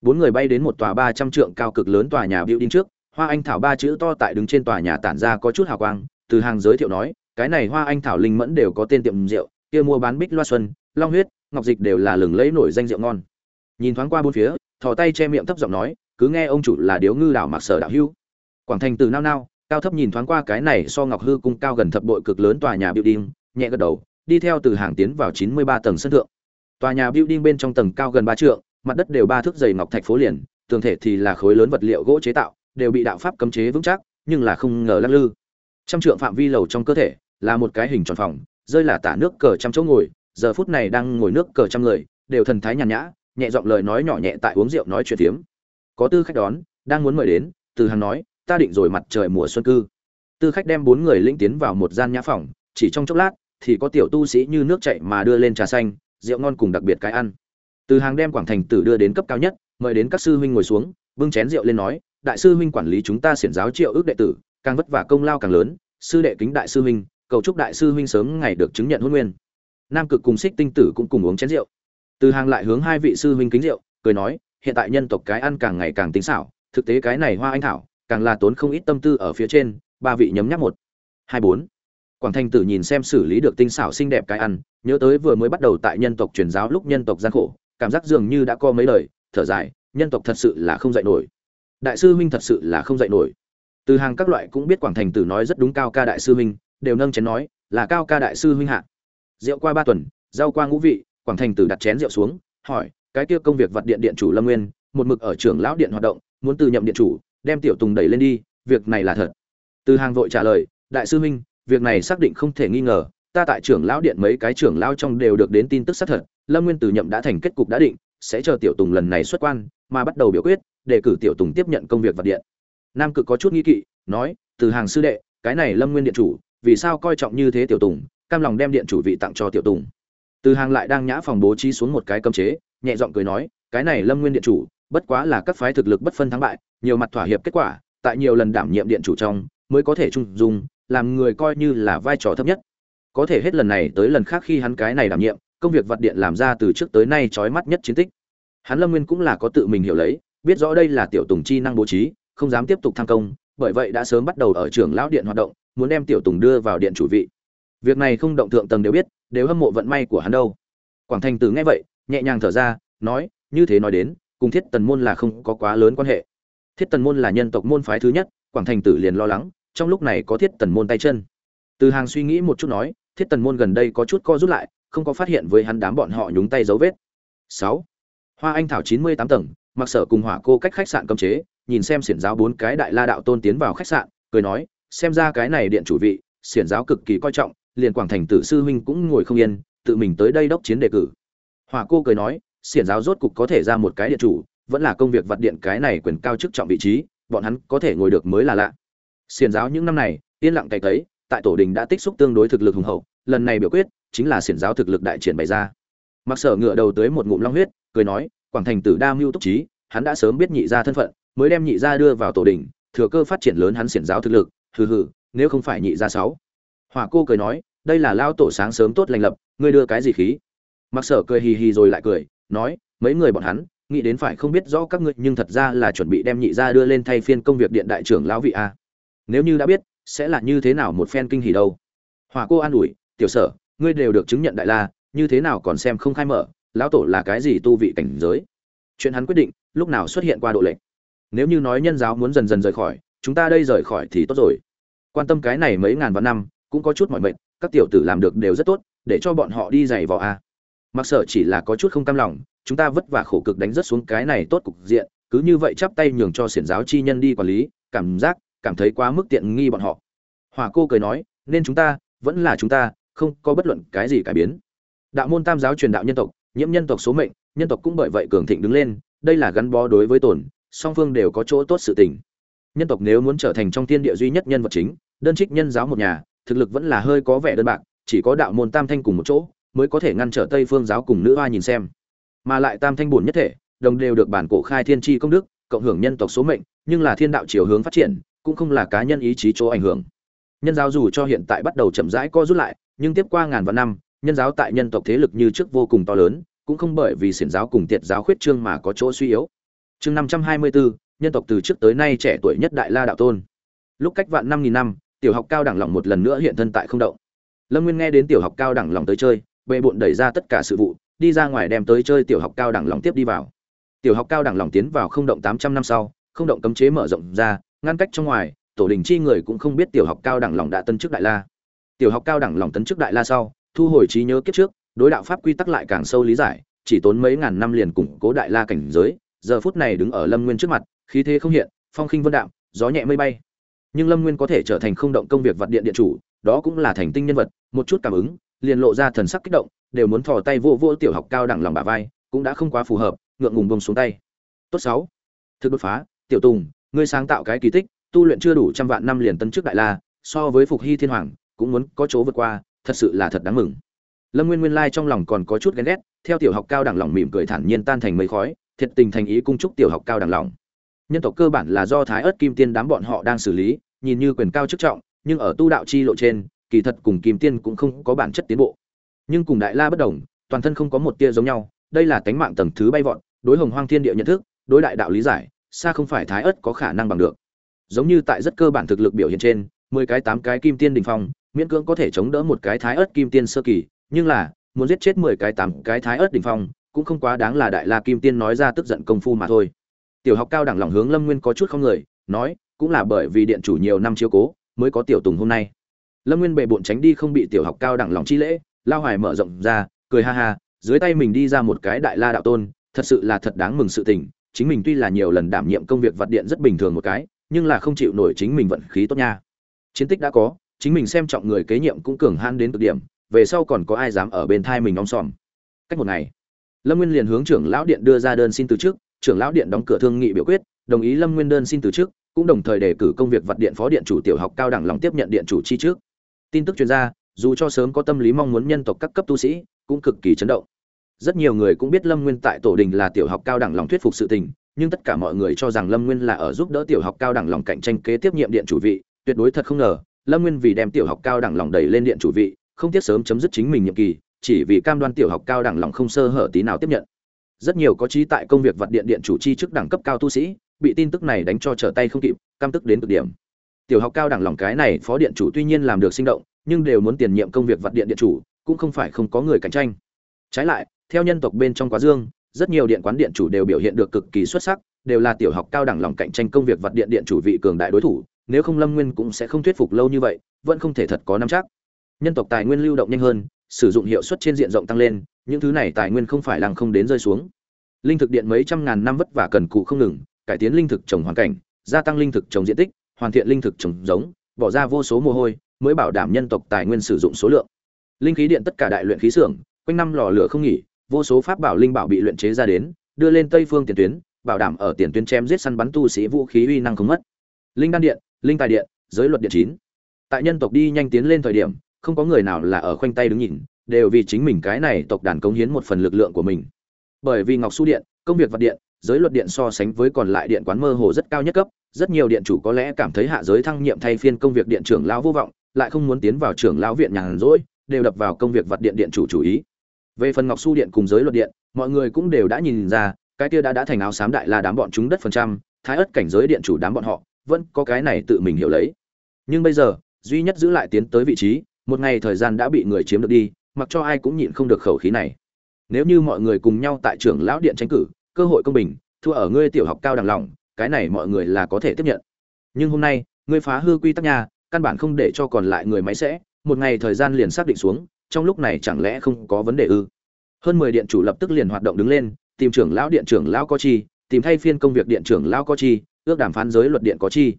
Bốn người bay đến một tòa ba trăm trượng cao cực lớn tòa nhà building trước, hoa anh thảo ba chữ to tại đứng trên tòa nhà tản ra có chút hào quang, từ hàng giới thiệu nói, cái này hoa anh thảo linh mẫn đều có tên tiệm rượu, kia mua bán bích loa xuân, long huyết, ngọc dịch đều là lừng lấy nổi danh rượu ngon. Nhìn thoáng qua bốn phía, thò tay che miệng thấp giọng nói, cứ nghe ông chủ là điếu ngư đảo mặc sở đạo hưu. Quảng thành từ nao nao, cao thấp nhìn thoáng qua cái này so ngọc hư cung cao gần thập bội cực lớn tòa nhà building, nhẹ gật đầu đi theo từ hàng tiến vào chín mươi ba tầng sân thượng. Tòa nhà building bên trong tầng cao gần ba trượng, mặt đất đều ba thước dày ngọc thạch phố liền, tường thể thì là khối lớn vật liệu gỗ chế tạo, đều bị đạo pháp cấm chế vững chắc, nhưng là không ngờ lắc lư. Trăm trượng phạm vi lầu trong cơ thể là một cái hình tròn phòng, rơi là tả nước cờ trăm chỗ ngồi, giờ phút này đang ngồi nước cờ trăm người, đều thần thái nhàn nhã, nhẹ giọng lời nói nhỏ nhẹ tại uống rượu nói chuyện tiếm. có tư khách đón, đang muốn mời đến, từ hàng nói, ta định rồi mặt trời mùa xuân cư. Tư khách đem bốn người lĩnh tiến vào một gian nhã phòng, chỉ trong chốc lát thì có tiểu tu sĩ như nước chảy mà đưa lên trà xanh, rượu ngon cùng đặc biệt cái ăn. Từ hàng đem quảng thành tử đưa đến cấp cao nhất, mời đến các sư huynh ngồi xuống, bưng chén rượu lên nói, đại sư huynh quản lý chúng ta xiển giáo triệu ước đệ tử, càng vất vả công lao càng lớn, sư đệ kính đại sư huynh, cầu chúc đại sư huynh sớm ngày được chứng nhận hôn nguyên. Nam cực cùng xích tinh tử cũng cùng uống chén rượu. Từ hàng lại hướng hai vị sư huynh kính rượu, cười nói, hiện tại nhân tộc cái ăn càng ngày càng tính xảo, thực tế cái này hoa anh thảo, càng là tốn không ít tâm tư ở phía trên, ba vị nhấm nháp một. Hai bốn quảng thanh tử nhìn xem xử lý được tinh xảo xinh đẹp cái ăn, nhớ tới vừa mới bắt đầu tại nhân tộc truyền giáo lúc nhân tộc gian khổ, cảm giác dường như đã có mấy lời, thở dài, nhân tộc thật sự là không dạy nổi. Đại sư huynh thật sự là không dạy nổi. Từ hàng các loại cũng biết quảng thành tử nói rất đúng cao ca đại sư huynh, đều nâng chén nói, là cao ca đại sư huynh hạ. Rượu qua ba tuần, rau qua ngũ vị, quảng thành tử đặt chén rượu xuống, hỏi, cái kia công việc vật điện điện chủ lâm nguyên, một mực ở trưởng lão điện hoạt động, muốn từ nhậm điện chủ, đem tiểu tùng đẩy lên đi, việc này là thật? Từ hàng vội trả lời, đại sư huynh việc này xác định không thể nghi ngờ, ta tại trưởng lão điện mấy cái trưởng lão trong đều được đến tin tức xác thật, lâm nguyên từ nhậm đã thành kết cục đã định, sẽ chờ tiểu tùng lần này xuất quan, mà bắt đầu biểu quyết, để cử tiểu tùng tiếp nhận công việc vật điện. Nam cực có chút nghi kỵ, nói, từ hàng sư đệ, cái này lâm nguyên điện chủ, vì sao coi trọng như thế tiểu tùng, cam lòng đem điện chủ vị tặng cho tiểu tùng? Từ hàng lại đang nhã phòng bố trí xuống một cái cấm chế, nhẹ giọng cười nói, cái này lâm nguyên điện chủ, bất quá là các phái thực lực bất phân thắng bại, nhiều mặt thỏa hiệp kết quả, tại nhiều lần đảm nhiệm điện chủ trong, mới có thể trung dung làm người coi như là vai trò thấp nhất. Có thể hết lần này tới lần khác khi hắn cái này đảm nhiệm, công việc vật điện làm ra từ trước tới nay trói mắt nhất chiến tích. Hắn lâm nguyên cũng là có tự mình hiểu lấy, biết rõ đây là tiểu tùng chi năng bố trí, không dám tiếp tục tham công, bởi vậy đã sớm bắt đầu ở trường lão điện hoạt động, muốn đem tiểu tùng đưa vào điện chủ vị. Việc này không động thượng tầng đều biết, đều hâm mộ vận may của hắn đâu. Quảng thành tử nghe vậy, nhẹ nhàng thở ra, nói, như thế nói đến, cùng thiết tần môn là không có quá lớn quan hệ. Thiết tần môn là nhân tộc môn phái thứ nhất, quảng thành tử liền lo lắng trong lúc này có thiết tần môn tay chân. Từ hàng suy nghĩ một chút nói, thiết tần môn gần đây có chút co rút lại, không có phát hiện với hắn đám bọn họ nhúng tay dấu vết. Sáu. Hoa anh thảo chín mươi tám tầng, mặc sở cùng hỏa cô cách khách sạn cấm chế, nhìn xem xiển giáo bốn cái đại la đạo tôn tiến vào khách sạn, cười nói, xem ra cái này điện chủ vị, xiển giáo cực kỳ coi trọng, liền quảng thành tử sư huynh cũng ngồi không yên, tự mình tới đây đốc chiến đề cử. Hỏa cô cười nói, xiển giáo rốt cục có thể ra một cái điện chủ, vẫn là công việc vặt điện cái này quyền cao chức trọng vị trí, bọn hắn có thể ngồi được mới là lạ xiển giáo những năm này, yên lặng cày thấy tại tổ đình đã tích xúc tương đối thực lực hùng hậu, lần này biểu quyết chính là xiển giáo thực lực đại triển bày ra. Mặc sở ngựa đầu tới một ngụm long huyết, cười nói, quảng thành tử đa mưu túc trí, hắn đã sớm biết nhị gia thân phận, mới đem nhị gia đưa vào tổ đình, thừa cơ phát triển lớn hắn xiển giáo thực lực, hừ hừ, nếu không phải nhị gia sáu. Hỏa cô cười nói, đây là lao tổ sáng sớm tốt lành lập, ngươi đưa cái gì khí? Mặc sở cười hì hì rồi lại cười, nói, mấy người bọn hắn, nghĩ đến phải không biết rõ các ngươi, nhưng thật ra là chuẩn bị đem nhị gia đưa lên thay phiên công việc điện đại trưởng lão vị a nếu như đã biết, sẽ là như thế nào một phen kinh hỉ đâu. Hòa cô an ủi, tiểu sở, ngươi đều được chứng nhận đại la, như thế nào còn xem không khai mở, lão tổ là cái gì tu vị cảnh giới? Chuyện hắn quyết định, lúc nào xuất hiện qua độ lệnh nếu như nói nhân giáo muốn dần dần rời khỏi, chúng ta đây rời khỏi thì tốt rồi. Quan tâm cái này mấy ngàn vạn năm, cũng có chút mọi mệnh các tiểu tử làm được đều rất tốt, để cho bọn họ đi giày vào a. Mặc sở chỉ là có chút không cam lòng, chúng ta vất vả khổ cực đánh rất xuống cái này tốt cục diện, cứ như vậy chắp tay nhường cho xiển giáo chi nhân đi quản lý, cảm giác cảm thấy quá mức tiện nghi bọn họ. Hỏa cô cười nói, nên chúng ta, vẫn là chúng ta, không có bất luận cái gì cải biến. Đạo môn tam giáo truyền đạo nhân tộc, nhiễm nhân tộc số mệnh, nhân tộc cũng bởi vậy cường thịnh đứng lên, đây là gắn bó đối với tổn song phương đều có chỗ tốt sự tình. Nhân tộc nếu muốn trở thành trong thiên địa duy nhất nhân vật chính, đơn trích nhân giáo một nhà, thực lực vẫn là hơi có vẻ đơn bạc, chỉ có đạo môn tam thanh cùng một chỗ, mới có thể ngăn trở tây phương giáo cùng nữ hoa nhìn xem. Mà lại tam thanh bổn nhất thể, đồng đều được bản cổ khai thiên tri công đức, cộng hưởng nhân tộc số mệnh, nhưng là thiên đạo chiều hướng phát triển cũng không là cá nhân ý chí chỗ ảnh hưởng. Nhân giáo dù cho hiện tại bắt đầu chậm rãi co rút lại, nhưng tiếp qua ngàn vạn năm, nhân giáo tại nhân tộc thế lực như trước vô cùng to lớn, cũng không bởi vì xiển giáo cùng tiệt giáo khuyết trương mà có chỗ suy yếu. Chương năm trăm hai mươi bốn nhân tộc từ trước tới nay trẻ tuổi nhất đại la đạo tôn. Lúc cách vạn năm nghìn năm, tiểu học cao đẳng lòng một lần nữa hiện thân tại không động. Lâm nguyên nghe đến tiểu học cao đẳng lòng tới chơi bệ bộn đẩy ra tất cả sự vụ, đi ra ngoài đem tới chơi tiểu học cao đẳng lòng tiếp đi vào. Tiểu học cao đẳng lòng tiến vào không động tám trăm năm sau, không động cấm chế mở rộng ra ngăn cách trong ngoài, tổ đình chi người cũng không biết tiểu học cao đẳng lòng đã tân chức đại la. Tiểu học cao đẳng lòng tấn chức đại la sau, thu hồi trí nhớ kiếp trước, đối đạo pháp quy tắc lại càng sâu lý giải, chỉ tốn mấy ngàn năm liền củng cố đại la cảnh giới, giờ phút này đứng ở lâm nguyên trước mặt, khí thế không hiện, phong khinh vân đạm gió nhẹ mây bay. Nhưng lâm nguyên có thể trở thành không động công việc vật điện điện chủ, đó cũng là thành tinh nhân vật, một chút cảm ứng, liền lộ ra thần sắc kích động, đều muốn thò tay vô vô tiểu học cao đẳng lòng bà vai, cũng đã không quá phù hợp, ngượng ngùng bông xuống tay. Tốt sáu. Thực đột phá, tiểu tùng ngươi sáng tạo cái kỳ tích, tu luyện chưa đủ trăm vạn năm liền tân chức đại la, so với phục hy thiên hoàng, cũng muốn có chỗ vượt qua, thật sự là thật đáng mừng. Lâm nguyên nguyên lai trong lòng còn có chút ghen ghét, theo tiểu học cao đẳng lòng mỉm cười thản nhiên tan thành mây khói, thiệt tình thành ý cung chúc tiểu học cao đẳng lòng. Nhân tộc cơ bản là do thái ớt kim tiên đám bọn họ đang xử lý, nhìn như quyền cao chức trọng, nhưng ở tu đạo chi lộ trên, kỳ thật cùng kim tiên cũng không có bản chất tiến bộ. Nhưng cùng đại la bất đồng, toàn thân không có một tia giống nhau, đây là tánh mạng tầng thứ bay vọt, đối hồng hoang thiên địa nhận thức, đối đại đạo lý giải xa không phải thái ớt có khả năng bằng được. Giống như tại rất cơ bản thực lực biểu hiện trên, mười cái tám cái kim tiên đình phong, miễn cưỡng có thể chống đỡ một cái thái ớt kim tiên sơ kỳ, nhưng là, muốn giết chết mười cái tám cái thái ớt đình phong, cũng không quá đáng là đại la kim tiên nói ra tức giận công phu mà thôi. Tiểu học cao đẳng lòng hướng lâm nguyên có chút không người, nói, cũng là bởi vì điện chủ nhiều năm chiếu cố, mới có tiểu tùng hôm nay. Lâm nguyên bệ bộn tránh đi không bị tiểu học cao đẳng lòng chi lễ, lao hoài mở rộng ra, cười ha ha, dưới tay mình đi ra một cái đại la đạo tôn, thật sự là thật đáng mừng sự tình chính mình tuy là nhiều lần đảm nhiệm công việc vật điện rất bình thường một cái, nhưng là không chịu nổi chính mình vận khí tốt nha. Chiến tích đã có, chính mình xem trọng người kế nhiệm cũng cường hãn đến cực điểm, về sau còn có ai dám ở bên thai mình ong sòm. Cách một ngày, lâm nguyên liền hướng trưởng lão điện đưa ra đơn xin từ chức, trưởng lão điện đóng cửa thương nghị biểu quyết, đồng ý lâm nguyên đơn xin từ chức, cũng đồng thời đề cử công việc vật điện phó điện chủ tiểu học cao đẳng lòng tiếp nhận điện chủ chi trước. Tin tức truyền ra, dù cho sớm có tâm lý mong muốn nhân tộc các cấp tu sĩ, cũng cực kỳ chấn động rất nhiều người cũng biết lâm nguyên tại tổ đình là tiểu học cao đẳng lòng thuyết phục sự tình, nhưng tất cả mọi người cho rằng lâm nguyên là ở giúp đỡ tiểu học cao đẳng lòng cạnh tranh kế tiếp nhiệm điện chủ vị, tuyệt đối thật không ngờ, lâm nguyên vì đem tiểu học cao đẳng lòng đẩy lên điện chủ vị, không tiếc sớm chấm dứt chính mình nhiệm kỳ, chỉ vì cam đoan tiểu học cao đẳng lòng không sơ hở tí nào tiếp nhận. Rất nhiều có trí tại công việc vật điện điện chủ chi chức đẳng cấp cao tu sĩ, bị tin tức này đánh cho trở tay không kịp, cam tức đến cực điểm. Tiểu học cao đẳng lòng cái này phó điện chủ tuy nhiên làm được sinh động, nhưng đều muốn tiền nhiệm công việc vật điện điện chủ, cũng không phải không có người cạnh tranh. Trái lại theo nhân tộc bên trong quá dương, rất nhiều điện quán điện chủ đều biểu hiện được cực kỳ xuất sắc, đều là tiểu học cao đẳng lòng cạnh tranh công việc vật điện điện chủ vị cường đại đối thủ, nếu không lâm nguyên cũng sẽ không thuyết phục lâu như vậy, vẫn không thể thật có năm chắc. Nhân tộc tài nguyên lưu động nhanh hơn, sử dụng hiệu suất trên diện rộng tăng lên, những thứ này tài nguyên không phải làng không đến rơi xuống. Linh thực điện mấy trăm ngàn năm vất vả cần cụ không ngừng, cải tiến linh thực trồng hoàn cảnh, gia tăng linh thực trồng diện tích, hoàn thiện linh thực trồng giống, bỏ ra vô số mồ hôi, mới bảo đảm nhân tộc tài nguyên sử dụng số lượng. Linh khí điện tất cả đại luyện khí xưởng, quanh năm lò lửa không nghỉ vô số pháp bảo linh bảo bị luyện chế ra đến, đưa lên tây phương tiền tuyến, bảo đảm ở tiền tuyến chém giết săn bắn tu sĩ vũ khí uy năng không mất. Linh đan điện, linh tài điện, giới luật điện chín. Tại nhân tộc đi nhanh tiến lên thời điểm, không có người nào là ở khoanh tay đứng nhìn, đều vì chính mình cái này tộc đàn cống hiến một phần lực lượng của mình. Bởi vì ngọc su điện, công việc vật điện, giới luật điện so sánh với còn lại điện quán mơ hồ rất cao nhất cấp, rất nhiều điện chủ có lẽ cảm thấy hạ giới thăng nhiệm thay phiên công việc điện trưởng lão vô vọng, lại không muốn tiến vào trưởng lão viện nhàn rỗi, đều đập vào công việc vật điện điện chủ chủ ý về phần ngọc su điện cùng giới luật điện, mọi người cũng đều đã nhìn ra, cái kia đã đã thành áo xám đại là đám bọn chúng đất phần trăm, thái ất cảnh giới điện chủ đám bọn họ, vẫn có cái này tự mình hiểu lấy. Nhưng bây giờ, duy nhất giữ lại tiến tới vị trí, một ngày thời gian đã bị người chiếm được đi, mặc cho ai cũng nhịn không được khẩu khí này. Nếu như mọi người cùng nhau tại trưởng lão điện tranh cử, cơ hội công bình, thua ở ngươi tiểu học cao đẳng lòng, cái này mọi người là có thể tiếp nhận. Nhưng hôm nay, ngươi phá hư quy tắc nhà, căn bản không để cho còn lại người máy sẽ, một ngày thời gian liền xác định xuống trong lúc này chẳng lẽ không có vấn đề ư? Hơn mười điện chủ lập tức liền hoạt động đứng lên, tìm trưởng lão điện trưởng lão có chi, tìm thay phiên công việc điện trưởng lão có chi, ước đàm phán giới luật điện có chi.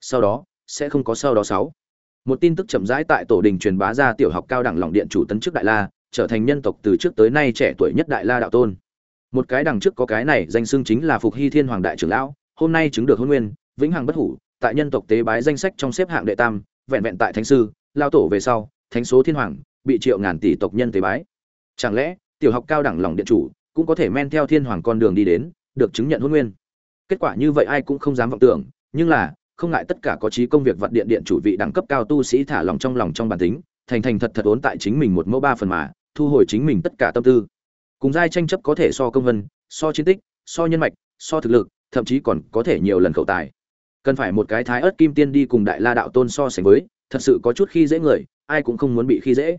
Sau đó, sẽ không có sau đó sáu. Một tin tức chậm rãi tại tổ đình truyền bá ra tiểu học cao đẳng lòng điện chủ tấn chức đại la, trở thành nhân tộc từ trước tới nay trẻ tuổi nhất đại la đạo tôn. Một cái đằng trước có cái này danh xưng chính là phục hy thiên hoàng đại trưởng lão, hôm nay chứng được hôn nguyên, vĩnh hằng bất hủ, tại nhân tộc tế bái danh sách trong xếp hạng đệ tam, vẹn vẹn tại thánh sư, lao tổ về sau, thánh số thiên hoàng bị triệu ngàn tỷ tộc nhân tế bái. Chẳng lẽ, tiểu học cao đẳng lòng điện chủ cũng có thể men theo thiên hoàng con đường đi đến, được chứng nhận hôn nguyên? Kết quả như vậy ai cũng không dám vọng tưởng, nhưng là, không ngại tất cả có trí công việc vật điện điện chủ vị đẳng cấp cao tu sĩ thả lòng trong lòng trong bản tính, thành thành thật thật ốn tại chính mình một mẫu ba phần mà, thu hồi chính mình tất cả tâm tư. Cùng giai tranh chấp có thể so công vân, so chiến tích, so nhân mạch, so thực lực, thậm chí còn có thể nhiều lần khẩu tài. Cần phải một cái thái ớt kim tiên đi cùng đại la đạo tôn so sánh với, thật sự có chút khi dễ người, ai cũng không muốn bị khi dễ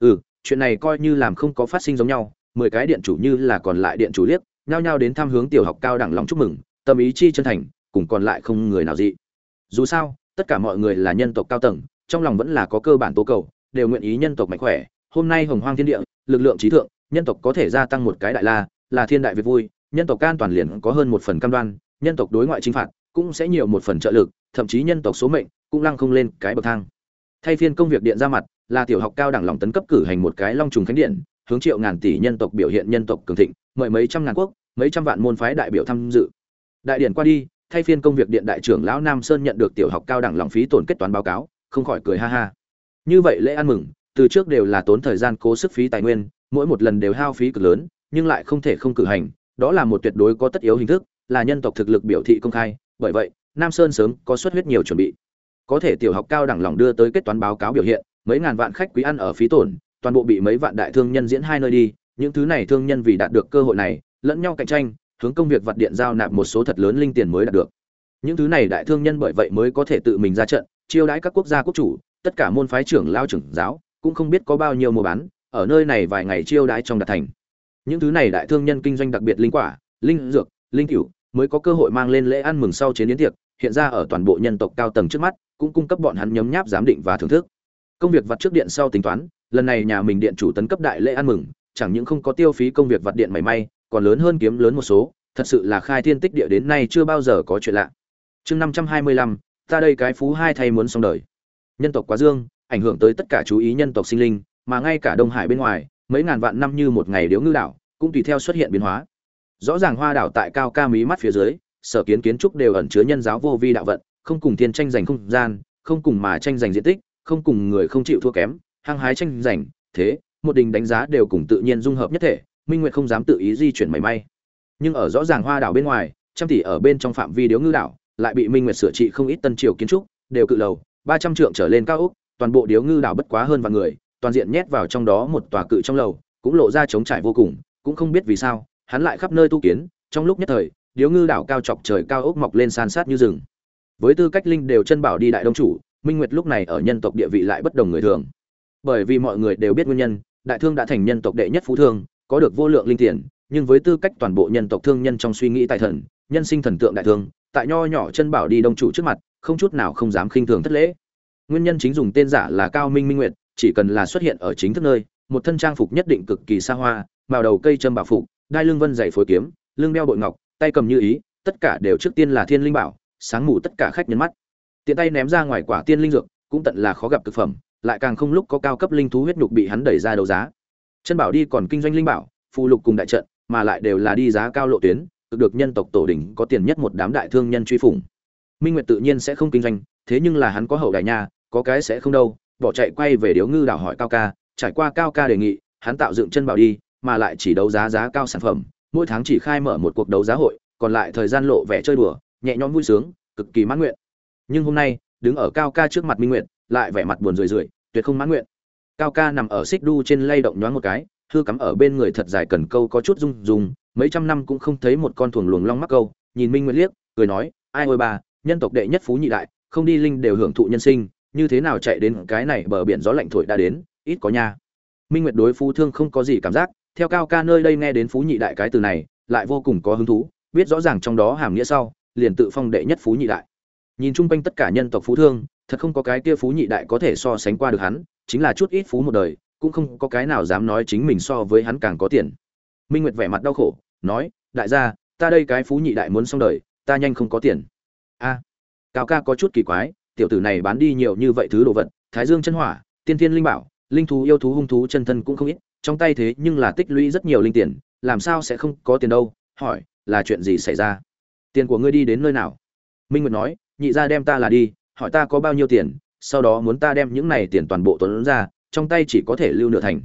ừ chuyện này coi như làm không có phát sinh giống nhau, mười cái điện chủ như là còn lại điện chủ liếc, nhao nhao đến tham hướng tiểu học cao đẳng lòng chúc mừng, tâm ý chi chân thành, cùng còn lại không người nào dị. Dù sao, tất cả mọi người là nhân tộc cao tầng, trong lòng vẫn là có cơ bản tố cầu, đều nguyện ý nhân tộc mạnh khỏe, hôm nay hồng hoang thiên địa, lực lượng trí thượng, nhân tộc có thể gia tăng một cái đại la, là thiên đại việt vui, nhân tộc can toàn liền có hơn một phần cam đoan, nhân tộc đối ngoại chinh phạt cũng sẽ nhiều một phần trợ lực, thậm chí nhân tộc số mệnh cũng lăng không lên cái bậc thang. Thay phiên công việc điện ra mặt là tiểu học cao đẳng lòng tấn cấp cử hành một cái long trùng khánh điện, hướng triệu ngàn tỷ nhân tộc biểu hiện nhân tộc cường thịnh, mời mấy trăm ngàn quốc, mấy trăm vạn môn phái đại biểu tham dự. Đại điển qua đi, thay phiên công việc điện đại trưởng lão nam sơn nhận được tiểu học cao đẳng lòng phí tổn kết toán báo cáo, không khỏi cười ha ha. Như vậy lễ ăn mừng, từ trước đều là tốn thời gian cố sức phí tài nguyên, mỗi một lần đều hao phí cực lớn, nhưng lại không thể không cử hành, đó là một tuyệt đối có tất yếu hình thức, là nhân tộc thực lực biểu thị công khai, bởi vậy, nam sơn sớm có xuất huyết nhiều chuẩn bị. Có thể tiểu học cao đẳng lòng đưa tới kết toán báo cáo biểu hiện mấy ngàn vạn khách quý ăn ở phí tổn, toàn bộ bị mấy vạn đại thương nhân diễn hai nơi đi, những thứ này thương nhân vì đạt được cơ hội này, lẫn nhau cạnh tranh, hướng công việc vặt điện giao nạp một số thật lớn linh tiền mới đạt được. Những thứ này đại thương nhân bởi vậy mới có thể tự mình ra trận, chiêu đãi các quốc gia quốc chủ, tất cả môn phái trưởng lao trưởng giáo, cũng không biết có bao nhiêu mua bán, ở nơi này vài ngày chiêu đãi trong đạt thành. Những thứ này đại thương nhân kinh doanh đặc biệt linh quả, linh dược, linh cửu, mới có cơ hội mang lên lễ ăn mừng sau chế biến tiệc, hiện ra ở toàn bộ nhân tộc cao tầng trước mắt, cũng cung cấp bọn hắn nhấm nháp giám định và thưởng thức công việc vặt trước điện sau tính toán, lần này nhà mình điện chủ tấn cấp đại lễ ăn mừng, chẳng những không có tiêu phí công việc vặt điện mảy may, còn lớn hơn kiếm lớn một số, thật sự là khai thiên tích địa đến nay chưa bao giờ có chuyện lạ. Chương năm trăm hai mươi lăm, ta đây cái phú hai thay muốn xong đời. Nhân tộc quá dương, ảnh hưởng tới tất cả chú ý nhân tộc sinh linh, mà ngay cả đông hải bên ngoài, mấy ngàn vạn năm như một ngày điếu ngư đảo, cũng tùy theo xuất hiện biến hóa. Rõ ràng hoa đảo tại cao ca mí mắt phía dưới, sở kiến kiến trúc đều ẩn chứa nhân giáo vô vi đạo vận, không cùng thiên tranh giành không gian, không cùng mà tranh giành diện tích không cùng người không chịu thua kém, hăng hái tranh giành, thế, một đình đánh giá đều cùng tự nhiên dung hợp nhất thể, minh nguyệt không dám tự ý di chuyển mảy may. Nhưng ở rõ ràng hoa đảo bên ngoài, trăm tỷ ở bên trong phạm vi điếu ngư đảo, lại bị minh nguyệt sửa trị không ít tân triều kiến trúc, đều cự lầu, ba trăm trượng trở lên cao ốc, toàn bộ điếu ngư đảo bất quá hơn vạn người, toàn diện nhét vào trong đó một tòa cự trong lầu, cũng lộ ra trống trải vô cùng, cũng không biết vì sao, hắn lại khắp nơi tu kiến, trong lúc nhất thời, điếu ngư đảo cao chọc trời cao ốc mọc lên san sát như rừng. Với tư cách linh đều chân bảo đi đại đông chủ minh nguyệt lúc này ở nhân tộc địa vị lại bất đồng người thường. Bởi vì mọi người đều biết nguyên nhân, đại thương đã thành nhân tộc đệ nhất phú thương, có được vô lượng linh tiền, nhưng với tư cách toàn bộ nhân tộc thương nhân trong suy nghĩ tài thần, nhân sinh thần tượng đại thương, tại nho nhỏ chân bảo đi đông chủ trước mặt, không chút nào không dám khinh thường thất lễ. Nguyên nhân chính dùng tên giả là cao minh minh nguyệt, chỉ cần là xuất hiện ở chính thức nơi, một thân trang phục nhất định cực kỳ xa hoa, màu đầu cây châm bảo phục, đai lưng vân dày phối kiếm, lưng đeo bội ngọc, tay cầm như ý, tất cả đều trước tiên là thiên linh bảo, sáng mù tất cả khách nhân mắt tiện tay ném ra ngoài quả tiên linh dược, cũng tận là khó gặp thực phẩm, lại càng không lúc có cao cấp linh thú huyết nhục bị hắn đẩy ra đấu giá. Chân bảo đi còn kinh doanh linh bảo phụ lục cùng đại trận, mà lại đều là đi giá cao lộ tuyến, cực được nhân tộc tổ đỉnh có tiền nhất một đám đại thương nhân truy phủng. Minh nguyệt tự nhiên sẽ không kinh doanh, thế nhưng là hắn có hậu đại nha, có cái sẽ không đâu, bỏ chạy quay về điếu ngư đảo hỏi cao ca, trải qua cao ca đề nghị, hắn tạo dựng chân bảo đi, mà lại chỉ đấu giá giá cao sản phẩm, mỗi tháng chỉ khai mở một cuộc đấu giá hội, còn lại thời gian lộ vẻ chơi đùa, nhẹ nhõm vui sướng, cực kỳ mãn nguyện nhưng hôm nay, đứng ở cao ca trước mặt minh nguyện lại vẻ mặt buồn rười rượi, tuyệt không mãn nguyện. Cao ca nằm ở xích đu trên lay động nhoáng một cái, hư cắm ở bên người thật dài cần câu có chút rung rung, mấy trăm năm cũng không thấy một con thuồng luồng long mắc câu, nhìn minh nguyện liếc, cười nói, ai ôi bà, nhân tộc đệ nhất phú nhị đại, không đi linh đều hưởng thụ nhân sinh, như thế nào chạy đến cái này bờ biển gió lạnh thổi đã đến, ít có nha. Minh nguyệt đối phú thương không có gì cảm giác, theo cao ca nơi đây nghe đến phú nhị đại cái từ này, lại vô cùng có hứng thú, biết rõ ràng trong đó hàm nghĩa sau, liền tự phong đệ nhất phú nhị đại nhìn chung quanh tất cả nhân tộc phú thương, thật không có cái kia phú nhị đại có thể so sánh qua được hắn, chính là chút ít phú một đời, cũng không có cái nào dám nói chính mình so với hắn càng có tiền. Minh nguyệt vẻ mặt đau khổ, nói, đại gia, ta đây cái phú nhị đại muốn xong đời, ta nhanh không có tiền. A, cao ca có chút kỳ quái, tiểu tử này bán đi nhiều như vậy thứ đồ vật, thái dương chân hỏa, tiên thiên linh bảo, linh thú yêu thú hung thú chân thân cũng không ít, trong tay thế nhưng là tích lũy rất nhiều linh tiền, làm sao sẽ không có tiền đâu? hỏi, là chuyện gì xảy ra? Tiền của ngươi đi đến nơi nào? Minh nguyệt nói nhị gia đem ta là đi, hỏi ta có bao nhiêu tiền, sau đó muốn ta đem những này tiền toàn bộ tuấn ra, trong tay chỉ có thể lưu nửa thành.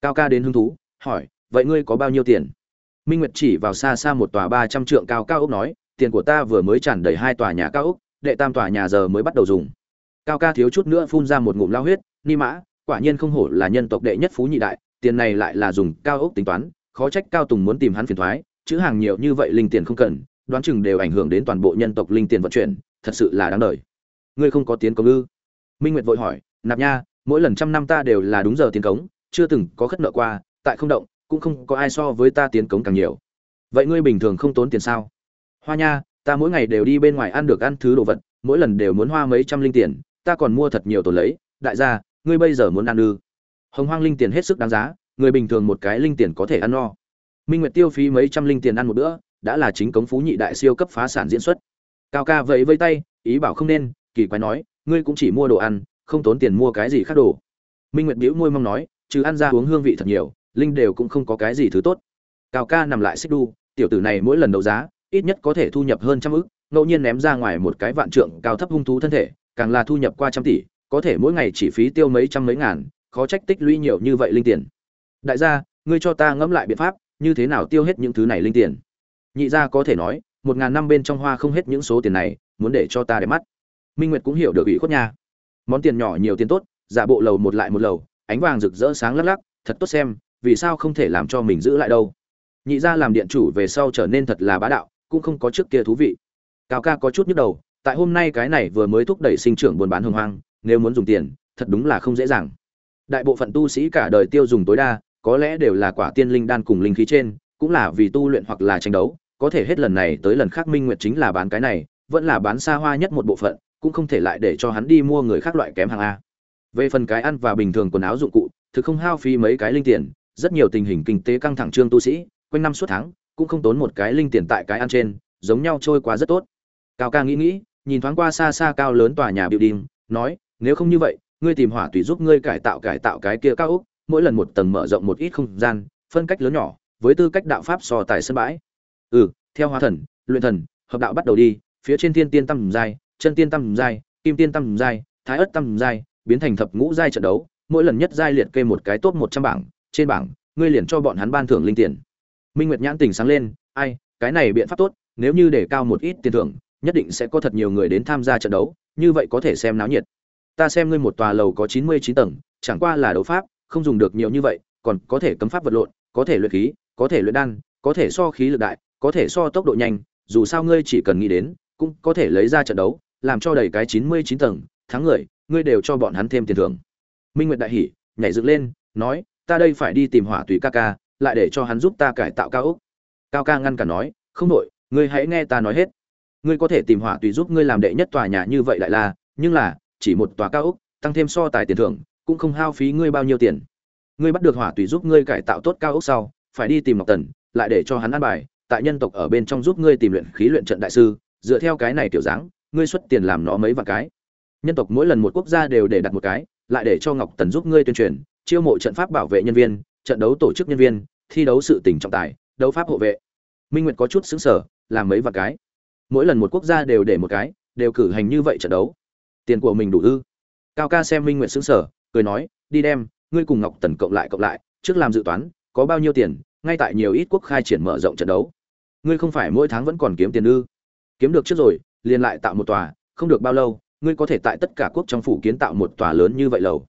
Cao ca đến hứng thú, hỏi, vậy ngươi có bao nhiêu tiền? Minh nguyệt chỉ vào xa xa một tòa ba trăm trượng cao cao ốc nói, tiền của ta vừa mới tràn đầy hai tòa nhà cao ốc, đệ tam tòa nhà giờ mới bắt đầu dùng. Cao ca thiếu chút nữa phun ra một ngụm lao huyết, ni mã, quả nhiên không hổ là nhân tộc đệ nhất phú nhị đại, tiền này lại là dùng cao ốc tính toán, khó trách cao tùng muốn tìm hắn phiền thoái, chữ hàng nhiều như vậy linh tiền không cần, đoán chừng đều ảnh hưởng đến toàn bộ nhân tộc linh tiền vận chuyển thật sự là đáng đời. Ngươi không có tiến cống ư? Minh nguyệt vội hỏi, nạp nha, mỗi lần trăm năm ta đều là đúng giờ tiến cống, chưa từng có khất nợ qua, tại không động, cũng không có ai so với ta tiến cống càng nhiều. Vậy ngươi bình thường không tốn tiền sao? Hoa nha, ta mỗi ngày đều đi bên ngoài ăn được ăn thứ đồ vật, mỗi lần đều muốn hoa mấy trăm linh tiền, ta còn mua thật nhiều tồn lấy. Đại gia, ngươi bây giờ muốn ăn ư? Hồng hoang linh tiền hết sức đáng giá, người bình thường một cái linh tiền có thể ăn no. Minh nguyệt tiêu phí mấy trăm linh tiền ăn một bữa, đã là chính cống phú nhị đại siêu cấp phá sản diễn xuất cao ca vẫy vây tay, ý bảo không nên, kỳ quái nói, ngươi cũng chỉ mua đồ ăn, không tốn tiền mua cái gì khác đồ. Minh nguyệt bĩu môi mong nói chứ ăn ra uống hương vị thật nhiều, linh đều cũng không có cái gì thứ tốt. Cao ca nằm lại xích đu, tiểu tử này mỗi lần đấu giá, ít nhất có thể thu nhập hơn trăm ức, ngẫu nhiên ném ra ngoài một cái vạn trượng cao thấp hung thú thân thể, càng là thu nhập qua trăm tỷ, có thể mỗi ngày chỉ phí tiêu mấy trăm mấy ngàn, khó trách tích lũy nhiều như vậy linh tiền. Đại gia, ngươi cho ta ngẫm lại biện pháp, như thế nào tiêu hết những thứ này linh tiền? Nhị gia có thể nói một ngàn năm bên trong hoa không hết những số tiền này, muốn để cho ta để mắt. Minh nguyệt cũng hiểu được ủy khuất nha. Món tiền nhỏ nhiều tiền tốt, giả bộ lầu một lại một lầu, ánh vàng rực rỡ sáng lắc lắc, thật tốt xem, vì sao không thể làm cho mình giữ lại đâu? Nhị gia làm điện chủ về sau trở nên thật là bá đạo, cũng không có trước kia thú vị. Cao ca có chút nhức đầu, tại hôm nay cái này vừa mới thúc đẩy sinh trưởng buôn bán hưng hoang, nếu muốn dùng tiền, thật đúng là không dễ dàng. Đại bộ phận tu sĩ cả đời tiêu dùng tối đa, có lẽ đều là quả tiên linh đan cùng linh khí trên, cũng là vì tu luyện hoặc là tranh đấu có thể hết lần này tới lần khác minh nguyệt chính là bán cái này, vẫn là bán xa hoa nhất một bộ phận, cũng không thể lại để cho hắn đi mua người khác loại kém hàng a. Về phần cái ăn và bình thường quần áo dụng cụ, thực không hao phí mấy cái linh tiền, rất nhiều tình hình kinh tế căng thẳng trương tu sĩ, quanh năm suốt tháng, cũng không tốn một cái linh tiền tại cái ăn trên, giống nhau trôi qua rất tốt. Cao ca nghĩ nghĩ, nhìn thoáng qua xa xa cao lớn tòa nhà biểu đinh nói, nếu không như vậy, ngươi tìm hỏa tùy giúp ngươi cải tạo cải tạo cái kia cao úc mỗi lần một tầng mở rộng một ít không gian, phân cách lớn nhỏ, với tư cách đạo pháp so tài sân bãi ừ theo hóa thần, luyện thần, hợp đạo bắt đầu đi, phía trên thiên tiên tâm giai, chân tiên tâm giai, kim tiên tâm giai, thái ất tâm giai, biến thành thập ngũ giai trận đấu, mỗi lần nhất giai liệt kê một cái top một trăm bảng, trên bảng, ngươi liền cho bọn hắn ban thưởng linh tiền. Minh nguyệt nhãn tình sáng lên, ai, cái này biện pháp tốt, nếu như để cao một ít tiền thưởng, nhất định sẽ có thật nhiều người đến tham gia trận đấu, như vậy có thể xem náo nhiệt. Ta xem ngươi một tòa lầu có chín mươi chín tầng, chẳng qua là đấu pháp, không dùng được nhiều như vậy, còn có thể cấm pháp vật lộn, có thể luyện khí, có thể luyện đan, có thể so khí lực đại có thể so tốc độ nhanh dù sao ngươi chỉ cần nghĩ đến cũng có thể lấy ra trận đấu làm cho đầy cái chín mươi chín tầng thắng người ngươi đều cho bọn hắn thêm tiền thưởng. Minh nguyệt đại hỉ nhảy dựng lên nói ta đây phải đi tìm hỏa tùy ca ca lại để cho hắn giúp ta cải tạo cao ốc cao ca ngăn cả nói không đổi, ngươi hãy nghe ta nói hết. Ngươi có thể tìm hỏa tùy giúp ngươi làm đệ nhất tòa nhà như vậy lại là nhưng là chỉ một tòa cao ốc tăng thêm so tài tiền thưởng cũng không hao phí ngươi bao nhiêu tiền. Ngươi bắt được hỏa tùy giúp ngươi cải tạo tốt cao ốc sau phải đi tìm ngọc tần lại để cho hắn ăn bài tại nhân tộc ở bên trong giúp ngươi tìm luyện khí luyện trận đại sư, dựa theo cái này tiểu dáng, ngươi xuất tiền làm nó mấy vạn cái. Nhân tộc mỗi lần một quốc gia đều để đặt một cái, lại để cho ngọc tần giúp ngươi tuyên truyền, chiêu mộ trận pháp bảo vệ nhân viên, trận đấu tổ chức nhân viên, thi đấu sự tình trọng tài, đấu pháp hộ vệ. Minh nguyệt có chút xứng sở làm mấy vạn cái. Mỗi lần một quốc gia đều để một cái, đều cử hành như vậy trận đấu. Tiền của mình đủ ư? Cao ca xem minh nguyệt xứng sở cười nói, đi đem, ngươi cùng ngọc tần cộng lại cộng lại, trước làm dự toán, có bao nhiêu tiền, ngay tại nhiều ít quốc khai triển mở rộng trận đấu ngươi không phải mỗi tháng vẫn còn kiếm tiền ư? Kiếm được trước rồi, liền lại tạo một tòa, không được bao lâu, ngươi có thể tại tất cả quốc trong phủ kiến tạo một tòa lớn như vậy lầu.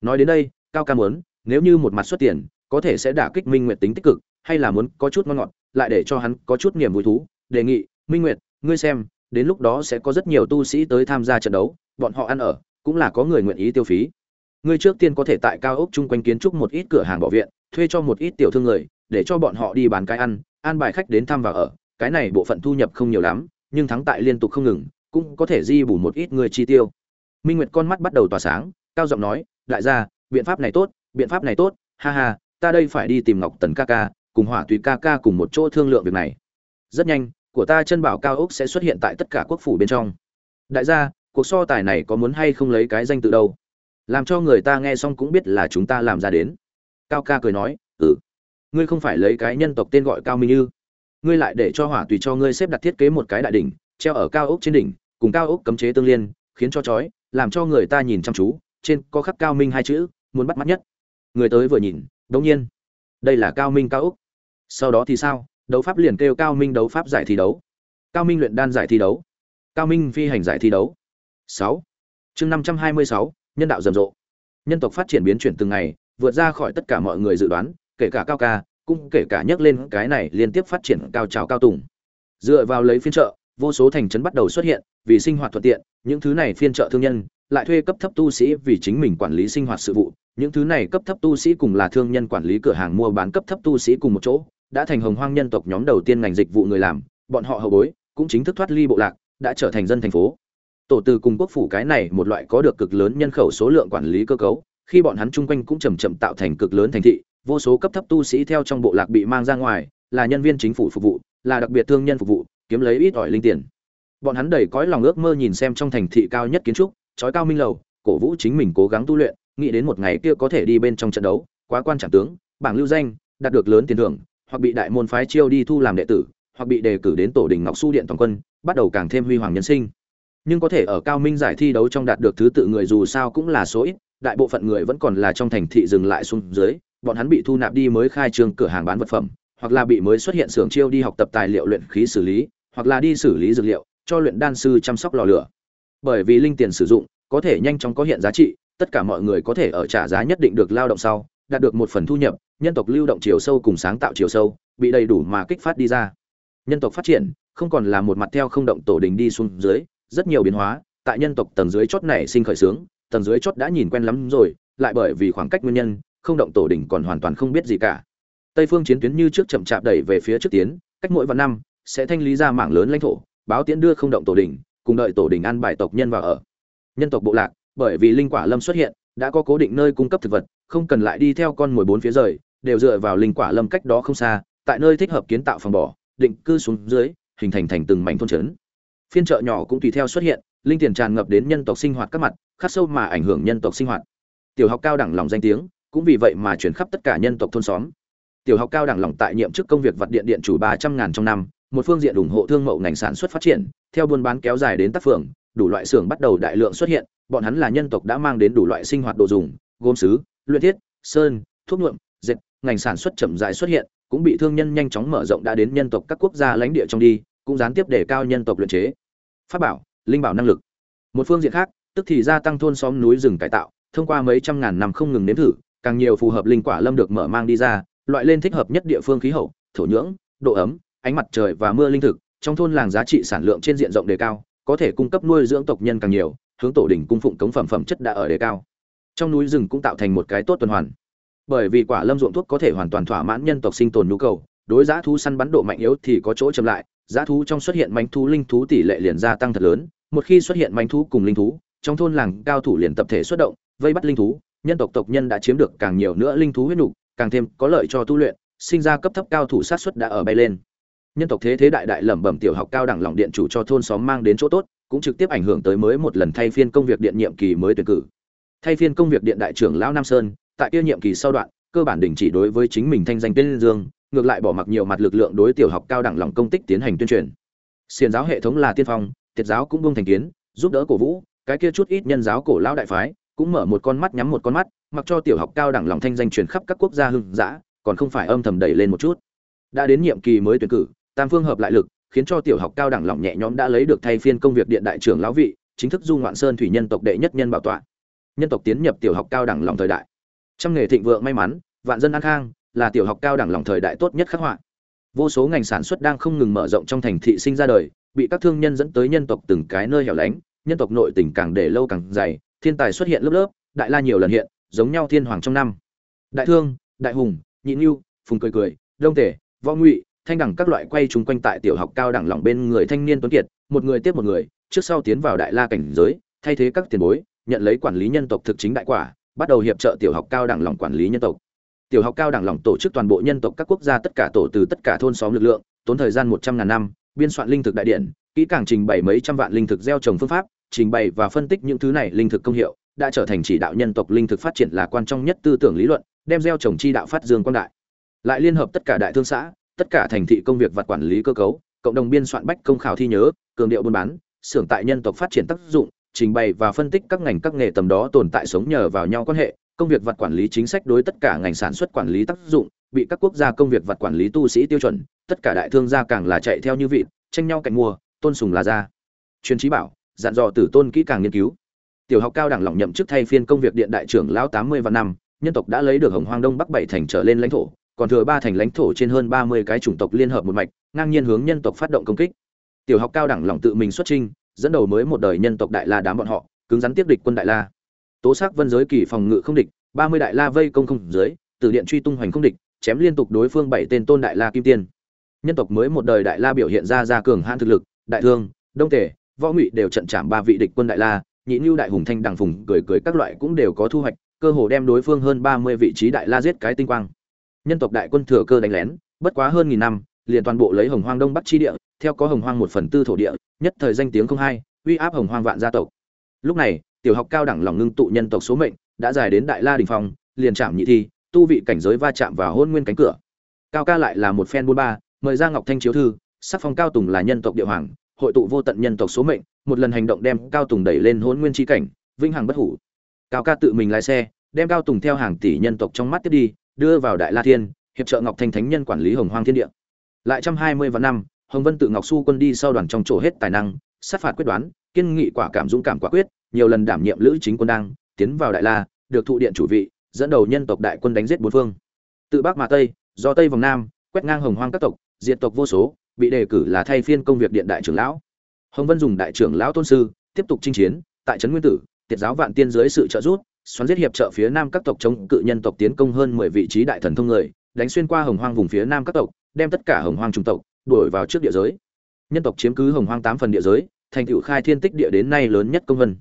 Nói đến đây, cao ca muốn, nếu như một mặt xuất tiền, có thể sẽ đả kích minh nguyệt tính tích cực, hay là muốn có chút ngon ngọt, lại để cho hắn có chút niềm vui thú, đề nghị, minh nguyệt, ngươi xem, đến lúc đó sẽ có rất nhiều tu sĩ tới tham gia trận đấu, bọn họ ăn ở, cũng là có người nguyện ý tiêu phí. Ngươi trước tiên có thể tại cao ốc chung quanh kiến trúc một ít cửa hàng bảo viện, thuê cho một ít tiểu thương người, để cho bọn họ đi bán cái ăn an bài khách đến thăm và ở, cái này bộ phận thu nhập không nhiều lắm, nhưng thắng tại liên tục không ngừng, cũng có thể di bù một ít người chi tiêu. Minh nguyệt con mắt bắt đầu tỏa sáng, cao giọng nói, đại gia, biện pháp này tốt, biện pháp này tốt, ha ha, ta đây phải đi tìm ngọc tần ca ca, cùng hỏa tùy ca ca cùng một chỗ thương lượng việc này. Rất nhanh, của ta chân bảo cao ốc sẽ xuất hiện tại tất cả quốc phủ bên trong. Đại gia, cuộc so tài này có muốn hay không lấy cái danh tự đâu? Làm cho người ta nghe xong cũng biết là chúng ta làm ra đến. Cao ca cười nói ngươi không phải lấy cái nhân tộc tên gọi cao minh như ngươi lại để cho hỏa tùy cho ngươi xếp đặt thiết kế một cái đại đỉnh, treo ở cao ốc trên đỉnh, cùng cao ốc cấm chế tương liên, khiến cho chói, làm cho người ta nhìn chăm chú, trên có khắc cao minh hai chữ, muốn bắt mắt nhất. Người tới vừa nhìn, đống nhiên, đây là cao minh cao ốc. Sau đó thì sao? Đấu pháp liền kêu cao minh đấu pháp giải thi đấu. Cao minh luyện đan giải thi đấu. Cao minh phi hành giải thi đấu. Sáu. Chương năm trăm hai mươi sáu, nhân đạo rầm rộ. Nhân tộc phát triển biến chuyển từng ngày, vượt ra khỏi tất cả mọi người dự đoán kể cả cao ca, cũng kể cả nhắc lên cái này liên tiếp phát triển cao trào cao tùng. Dựa vào lấy phiên trợ vô số thành trấn bắt đầu xuất hiện, vì sinh hoạt thuận tiện, những thứ này phiên trợ thương nhân, lại thuê cấp thấp tu sĩ vì chính mình quản lý sinh hoạt sự vụ. Những thứ này cấp thấp tu sĩ cùng là thương nhân quản lý cửa hàng mua bán cấp thấp tu sĩ cùng một chỗ, đã thành hồng hoang nhân tộc nhóm đầu tiên ngành dịch vụ người làm, bọn họ hậu bối, cũng chính thức thoát ly bộ lạc, đã trở thành dân thành phố. Tổ từ cùng quốc phủ cái này một loại có được cực lớn nhân khẩu số lượng quản lý cơ cấu, khi bọn hắn chung quanh cũng chầm chậm tạo thành cực lớn thành thị vô số cấp thấp tu sĩ theo trong bộ lạc bị mang ra ngoài, là nhân viên chính phủ phục vụ, là đặc biệt thương nhân phục vụ, kiếm lấy ít ỏi linh tiền. Bọn hắn đầy cõi lòng ước mơ nhìn xem trong thành thị cao nhất kiến trúc chói cao minh lầu, cổ vũ chính mình cố gắng tu luyện, nghĩ đến một ngày kia có thể đi bên trong trận đấu, quá quan trọng tướng, bảng lưu danh, đạt được lớn tiền thưởng, hoặc bị đại môn phái chiêu đi thu làm đệ tử, hoặc bị đề cử đến tổ đình ngọc su điện toàn quân, bắt đầu càng thêm huy hoàng nhân sinh. Nhưng có thể ở cao minh giải thi đấu trong đạt được thứ tự người dù sao cũng là số ít, đại bộ phận người vẫn còn là trong thành thị dừng lại xuống dưới bọn hắn bị thu nạp đi mới khai trương cửa hàng bán vật phẩm, hoặc là bị mới xuất hiện xưởng chiêu đi học tập tài liệu luyện khí xử lý, hoặc là đi xử lý dược liệu, cho luyện đan sư chăm sóc lò lửa. Bởi vì linh tiền sử dụng, có thể nhanh chóng có hiện giá trị, tất cả mọi người có thể ở trả giá nhất định được lao động sau, đạt được một phần thu nhập, nhân tộc lưu động chiều sâu cùng sáng tạo chiều sâu, bị đầy đủ mà kích phát đi ra. Nhân tộc phát triển, không còn là một mặt theo không động tổ đình đi xuống dưới, rất nhiều biến hóa, tại nhân tộc tầng dưới chót này sinh khởi sướng tầng dưới chót đã nhìn quen lắm rồi, lại bởi vì khoảng cách nguyên nhân không động tổ đỉnh còn hoàn toàn không biết gì cả. Tây phương chiến tuyến như trước chậm chạp đẩy về phía trước tiến, cách mỗi vạn năm, sẽ thanh lý ra mảng lớn lãnh thổ, báo tiễn đưa không động tổ đỉnh, cùng đợi tổ đỉnh ăn bài tộc nhân vào ở. Nhân tộc bộ lạc, bởi vì linh quả lâm xuất hiện, đã có cố định nơi cung cấp thực vật, không cần lại đi theo con mồi bốn phía rời, đều dựa vào linh quả lâm cách đó không xa, tại nơi thích hợp kiến tạo phòng bỏ định cư xuống dưới, hình thành thành từng mảnh thôn trấn. Phiên chợ nhỏ cũng tùy theo xuất hiện, linh tiền tràn ngập đến nhân tộc sinh hoạt các mặt, khắc sâu mà ảnh hưởng nhân tộc sinh hoạt. Tiểu học cao đẳng lòng danh tiếng cũng vì vậy mà chuyển khắp tất cả nhân tộc thôn xóm. Tiểu học cao đẳng lòng tại nhiệm chức công việc vật điện điện chủ ba trăm ngàn trong năm, một phương diện ủng hộ thương mậu ngành sản xuất phát triển, theo buôn bán kéo dài đến tác phường, đủ loại xưởng bắt đầu đại lượng xuất hiện, bọn hắn là nhân tộc đã mang đến đủ loại sinh hoạt đồ dùng, gốm sứ, luyện thiết, sơn, thuốc nhuộm, dệt, ngành sản xuất chậm rãi xuất hiện, cũng bị thương nhân nhanh chóng mở rộng đã đến nhân tộc các quốc gia lãnh địa trong đi, cũng gián tiếp đề cao nhân tộc luyện chế. Pháp bảo, linh bảo năng lực. Một phương diện khác, tức thì gia tăng thôn xóm núi rừng cải tạo, thông qua mấy trăm ngàn năm không ngừng nếm thử càng nhiều phù hợp linh quả lâm được mở mang đi ra, loại lên thích hợp nhất địa phương khí hậu, thổ nhưỡng, độ ấm, ánh mặt trời và mưa linh thực, trong thôn làng giá trị sản lượng trên diện rộng đề cao, có thể cung cấp nuôi dưỡng tộc nhân càng nhiều, hướng tổ đỉnh cung phụng cống phẩm phẩm chất đã ở đề cao. Trong núi rừng cũng tạo thành một cái tốt tuần hoàn. Bởi vì quả lâm ruộng thuốc có thể hoàn toàn thỏa mãn nhân tộc sinh tồn nhu cầu, đối giá thú săn bắn độ mạnh yếu thì có chỗ chậm lại, giá thú trong xuất hiện manh thú linh thú tỷ lệ liền gia tăng thật lớn, một khi xuất hiện manh thú cùng linh thú, trong thôn làng cao thủ liền tập thể xuất động, vây bắt linh thú nhân tộc tộc nhân đã chiếm được càng nhiều nữa linh thú huyết nục, càng thêm có lợi cho tu luyện, sinh ra cấp thấp cao thủ sát xuất đã ở bay lên. Nhân tộc thế thế đại đại lẩm bẩm tiểu học cao đẳng lòng điện chủ cho thôn xóm mang đến chỗ tốt, cũng trực tiếp ảnh hưởng tới mới một lần thay phiên công việc điện nhiệm kỳ mới tuyển cử. Thay phiên công việc điện đại trưởng lão nam sơn, tại kia nhiệm kỳ sau đoạn, cơ bản đình chỉ đối với chính mình thanh danh tên dương, ngược lại bỏ mặc nhiều mặt lực lượng đối tiểu học cao đẳng lòng công tích tiến hành tuyên truyền. Xiền giáo hệ thống là tiên phong tiệt giáo cũng buông thành kiến, giúp đỡ cổ vũ, cái kia chút ít nhân giáo cổ lão đại phái cũng mở một con mắt nhắm một con mắt, mặc cho tiểu học cao đẳng lòng thanh danh truyền khắp các quốc gia hưng dã, còn không phải âm thầm đẩy lên một chút. Đã đến nhiệm kỳ mới tuyển cử, tam phương hợp lại lực, khiến cho tiểu học cao đẳng lòng nhẹ nhõm đã lấy được thay phiên công việc điện đại trưởng lão vị, chính thức du ngoạn sơn thủy nhân tộc đệ nhất nhân bảo tọa. Nhân tộc tiến nhập tiểu học cao đẳng lòng thời đại. Trăm nghề thịnh vượng may mắn, vạn dân an khang, là tiểu học cao đẳng lòng thời đại tốt nhất khắc họa. Vô số ngành sản xuất đang không ngừng mở rộng trong thành thị sinh ra đời, bị các thương nhân dẫn tới nhân tộc từng cái nơi hẻo lánh, nhân tộc nội tình càng để lâu càng dày thiên tài xuất hiện lớp lớp, đại la nhiều lần hiện, giống nhau thiên hoàng trong năm. Đại thương, đại hùng, nhị nhu phùng cười cười, đông tể, võ ngụy, thanh đẳng các loại quay chung quanh tại tiểu học cao đẳng lòng bên người thanh niên tuấn kiệt, một người tiếp một người, trước sau tiến vào đại la cảnh giới, thay thế các tiền bối, nhận lấy quản lý nhân tộc thực chính đại quả, bắt đầu hiệp trợ tiểu học cao đẳng lòng quản lý nhân tộc. Tiểu học cao đẳng lòng tổ chức toàn bộ nhân tộc các quốc gia, tất cả tổ từ tất cả thôn xóm lực lượng, tốn thời gian một trăm ngàn năm, biên soạn linh thực đại điện kỹ càng trình bày mấy trăm vạn linh thực gieo trồng phương pháp trình bày và phân tích những thứ này linh thực công hiệu, đã trở thành chỉ đạo nhân tộc linh thực phát triển là quan trọng nhất tư tưởng lý luận, đem gieo trồng chi đạo phát dương quan đại. Lại liên hợp tất cả đại thương xã, tất cả thành thị công việc và quản lý cơ cấu, cộng đồng biên soạn bách công khảo thi nhớ, cường điệu buôn bán, xưởng tại nhân tộc phát triển tác dụng, trình bày và phân tích các ngành các nghề tầm đó tồn tại sống nhờ vào nhau quan hệ, công việc vật quản lý chính sách đối tất cả ngành sản xuất quản lý tác dụng, bị các quốc gia công việc vật quản lý tu sĩ tiêu chuẩn, tất cả đại thương gia càng là chạy theo như vị tranh nhau cạnh mua tôn sùng là ra truyền trí bảo dặn dò tử tôn kỹ càng nghiên cứu. Tiểu học cao đẳng lỏng nhậm chức thay phiên công việc điện đại trưởng lão tám mươi vạn năm, nhân tộc đã lấy được hồng hoang đông bắc bảy thành trở lên lãnh thổ, còn thừa ba thành lãnh thổ trên hơn ba mươi cái chủng tộc liên hợp một mạch, ngang nhiên hướng nhân tộc phát động công kích. Tiểu học cao đẳng lỏng tự mình xuất trinh dẫn đầu mới một đời nhân tộc đại la đám bọn họ, cứng rắn tiếp địch quân đại la. Tố xác vân giới kỳ phòng ngự không địch, ba mươi đại la vây công không dưới từ điện truy tung hoành không địch, chém liên tục đối phương bảy tên tôn đại la kim tiên. Nhân tộc mới một đời đại la biểu hiện ra ra cường hãn thực lực, đại thương, đông tể võ ngụy đều trận chạm ba vị địch quân đại la, nhị như đại hùng thanh, đằng phùng cười cười các loại cũng đều có thu hoạch, cơ hồ đem đối phương hơn ba mươi vị trí đại la giết cái tinh quang. Nhân tộc đại quân thừa cơ đánh lén, bất quá hơn nghìn năm, liền toàn bộ lấy hồng hoang đông bắc chi địa, theo có hồng hoang một phần tư thổ địa, nhất thời danh tiếng không hai, uy áp hồng hoang vạn gia tộc. Lúc này, tiểu học cao đẳng lòng ngưng tụ nhân tộc số mệnh, đã dài đến đại la đình phong, liền chạm nhị thi, tu vị cảnh giới va chạm vào hôn nguyên cánh cửa. Cao ca lại là một phen buôn ba, mời ra ngọc thanh chiếu thư, sắc phong cao tùng là nhân tộc địa hoàng hội tụ vô tận nhân tộc số mệnh, một lần hành động đem cao tùng đẩy lên hỗn nguyên chi cảnh vinh hằng bất hủ. Cao ca tự mình lái xe, đem cao tùng theo hàng tỷ nhân tộc trong mắt tiếp đi, đưa vào đại la thiên, hiệp trợ ngọc thanh thánh nhân quản lý hồng hoang thiên địa. Lại trăm hai mươi vạn năm, hồng vân tự ngọc su quân đi sau đoàn trong chỗ hết tài năng, sát phạt quyết đoán, kiên nghị quả cảm dũng cảm quả quyết, nhiều lần đảm nhiệm lữ chính quân đang tiến vào đại la, được thụ điện chủ vị, dẫn đầu nhân tộc đại quân đánh giết bốn phương. Từ bắc mà tây, do tây vòng nam, quét ngang hồng hoang các tộc, diệt tộc vô số bị đề cử là thay phiên công việc điện đại trưởng lão. Hồng vân dùng đại trưởng lão tôn sư, tiếp tục chinh chiến, tại trấn nguyên tử, tiệt giáo vạn tiên dưới sự trợ giúp, xoắn giết hiệp trợ phía nam các tộc chống cự nhân tộc tiến công hơn mười vị trí đại thần thông người, đánh xuyên qua hồng hoang vùng phía nam các tộc, đem tất cả hồng hoang trung tộc, đuổi vào trước địa giới. Nhân tộc chiếm cứ hồng hoang tám phần địa giới, thành tựu khai thiên tích địa đến nay lớn nhất công vân.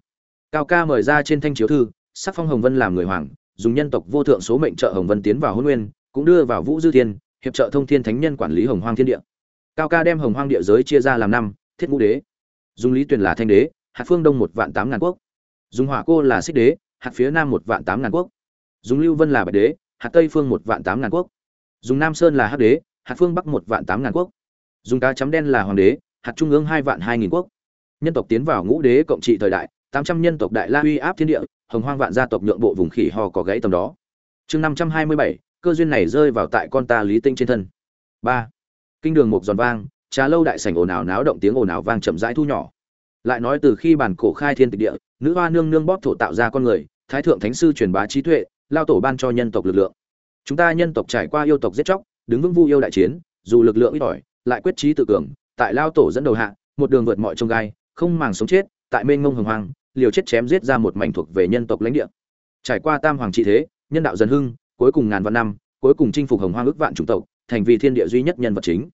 Cao ca mời ra trên thanh chiếu thư, sắc phong hồng vân làm người hoàng, dùng nhân tộc vô thượng số mệnh trợ hồng vân tiến vào hôn nguyên, cũng đưa vào vũ dư thiên, hiệp trợ thông thiên thánh nhân quản lý hồng hoang thiên địa cao ca đem hồng hoang địa giới chia ra làm năm, thiết ngũ đế. Dùng lý tuyền là thanh đế, hạt phương đông một vạn tám ngàn quốc. Dùng hỏa cô là xích đế, hạt phía nam một vạn tám ngàn quốc. Dùng lưu vân là bạch đế, hạt tây phương một vạn tám ngàn quốc. Dùng nam sơn là hắc đế, hạt phương bắc một vạn tám ngàn quốc. Dùng cá chấm đen là hoàng đế, hạt trung ương hai vạn hai nghìn quốc. Nhân tộc tiến vào ngũ đế cộng trị thời đại, tám trăm nhân tộc đại la uy áp thiên địa, hồng hoang vạn gia tộc nhượng bộ vùng khỉ ho có gãy tầm đó. Chương năm trăm hai mươi bảy, cơ duyên này rơi vào tại con ta lý tinh trên thân. Ba kinh đường một giòn vang, trà lâu đại sảnh ồn ào náo động tiếng ồn ào vang chậm rãi thu nhỏ. Lại nói từ khi bản cổ khai thiên tịch địa, nữ hoa nương nương bóp thổ tạo ra con người, thái thượng thánh sư truyền bá trí tuệ, lao tổ ban cho nhân tộc lực lượng. Chúng ta nhân tộc trải qua yêu tộc giết chóc, đứng vững vu yêu đại chiến, dù lực lượng ít ỏi, lại quyết trí tự cường, tại lao tổ dẫn đầu hạ, một đường vượt mọi trông gai, không màng sống chết, tại mênh ngông hồng hoàng liều chết chém giết ra một mảnh thuộc về nhân tộc lãnh địa. Trải qua tam hoàng trị thế, nhân đạo dần hưng, cuối cùng ngàn vạn năm, cuối cùng chinh phục hồng hoang ước vạn chủng tộc thành vì thiên địa duy nhất nhân vật chính.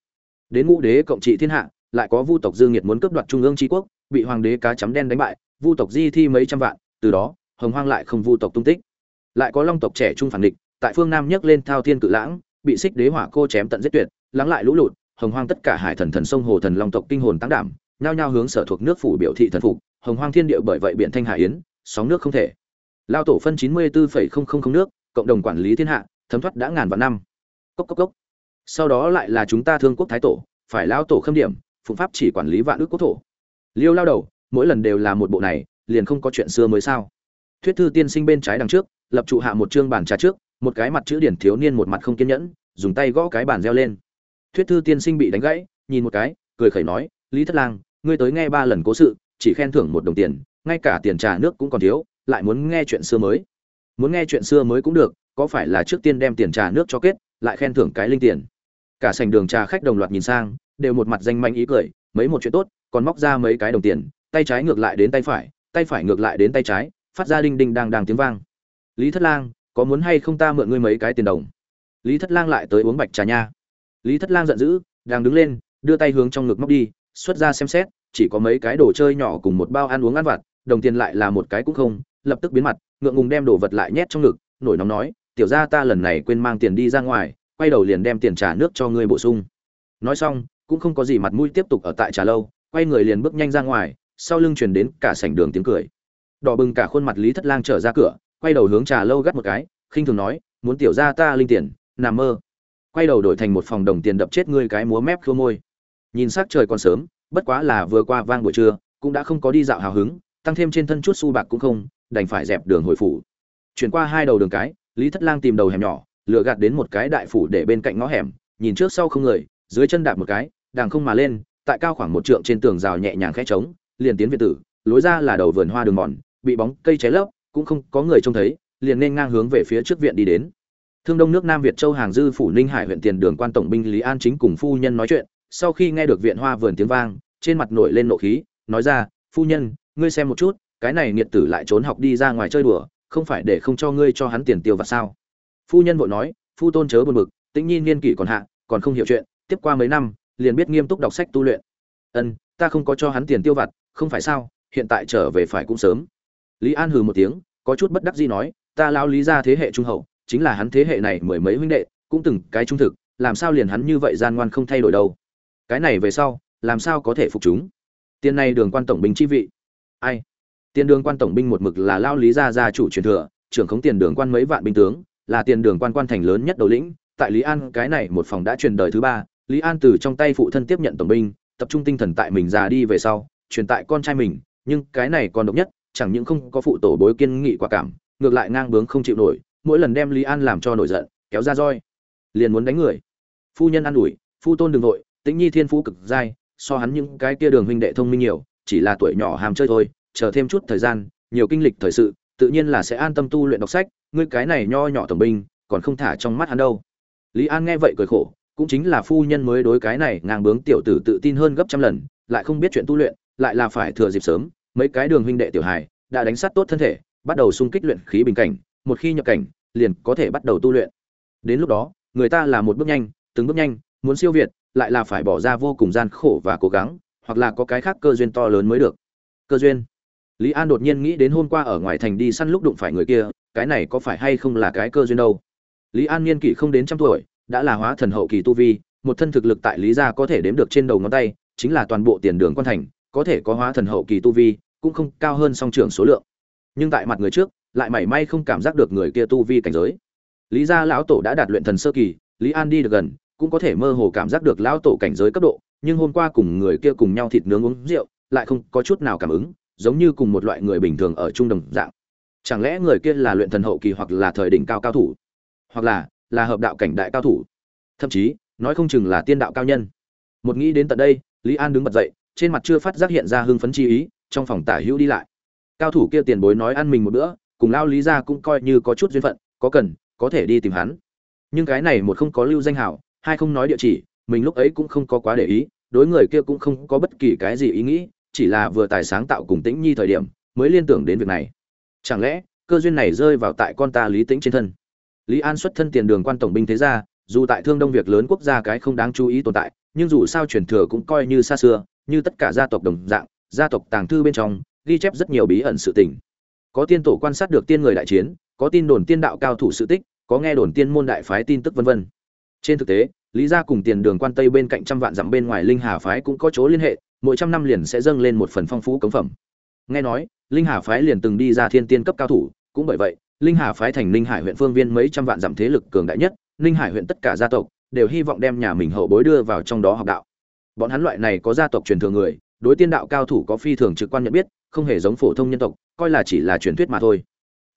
Đến ngũ đế cộng trị thiên hạ, lại có vu tộc dương nhiệt muốn cướp đoạt trung ương tri quốc, bị hoàng đế cá chấm đen đánh bại, vu tộc di thi mấy trăm vạn, từ đó, hồng hoang lại không vu tộc tung tích. Lại có long tộc trẻ trung phản địch, tại phương nam nhấc lên thao thiên cự lãng, bị xích đế hỏa cô chém tận giết tuyệt, lắng lại lũ lụt, hồng hoang tất cả hải thần thần sông hồ thần long tộc kinh hồn tăng đảm, nhao nhao hướng sở thuộc nước phủ biểu thị thần phục, hồng hoang thiên địa bởi vậy biển thanh hải yến, sóng nước không thể. Lao tổ phân chín mươi bốn nước, cộng đồng quản lý thiên hạ, thấm thoát đã ngàn vạn năm. Cốc cốc cốc sau đó lại là chúng ta thương quốc thái tổ, phải lao tổ khâm điểm, phụng pháp chỉ quản lý vạn ước quốc thổ. Liêu lao đầu, mỗi lần đều là một bộ này, liền không có chuyện xưa mới sao? Thuyết thư tiên sinh bên trái đằng trước, lập trụ hạ một chương bàn trà trước, một cái mặt chữ điển thiếu niên một mặt không kiên nhẫn, dùng tay gõ cái bàn reo lên. Thuyết thư tiên sinh bị đánh gãy, nhìn một cái, cười khẩy nói, lý thất lang, ngươi tới nghe ba lần cố sự, chỉ khen thưởng một đồng tiền, ngay cả tiền trà nước cũng còn thiếu, lại muốn nghe chuyện xưa mới. Muốn nghe chuyện xưa mới cũng được, có phải là trước tiên đem tiền trà nước cho kết, lại khen thưởng cái linh tiền? Cả sành đường trà khách đồng loạt nhìn sang, đều một mặt danh manh ý cười, mấy một chuyện tốt, còn móc ra mấy cái đồng tiền, tay trái ngược lại đến tay phải tay phải ngược lại đến tay trái, phát ra đinh đinh đang đang tiếng vang. Lý thất lang, có muốn hay không ta mượn ngươi mấy cái tiền đồng? Lý thất lang lại tới uống bạch trà nha. Lý thất lang giận dữ, đang đứng lên, đưa tay hướng trong ngực móc đi, xuất ra xem xét, chỉ có mấy cái đồ chơi nhỏ cùng một bao ăn uống ăn vặt, đồng tiền lại là một cái cũng không, lập tức biến mặt, ngượng ngùng đem đồ vật lại nhét trong ngực, nổi nóng nói, tiểu ra ta lần này quên mang tiền đi ra ngoài quay đầu liền đem tiền trả nước cho ngươi bổ sung. Nói xong, cũng không có gì mặt mũi tiếp tục ở tại trà lâu, quay người liền bước nhanh ra ngoài, sau lưng truyền đến cả sảnh đường tiếng cười. Đỏ bừng cả khuôn mặt lý thất lang trở ra cửa, quay đầu hướng trà lâu gắt một cái, khinh thường nói, muốn tiểu ra ta linh tiền, nằm mơ. Quay đầu đổi thành một phòng đồng tiền đập chết ngươi cái múa mép khua môi. Nhìn sắc trời còn sớm, bất quá là vừa qua vang buổi trưa, cũng đã không có đi dạo hào hứng, tăng thêm trên thân chút xu bạc cũng không, đành phải dẹp đường hồi phủ. Chuyển qua hai đầu đường cái, lý thất lang tìm đầu hẻm nhỏ lựa gạt đến một cái đại phủ để bên cạnh ngõ hẻm, nhìn trước sau không người, dưới chân đạp một cái đàng không mà lên, tại cao khoảng một trượng trên tường rào nhẹ nhàng khẽ trống, liền tiến viện tử, lối ra là đầu vườn hoa đường mòn, bị bóng cây cháy lấp, cũng không có người trông thấy, liền nên ngang hướng về phía trước viện đi đến. Thương đông nước nam việt châu hàng dư phủ ninh hải huyện tiền đường quan tổng binh lý an chính cùng phu nhân nói chuyện, sau khi nghe được viện hoa vườn tiếng vang, trên mặt nổi lên nộ khí, nói ra, phu nhân, ngươi xem một chút, cái này nghiệt tử lại trốn học đi ra ngoài chơi đùa, không phải để không cho ngươi cho hắn tiền tiêu vặt sao? Phu nhân vội nói, phu tôn chớ buồn bực, tĩnh nhi niên kỷ còn hạ, còn không hiểu chuyện, tiếp qua mấy năm, liền biết nghiêm túc đọc sách tu luyện. Ân, ta không có cho hắn tiền tiêu vặt, không phải sao, hiện tại trở về phải cũng sớm. Lý an hừ một tiếng, có chút bất đắc dĩ nói, ta lao lý ra thế hệ trung hậu, chính là hắn thế hệ này mười mấy huynh đệ, cũng từng cái trung thực, làm sao liền hắn như vậy gian ngoan không thay đổi đâu? Cái này về sau, làm sao có thể phục chúng? Tiền này đường quan tổng binh chi vị. Ai? Tiền đường quan tổng binh một mực là lao lý gia gia chủ truyền thừa, trưởng khống tiền đường quan mấy vạn binh tướng là tiền đường quan quan thành lớn nhất đầu lĩnh. Tại lý an, cái này một phòng đã truyền đời thứ ba. Lý an từ trong tay phụ thân tiếp nhận tổng binh, tập trung tinh thần tại mình già đi về sau, truyền tại con trai mình. Nhưng cái này còn độc nhất, chẳng những không có phụ tổ bối kiên nghị quả cảm, ngược lại ngang bướng không chịu nổi. Mỗi lần đem lý an làm cho nổi giận, kéo ra roi, liền muốn đánh người. Phu nhân an ủi, phu tôn đừng nội tĩnh nhi thiên phú cực giai so hắn những cái kia đường huynh đệ thông minh nhiều, chỉ là tuổi nhỏ hàm chơi thôi, chờ thêm chút thời gian, nhiều kinh lịch thời sự, tự nhiên là sẽ an tâm tu luyện đọc sách ngươi cái này nho nhỏ tổng binh, còn không thả trong mắt hắn đâu. Lý an nghe vậy cười khổ, cũng chính là phu nhân mới đối cái này ngang bướng tiểu tử tự tin hơn gấp trăm lần, lại không biết chuyện tu luyện, lại là phải thừa dịp sớm, mấy cái đường huynh đệ tiểu hài đã đánh sát tốt thân thể, bắt đầu xung kích luyện khí bình cảnh, một khi nhập cảnh, liền có thể bắt đầu tu luyện. Đến lúc đó, người ta là một bước nhanh, từng bước nhanh, muốn siêu việt, lại là phải bỏ ra vô cùng gian khổ và cố gắng, hoặc là có cái khác cơ duyên to lớn mới được. Cơ duyên. Lý an đột nhiên nghĩ đến hôm qua ở ngoài thành đi săn lúc đụng phải người kia cái này có phải hay không là cái cơ duyên đâu? Lý an niên kỷ không đến trăm tuổi, đã là hóa thần hậu kỳ tu vi, một thân thực lực tại lý gia có thể đếm được trên đầu ngón tay, chính là toàn bộ tiền đường quan thành, có thể có hóa thần hậu kỳ tu vi, cũng không cao hơn song trưởng số lượng. Nhưng tại mặt người trước, lại mảy may không cảm giác được người kia tu vi cảnh giới. Lý gia lão tổ đã đạt luyện thần sơ kỳ, lý an đi được gần, cũng có thể mơ hồ cảm giác được lão tổ cảnh giới cấp độ, nhưng hôm qua cùng người kia cùng nhau thịt nướng uống rượu, lại không có chút nào cảm ứng, giống như cùng một loại người bình thường ở trung đồng dạng chẳng lẽ người kia là luyện thần hậu kỳ hoặc là thời đỉnh cao cao thủ? Hoặc là là hợp đạo cảnh đại cao thủ? Thậm chí, nói không chừng là tiên đạo cao nhân. Một nghĩ đến tận đây, lý an đứng bật dậy, trên mặt chưa phát giác hiện ra hưng phấn chi ý, trong phòng tả hữu đi lại. Cao thủ kia tiền bối nói ăn mình một bữa, cùng lao lý ra cũng coi như có chút duyên phận, có cần, có thể đi tìm hắn. Nhưng cái này một không có lưu danh hảo, hai không nói địa chỉ, mình lúc ấy cũng không có quá để ý, đối người kia cũng không có bất kỳ cái gì ý nghĩ, chỉ là vừa tài sáng tạo cùng tĩnh nhi thời điểm, mới liên tưởng đến việc này chẳng lẽ, cơ duyên này rơi vào tại con ta lý tĩnh trên thân? Lý an xuất thân tiền đường quan tổng binh thế gia, dù tại thương đông việc lớn quốc gia cái không đáng chú ý tồn tại, nhưng dù sao truyền thừa cũng coi như xa xưa, như tất cả gia tộc đồng dạng, gia tộc tàng thư bên trong, ghi chép rất nhiều bí ẩn sự tình. Có tiên tổ quan sát được tiên người đại chiến, có tin đồn tiên đạo cao thủ sự tích, có nghe đồn tiên môn đại phái tin tức vân vân. Trên thực tế, lý gia cùng tiền đường quan tây bên cạnh trăm vạn dặm bên ngoài linh hà phái cũng có chỗ liên hệ, mỗi trăm năm liền sẽ dâng lên một phần phong phú cống phẩm. Nghe nói linh hà phái liền từng đi ra thiên tiên cấp cao thủ, cũng bởi vậy, linh hà phái thành linh hải huyện phương viên mấy trăm vạn dặm thế lực cường đại nhất linh hải huyện tất cả gia tộc đều hy vọng đem nhà mình hậu bối đưa vào trong đó học đạo. Bọn hắn loại này có gia tộc truyền thừa người, đối tiên đạo cao thủ có phi thường trực quan nhận biết, không hề giống phổ thông nhân tộc, coi là chỉ là truyền thuyết mà thôi.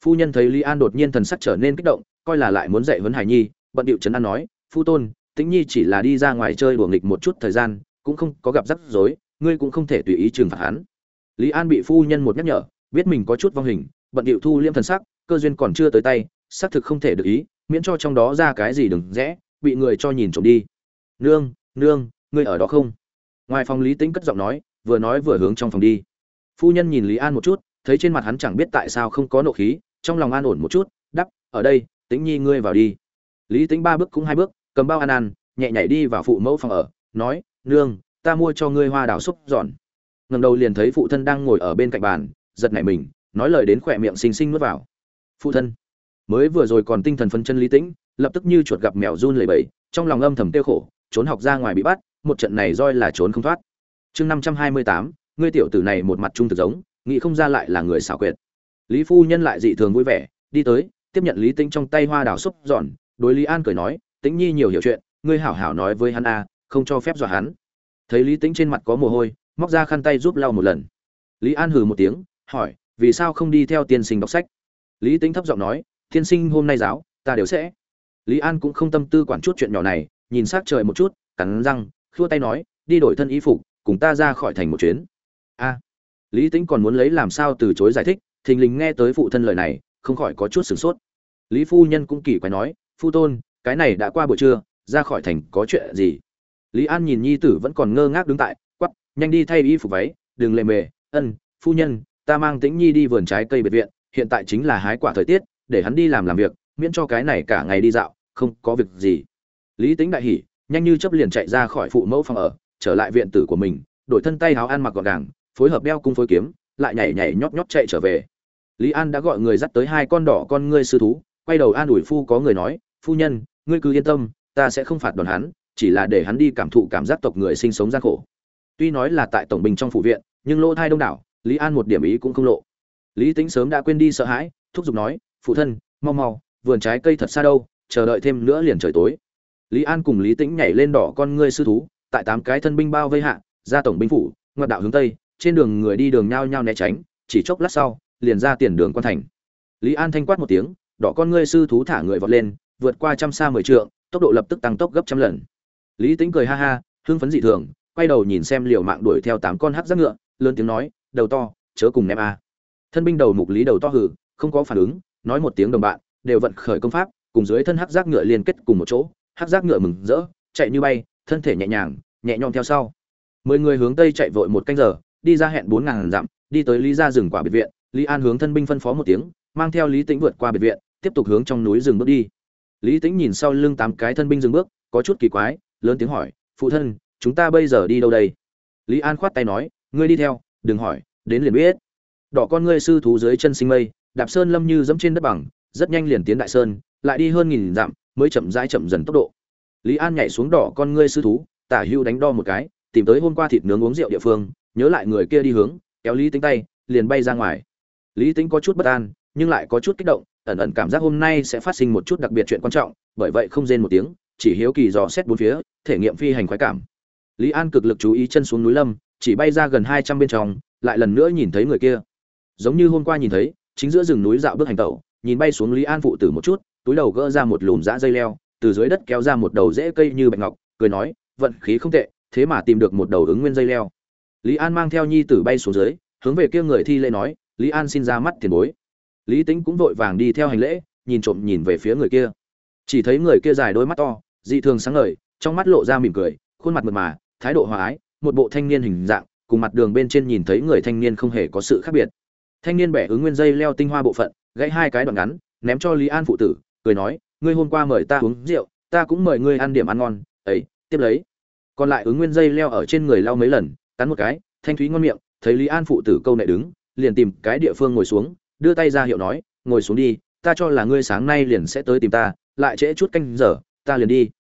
Phu nhân thấy lý an đột nhiên thần sắc trở nên kích động, coi là lại muốn dạy huấn hải nhi, bận điệu trấn an nói, phu tôn, tĩnh nhi chỉ là đi ra ngoài chơi đùa nghịch một chút thời gian, cũng không có gặp rắc rối, ngươi cũng không thể tùy ý trừng phạt hắn lý an bị phu nhân một nhắc nhở, biết mình có chút vong hình, bận điệu thu liêm thần sắc, cơ duyên còn chưa tới tay, xác thực không thể được ý, miễn cho trong đó ra cái gì đừng rẽ, bị người cho nhìn trộm đi. Nương nương, ngươi ở đó không? Ngoài phòng lý tĩnh cất giọng nói, vừa nói vừa hướng trong phòng đi. Phu nhân nhìn lý an một chút, thấy trên mặt hắn chẳng biết tại sao không có nộ khí, trong lòng an ổn một chút, đắp, ở đây, tĩnh nhi ngươi vào đi. Lý tĩnh ba bước cũng hai bước, cầm bao ăn ăn, nhẹ nhảy đi vào phụ mẫu phòng ở, nói, nương, ta mua cho ngươi hoa đào xúc giòn ngẩng đầu liền thấy phụ thân đang ngồi ở bên cạnh bàn, giật nảy mình, nói lời đến khỏe miệng xinh xinh nuốt vào. Phụ thân. Mới vừa rồi còn tinh thần phân chân lý tĩnh, lập tức như chuột gặp mèo run lẩy bẩy, trong lòng âm thầm tiêu khổ, trốn học ra ngoài bị bắt, một trận này roi là trốn không thoát. Chương năm trăm hai mươi tám, ngươi tiểu tử này một mặt trung thực giống, nghĩ không ra lại là người xảo quyệt. Lý phu nhân lại dị thường vui vẻ, đi tới, tiếp nhận lý tĩnh trong tay hoa đào xúc giòn đối lý an cười nói, tĩnh nhi nhiều hiểu chuyện, ngươi hảo hảo nói với hắn a, không cho phép dọa hắn. Thấy lý tĩnh trên mặt có mồ hôi móc ra khăn tay giúp lau một lần. Lý an hừ một tiếng, hỏi, vì sao không đi theo tiên sinh đọc sách? Lý tĩnh thấp giọng nói, tiên sinh hôm nay giáo, ta đều sẽ. Lý an cũng không tâm tư quản chút chuyện nhỏ này, nhìn s trời một chút, cắn răng, khua tay nói, đi đổi thân y phục, cùng ta ra khỏi thành một chuyến. A. Lý tĩnh còn muốn lấy làm sao từ chối giải thích, thình lình nghe tới phụ thân lời này, không khỏi có chút sửng sốt. Lý phu nhân cũng kỳ quái nói, phu tôn, cái này đã qua buổi trưa, ra khỏi thành có chuyện gì? Lý an nhìn nhi tử vẫn còn ngơ ngác đứng tại nhanh đi thay y phục váy, đừng lề mề, ân, phu nhân, ta mang tĩnh nhi đi vườn trái cây biệt viện, hiện tại chính là hái quả thời tiết, để hắn đi làm làm việc, miễn cho cái này cả ngày đi dạo, không có việc gì. Lý tính đại hỉ, nhanh như chấp liền chạy ra khỏi phụ mẫu phòng ở, trở lại viện tử của mình, đổi thân tay áo ăn mặc gọn gàng, phối hợp đeo cung phối kiếm, lại nhảy nhảy nhót nhót chạy trở về. Lý an đã gọi người dắt tới hai con đỏ con ngươi sư thú, quay đầu an ủi phu có người nói, phu nhân, ngươi cứ yên tâm, ta sẽ không phạt đòn hắn, chỉ là để hắn đi cảm thụ cảm giác tộc người sinh sống gian khổ tuy nói là tại tổng bình trong phủ viện, nhưng lỗ thai đông đảo, lý an một điểm ý cũng không lộ. Lý tính sớm đã quên đi sợ hãi, thúc giục nói, phụ thân, mau mau, vườn trái cây thật xa đâu, chờ đợi thêm nữa liền trời tối. Lý an cùng lý tĩnh nhảy lên đỏ con ngươi sư thú, tại tám cái thân binh bao vây hạ, ra tổng binh phủ, ngoặt đạo hướng tây, trên đường người đi đường nhao nhao né tránh, chỉ chốc lát sau, liền ra tiền đường quan thành. Lý an thanh quát một tiếng, đỏ con ngươi sư thú thả người vọt lên, vượt qua trăm xa mười trượng, tốc độ lập tức tăng tốc gấp trăm lần. Lý tĩnh cười ha ha, hưng phấn dị thường quay đầu nhìn xem liều mạng đuổi theo tám con hắc giác ngựa, lớn tiếng nói, đầu to, chớ cùng ném a. Thân binh đầu mục lý đầu to hử không có phản ứng, nói một tiếng đồng bạn, đều vận khởi công pháp, cùng dưới thân hắc giác ngựa liên kết cùng một chỗ. Hắc giác ngựa mừng rỡ, chạy như bay, thân thể nhẹ nhàng, nhẹ nhõm theo sau. Mười người hướng tây chạy vội một canh giờ, đi ra hẹn bốn ngàn dặm, đi tới lý gia rừng quả biệt viện. Lý an hướng thân binh phân phó một tiếng, mang theo lý tĩnh vượt qua biệt viện, tiếp tục hướng trong núi rừng bước đi. Lý tĩnh nhìn sau lưng tám cái thân binh dừng bước, có chút kỳ quái, lớn tiếng hỏi, phụ thân chúng ta bây giờ đi đâu đây? Lý an khoát tay nói, ngươi đi theo, đừng hỏi, đến liền biết. Đỏ con ngươi sư thú dưới chân sinh mây, đạp sơn lâm như dẫm trên đất bằng, rất nhanh liền tiến đại sơn, lại đi hơn nghìn dặm, mới chậm rãi chậm dần tốc độ. Lý an nhảy xuống đỏ con ngươi sư thú, tả hưu đánh đo một cái, tìm tới hôm qua thịt nướng uống rượu địa phương, nhớ lại người kia đi hướng, kéo lý tính tay, liền bay ra ngoài. Lý tính có chút bất an, nhưng lại có chút kích động, ẩn ẩn cảm giác hôm nay sẽ phát sinh một chút đặc biệt chuyện quan trọng, bởi vậy không rên một tiếng, chỉ hiếu kỳ dò xét bốn phía, thể nghiệm phi hành khoái cảm lý an cực lực chú ý chân xuống núi lâm, chỉ bay ra gần hai trăm bên trong, lại lần nữa nhìn thấy người kia. Giống như hôm qua nhìn thấy, chính giữa rừng núi dạo bước hành tẩu, nhìn bay xuống lý an phụ tử một chút, túi đầu gỡ ra một lùm dã dây leo, từ dưới đất kéo ra một đầu rễ cây như bạch ngọc, cười nói, vận khí không tệ, thế mà tìm được một đầu ứng nguyên dây leo. Lý an mang theo nhi tử bay xuống dưới, hướng về kia người thi lễ nói, lý an xin ra mắt tiền bối. Lý Tĩnh cũng vội vàng đi theo hành lễ, nhìn trộm nhìn về phía người kia. Chỉ thấy người kia dài đôi mắt to, dị thường sáng ngời, trong mắt lộ ra mỉm cười khuôn mặt mượt mà, thái độ hòa ái, một bộ thanh niên hình dạng, cùng mặt đường bên trên nhìn thấy người thanh niên không hề có sự khác biệt. Thanh niên bẻ ứng nguyên dây leo tinh hoa bộ phận, gãy hai cái đoạn ngắn, ném cho lý an phụ tử, cười nói, ngươi hôm qua mời ta uống rượu, ta cũng mời ngươi ăn điểm ăn ngon, ấy, tiếp lấy. Còn lại ứng nguyên dây leo ở trên người lau mấy lần, cắn một cái, thanh thúy ngon miệng, thấy lý an phụ tử câu nệ đứng, liền tìm cái địa phương ngồi xuống, đưa tay ra hiệu nói, ngồi xuống đi, ta cho là ngươi sáng nay liền sẽ tới tìm ta, lại trễ chút canh giờ, ta liền đi.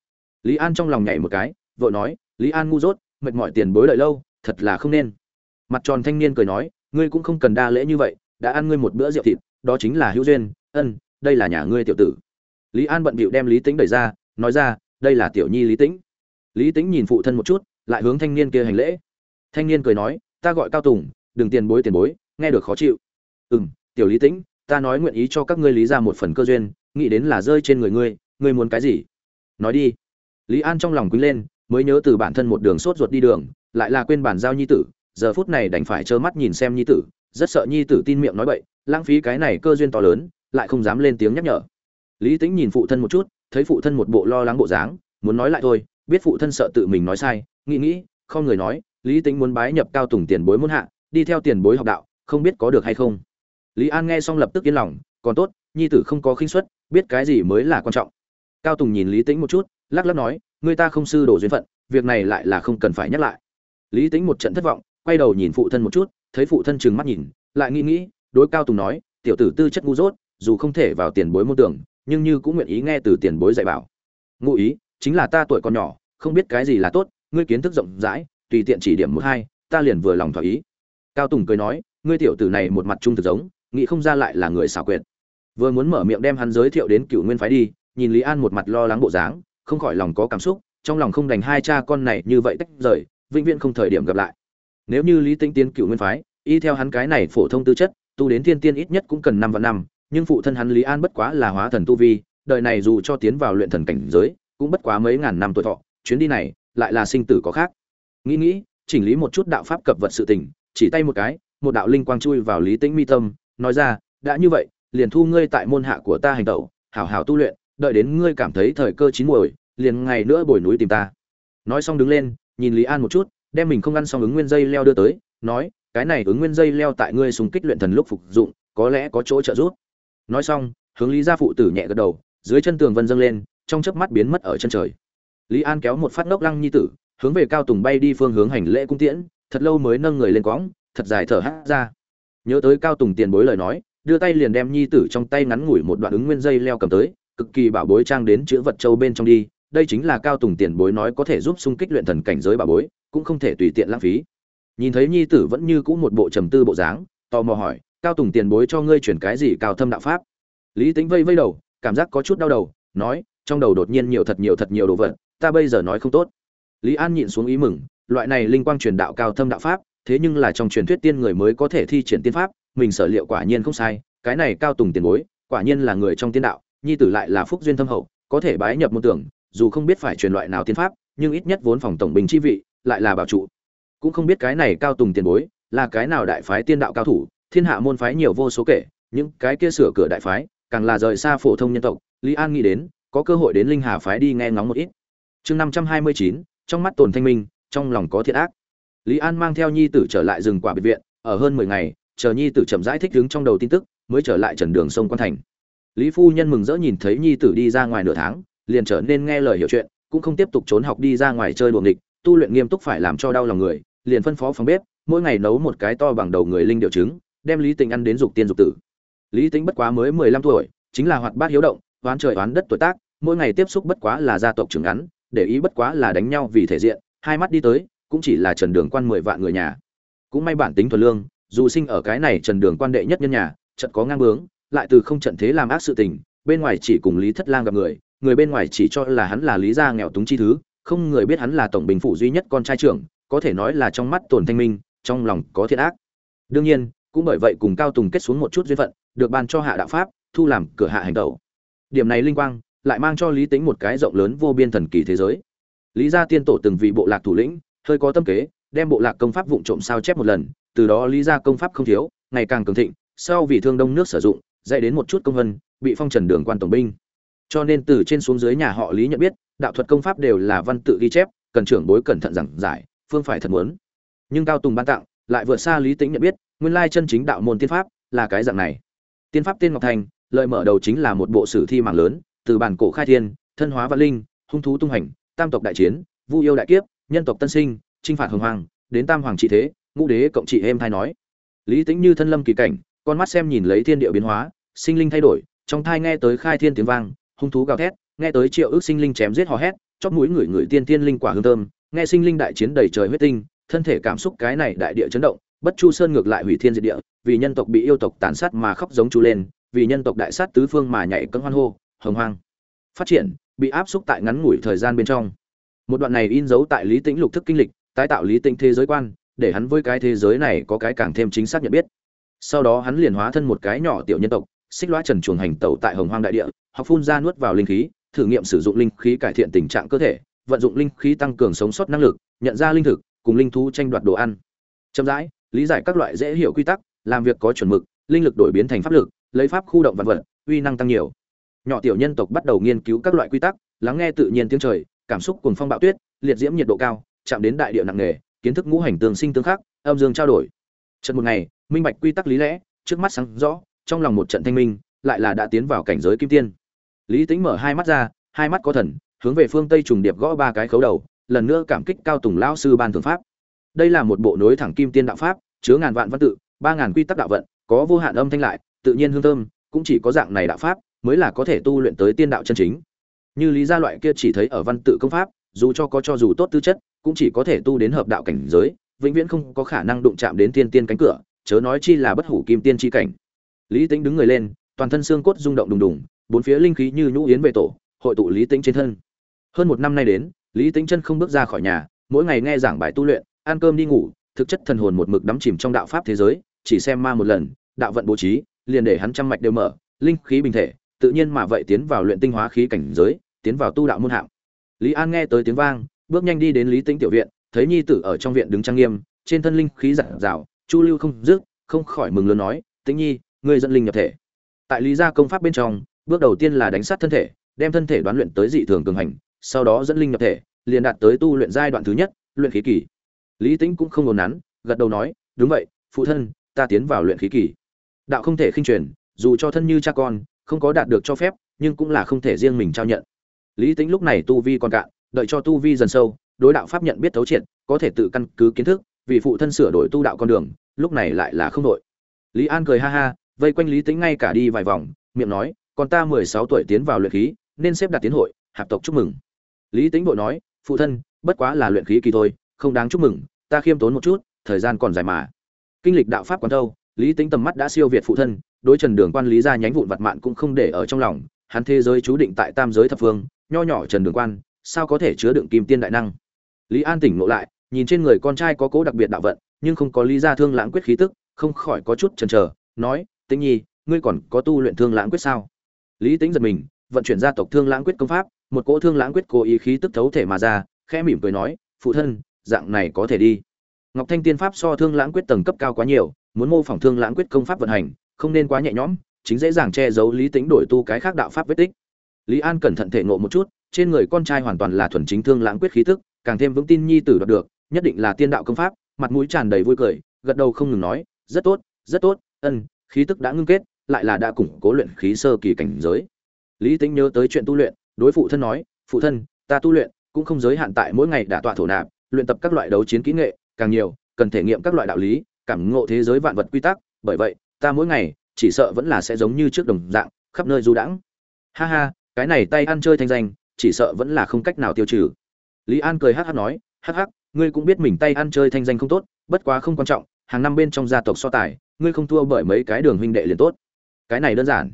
Lý an trong lòng nhảy một cái vội nói, lý an ngu dốt, mệt mỏi tiền bối đợi lâu, thật là không nên. Mặt tròn thanh niên cười nói, ngươi cũng không cần đa lễ như vậy, đã ăn ngươi một bữa rượu thịt, đó chính là hữu duyên, ân, đây là nhà ngươi tiểu tử. Lý an bận bịu đem lý tính đẩy ra, nói ra, đây là tiểu nhi lý tĩnh. Lý tĩnh nhìn phụ thân một chút, lại hướng thanh niên kia hành lễ. Thanh niên cười nói, ta gọi cao tùng, đừng tiền bối tiền bối, nghe được khó chịu. Ừ m tiểu lý tĩnh, ta nói nguyện ý cho các ngươi lý ra một phần cơ duyên, nghĩ đến là rơi trên người ngươi ngươi muốn cái gì? Nói đi. Lý an trong lòng quý lên mới nhớ từ bản thân một đường sốt ruột đi đường, lại là quên bản giao nhi tử, giờ phút này đành phải trơ mắt nhìn xem nhi tử, rất sợ nhi tử tin miệng nói bậy, lãng phí cái này cơ duyên to lớn, lại không dám lên tiếng nhắc nhở. Lý tính nhìn phụ thân một chút, thấy phụ thân một bộ lo lắng bộ dáng, muốn nói lại thôi, biết phụ thân sợ tự mình nói sai, nghĩ nghĩ, không người nói, lý tính muốn bái nhập cao tùng tiền bối muốn hạ, đi theo tiền bối học đạo, không biết có được hay không. Lý an nghe xong lập tức yên lòng, còn tốt, nhi tử không có khinh suất, biết cái gì mới là quan trọng. Cao tùng nhìn lý tính một chút, lắc lắc nói người ta không sư đổ duyên phận, việc này lại là không cần phải nhắc lại. Lý tính một trận thất vọng, quay đầu nhìn phụ thân một chút, thấy phụ thân trừng mắt nhìn, lại nghĩ nghĩ, đối cao tùng nói, tiểu tử tư chất ngu dốt, dù không thể vào tiền bối môn tưởng, nhưng như cũng nguyện ý nghe từ tiền bối dạy bảo. Ngụ ý, chính là ta tuổi còn nhỏ, không biết cái gì là tốt, ngươi kiến thức rộng rãi, tùy tiện chỉ điểm một hai, ta liền vừa lòng thỏa ý. Cao tùng cười nói, ngươi tiểu tử này một mặt trung thực giống, nghĩ không ra lại là người xảo quyệt. Vừa muốn mở miệng đem hắn giới thiệu đến cựu nguyên phái đi, nhìn lý an một mặt lo lắng bộ dáng không khỏi lòng có cảm xúc, trong lòng không đành hai cha con này như vậy tách rời, vĩnh viễn không thời điểm gặp lại. Nếu như lý tinh tiến cựu nguyên phái, y theo hắn cái này phổ thông tư chất, tu đến thiên tiên ít nhất cũng cần năm và năm, nhưng phụ thân hắn lý an bất quá là hóa thần tu vi, đời này dù cho tiến vào luyện thần cảnh giới, cũng bất quá mấy ngàn năm tuổi thọ, chuyến đi này lại là sinh tử có khác. Nghĩ nghĩ, chỉnh lý một chút đạo pháp cập vật sự tình, chỉ tay một cái, một đạo linh quang chui vào lý tĩnh mi tâm, nói ra, đã như vậy, liền thu ngươi tại môn hạ của ta hành tẩu, hảo hảo tu luyện đợi đến ngươi cảm thấy thời cơ chín muồi, liền ngày nữa bồi núi tìm ta. Nói xong đứng lên, nhìn lý an một chút, đem mình không ăn xong ứng nguyên dây leo đưa tới, nói, cái này ứng nguyên dây leo tại ngươi súng kích luyện thần lúc phục dụng, có lẽ có chỗ trợ giúp. Nói xong, hướng lý gia phụ tử nhẹ gật đầu, dưới chân tường vân dâng lên, trong chớp mắt biến mất ở chân trời. Lý an kéo một phát nốc lăng nhi tử, hướng về cao tùng bay đi phương hướng hành lễ cung tiễn, thật lâu mới nâng người lên quõng, thật dài thở hát ra. Nhớ tới cao tùng tiền bối lời nói, đưa tay liền đem nhi tử trong tay ngắn ngủi một đoạn ứng nguyên dây leo cầm tới cực kỳ bảo bối trang đến chữ vật châu bên trong đi, đây chính là cao tùng tiền bối nói có thể giúp xung kích luyện thần cảnh giới bảo bối, cũng không thể tùy tiện lãng phí. Nhìn thấy nhi tử vẫn như cũ một bộ trầm tư bộ dáng, tò mò hỏi, cao tùng tiền bối cho ngươi chuyển cái gì cao thâm đạo pháp? Lý tính vây vây đầu, cảm giác có chút đau đầu, nói, trong đầu đột nhiên nhiều thật nhiều thật nhiều đồ vật, ta bây giờ nói không tốt. Lý an nhịn xuống ý mừng, loại này linh quang truyền đạo cao thâm đạo pháp, thế nhưng là trong truyền thuyết tiên người mới có thể thi triển tiên pháp, mình sở liệu quả nhiên không sai, cái này cao tùng tiền bối, quả nhiên là người trong tiên đạo nhi tử lại là phúc duyên thâm hậu, có thể bái nhập môn tưởng, dù không biết phải truyền loại nào tiên pháp, nhưng ít nhất vốn phòng tổng bình chi vị, lại là bảo trụ. Cũng không biết cái này cao tùng tiền bối, là cái nào đại phái tiên đạo cao thủ, thiên hạ môn phái nhiều vô số kể, những cái kia sửa cửa đại phái, càng là rời xa phổ thông nhân tộc. Lý an nghĩ đến, có cơ hội đến linh hà phái đi nghe ngóng một ít. Chương năm trăm hai mươi chín, trong mắt tồn thanh minh, trong lòng có thiện ác. Lý an mang theo nhi tử trở lại rừng quả biệt viện, ở hơn mười ngày, chờ nhi tử chậm rãi thích đứng trong đầu tin tức, mới trở lại trần đường sông quan thành lý phu nhân mừng rỡ nhìn thấy nhi tử đi ra ngoài nửa tháng, liền trở nên nghe lời hiểu chuyện, cũng không tiếp tục trốn học đi ra ngoài chơi đùa địch tu luyện nghiêm túc phải làm cho đau lòng người, liền phân phó phòng bếp, mỗi ngày nấu một cái to bằng đầu người linh điệu trứng, đem lý tĩnh ăn đến dục tiên dục tử. Lý tĩnh bất quá mới mười lăm tuổi, chính là hoạt bát hiếu động, oán trời oán đất tuổi tác, mỗi ngày tiếp xúc bất quá là gia tộc trưởng ngắn, để ý bất quá là đánh nhau vì thể diện, hai mắt đi tới, cũng chỉ là trần đường quan mười vạn người nhà. Cũng may bản tính thuần lương, dù sinh ở cái này trần đường quan đệ nhất nhân nhà trận có ngang bướng lại từ không trận thế làm ác sự tình, bên ngoài chỉ cùng lý thất lang gặp người người bên ngoài chỉ cho là hắn là lý gia nghèo túng chi thứ, không người biết hắn là tổng bình phủ duy nhất con trai trưởng, có thể nói là trong mắt tồn thanh minh, trong lòng có thiện ác. Đương nhiên, cũng bởi vậy cùng cao tùng kết xuống một chút duyên phận, được ban cho hạ đạo pháp, thu làm cửa hạ hành tẩu. Điểm này linh quang, lại mang cho lý tính một cái rộng lớn vô biên thần kỳ thế giới. Lý gia tiên tổ từng vị bộ lạc thủ lĩnh, hơi có tâm kế, đem bộ lạc công pháp vụng trộm sao chép một lần, từ đó lý gia công pháp không thiếu, ngày càng cường thịnh, sau vì thương đông nước sử dụng dạy đến một chút công vân, bị phong trần đường quan tổng binh. Cho nên từ trên xuống dưới nhà họ lý nhận biết, đạo thuật công pháp đều là văn tự ghi chép, cần trưởng bối cẩn thận giảng giải, phương phải thật muốn. Nhưng cao tùng ban tặng, lại vượt xa lý tính nhận biết, nguyên lai chân chính đạo môn tiên pháp là cái dạng này. Tiên pháp tiên ngọc thành lợi mở đầu chính là một bộ sử thi mạng lớn, từ bản cổ khai thiên, thân hóa văn linh, hung thú tung hành, tam tộc đại chiến, vu yêu đại kiếp, nhân tộc tân sinh, chinh phạt hồng hoàng, đến tam hoàng trị thế, ngũ đế cộng trị êm thai nói. Lý tính như thân lâm kỳ cảnh con mắt xem nhìn lấy thiên địa biến hóa, sinh linh thay đổi, trong thai nghe tới khai thiên tiếng vang, hung thú gào thét, nghe tới triệu ước sinh linh chém giết hò hét, chóp mũi người người tiên tiên linh quả hương thơm, nghe sinh linh đại chiến đầy trời huyết tinh, thân thể cảm xúc cái này đại địa chấn động, bất chu sơn ngược lại hủy thiên diệt địa, vì nhân tộc bị yêu tộc tàn sát mà khóc giống chú lên, vì nhân tộc đại sát tứ phương mà nhảy cơn hoan hô, hồng hoang. Phát triển, bị áp xúc tại ngắn ngủi thời gian bên trong. Một đoạn này in dấu tại lý tĩnh lục thức kinh lịch, tái tạo lý tĩnh thế giới quan, để hắn với cái thế giới này có cái càng thêm chính xác nhận biết sau đó hắn liền hóa thân một cái nhỏ tiểu nhân tộc, xích loa trần chuồng hành tẩu tại hồng hoang đại địa hoặc phun ra nuốt vào linh khí, thử nghiệm sử dụng linh khí cải thiện tình trạng cơ thể, vận dụng linh khí tăng cường sống sót năng lực, nhận ra linh thực, cùng linh thú tranh đoạt đồ ăn. Chậm rãi, lý giải các loại dễ hiểu quy tắc, làm việc có chuẩn mực, linh lực đổi biến thành pháp lực, lấy pháp khu động vật vật, uy năng tăng nhiều. Nhỏ tiểu nhân tộc bắt đầu nghiên cứu các loại quy tắc, lắng nghe tự nhiên tiếng trời, cảm xúc cùng phong bạo tuyết, liệt diễm nhiệt độ cao, chạm đến đại địa nặng nề, kiến thức ngũ hành tương sinh tương khắc, âm dương trao đổi trận một ngày, minh bạch quy tắc lý lẽ, trước mắt sáng rõ, trong lòng một trận thanh minh, lại là đã tiến vào cảnh giới kim tiên. Lý tĩnh mở hai mắt ra, hai mắt có thần, hướng về phương tây trùng điệp gõ ba cái khấu đầu, lần nữa cảm kích cao tùng lão sư ban thượng pháp. Đây là một bộ nối thẳng kim tiên đạo pháp, chứa ngàn vạn văn tự, ba ngàn quy tắc đạo vận, có vô hạn âm thanh lại, tự nhiên hương thơm, cũng chỉ có dạng này đạo pháp mới là có thể tu luyện tới tiên đạo chân chính. Như lý gia loại kia chỉ thấy ở văn tự công pháp, dù cho có cho dù tốt tư chất, cũng chỉ có thể tu đến hợp đạo cảnh giới vĩnh viễn không có khả năng đụng chạm đến tiên tiên cánh cửa, chớ nói chi là bất hủ kim tiên chi cảnh. Lý tính đứng người lên, toàn thân xương cốt rung động đùng đùng, bốn phía linh khí như nhũ yến về tổ, hội tụ lý tính trên thân. Hơn một năm nay đến, lý tính chân không bước ra khỏi nhà, mỗi ngày nghe giảng bài tu luyện, ăn cơm đi ngủ, thực chất thần hồn một mực đắm chìm trong đạo pháp thế giới, chỉ xem ma một lần, đạo vận bố trí, liền để hắn trăm mạch đều mở, linh khí bình thể, tự nhiên mà vậy tiến vào luyện tinh hóa khí cảnh giới, tiến vào tu đạo môn hạng. Lý an nghe tới tiếng vang, bước nhanh đi đến lý tĩnh tiểu viện thấy nhi tử ở trong viện đứng trang nghiêm, trên thân linh khí giản rào chu lưu không dứt, không khỏi mừng lớn nói, tĩnh nhi, ngươi dẫn linh nhập thể. Tại lý gia công pháp bên trong, bước đầu tiên là đánh sát thân thể, đem thân thể đoán luyện tới dị thường cường hành, sau đó dẫn linh nhập thể, liền đạt tới tu luyện giai đoạn thứ nhất, luyện khí kỳ. Lý tĩnh cũng không ngồn nắn, gật đầu nói, đúng vậy, phụ thân, ta tiến vào luyện khí kỳ. Đạo không thể khinh truyền, dù cho thân như cha con, không có đạt được cho phép, nhưng cũng là không thể riêng mình trao nhận. Lý tĩnh lúc này tu vi còn cạn, đợi cho tu vi dần sâu đối đạo pháp nhận biết thấu triệt, có thể tự căn cứ kiến thức, vì phụ thân sửa đổi tu đạo con đường, lúc này lại là không đội lý an cười ha ha, vây quanh lý tĩnh ngay cả đi vài vòng, miệng nói, còn ta mười sáu tuổi tiến vào luyện khí, nên xếp đặt tiến hội, hạp tộc chúc mừng. Lý tĩnh vội nói, phụ thân, bất quá là luyện khí kỳ thôi, không đáng chúc mừng, ta khiêm tốn một chút, thời gian còn dài mà. Kinh lịch đạo pháp còn đâu lý tĩnh tầm mắt đã siêu việt phụ thân, đối trần đường quan lý ra nhánh vụn vặt mạn cũng không để ở trong lòng, hắn thế giới chú định tại tam giới thập phương, nho nhỏ trần đường quan, sao có thể chứa đựng kim tiên đại năng? Lý an tỉnh ngộ lại, nhìn trên người con trai có cố đặc biệt đạo vận, nhưng không có lý ra thương lãng quyết khí tức, không khỏi có chút chần chờ, nói, tĩnh nhi, ngươi còn có tu luyện thương lãng quyết sao? Lý tính giật mình, vận chuyển gia tộc thương lãng quyết công pháp, một cỗ thương lãng quyết cố ý khí tức thấu thể mà ra, khẽ mỉm cười nói, phụ thân, dạng này có thể đi. Ngọc thanh tiên pháp so thương lãng quyết tầng cấp cao quá nhiều, muốn mô phỏng thương lãng quyết công pháp vận hành, không nên quá nhẹ nhõm, chính dễ dàng che giấu lý tính đổi tu cái khác đạo pháp vết tích. Lý an cẩn thận thể ngộ một chút, trên người con trai hoàn toàn là thuần chính thương lãng quyết khí tức càng thêm vững tin nhi tử đoạt được, nhất định là tiên đạo công pháp, mặt mũi tràn đầy vui cười, gật đầu không ngừng nói, rất tốt rất tốt, ân, khí tức đã ngưng kết, lại là đã củng cố luyện khí sơ kỳ cảnh giới. Lý Tĩnh nhớ tới chuyện tu luyện, đối phụ thân nói, phụ thân, ta tu luyện cũng không giới hạn tại mỗi ngày đả tọa thổ nạp, luyện tập các loại đấu chiến kỹ nghệ, càng nhiều, cần thể nghiệm các loại đạo lý, cảm ngộ thế giới vạn vật quy tắc, bởi vậy, ta mỗi ngày chỉ sợ vẫn là sẽ giống như trước đồng dạng, khắp nơi du đãng. Ha ha, cái này tay ăn chơi thanh danh, chỉ sợ vẫn là không cách nào tiêu trừ lý an cười hắc hắc nói, hắc hắc, ngươi cũng biết mình tay ăn chơi thanh danh không tốt, bất quá không quan trọng, hàng năm bên trong gia tộc so tài, ngươi không thua bởi mấy cái đường huynh đệ liền tốt. Cái này đơn giản.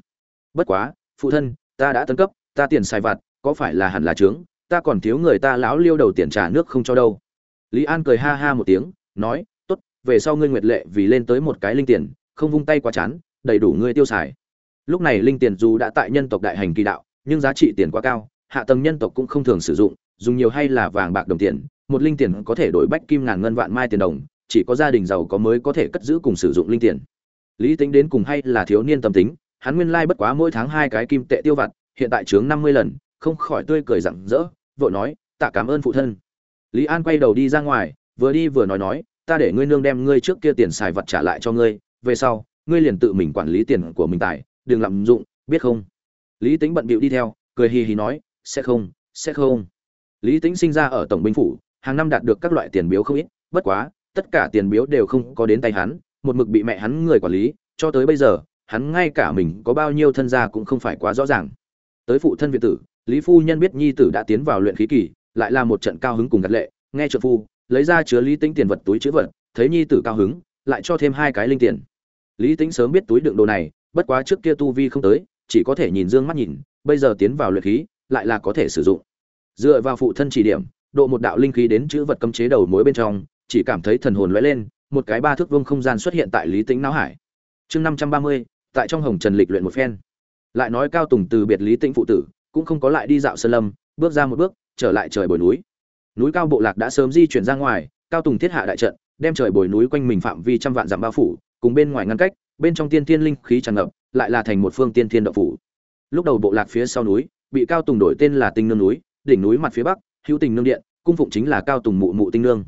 Bất quá, phụ thân, ta đã tấn cấp, ta tiền xài vặt, có phải là hẳn là trướng, ta còn thiếu người ta lão liêu đầu tiền trả nước không cho đâu. Lý an cười ha ha một tiếng, nói, tốt, về sau ngươi nguyệt lệ vì lên tới một cái linh tiền, không vung tay quá chán, đầy đủ ngươi tiêu xài. Lúc này linh tiền dù đã tại nhân tộc đại hành kỳ đạo, nhưng giá trị tiền quá cao, hạ tầng nhân tộc cũng không thường sử dụng dùng nhiều hay là vàng bạc đồng tiền, một linh tiền có thể đổi bách kim ngàn ngân vạn mai tiền đồng, chỉ có gia đình giàu có mới có thể cất giữ cùng sử dụng linh tiền. Lý tính đến cùng hay là thiếu niên tâm tính, hắn nguyên lai bất quá mỗi tháng hai cái kim tệ tiêu vặt, hiện tại chướng năm mươi lần, không khỏi tươi cười rặng rỡ, vội nói, tạ cảm ơn phụ thân. Lý an quay đầu đi ra ngoài, vừa đi vừa nói nói, ta để ngươi nương đem ngươi trước kia tiền xài vật trả lại cho ngươi, về sau, ngươi liền tự mình quản lý tiền của mình tài, đừng lạm dụng, biết không? Lý tính bận bịu đi theo, cười hì hì nói, sẽ không sẽ không lý Tĩnh sinh ra ở tổng binh phủ, hàng năm đạt được các loại tiền biếu không ít, bất quá, tất cả tiền biếu đều không có đến tay hắn, một mực bị mẹ hắn người quản lý, cho tới bây giờ, hắn ngay cả mình có bao nhiêu thân gia cũng không phải quá rõ ràng. Tới phụ thân viện tử, lý phu nhân biết nhi tử đã tiến vào luyện khí kỳ, lại là một trận cao hứng cùng gật lệ, nghe trợ phu, lấy ra chứa lý Tĩnh tiền vật túi chứa vật, thấy nhi tử cao hứng, lại cho thêm hai cái linh tiền. Lý Tĩnh sớm biết túi đựng đồ này, bất quá trước kia tu vi không tới, chỉ có thể nhìn dương mắt nhìn, bây giờ tiến vào luyện khí, lại là có thể sử dụng dựa vào phụ thân chỉ điểm, độ một đạo linh khí đến chữ vật cấm chế đầu mối bên trong, chỉ cảm thấy thần hồn lóe lên, một cái ba thước vương không gian xuất hiện tại lý tính não hải. Chương năm trăm ba mươi, tại trong hồng trần lịch luyện một phen. Lại nói cao tùng từ biệt lý tĩnh phụ tử, cũng không có lại đi dạo sơn lâm, bước ra một bước, trở lại trời bồi núi. Núi cao bộ lạc đã sớm di chuyển ra ngoài, cao tùng thiết hạ đại trận, đem trời bồi núi quanh mình phạm vi trăm vạn dặm bao phủ, cùng bên ngoài ngăn cách, bên trong tiên thiên linh khí tràn ngập, lại là thành một phương tiên thiên đậu phủ. Lúc đầu bộ lạc phía sau núi, bị cao tùng đổi tên là tinh nương núi đỉnh núi mặt phía bắc, hữu tình nương điện, cung phụng chính là cao tùng mụ mụ tinh nương.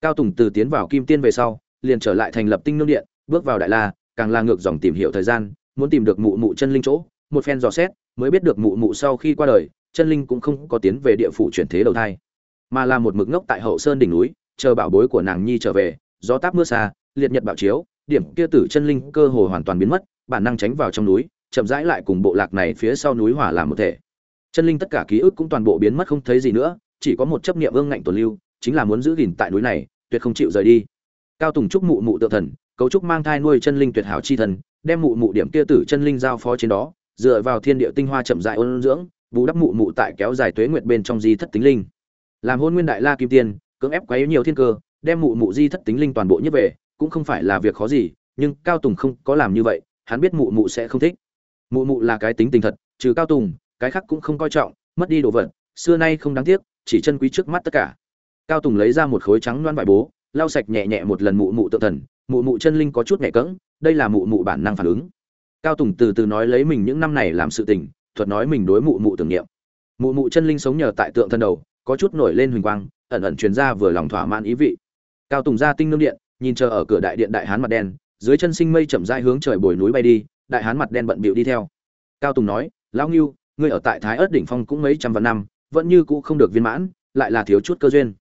Cao tùng từ tiến vào kim tiên về sau, liền trở lại thành lập tinh nương điện, bước vào đại la, càng là ngược dòng tìm hiểu thời gian, muốn tìm được mụ mụ chân linh chỗ, một phen dò xét, mới biết được mụ mụ sau khi qua đời, chân linh cũng không có tiến về địa phủ chuyển thế đầu thai, mà là một mực ngốc tại hậu sơn đỉnh núi, chờ bảo bối của nàng nhi trở về, gió táp mưa xa, liệt nhật bảo chiếu, điểm kia tử chân linh cơ hồ hoàn toàn biến mất, bản năng tránh vào trong núi, chậm rãi lại cùng bộ lạc này phía sau núi hỏa làm một thể chân linh tất cả ký ức cũng toàn bộ biến mất không thấy gì nữa, chỉ có một chấp niệm ương ngạnh tồn lưu, chính là muốn giữ gìn tại núi này, tuyệt không chịu rời đi. Cao tùng trúc mụ mụ tự thần, cấu trúc mang thai nuôi chân linh tuyệt hảo chi thần, đem mụ mụ điểm kia tử chân linh giao phó trên đó, dựa vào thiên địa tinh hoa chậm dại ôn dưỡng, bù đắp mụ mụ tại kéo dài tuế nguyệt bên trong di thất tính linh. Làm hôn nguyên đại la kim tiên, cưỡng ép quấy nhiều thiên cơ, đem mụ mụ di thất tính linh toàn bộ nhất về, cũng không phải là việc khó gì, nhưng cao tùng không có làm như vậy, hắn biết mụ mụ sẽ không thích. Mụ mụ là cái tính tình thật, trừ cao tùng cái khác cũng không coi trọng, mất đi đồ vật, xưa nay không đáng tiếc, chỉ chân quý trước mắt tất cả. Cao tùng lấy ra một khối trắng loan vải bố, lau sạch nhẹ nhẹ một lần mụ mụ tự thần, mụ mụ chân linh có chút nhẹ cỡng đây là mụ mụ bản năng phản ứng. Cao tùng từ từ nói lấy mình những năm này làm sự tình, thuật nói mình đối mụ mụ tưởng niệm. Mụ mụ chân linh sống nhờ tại tượng thân đầu, có chút nổi lên huỳnh quang, ẩn ẩn truyền ra vừa lòng thỏa mãn ý vị. Cao tùng ra tinh nương điện, nhìn chờ ở cửa đại điện đại hán mặt đen, dưới chân sinh mây chậm rãi hướng trời bồi núi bay đi, đại hán mặt đen bận bịu đi theo. Cao tùng nói, lão ngưu ngươi ở tại thái ớt đỉnh phong cũng mấy trăm vạn năm, vẫn như cũ không được viên mãn, lại là thiếu chút cơ duyên.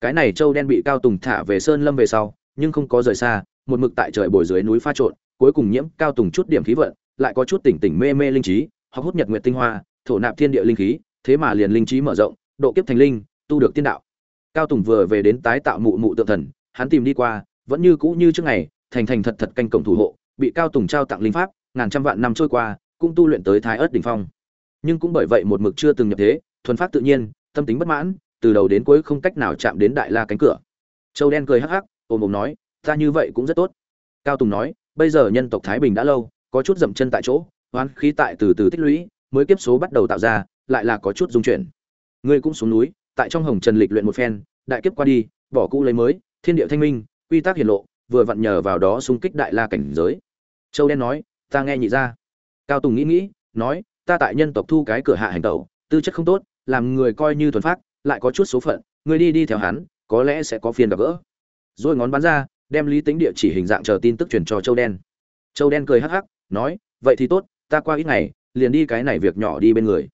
Cái này châu đen bị cao tùng thả về sơn lâm về sau, nhưng không có rời xa, một mực tại trời bồi dưới núi pha trộn, cuối cùng nhiễm cao tùng chút điểm khí vận, lại có chút tỉnh tỉnh mê mê linh trí hoặc hút nhật nguyệt tinh hoa, thổ nạp thiên địa linh khí, thế mà liền linh trí mở rộng, độ kiếp thành linh, tu được tiên đạo. Cao tùng vừa về đến tái tạo mụ mụ tượng thần, hắn tìm đi qua, vẫn như cũ như trước ngày, thành thành thật thật canh cổng thủ hộ, bị cao tùng trao tặng linh pháp, ngàn trăm vạn năm trôi qua, cũng tu luyện tới thái ớt đỉnh phong nhưng cũng bởi vậy một mực chưa từng nhập thế, thuần phát tự nhiên, tâm tính bất mãn, từ đầu đến cuối không cách nào chạm đến đại la cánh cửa. Châu đen cười hắc hắc ôm ôm nói, ta như vậy cũng rất tốt. Cao tùng nói, bây giờ nhân tộc thái bình đã lâu, có chút dậm chân tại chỗ, hoán khí tại từ từ tích lũy, mới kiếp số bắt đầu tạo ra, lại là có chút dung chuyển. Ngươi cũng xuống núi, tại trong hồng trần lịch luyện một phen, đại kiếp qua đi, bỏ cũ lấy mới, thiên địa thanh minh, quy tắc hiển lộ, vừa vặn nhờ vào đó xung kích đại la cảnh giới. Châu đen nói, ta nghe nhị ra. Cao tùng nghĩ nghĩ, nói ta tại nhân tộc thu cái cửa hạ hành tẩu, tư chất không tốt, làm người coi như thuần phát lại có chút số phận, người đi đi theo hắn, có lẽ sẽ có phiền gặp gỡ. Rồi ngón bắn ra, đem lý tính địa chỉ hình dạng chờ tin tức truyền cho châu đen. Châu đen cười hắc hắc, nói, vậy thì tốt, ta qua ít ngày, liền đi cái này việc nhỏ đi bên người.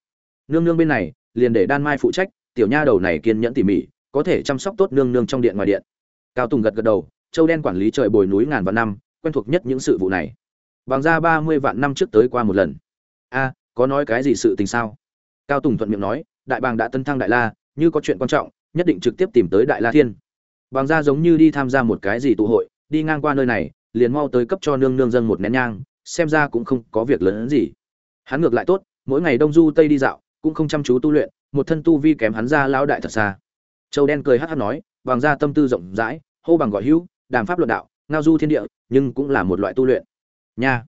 Nương nương bên này, liền để đan mai phụ trách, tiểu nha đầu này kiên nhẫn tỉ mỉ, có thể chăm sóc tốt nương nương trong điện ngoài điện. Cao tùng gật gật đầu, châu đen quản lý trời bồi núi ngàn vạn năm, quen thuộc nhất những sự vụ này. Bằng ra ba mươi vạn năm trước tới qua một lần. A có nói cái gì sự tình sao? Cao tùng thuận miệng nói, đại bàng đã tân thăng đại la, như có chuyện quan trọng, nhất định trực tiếp tìm tới đại la thiên. Bàng ra giống như đi tham gia một cái gì tụ hội, đi ngang qua nơi này, liền mau tới cấp cho nương nương dân một nén nhang, xem ra cũng không có việc lớn gì. Hắn ngược lại tốt, mỗi ngày đông du tây đi dạo, cũng không chăm chú tu luyện, một thân tu vi kém hắn ra lão đại thật xa. Châu đen cười hát hát nói, bàng ra tâm tư rộng rãi, hô bằng gọi hữu, đàm pháp luận đạo, ngao du thiên địa, nhưng cũng là một loại tu luyện. Nha.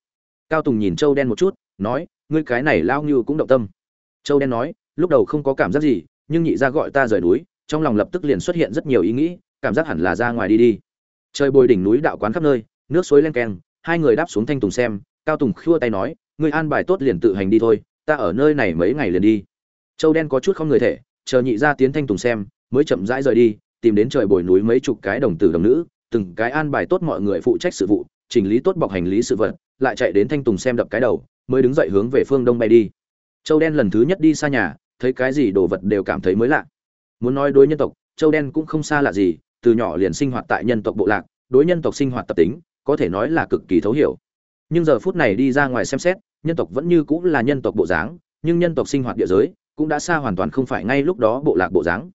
Cao tùng nhìn châu đen một chút, nói ngươi cái này lao như cũng động tâm. Châu đen nói, lúc đầu không có cảm giác gì, nhưng nhị ra gọi ta rời núi, trong lòng lập tức liền xuất hiện rất nhiều ý nghĩ, cảm giác hẳn là ra ngoài đi đi. Trời bồi đỉnh núi đạo quán khắp nơi, nước suối len keng, hai người đáp xuống thanh tùng xem, cao tùng khua tay nói, ngươi an bài tốt liền tự hành đi thôi, ta ở nơi này mấy ngày liền đi. Châu đen có chút không người thể, chờ nhị ra tiến thanh tùng xem, mới chậm rãi rời đi, tìm đến trời bồi núi mấy chục cái đồng tử đồng nữ, từng cái an bài tốt mọi người phụ trách sự vụ, chỉnh lý tốt bọc hành lý sự vật, lại chạy đến thanh tùng xem đập cái đầu mới đứng dậy hướng về phương đông bay đi. Châu đen lần thứ nhất đi xa nhà, thấy cái gì đồ vật đều cảm thấy mới lạ. Muốn nói đối nhân tộc, châu đen cũng không xa lạ gì, từ nhỏ liền sinh hoạt tại nhân tộc bộ lạc, đối nhân tộc sinh hoạt tập tính, có thể nói là cực kỳ thấu hiểu. Nhưng giờ phút này đi ra ngoài xem xét, nhân tộc vẫn như cũng là nhân tộc bộ dáng, nhưng nhân tộc sinh hoạt địa giới cũng đã xa hoàn toàn không phải ngay lúc đó bộ lạc bộ dáng.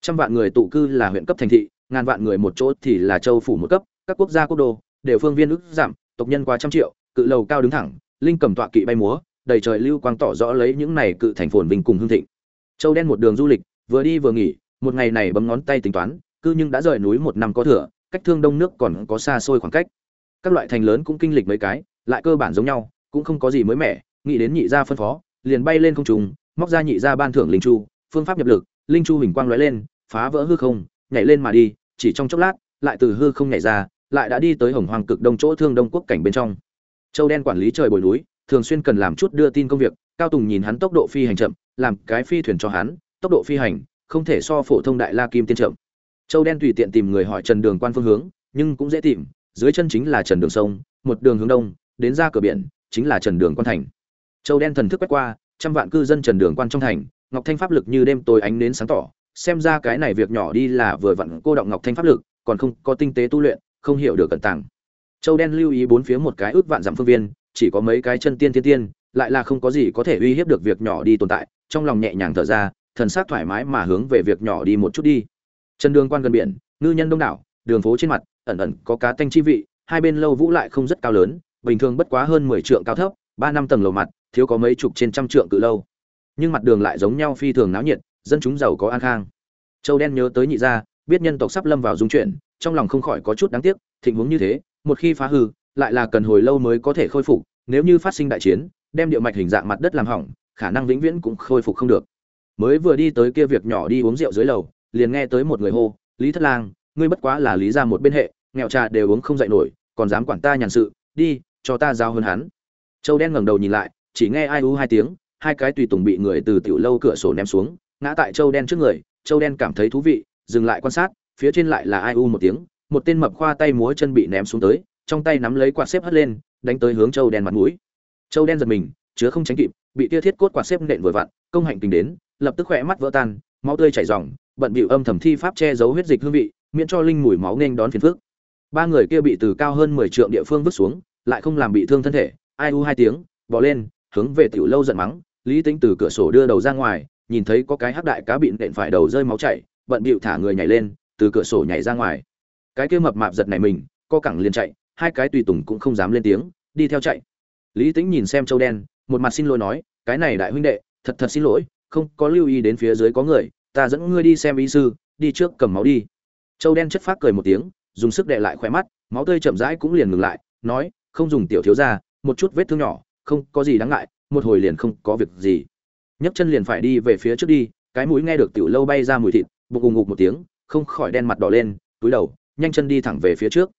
Trăm vạn người tụ cư là huyện cấp thành thị, ngàn vạn người một chỗ thì là châu phủ một cấp, các quốc gia quốc đô đều phương viên ước giảm, tộc nhân qua trăm triệu, cự lầu cao đứng thẳng linh cầm tọa kỵ bay múa, đầy trời lưu quang tỏ rõ lấy những này cự thành phồn vinh cùng hương thịnh. Châu đen một đường du lịch, vừa đi vừa nghỉ, một ngày này bấm ngón tay tính toán, cư nhưng đã rời núi một năm có thừa, cách thương đông nước còn có xa xôi khoảng cách. Các loại thành lớn cũng kinh lịch mấy cái, lại cơ bản giống nhau, cũng không có gì mới mẻ, nghĩ đến nhị gia phân phó, liền bay lên không trùng móc ra nhị gia ban thưởng linh chu, phương pháp nhập lực, linh chu hình quang lóe lên, phá vỡ hư không, nhảy lên mà đi, chỉ trong chốc lát, lại từ hư không nhảy ra, lại đã đi tới hồng hoàng cực đông chỗ thương đông quốc cảnh bên trong châu đen quản lý trời bồi núi, thường xuyên cần làm chút đưa tin công việc, cao tùng nhìn hắn tốc độ phi hành chậm, làm cái phi thuyền cho hắn, tốc độ phi hành, không thể so phổ thông đại la kim tiên chậm. Châu đen tùy tiện tìm người hỏi trần đường quan phương hướng, nhưng cũng dễ tìm, dưới chân chính là trần đường sông, một đường hướng đông, đến ra cửa biển, chính là trần đường quan thành. Châu đen thần thức quét qua, trăm vạn cư dân trần đường quan trong thành, ngọc thanh pháp lực như đêm tối ánh đến sáng tỏ, xem ra cái này việc nhỏ đi là vừa vặn cô động ngọc thanh pháp lực, còn không có tinh tế tu luyện, không hiểu được cẩn tàng châu đen lưu ý bốn phía một cái ước vạn dặm phương viên, chỉ có mấy cái chân tiên thiên tiên, lại là không có gì có thể uy hiếp được việc nhỏ đi tồn tại, trong lòng nhẹ nhàng thở ra, thần sắc thoải mái mà hướng về việc nhỏ đi một chút đi. Chân đường quan gần biển, ngư nhân đông đảo, đường phố trên mặt, ẩn ẩn có cá tanh chi vị, hai bên lâu vũ lại không rất cao lớn, bình thường bất quá hơn mười trượng cao thấp, ba năm tầng lầu mặt, thiếu có mấy chục trên trăm trượng cự lâu. Nhưng mặt đường lại giống nhau phi thường náo nhiệt, dân chúng giàu có an khang. Châu đen nhớ tới nhị gia, biết nhân tộc sắp lâm vào dung chuyển, trong lòng không khỏi có chút đáng tiếc, thịnh huống như thế một khi phá hư, lại là cần hồi lâu mới có thể khôi phục, nếu như phát sinh đại chiến, đem địa mạch hình dạng mặt đất làm hỏng, khả năng vĩnh viễn cũng khôi phục không được. Mới vừa đi tới kia việc nhỏ đi uống rượu dưới lầu, liền nghe tới một người hô, lý thất lang, ngươi bất quá là lý ra một bên hệ, nghèo trà đều uống không dậy nổi, còn dám quản ta nhàn sự, đi, cho ta giao hơn hắn. Châu đen ngẩng đầu nhìn lại, chỉ nghe ai u hai tiếng, hai cái tùy tùng bị người từ tiểu lâu cửa sổ ném xuống, ngã tại châu đen trước người, châu đen cảm thấy thú vị, dừng lại quan sát, phía trên lại là ai u một tiếng một tên mập khoa tay múa chân bị ném xuống tới, trong tay nắm lấy quạt xếp hất lên, đánh tới hướng châu đen mặt mũi. Châu đen giật mình, chứa không tránh kịp, bị tia thiết cốt quạt xếp nện vừa vặn, công hạnh tình đến, lập tức khỏe mắt vỡ tan, máu tươi chảy ròng, bận bịu âm thầm thi pháp che giấu huyết dịch hương vị, miễn cho linh mùi máu nên đón phiền phước ba người kia bị từ cao hơn mười trượng địa phương vứt xuống, lại không làm bị thương thân thể, ai u hai tiếng, bỏ lên, hướng về tiểu lâu giận mắng, lý tính từ cửa sổ đưa đầu ra ngoài, nhìn thấy có cái hắc đại cá bị nện phải đầu rơi máu chảy, bận bịu thả người nhảy lên, từ cửa sổ nhảy ra ngoài cái kia mập mạp giật này mình, co cẳng liền chạy, hai cái tùy tùng cũng không dám lên tiếng, đi theo chạy. Lý tính nhìn xem châu đen, một mặt xin lỗi nói, cái này đại huynh đệ, thật thật xin lỗi, không có lưu ý đến phía dưới có người, ta dẫn ngươi đi xem y sư, đi trước cầm máu đi. Châu đen chất phát cười một tiếng, dùng sức đệ lại khỏe mắt, máu tươi chậm rãi cũng liền ngừng lại, nói, không dùng tiểu thiếu ra một chút vết thương nhỏ, không có gì đáng ngại, một hồi liền không có việc gì. Nhấc chân liền phải đi về phía trước đi, cái mũi nghe được tiểu lâu bay ra mùi thịt, bụng ùng ngục một tiếng, không khỏi đen mặt đỏ lên, túi đầu nhanh chân đi thẳng về phía trước.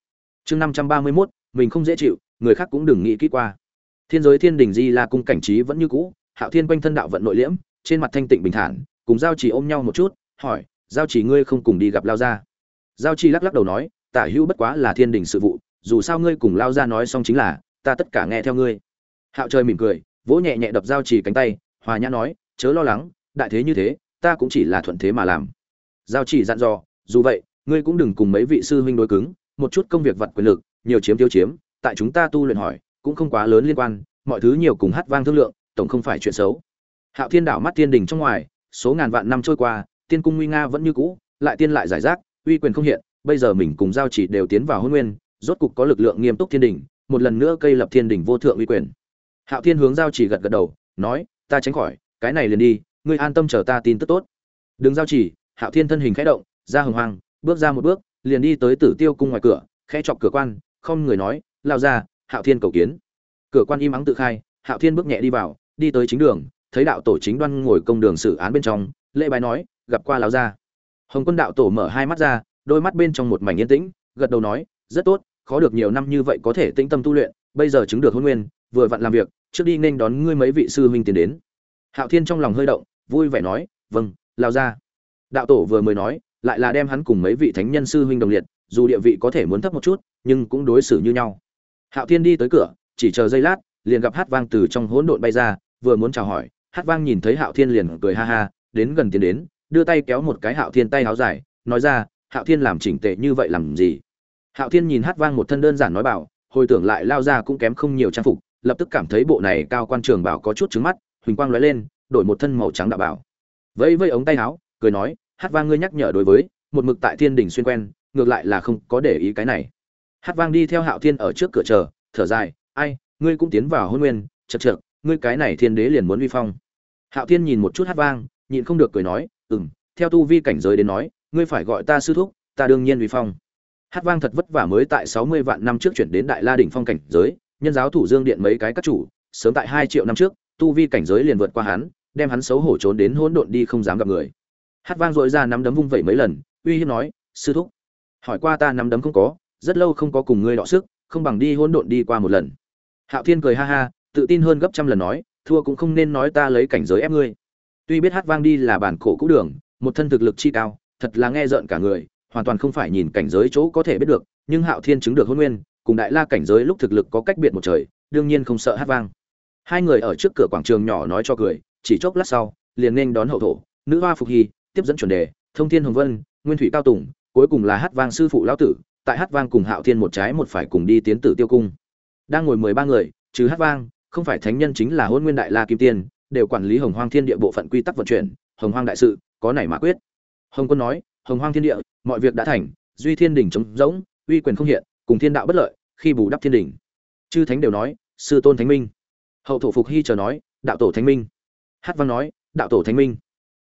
Chương năm trăm ba mươi mốt, mình không dễ chịu, người khác cũng đừng nghĩ kỹ qua. Thiên giới thiên đình di la cung cảnh trí vẫn như cũ, hạo thiên quanh thân đạo vận nội liễm, trên mặt thanh tịnh bình thản, cùng giao chỉ ôm nhau một chút, hỏi, giao chỉ ngươi không cùng đi gặp lao gia? Giao chỉ lắc lắc đầu nói, tả hữu bất quá là thiên đình sự vụ, dù sao ngươi cùng lao gia nói xong chính là, ta tất cả nghe theo ngươi. Hạo trời mỉm cười, vỗ nhẹ nhẹ đập giao chỉ cánh tay, hòa nhã nói, chớ lo lắng, đại thế như thế, ta cũng chỉ là thuận thế mà làm. Giao chỉ dặn dò, dù vậy ngươi cũng đừng cùng mấy vị sư huynh đối cứng, một chút công việc vật quyền lực, nhiều chiếm thiếu chiếm, tại chúng ta tu luyện hỏi, cũng không quá lớn liên quan, mọi thứ nhiều cùng hát vang thương lượng, tổng không phải chuyện xấu. Hạo thiên đảo mắt tiên đình trong ngoài, số ngàn vạn năm trôi qua, tiên cung nguy nga vẫn như cũ, lại tiên lại giải rác, uy quyền không hiện, bây giờ mình cùng giao chỉ đều tiến vào hôn nguyên, rốt cục có lực lượng nghiêm túc thiên đình, một lần nữa cây lập thiên đình vô thượng uy quyền. Hạo thiên hướng giao chỉ gật gật đầu, nói, ta tránh khỏi, cái này liền đi, ngươi an tâm chờ ta tin tức tốt. Đừng giao chỉ, hạo thiên thân hình khẽ động, ra hồng hoang bước ra một bước, liền đi tới tử tiêu cung ngoài cửa, khẽ chọc cửa quan, không người nói lao ra hạo thiên cầu kiến. Cửa quan im ắng tự khai, hạo thiên bước nhẹ đi vào, đi tới chính đường, thấy đạo tổ chính đoan ngồi công đường xử án bên trong, lễ bái nói, gặp qua lão gia. Hồng quân đạo tổ mở hai mắt ra, đôi mắt bên trong một mảnh yên tĩnh, gật đầu nói, rất tốt, khó được nhiều năm như vậy có thể tĩnh tâm tu luyện, bây giờ chứng được hôn nguyên, vừa vặn làm việc, trước đi nên đón ngươi mấy vị sư huynh tiến đến. Hạo thiên trong lòng hơi động, vui vẻ nói vâng lao ra đạo tổ vừa mới nói lại là đem hắn cùng mấy vị thánh nhân sư huynh đồng liệt, dù địa vị có thể muốn thấp một chút, nhưng cũng đối xử như nhau. Hạo thiên đi tới cửa, chỉ chờ giây lát, liền gặp hát vang từ trong hỗn độn bay ra, vừa muốn chào hỏi, hát vang nhìn thấy hạo thiên liền cười ha ha, đến gần tiến đến, đưa tay kéo một cái hạo thiên tay áo dài, nói ra, hạo thiên làm chỉnh tệ như vậy làm gì? Hạo thiên nhìn hát vang một thân đơn giản nói bảo, hồi tưởng lại lao ra cũng kém không nhiều trang phục, lập tức cảm thấy bộ này cao quan trường bảo có chút trứng mắt, huỳnh quang lóe lên, đổi một thân màu trắng đạo bảo. Vẫy vẫy ống tay áo, cười nói hát vang ngươi nhắc nhở đối với, một mực tại thiên đình xuyên quen, ngược lại là không có để ý cái này. Hát vang đi theo hạo thiên ở trước cửa chờ, thở dài, ai, ngươi cũng tiến vào hôn nguyên, chật chật ngươi cái này thiên đế liền muốn vi phong. Hạo thiên nhìn một chút hát vang, nhịn không được cười nói ừ m theo tu vi cảnh giới đến nói, ngươi phải gọi ta sư thúc, ta đương nhiên vi phong. Hát vang thật vất vả mới tại sáu mươi vạn năm trước chuyển đến đại la đỉnh phong cảnh giới, nhân giáo thủ dương điện mấy cái các chủ, sớm tại hai triệu năm trước, tu vi cảnh giới liền vượt qua hắn, đem hắn xấu hổ trốn đến hỗn độn đi không dám gặp người hát vang dội ra nắm đấm vung vẩy mấy lần, uy hiếp nói, sư thúc, hỏi qua ta nắm đấm không có, rất lâu không có cùng ngươi đọ sức, không bằng đi hỗn độn đi qua một lần. Hạo thiên cười ha ha, tự tin hơn gấp trăm lần nói, thua cũng không nên nói ta lấy cảnh giới ép ngươi. Tuy biết hát vang đi là bản cổ cũ đường, một thân thực lực chi cao, thật là nghe rợn cả người, hoàn toàn không phải nhìn cảnh giới chỗ có thể biết được, nhưng hạo thiên chứng được hôn nguyên, cùng đại la cảnh giới lúc thực lực có cách biệt một trời, đương nhiên không sợ hát vang. Hai người ở trước cửa quảng trường nhỏ nói cho cười, chỉ chốc lát sau, liền nên đón hậu thổ, nữ hoa phục hy tiếp dẫn chuẩn đề, thông thiên hồng vân, nguyên thủy cao tùng, cuối cùng là hát vang sư phụ lão tử, tại hát vang cùng hạo thiên một trái một phải cùng đi tiến tử tiêu cung. Đang ngồi mười ba người, trừ hát vang, không phải thánh nhân chính là hôn nguyên đại la kim tiên, đều quản lý hồng hoang thiên địa bộ phận quy tắc vận chuyển, hồng hoang đại sự, có này mà quyết. Hồng quân nói, hồng hoang thiên địa, mọi việc đã thành, duy thiên đình trống rỗng, uy quyền không hiện, cùng thiên đạo bất lợi, khi bù đắp thiên đình. Chư thánh đều nói, sư tôn thánh minh. Hậu thổ phục hy chờ nói, đạo tổ thánh minh. Hát văn nói, đạo tổ thánh minh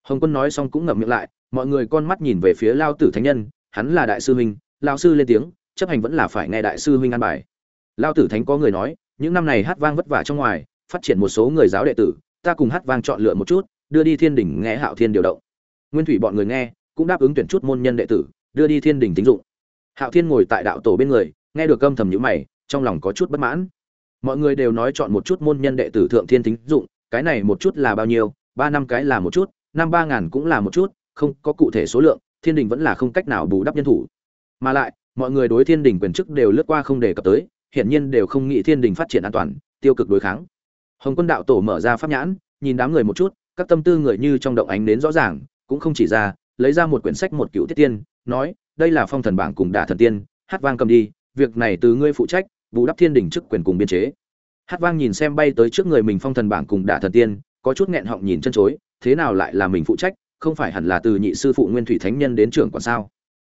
hồng quân nói xong cũng ngậm miệng lại, mọi người con mắt nhìn về phía lao tử thánh nhân, hắn là đại sư huynh, lao sư lên tiếng, chấp hành vẫn là phải nghe đại sư huynh an bài. Lao tử thánh có người nói, những năm này hát vang vất vả trong ngoài, phát triển một số người giáo đệ tử, ta cùng hát vang chọn lựa một chút, đưa đi thiên đình nghe hạo thiên điều động. Nguyên thủy bọn người nghe, cũng đáp ứng tuyển chút môn nhân đệ tử, đưa đi thiên đình tính dụng. Hạo thiên ngồi tại đạo tổ bên người, nghe được âm thầm nhữ mày, trong lòng có chút bất mãn. Mọi người đều nói chọn một chút môn nhân đệ tử thượng thiên tính dụng, cái này một chút là bao nhiêu, ba năm cái là một chút năm ba ngàn cũng là một chút, không có cụ thể số lượng, thiên đình vẫn là không cách nào bù đắp nhân thủ. Mà lại, mọi người đối thiên đình quyền chức đều lướt qua không đề cập tới, hiển nhiên đều không nghĩ thiên đình phát triển an toàn, tiêu cực đối kháng. Hồng quân đạo tổ mở ra pháp nhãn, nhìn đám người một chút, các tâm tư người như trong động ánh đến rõ ràng, cũng không chỉ ra, lấy ra một quyển sách một cựu tiết tiên, nói, đây là phong thần bảng cùng đả thần tiên, hát vang cầm đi, việc này từ ngươi phụ trách, bù đắp thiên đình chức quyền cùng biên chế. Hát vang nhìn xem bay tới trước người mình phong thần bảng cùng đả thần tiên, có chút nghẹn họng nhìn chân chối thế nào lại là mình phụ trách, không phải hẳn là từ nhị sư phụ nguyên thủy thánh nhân đến trưởng còn sao?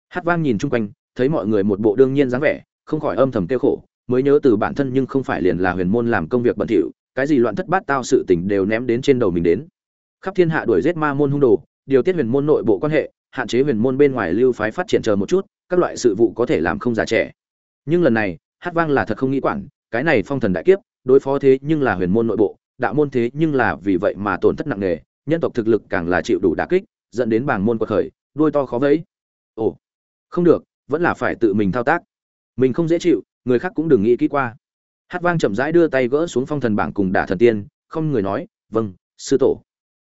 Hát vang nhìn chung quanh, thấy mọi người một bộ đương nhiên dáng vẻ, không khỏi âm thầm tiêu khổ, mới nhớ từ bản thân nhưng không phải liền là huyền môn làm công việc bận thỉu cái gì loạn thất bát tao sự tình đều ném đến trên đầu mình đến. Khắp thiên hạ đuổi giết ma môn hung đồ, điều tiết huyền môn nội bộ quan hệ, hạn chế huyền môn bên ngoài lưu phái phát triển chờ một chút, các loại sự vụ có thể làm không già trẻ. Nhưng lần này, hát vang là thật không nghĩ quản, cái này phong thần đại kiếp, đối phó thế nhưng là huyền môn nội bộ, đạo môn thế nhưng là vì vậy mà tổn thất nặng nề nhân tộc thực lực càng là chịu đủ đả kích, dẫn đến bảng môn quật khởi, đuôi to khó vẫy. Ồ, không được, vẫn là phải tự mình thao tác. Mình không dễ chịu, người khác cũng đừng nghĩ kỹ qua. Hát vang chậm rãi đưa tay gỡ xuống phong thần bảng cùng đả thần tiên, không người nói vâng sư tổ.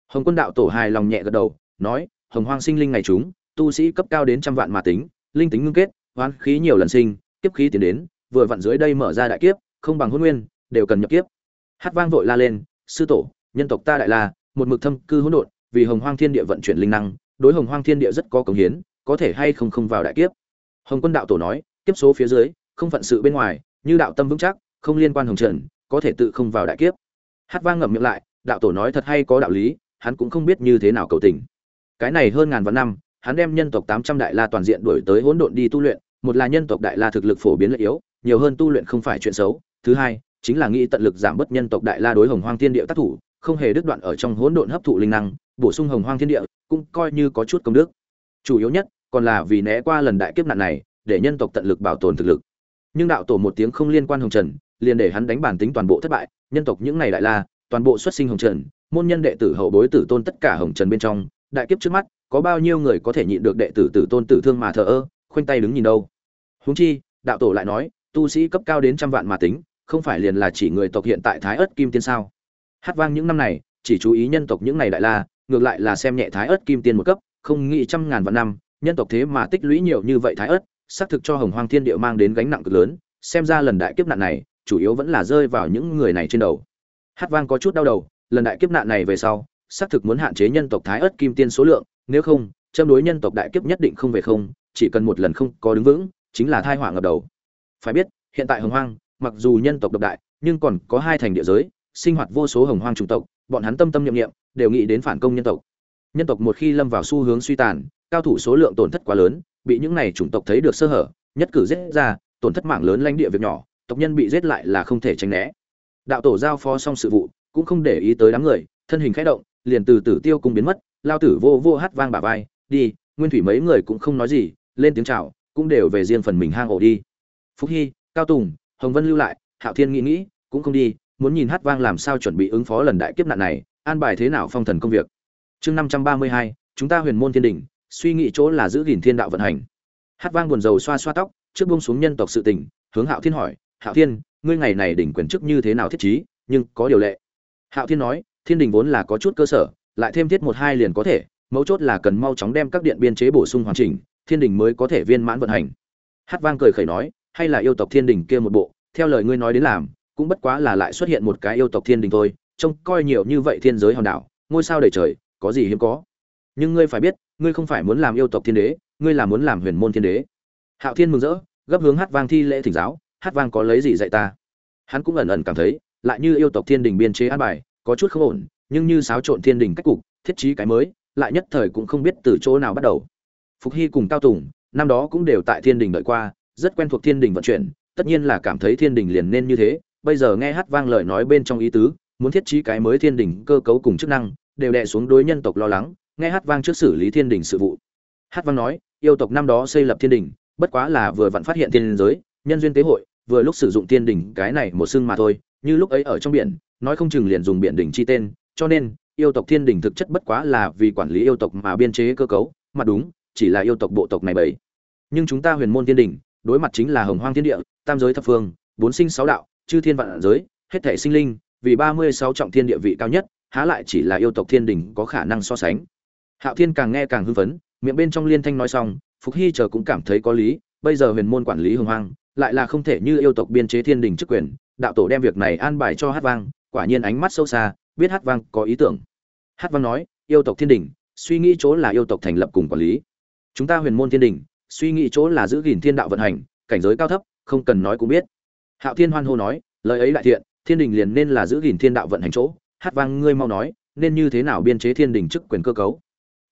Hồng quân đạo tổ hài lòng nhẹ gật đầu, nói, hồng hoang sinh linh ngày chúng, tu sĩ cấp cao đến trăm vạn mà tính, linh tính ngưng kết, hoán khí nhiều lần sinh, kiếp khí tiến đến, vừa vặn dưới đây mở ra đại kiếp, không bằng hôn nguyên, đều cần nhập kiếp. Hát vang vội la lên, sư tổ, nhân tộc ta đại la một mực thâm cư hỗn độn, vì hồng hoang thiên địa vận chuyển linh năng, đối hồng hoang thiên địa rất có cống hiến, có thể hay không không vào đại kiếp. Hồng quân đạo tổ nói, kiếp số phía dưới, không phận sự bên ngoài, như đạo tâm vững chắc, không liên quan hồng trần, có thể tự không vào đại kiếp. Hát vang ngậm miệng lại, đạo tổ nói thật hay có đạo lý, hắn cũng không biết như thế nào cầu tình. Cái này hơn ngàn vạn năm, hắn đem nhân tộc tám trăm đại la toàn diện đuổi tới hỗn độn đi tu luyện, một là nhân tộc đại la thực lực phổ biến lợi yếu, nhiều hơn tu luyện không phải chuyện xấu, thứ hai, chính là nghĩ tận lực giảm bớt nhân tộc đại la đối hồng hoang thiên địa tác thủ không hề đứt đoạn ở trong hỗn độn hấp thụ linh năng, bổ sung hồng hoang thiên địa, cũng coi như có chút công đức. Chủ yếu nhất, còn là vì né qua lần đại kiếp nạn này, để nhân tộc tận lực bảo tồn thực lực. Nhưng đạo tổ một tiếng không liên quan hồng trần, liền để hắn đánh bản tính toàn bộ thất bại, nhân tộc những này lại la toàn bộ xuất sinh hồng trần, môn nhân đệ tử hậu bối tử tôn tất cả hồng trần bên trong, đại kiếp trước mắt, có bao nhiêu người có thể nhịn được đệ tử tử tôn tử thương mà thờ ơ, khoanh tay đứng nhìn đâu. Huống chi, đạo tổ lại nói, tu sĩ cấp cao đến trăm vạn mà tính, không phải liền là chỉ người tộc hiện tại thái ớt kim tiên sao? Hát vang những năm này, chỉ chú ý nhân tộc những này đại la ngược lại là xem nhẹ thái ớt kim tiên một cấp, không nghĩ trăm ngàn vạn năm, nhân tộc thế mà tích lũy nhiều như vậy thái ớt, xác thực cho hồng hoang thiên địa mang đến gánh nặng cực lớn, xem ra lần đại kiếp nạn này, chủ yếu vẫn là rơi vào những người này trên đầu. Hát vang có chút đau đầu, lần đại kiếp nạn này về sau, xác thực muốn hạn chế nhân tộc thái ớt kim tiên số lượng, nếu không, châm đối nhân tộc đại kiếp nhất định không về không, chỉ cần một lần không có đứng vững, chính là thai họa ngập đầu. Phải biết, hiện tại hồng hoang, mặc dù nhân tộc độc đại, nhưng còn có hai thành địa giới sinh hoạt vô số hồng hoang chủng tộc, bọn hắn tâm tâm niệm niệm, đều nghĩ đến phản công nhân tộc. Nhân tộc một khi lâm vào xu hướng suy tàn, cao thủ số lượng tổn thất quá lớn, bị những này chủng tộc thấy được sơ hở, nhất cử giết ra, tổn thất mạng lớn lãnh địa việc nhỏ, tộc nhân bị giết lại là không thể tránh né. Đạo tổ giao phó xong sự vụ, cũng không để ý tới đám người, thân hình khẽ động, liền từ tử tiêu cung biến mất, lao tử vô vô hát vang bà vai, đi, nguyên thủy mấy người cũng không nói gì, lên tiếng chào, cũng đều về riêng phần mình hang ổ đi. Phúc hy, cao tùng, hồng vân lưu lại, hạo thiên nghĩ nghĩ, cũng không đi muốn nhìn hát vang làm sao chuẩn bị ứng phó lần đại kiếp nạn này, an bài thế nào phong thần công việc. Chương năm trăm ba mươi hai, chúng ta huyền môn thiên đình, suy nghĩ chỗ là giữ gìn thiên đạo vận hành. Hát vang buồn rầu xoa xoa tóc, trước buông xuống nhân tộc sự tình, hướng hạo thiên hỏi, hạo thiên, ngươi ngày này đỉnh quyền chức như thế nào thiết trí, nhưng có điều lệ? Hạo thiên nói, thiên đình vốn là có chút cơ sở, lại thêm thiết một hai liền có thể, mấu chốt là cần mau chóng đem các điện biên chế bổ sung hoàn chỉnh, thiên đình mới có thể viên mãn vận hành. Hát vang cười khẩy nói, hay là yêu tộc thiên đình kia một bộ, theo lời ngươi nói đến làm cũng bất quá là lại xuất hiện một cái yêu tộc thiên đình thôi, trông coi nhiều như vậy thiên giới hòn đảo, ngôi sao đầy trời, có gì hiếm có. Nhưng ngươi phải biết, ngươi không phải muốn làm yêu tộc thiên đế, ngươi là muốn làm huyền môn thiên đế. Hạo thiên mừng rỡ, gấp hướng hát vang thi lễ thỉnh giáo, hát vang có lấy gì dạy ta? Hắn cũng ẩn ẩn cảm thấy, lại như yêu tộc thiên đình biên chế an bài, có chút không ổn, nhưng như xáo trộn thiên đình cách cục, thiết trí cái mới, lại nhất thời cũng không biết từ chỗ nào bắt đầu. Phục hy cùng cao tùng, năm đó cũng đều tại thiên đình đợi qua, rất quen thuộc thiên đình vận chuyển, tất nhiên là cảm thấy thiên đình liền nên như thế bây giờ nghe hát vang lời nói bên trong ý tứ, muốn thiết trí cái mới thiên đình cơ cấu cùng chức năng, đều đè xuống đối nhân tộc lo lắng, nghe hát vang trước xử lý thiên đình sự vụ. Hát vang nói, yêu tộc năm đó xây lập thiên đình, bất quá là vừa vặn phát hiện thiên giới, nhân duyên tế hội, vừa lúc sử dụng thiên đình cái này một xưng mà thôi, như lúc ấy ở trong biển, nói không chừng liền dùng biển đỉnh chi tên, cho nên, yêu tộc thiên đình thực chất bất quá là vì quản lý yêu tộc mà biên chế cơ cấu, mà đúng, chỉ là yêu tộc bộ tộc này bảy nhưng chúng ta huyền môn thiên đình, đối mặt chính là hồng hoang thiên địa, tam giới thập phương, bốn sinh sáu đạo chư thiên vạn giới hết thảy sinh linh vì ba mươi sáu trọng thiên địa vị cao nhất há lại chỉ là yêu tộc thiên đỉnh có khả năng so sánh. Hạo thiên càng nghe càng hưng phấn miệng bên trong liên thanh nói xong phục hy chờ cũng cảm thấy có lý bây giờ huyền môn quản lý hưng hoang lại là không thể như yêu tộc biên chế thiên đỉnh chức quyền đạo tổ đem việc này an bài cho hát vang quả nhiên ánh mắt sâu xa biết hát vang có ý tưởng. Hát vang nói yêu tộc thiên đỉnh, suy nghĩ chỗ là yêu tộc thành lập cùng quản lý. Chúng ta huyền môn thiên đỉnh, suy nghĩ chỗ là giữ gìn thiên đạo vận hành cảnh giới cao thấp không cần nói cũng biết hạo thiên hoan hô nói, lời ấy đại thiện, thiên đình liền nên là giữ gìn thiên đạo vận hành chỗ. Hát vang, ngươi mau nói, nên như thế nào biên chế thiên đình chức quyền cơ cấu?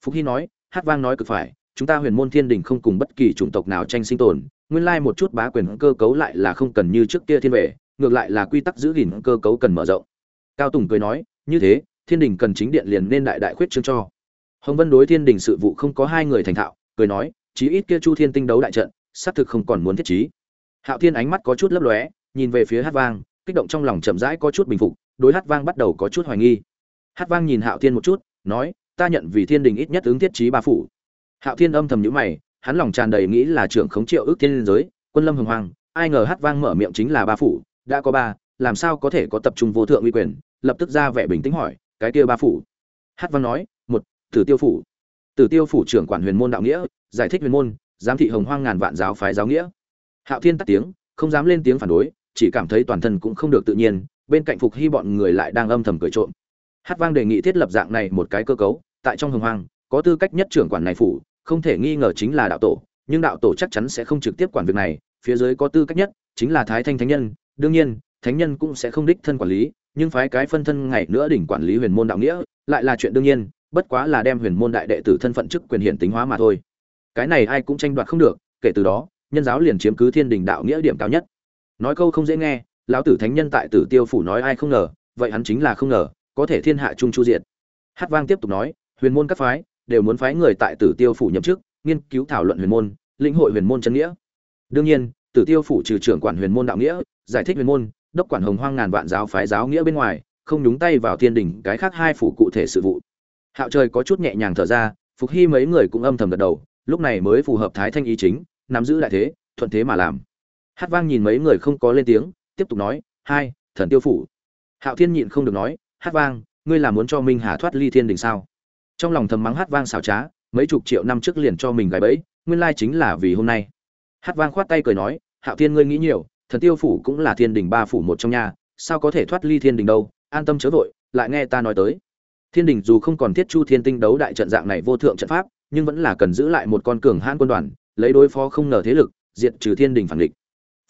Phúc hy nói, hát vang nói cực phải, chúng ta huyền môn thiên đình không cùng bất kỳ chủng tộc nào tranh sinh tồn, nguyên lai một chút bá quyền cơ cấu lại là không cần như trước kia thiên vệ, ngược lại là quy tắc giữ gìn cơ cấu cần mở rộng. Cao tùng cười nói, như thế, thiên đình cần chính điện liền nên đại đại khuyết trương cho. Hồng vân đối thiên đình sự vụ không có hai người thành thạo, cười nói, chí ít kia chu thiên tinh đấu đại trận, xác thực không còn muốn thiết trí. Hạo thiên ánh mắt có chút lấp lóe nhìn về phía hát vang, kích động trong lòng chậm rãi có chút bình phục, đối hát vang bắt đầu có chút hoài nghi. Hát vang nhìn hạo thiên một chút, nói, ta nhận vì thiên đình ít nhất ứng thiết trí ba phủ. Hạo thiên âm thầm nhữ mày, hắn lòng tràn đầy nghĩ là trưởng khống triệu ước thiên giới, quân lâm hồng hoàng ai ngờ hát vang mở miệng chính là ba phủ, đã có ba, làm sao có thể có tập trung vô thượng uy quyền? Lập tức ra vẻ bình tĩnh hỏi, cái kia ba phủ? Hát Vang nói, một, tử tiêu phủ. Tử tiêu phủ trưởng quản huyền môn đạo nghĩa, giải thích huyền môn, giám thị hồng hoang ngàn vạn giáo phái giáo nghĩa. Hạo thiên tắt tiếng không dám lên tiếng phản đối, chỉ cảm thấy toàn thân cũng không được tự nhiên, bên cạnh phục hy bọn người lại đang âm thầm cười trộm. Hát vang đề nghị thiết lập dạng này một cái cơ cấu, tại trong hồng hoang, có tư cách nhất trưởng quản này phủ, không thể nghi ngờ chính là đạo tổ, nhưng đạo tổ chắc chắn sẽ không trực tiếp quản việc này, phía dưới có tư cách nhất chính là thái thanh thánh nhân. Đương nhiên, thánh nhân cũng sẽ không đích thân quản lý, nhưng phái cái phân thân ngày nữa đỉnh quản lý huyền môn đạo nghĩa, lại là chuyện đương nhiên, bất quá là đem huyền môn đại đệ tử thân phận chức quyền hiển tính hóa mà thôi. Cái này ai cũng tranh đoạt không được, kể từ đó nhân giáo liền chiếm cứ thiên đình đạo nghĩa điểm cao nhất. Nói câu không dễ nghe, lão tử thánh nhân tại tử tiêu phủ nói ai không ngờ, vậy hắn chính là không ngờ, có thể thiên hạ trung chu diệt. Hát vang tiếp tục nói, huyền môn các phái đều muốn phái người tại tử tiêu phủ nhậm chức, nghiên cứu thảo luận huyền môn, lĩnh hội huyền môn chân nghĩa. Đương nhiên, tử tiêu phủ trừ trưởng quản huyền môn đạo nghĩa, giải thích huyền môn, đốc quản hồng hoang ngàn vạn giáo phái giáo nghĩa bên ngoài, không nhúng tay vào thiên đình cái khác hai phủ cụ thể sự vụ. Hạo trời có chút nhẹ nhàng thở ra, phục hy mấy người cũng âm thầm gật đầu, lúc này mới phù hợp thái thanh ý chính nắm giữ đại thế, thuận thế mà làm. Hát vang nhìn mấy người không có lên tiếng, tiếp tục nói, hai, thần tiêu phủ. Hạo thiên nhịn không được nói, hát vang, ngươi là muốn cho minh hà thoát ly thiên đình sao? Trong lòng thầm mắng hát vang xảo trá, mấy chục triệu năm trước liền cho mình gài bẫy, nguyên lai chính là vì hôm nay. Hát vang khoát tay cười nói, hạo thiên ngươi nghĩ nhiều, thần tiêu phủ cũng là thiên đình ba phủ một trong nhà, sao có thể thoát ly thiên đình đâu, an tâm chớ vội, lại nghe ta nói tới. Thiên đình dù không còn thiết chu thiên tinh đấu đại trận dạng này vô thượng trận pháp, nhưng vẫn là cần giữ lại một con cường hãn quân đoàn lấy đối phó không ngờ thế lực, diệt trừ thiên đình phản địch.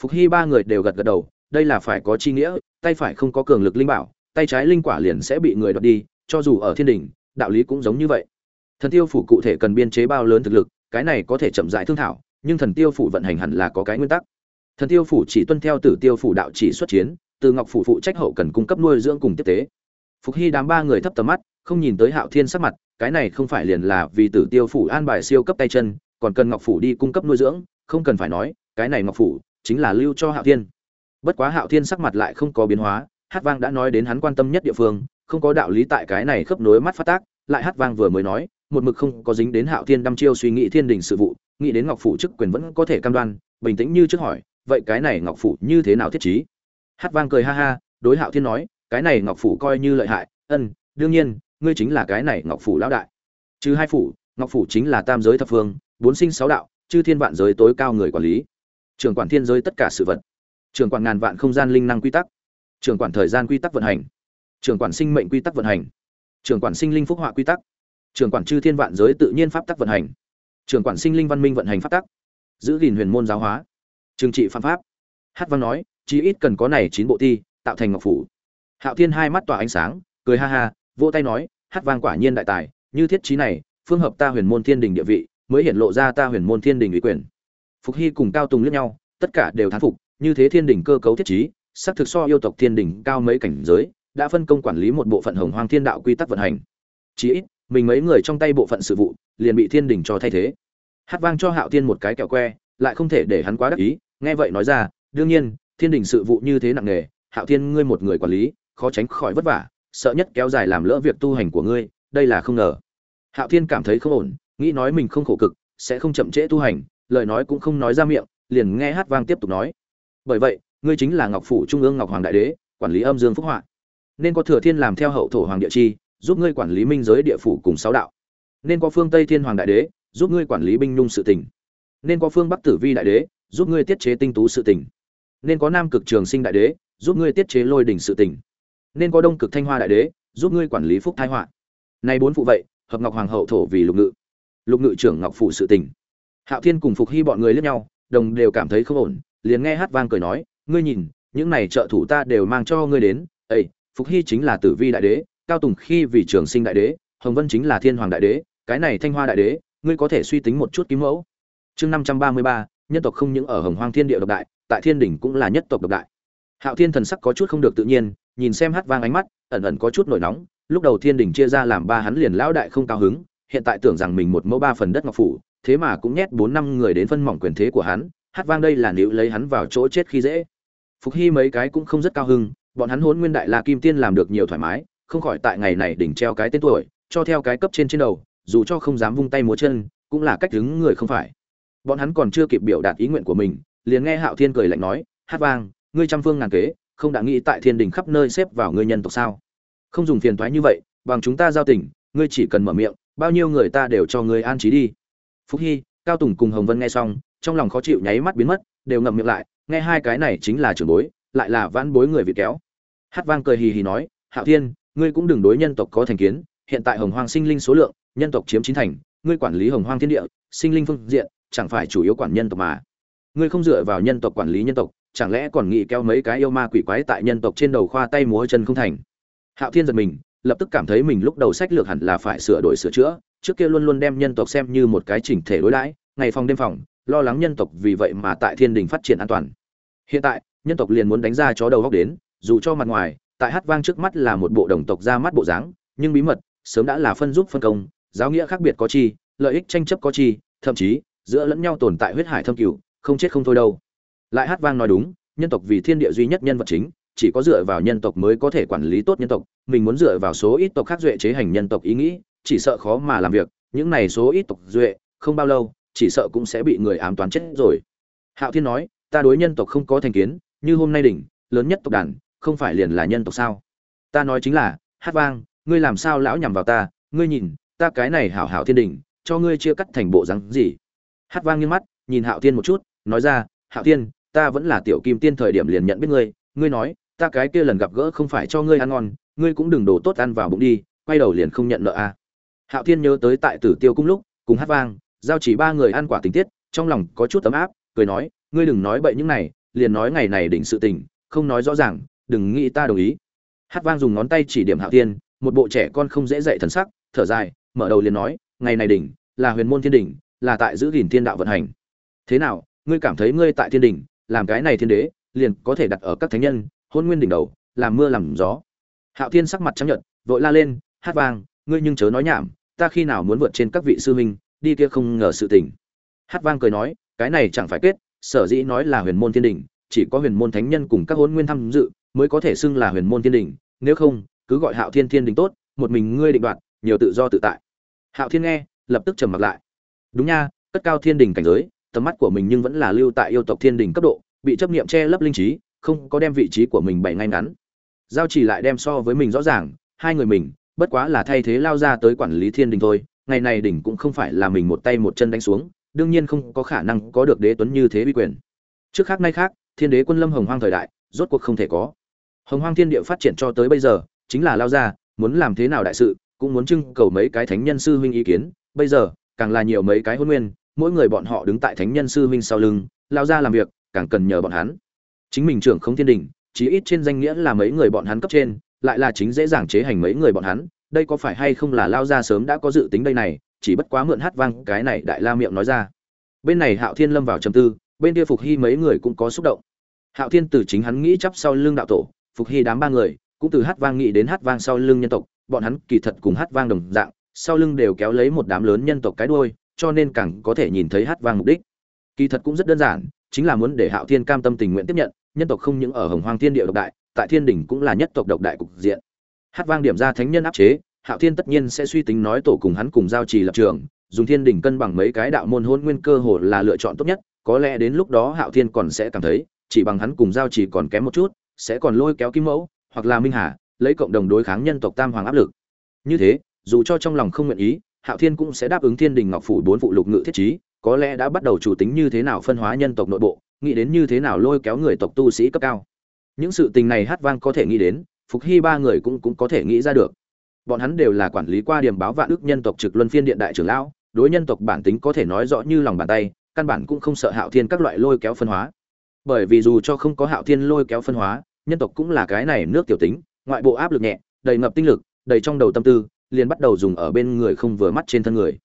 Phục hy ba người đều gật gật đầu, đây là phải có chi nghĩa, tay phải không có cường lực linh bảo, tay trái linh quả liền sẽ bị người đoạt đi, cho dù ở thiên đình, đạo lý cũng giống như vậy. Thần tiêu phủ cụ thể cần biên chế bao lớn thực lực, cái này có thể chậm rãi thương thảo, nhưng thần tiêu phủ vận hành hẳn là có cái nguyên tắc. Thần tiêu phủ chỉ tuân theo tử tiêu phủ đạo chỉ xuất chiến, từ ngọc phủ phụ trách hậu cần cung cấp nuôi dưỡng cùng tiếp tế. Phục hy đám ba người thấp tầm mắt, không nhìn tới hạo thiên sắc mặt, cái này không phải liền là vì tử tiêu phủ an bài siêu cấp tay chân còn cần ngọc phủ đi cung cấp nuôi dưỡng, không cần phải nói, cái này ngọc phủ chính là lưu cho hạo thiên. Bất quá hạo thiên sắc mặt lại không có biến hóa, hát vang đã nói đến hắn quan tâm nhất địa phương, không có đạo lý tại cái này khớp nối mắt phát tác, lại hát vang vừa mới nói, một mực không có dính đến hạo thiên đăm chiêu suy nghĩ thiên đình sự vụ, nghĩ đến ngọc phủ chức quyền vẫn có thể cam đoan, bình tĩnh như trước hỏi, vậy cái này ngọc phủ như thế nào thiết trí? Hát vang cười ha ha, đối hạo thiên nói, cái này ngọc phủ coi như lợi hại, ân, đương nhiên, ngươi chính là cái này ngọc phủ lão đại. Chứ hai phủ, ngọc phủ chính là tam giới thập phương bốn sinh sáu đạo, chư thiên vạn giới tối cao người quản lý. Trưởng quản thiên giới tất cả sự vật. Trưởng quản ngàn vạn không gian linh năng quy tắc. Trưởng quản thời gian quy tắc vận hành. Trưởng quản sinh mệnh quy tắc vận hành. Trưởng quản sinh linh phúc họa quy tắc. Trưởng quản chư thiên vạn giới tự nhiên pháp tắc vận hành. Trưởng quản sinh linh văn minh vận hành pháp tắc. Giữ gìn huyền môn giáo hóa. Trừng trị phạm pháp. Hát văn nói, chí ít cần có này chín bộ thi, tạo thành ngọc phủ. Hạo thiên hai mắt tỏa ánh sáng, cười ha ha, vỗ tay nói, hát vang quả nhiên đại tài, như thiết trí này, phương hợp ta huyền môn thiên đình địa vị mới hiện lộ ra ta huyền môn thiên đình ủy quyền. Phục hy cùng cao tùng lướt nhau, tất cả đều thán phục, như thế thiên đình cơ cấu thiết trí, xác thực so yêu tộc thiên đình cao mấy cảnh giới, đã phân công quản lý một bộ phận hồng hoang thiên đạo quy tắc vận hành. Chí ít, mình mấy người trong tay bộ phận sự vụ, liền bị thiên đình cho thay thế. Hát vang cho hạo thiên một cái kẹo que, lại không thể để hắn quá đắc ý, nghe vậy nói ra, đương nhiên, thiên đình sự vụ như thế nặng nề, hạo thiên ngươi một người quản lý, khó tránh khỏi vất vả, sợ nhất kéo dài làm lỡ việc tu hành của ngươi, đây là không ngờ. Hạo thiên cảm thấy không ổn nghĩ nói mình không khổ cực, sẽ không chậm trễ tu hành, lời nói cũng không nói ra miệng, liền nghe hát vang tiếp tục nói. Bởi vậy, ngươi chính là ngọc phủ trung ương ngọc hoàng đại đế, quản lý âm dương phúc họa. Nên có thừa thiên làm theo hậu thổ hoàng địa chi, giúp ngươi quản lý minh giới địa phủ cùng sáu đạo. Nên có phương tây thiên hoàng đại đế, giúp ngươi quản lý binh nhung sự tình. Nên có phương bắc tử vi đại đế, giúp ngươi tiết chế tinh tú sự tình. Nên có nam cực trường sinh đại đế, giúp ngươi tiết chế lôi đỉnh sự tình. Nên có đông cực thanh hoa đại đế, giúp ngươi quản lý phúc thái họa. Nay bốn phụ vậy, hợp ngọc hoàng hậu thổ vì lục ngự lục ngự trưởng ngọc phủ sự tình. Hạo thiên cùng phục hy bọn người lướt nhau, đồng đều cảm thấy không ổn, liền nghe hát vang cười nói, ngươi nhìn, những này trợ thủ ta đều mang cho ngươi đến. Ây phục hy chính là tử vi đại đế, cao tùng khi vì trường sinh đại đế, hồng vân chính là thiên hoàng đại đế, cái này thanh hoa đại đế, ngươi có thể suy tính một chút kiếm mẫu. Chương năm trăm ba mươi ba, nhân tộc không những ở hồng hoang thiên địa độc đại, tại thiên đỉnh cũng là nhất tộc độc đại. Hạo thiên thần sắc có chút không được tự nhiên, nhìn xem hát vang ánh mắt, ẩn ẩn có chút nổi nóng, lúc đầu thiên đỉnh chia ra làm ba hắn liền lão đại không cao hứng hiện tại tưởng rằng mình một mẫu ba phần đất ngọc phủ, thế mà cũng nhét bốn năm người đến phân mỏng quyền thế của hắn, hát vang đây là nếu lấy hắn vào chỗ chết khi dễ. Phục hy mấy cái cũng không rất cao hưng bọn hắn hốn nguyên đại la kim tiên làm được nhiều thoải mái, không khỏi tại ngày này đỉnh treo cái tên tuổi, cho theo cái cấp trên trên đầu, dù cho không dám vung tay múa chân, cũng là cách đứng người không phải. Bọn hắn còn chưa kịp biểu đạt ý nguyện của mình, liền nghe hạo thiên cười lạnh nói, hát vang, ngươi trăm phương ngàn kế, không đã nghĩ tại thiên đình khắp nơi xếp vào ngươi nhân tộc sao? Không dùng phiền thoái như vậy, bằng chúng ta giao tình, ngươi chỉ cần mở miệng bao nhiêu người ta đều cho ngươi an trí đi. Phúc hy, cao tùng cùng hồng vân nghe xong, trong lòng khó chịu nháy mắt biến mất, đều ngậm miệng lại, nghe hai cái này chính là trưởng bối, lại là vãn bối người việt kéo. Hát vang cười hì hì nói, hạo thiên, ngươi cũng đừng đối nhân tộc có thành kiến, hiện tại hồng hoang sinh linh số lượng, nhân tộc chiếm chín thành, ngươi quản lý hồng hoang thiên địa, sinh linh phương diện, chẳng phải chủ yếu quản nhân tộc mà. Ngươi không dựa vào nhân tộc quản lý nhân tộc, chẳng lẽ còn nghĩ kéo mấy cái yêu ma quỷ quái tại nhân tộc trên đầu khoa tay múa chân không thành? Hạo thiên giật mình lập tức cảm thấy mình lúc đầu sách lược hẳn là phải sửa đổi sửa chữa, trước kia luôn luôn đem nhân tộc xem như một cái chỉnh thể đối đãi, ngày phòng đêm phòng, lo lắng nhân tộc vì vậy mà tại thiên đình phát triển an toàn. Hiện tại, nhân tộc liền muốn đánh ra chó đầu góc đến, dù cho mặt ngoài, tại hát vang trước mắt là một bộ đồng tộc ra mắt bộ dáng, nhưng bí mật, sớm đã là phân giúp phân công, giáo nghĩa khác biệt có chi, lợi ích tranh chấp có chi, thậm chí, giữa lẫn nhau tồn tại huyết hải thâm cửu, không chết không thôi đâu. Lại hát vang nói đúng, nhân tộc vì thiên địa duy nhất nhân vật chính chỉ có dựa vào nhân tộc mới có thể quản lý tốt nhân tộc, mình muốn dựa vào số ít tộc khác duệ chế hành nhân tộc ý nghĩ, chỉ sợ khó mà làm việc, những này số ít tộc duệ, không bao lâu, chỉ sợ cũng sẽ bị người ám toán chết rồi. Hạo thiên nói, ta đối nhân tộc không có thành kiến, như hôm nay đỉnh, lớn nhất tộc đàn, không phải liền là nhân tộc sao? Ta nói chính là, hát vang, ngươi làm sao lão nhằm vào ta, ngươi nhìn, ta cái này hảo hảo thiên đình cho ngươi chia cắt thành bộ rắn gì? Hát vang nghiêng mắt, nhìn hạo thiên một chút, nói ra, hạo thiên, ta vẫn là tiểu kim tiên thời điểm liền nhận biết ngươi ngươi nói ta cái kia lần gặp gỡ không phải cho ngươi ăn ngon, ngươi cũng đừng đổ tốt ăn vào bụng đi, quay đầu liền không nhận nợ a à. hạo thiên nhớ tới tại tử tiêu cung lúc, cùng hát vang, giao chỉ ba người ăn quả tình tiết, trong lòng có chút tấm áp, cười nói, ngươi đừng nói bậy những này, liền nói ngày này đỉnh sự tình, không nói rõ ràng, đừng nghĩ ta đồng ý hát vang dùng ngón tay chỉ điểm hạo thiên, một bộ trẻ con không dễ dạy thần sắc, thở dài, mở đầu liền nói, ngày này đỉnh, là huyền môn thiên đỉnh, là tại giữ gìn thiên đạo vận hành thế nào, ngươi cảm thấy ngươi tại thiên đỉnh, làm cái này thiên đế, liền có thể đặt ở các thánh nhân hôn nguyên đỉnh đầu, làm mưa làm gió. Hạo thiên sắc mặt trắng nhợt, vội la lên, hát vang, ngươi nhưng chớ nói nhảm, ta khi nào muốn vượt trên các vị sư huynh, đi kia không ngờ sự tình. Hát vang cười nói, cái này chẳng phải kết, sở dĩ nói là huyền môn thiên đình chỉ có huyền môn thánh nhân cùng các hôn nguyên tham dự, mới có thể xưng là huyền môn thiên đình nếu không, cứ gọi hạo thiên thiên đình tốt, một mình ngươi định đoạt, nhiều tự do tự tại. Hạo thiên nghe, lập tức trầm mặc lại. Đúng nha, cất cao thiên đình cảnh giới, tầm mắt của mình nhưng vẫn là lưu tại yêu tộc thiên đình cấp độ, bị chấp niệm che lấp linh trí không có đem vị trí của mình bày ngay ngắn. Giao chỉ lại đem so với mình rõ ràng, hai người mình, bất quá là thay thế lao ra tới quản lý thiên đình thôi, ngày này đỉnh cũng không phải là mình một tay một chân đánh xuống, đương nhiên không có khả năng có được đế tuấn như thế uy quyền. Trước khác nay khác, thiên đế quân lâm hồng hoang thời đại, rốt cuộc không thể có. Hồng hoang thiên địa phát triển cho tới bây giờ, chính là lao ra, muốn làm thế nào đại sự, cũng muốn trưng cầu mấy cái thánh nhân sư huynh ý kiến. Bây giờ, càng là nhiều mấy cái hôn nguyên, mỗi người bọn họ đứng tại thánh nhân sư huynh sau lưng, lao ra làm việc, càng cần nhờ bọn hắn chính mình trưởng không thiên đình, chí ít trên danh nghĩa là mấy người bọn hắn cấp trên, lại là chính dễ dàng chế hành mấy người bọn hắn, đây có phải hay không là lao ra sớm đã có dự tính đây này, chỉ bất quá mượn hát vang cái này đại la miệng nói ra. Bên này hạo thiên lâm vào trầm tư, bên kia phục hy mấy người cũng có xúc động. Hạo thiên từ chính hắn nghĩ chắp sau lưng đạo tổ, phục hy đám ba người, cũng từ hát vang nghĩ đến hát vang sau lưng nhân tộc, bọn hắn kỳ thật cùng hát vang đồng dạng, sau lưng đều kéo lấy một đám lớn nhân tộc cái đuôi, cho nên càng có thể nhìn thấy hát vang mục đích. Kỳ thật cũng rất đơn giản, chính là muốn để hạo thiên cam tâm tình nguyện tiếp nhận nhân tộc không những ở hồng hoang thiên địa độc đại, tại thiên đỉnh cũng là nhất tộc độc đại cục diện. Hát vang điểm ra thánh nhân áp chế, hạo thiên tất nhiên sẽ suy tính nói tổ cùng hắn cùng giao trì lập trường, dùng thiên đỉnh cân bằng mấy cái đạo môn hôn nguyên cơ hồ là lựa chọn tốt nhất, có lẽ đến lúc đó hạo thiên còn sẽ cảm thấy, chỉ bằng hắn cùng giao trì còn kém một chút, sẽ còn lôi kéo kim mẫu, hoặc là minh hà, lấy cộng đồng đối kháng nhân tộc tam hoàng áp lực. Như thế, dù cho trong lòng không nguyện ý, hạo thiên cũng sẽ đáp ứng thiên đình ngọc phủ bốn phụ lục ngự thiết trí có lẽ đã bắt đầu chủ tính như thế nào phân hóa nhân tộc nội bộ, nghĩ đến như thế nào lôi kéo người tộc tu sĩ cấp cao. Những sự tình này hát vang có thể nghĩ đến, phục hy ba người cũng cũng có thể nghĩ ra được. Bọn hắn đều là quản lý qua điểm báo vạn ước nhân tộc trực luân phiên điện đại trưởng lão, đối nhân tộc bản tính có thể nói rõ như lòng bàn tay, căn bản cũng không sợ hạo thiên các loại lôi kéo phân hóa. Bởi vì dù cho không có hạo thiên lôi kéo phân hóa, nhân tộc cũng là cái này nước tiểu tính, ngoại bộ áp lực nhẹ, đầy ngập tinh lực, đầy trong đầu tâm tư, liền bắt đầu dùng ở bên người không vừa mắt trên thân người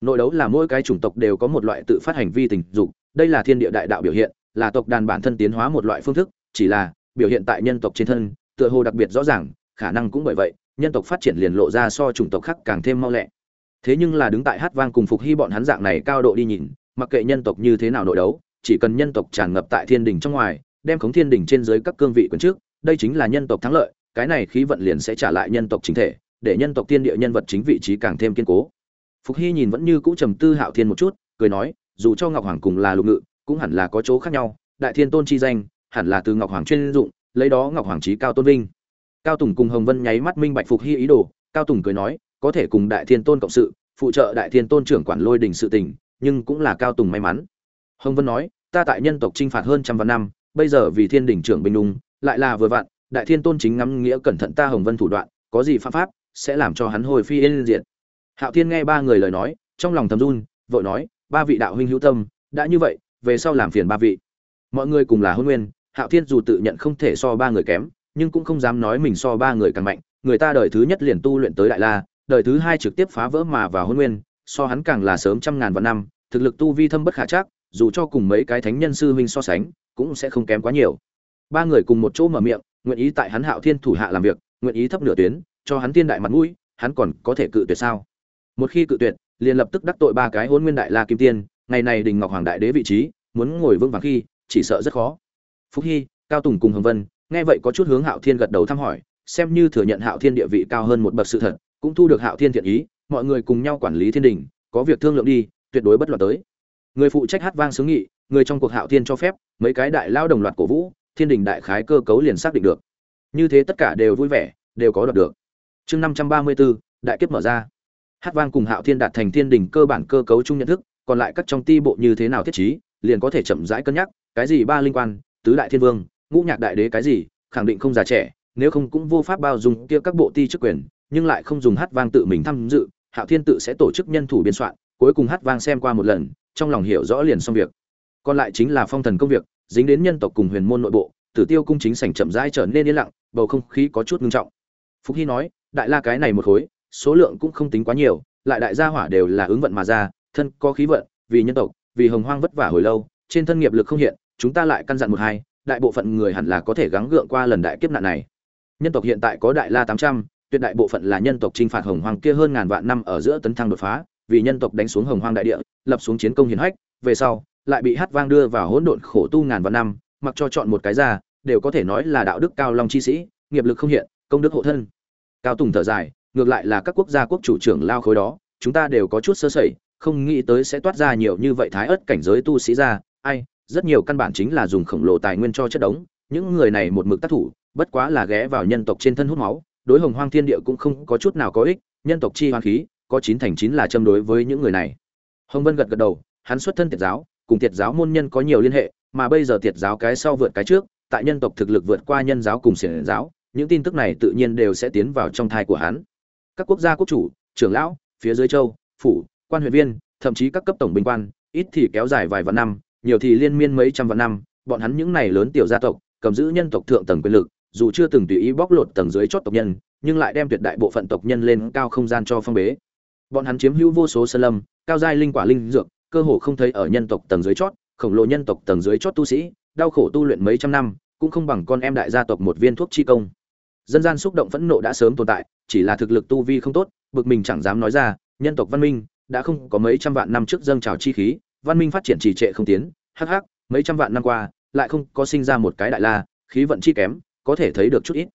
nội đấu là mỗi cái chủng tộc đều có một loại tự phát hành vi tình dục, đây là thiên địa đại đạo biểu hiện, là tộc đàn bản thân tiến hóa một loại phương thức, chỉ là biểu hiện tại nhân tộc trên thân, tựa hồ đặc biệt rõ ràng, khả năng cũng bởi vậy, nhân tộc phát triển liền lộ ra so chủng tộc khác càng thêm mau lẹ. Thế nhưng là đứng tại hát vang cùng phục hy bọn hắn dạng này cao độ đi nhìn, mặc kệ nhân tộc như thế nào nội đấu, chỉ cần nhân tộc tràn ngập tại thiên đình trong ngoài, đem khống thiên đình trên dưới các cương vị quyền trước, đây chính là nhân tộc thắng lợi, cái này khí vận liền sẽ trả lại nhân tộc chính thể, để nhân tộc thiên địa nhân vật chính vị trí càng thêm kiên cố phục hy nhìn vẫn như cũ trầm tư hạo thiên một chút, cười nói, dù cho ngọc hoàng cùng là lục ngự, cũng hẳn là có chỗ khác nhau. Đại thiên tôn chi danh, hẳn là từ ngọc hoàng chuyên dụng, lấy đó ngọc hoàng trí cao tôn vinh. Cao tùng cùng hồng vân nháy mắt minh bạch phục hy ý đồ, cao tùng cười nói, có thể cùng đại thiên tôn cộng sự, phụ trợ đại thiên tôn trưởng quản lôi đình sự tình, nhưng cũng là cao tùng may mắn. Hồng vân nói, ta tại nhân tộc chinh phạt hơn trăm vạn năm, bây giờ vì thiên đình trưởng bình đùng, lại là vừa vặn đại thiên tôn chính ngắm nghĩa cẩn thận ta hồng vân thủ đoạn, có gì pháp pháp, sẽ làm cho hắn hồi phi yên diệt hạo thiên nghe ba người lời nói, trong lòng thầm run, vội nói, ba vị đạo huynh hữu tâm, đã như vậy, về sau làm phiền ba vị. Mọi người cùng là hôn nguyên, hạo thiên dù tự nhận không thể so ba người kém, nhưng cũng không dám nói mình so ba người càng mạnh. Người ta đời thứ nhất liền tu luyện tới đại la, đời thứ hai trực tiếp phá vỡ mà vào hôn nguyên, so hắn càng là sớm trăm ngàn vạn năm, thực lực tu vi thâm bất khả chắc, dù cho cùng mấy cái thánh nhân sư huynh so sánh, cũng sẽ không kém quá nhiều. Ba người cùng một chỗ mở miệng, nguyện ý tại hắn hạo thiên thủ hạ làm việc, nguyện ý thấp nửa tuyến, cho hắn tiên đại mặt mũi, hắn còn có thể cự tuyệt sao? Một khi cự tuyệt, liền lập tức đắc tội ba cái hôn nguyên đại la kim tiên, ngày này đình ngọc hoàng đại đế vị trí, muốn ngồi vững vàng khi, chỉ sợ rất khó. Phúc hy, cao tùng cùng hồng vân, nghe vậy có chút hướng hạo thiên gật đầu thăm hỏi, xem như thừa nhận hạo thiên địa vị cao hơn một bậc sự thật, cũng thu được hạo thiên thiện ý, mọi người cùng nhau quản lý thiên đình, có việc thương lượng đi, tuyệt đối bất loạn tới. Người phụ trách hát vang sướng nghị, người trong cuộc hạo thiên cho phép, mấy cái đại lao đồng loạt cổ vũ, thiên đình đại khái cơ cấu liền xác định được. Như thế tất cả đều vui vẻ, đều có đoạt được. Chương năm trăm ba mươi bốn đại kiếp mở ra hát vang cùng hạo thiên đạt thành thiên đình cơ bản cơ cấu chung nhận thức, còn lại các trong ti bộ như thế nào thiết trí, liền có thể chậm rãi cân nhắc, cái gì ba linh quan, tứ đại thiên vương, ngũ nhạc đại đế cái gì, khẳng định không già trẻ, nếu không cũng vô pháp bao dung kia các bộ ti chức quyền, nhưng lại không dùng hát vang tự mình tham dự, hạo thiên tự sẽ tổ chức nhân thủ biên soạn, cuối cùng hát vang xem qua một lần, trong lòng hiểu rõ liền xong việc. Còn lại chính là phong thần công việc, dính đến nhân tộc cùng huyền môn nội bộ, tử tiêu cung chính sảnh chậm rãi trở nên yên lặng, bầu không khí có chút ngưng trọng. Phúc hy nói, đại la cái này một khối số lượng cũng không tính quá nhiều, lại đại gia hỏa đều là ứng vận mà ra, thân có khí vận, vì nhân tộc, vì hồng hoang vất vả hồi lâu, trên thân nghiệp lực không hiện, chúng ta lại căn dặn một hai, đại bộ phận người hẳn là có thể gắng gượng qua lần đại kiếp nạn này. Nhân tộc hiện tại có đại la tám trăm, tuyệt đại bộ phận là nhân tộc chinh phạt hồng hoang kia hơn ngàn vạn năm ở giữa tấn thăng đột phá, vì nhân tộc đánh xuống hồng hoang đại địa, lập xuống chiến công hiển hách, về sau, lại bị hát vang đưa vào hỗn độn khổ tu ngàn vạn năm, mặc cho chọn một cái ra, đều có thể nói là đạo đức cao long chi sĩ, nghiệp lực không hiện, công đức hộ thân. Cao tùng thở dài ngược lại là các quốc gia quốc chủ trưởng lao khối đó, chúng ta đều có chút sơ sẩy, không nghĩ tới sẽ toát ra nhiều như vậy thái ớt cảnh giới tu sĩ ra. Ai, rất nhiều căn bản chính là dùng khổng lồ tài nguyên cho chất đống, những người này một mực tác thủ, bất quá là ghé vào nhân tộc trên thân hút máu, đối hồng hoang thiên địa cũng không có chút nào có ích, nhân tộc chi hoang khí, có chín thành chín là châm đối với những người này. Hồng vân gật gật đầu, hắn xuất thân tiệt giáo, cùng tiệt giáo môn nhân có nhiều liên hệ, mà bây giờ tiệt giáo cái sau vượt cái trước, tại nhân tộc thực lực vượt qua nhân giáo cùng xiển giáo, những tin tức này tự nhiên đều sẽ tiến vào trong thai của hắn các quốc gia quốc chủ, trưởng lão, phía dưới châu, phủ, quan huyện viên, thậm chí các cấp tổng binh quan, ít thì kéo dài vài vạn năm, nhiều thì liên miên mấy trăm vạn năm, bọn hắn những này lớn tiểu gia tộc, cầm giữ nhân tộc thượng tầng quyền lực, dù chưa từng tùy ý bóc lột tầng dưới chót tộc nhân, nhưng lại đem tuyệt đại bộ phận tộc nhân lên cao không gian cho phong bế. Bọn hắn chiếm hữu vô số sơn lâm, cao giai linh quả linh dược, cơ hồ không thấy ở nhân tộc tầng dưới chót, khổng lồ nhân tộc tầng dưới chót tu sĩ, đau khổ tu luyện mấy trăm năm, cũng không bằng con em đại gia tộc một viên thuốc chi công dân gian xúc động phẫn nộ đã sớm tồn tại, chỉ là thực lực tu vi không tốt, bực mình chẳng dám nói ra, nhân tộc văn minh đã không có mấy trăm vạn năm trước dâng trào chi khí, văn minh phát triển trì trệ không tiến, hắc hắc, mấy trăm vạn năm qua, lại không có sinh ra một cái đại la, khí vận chi kém, có thể thấy được chút ít.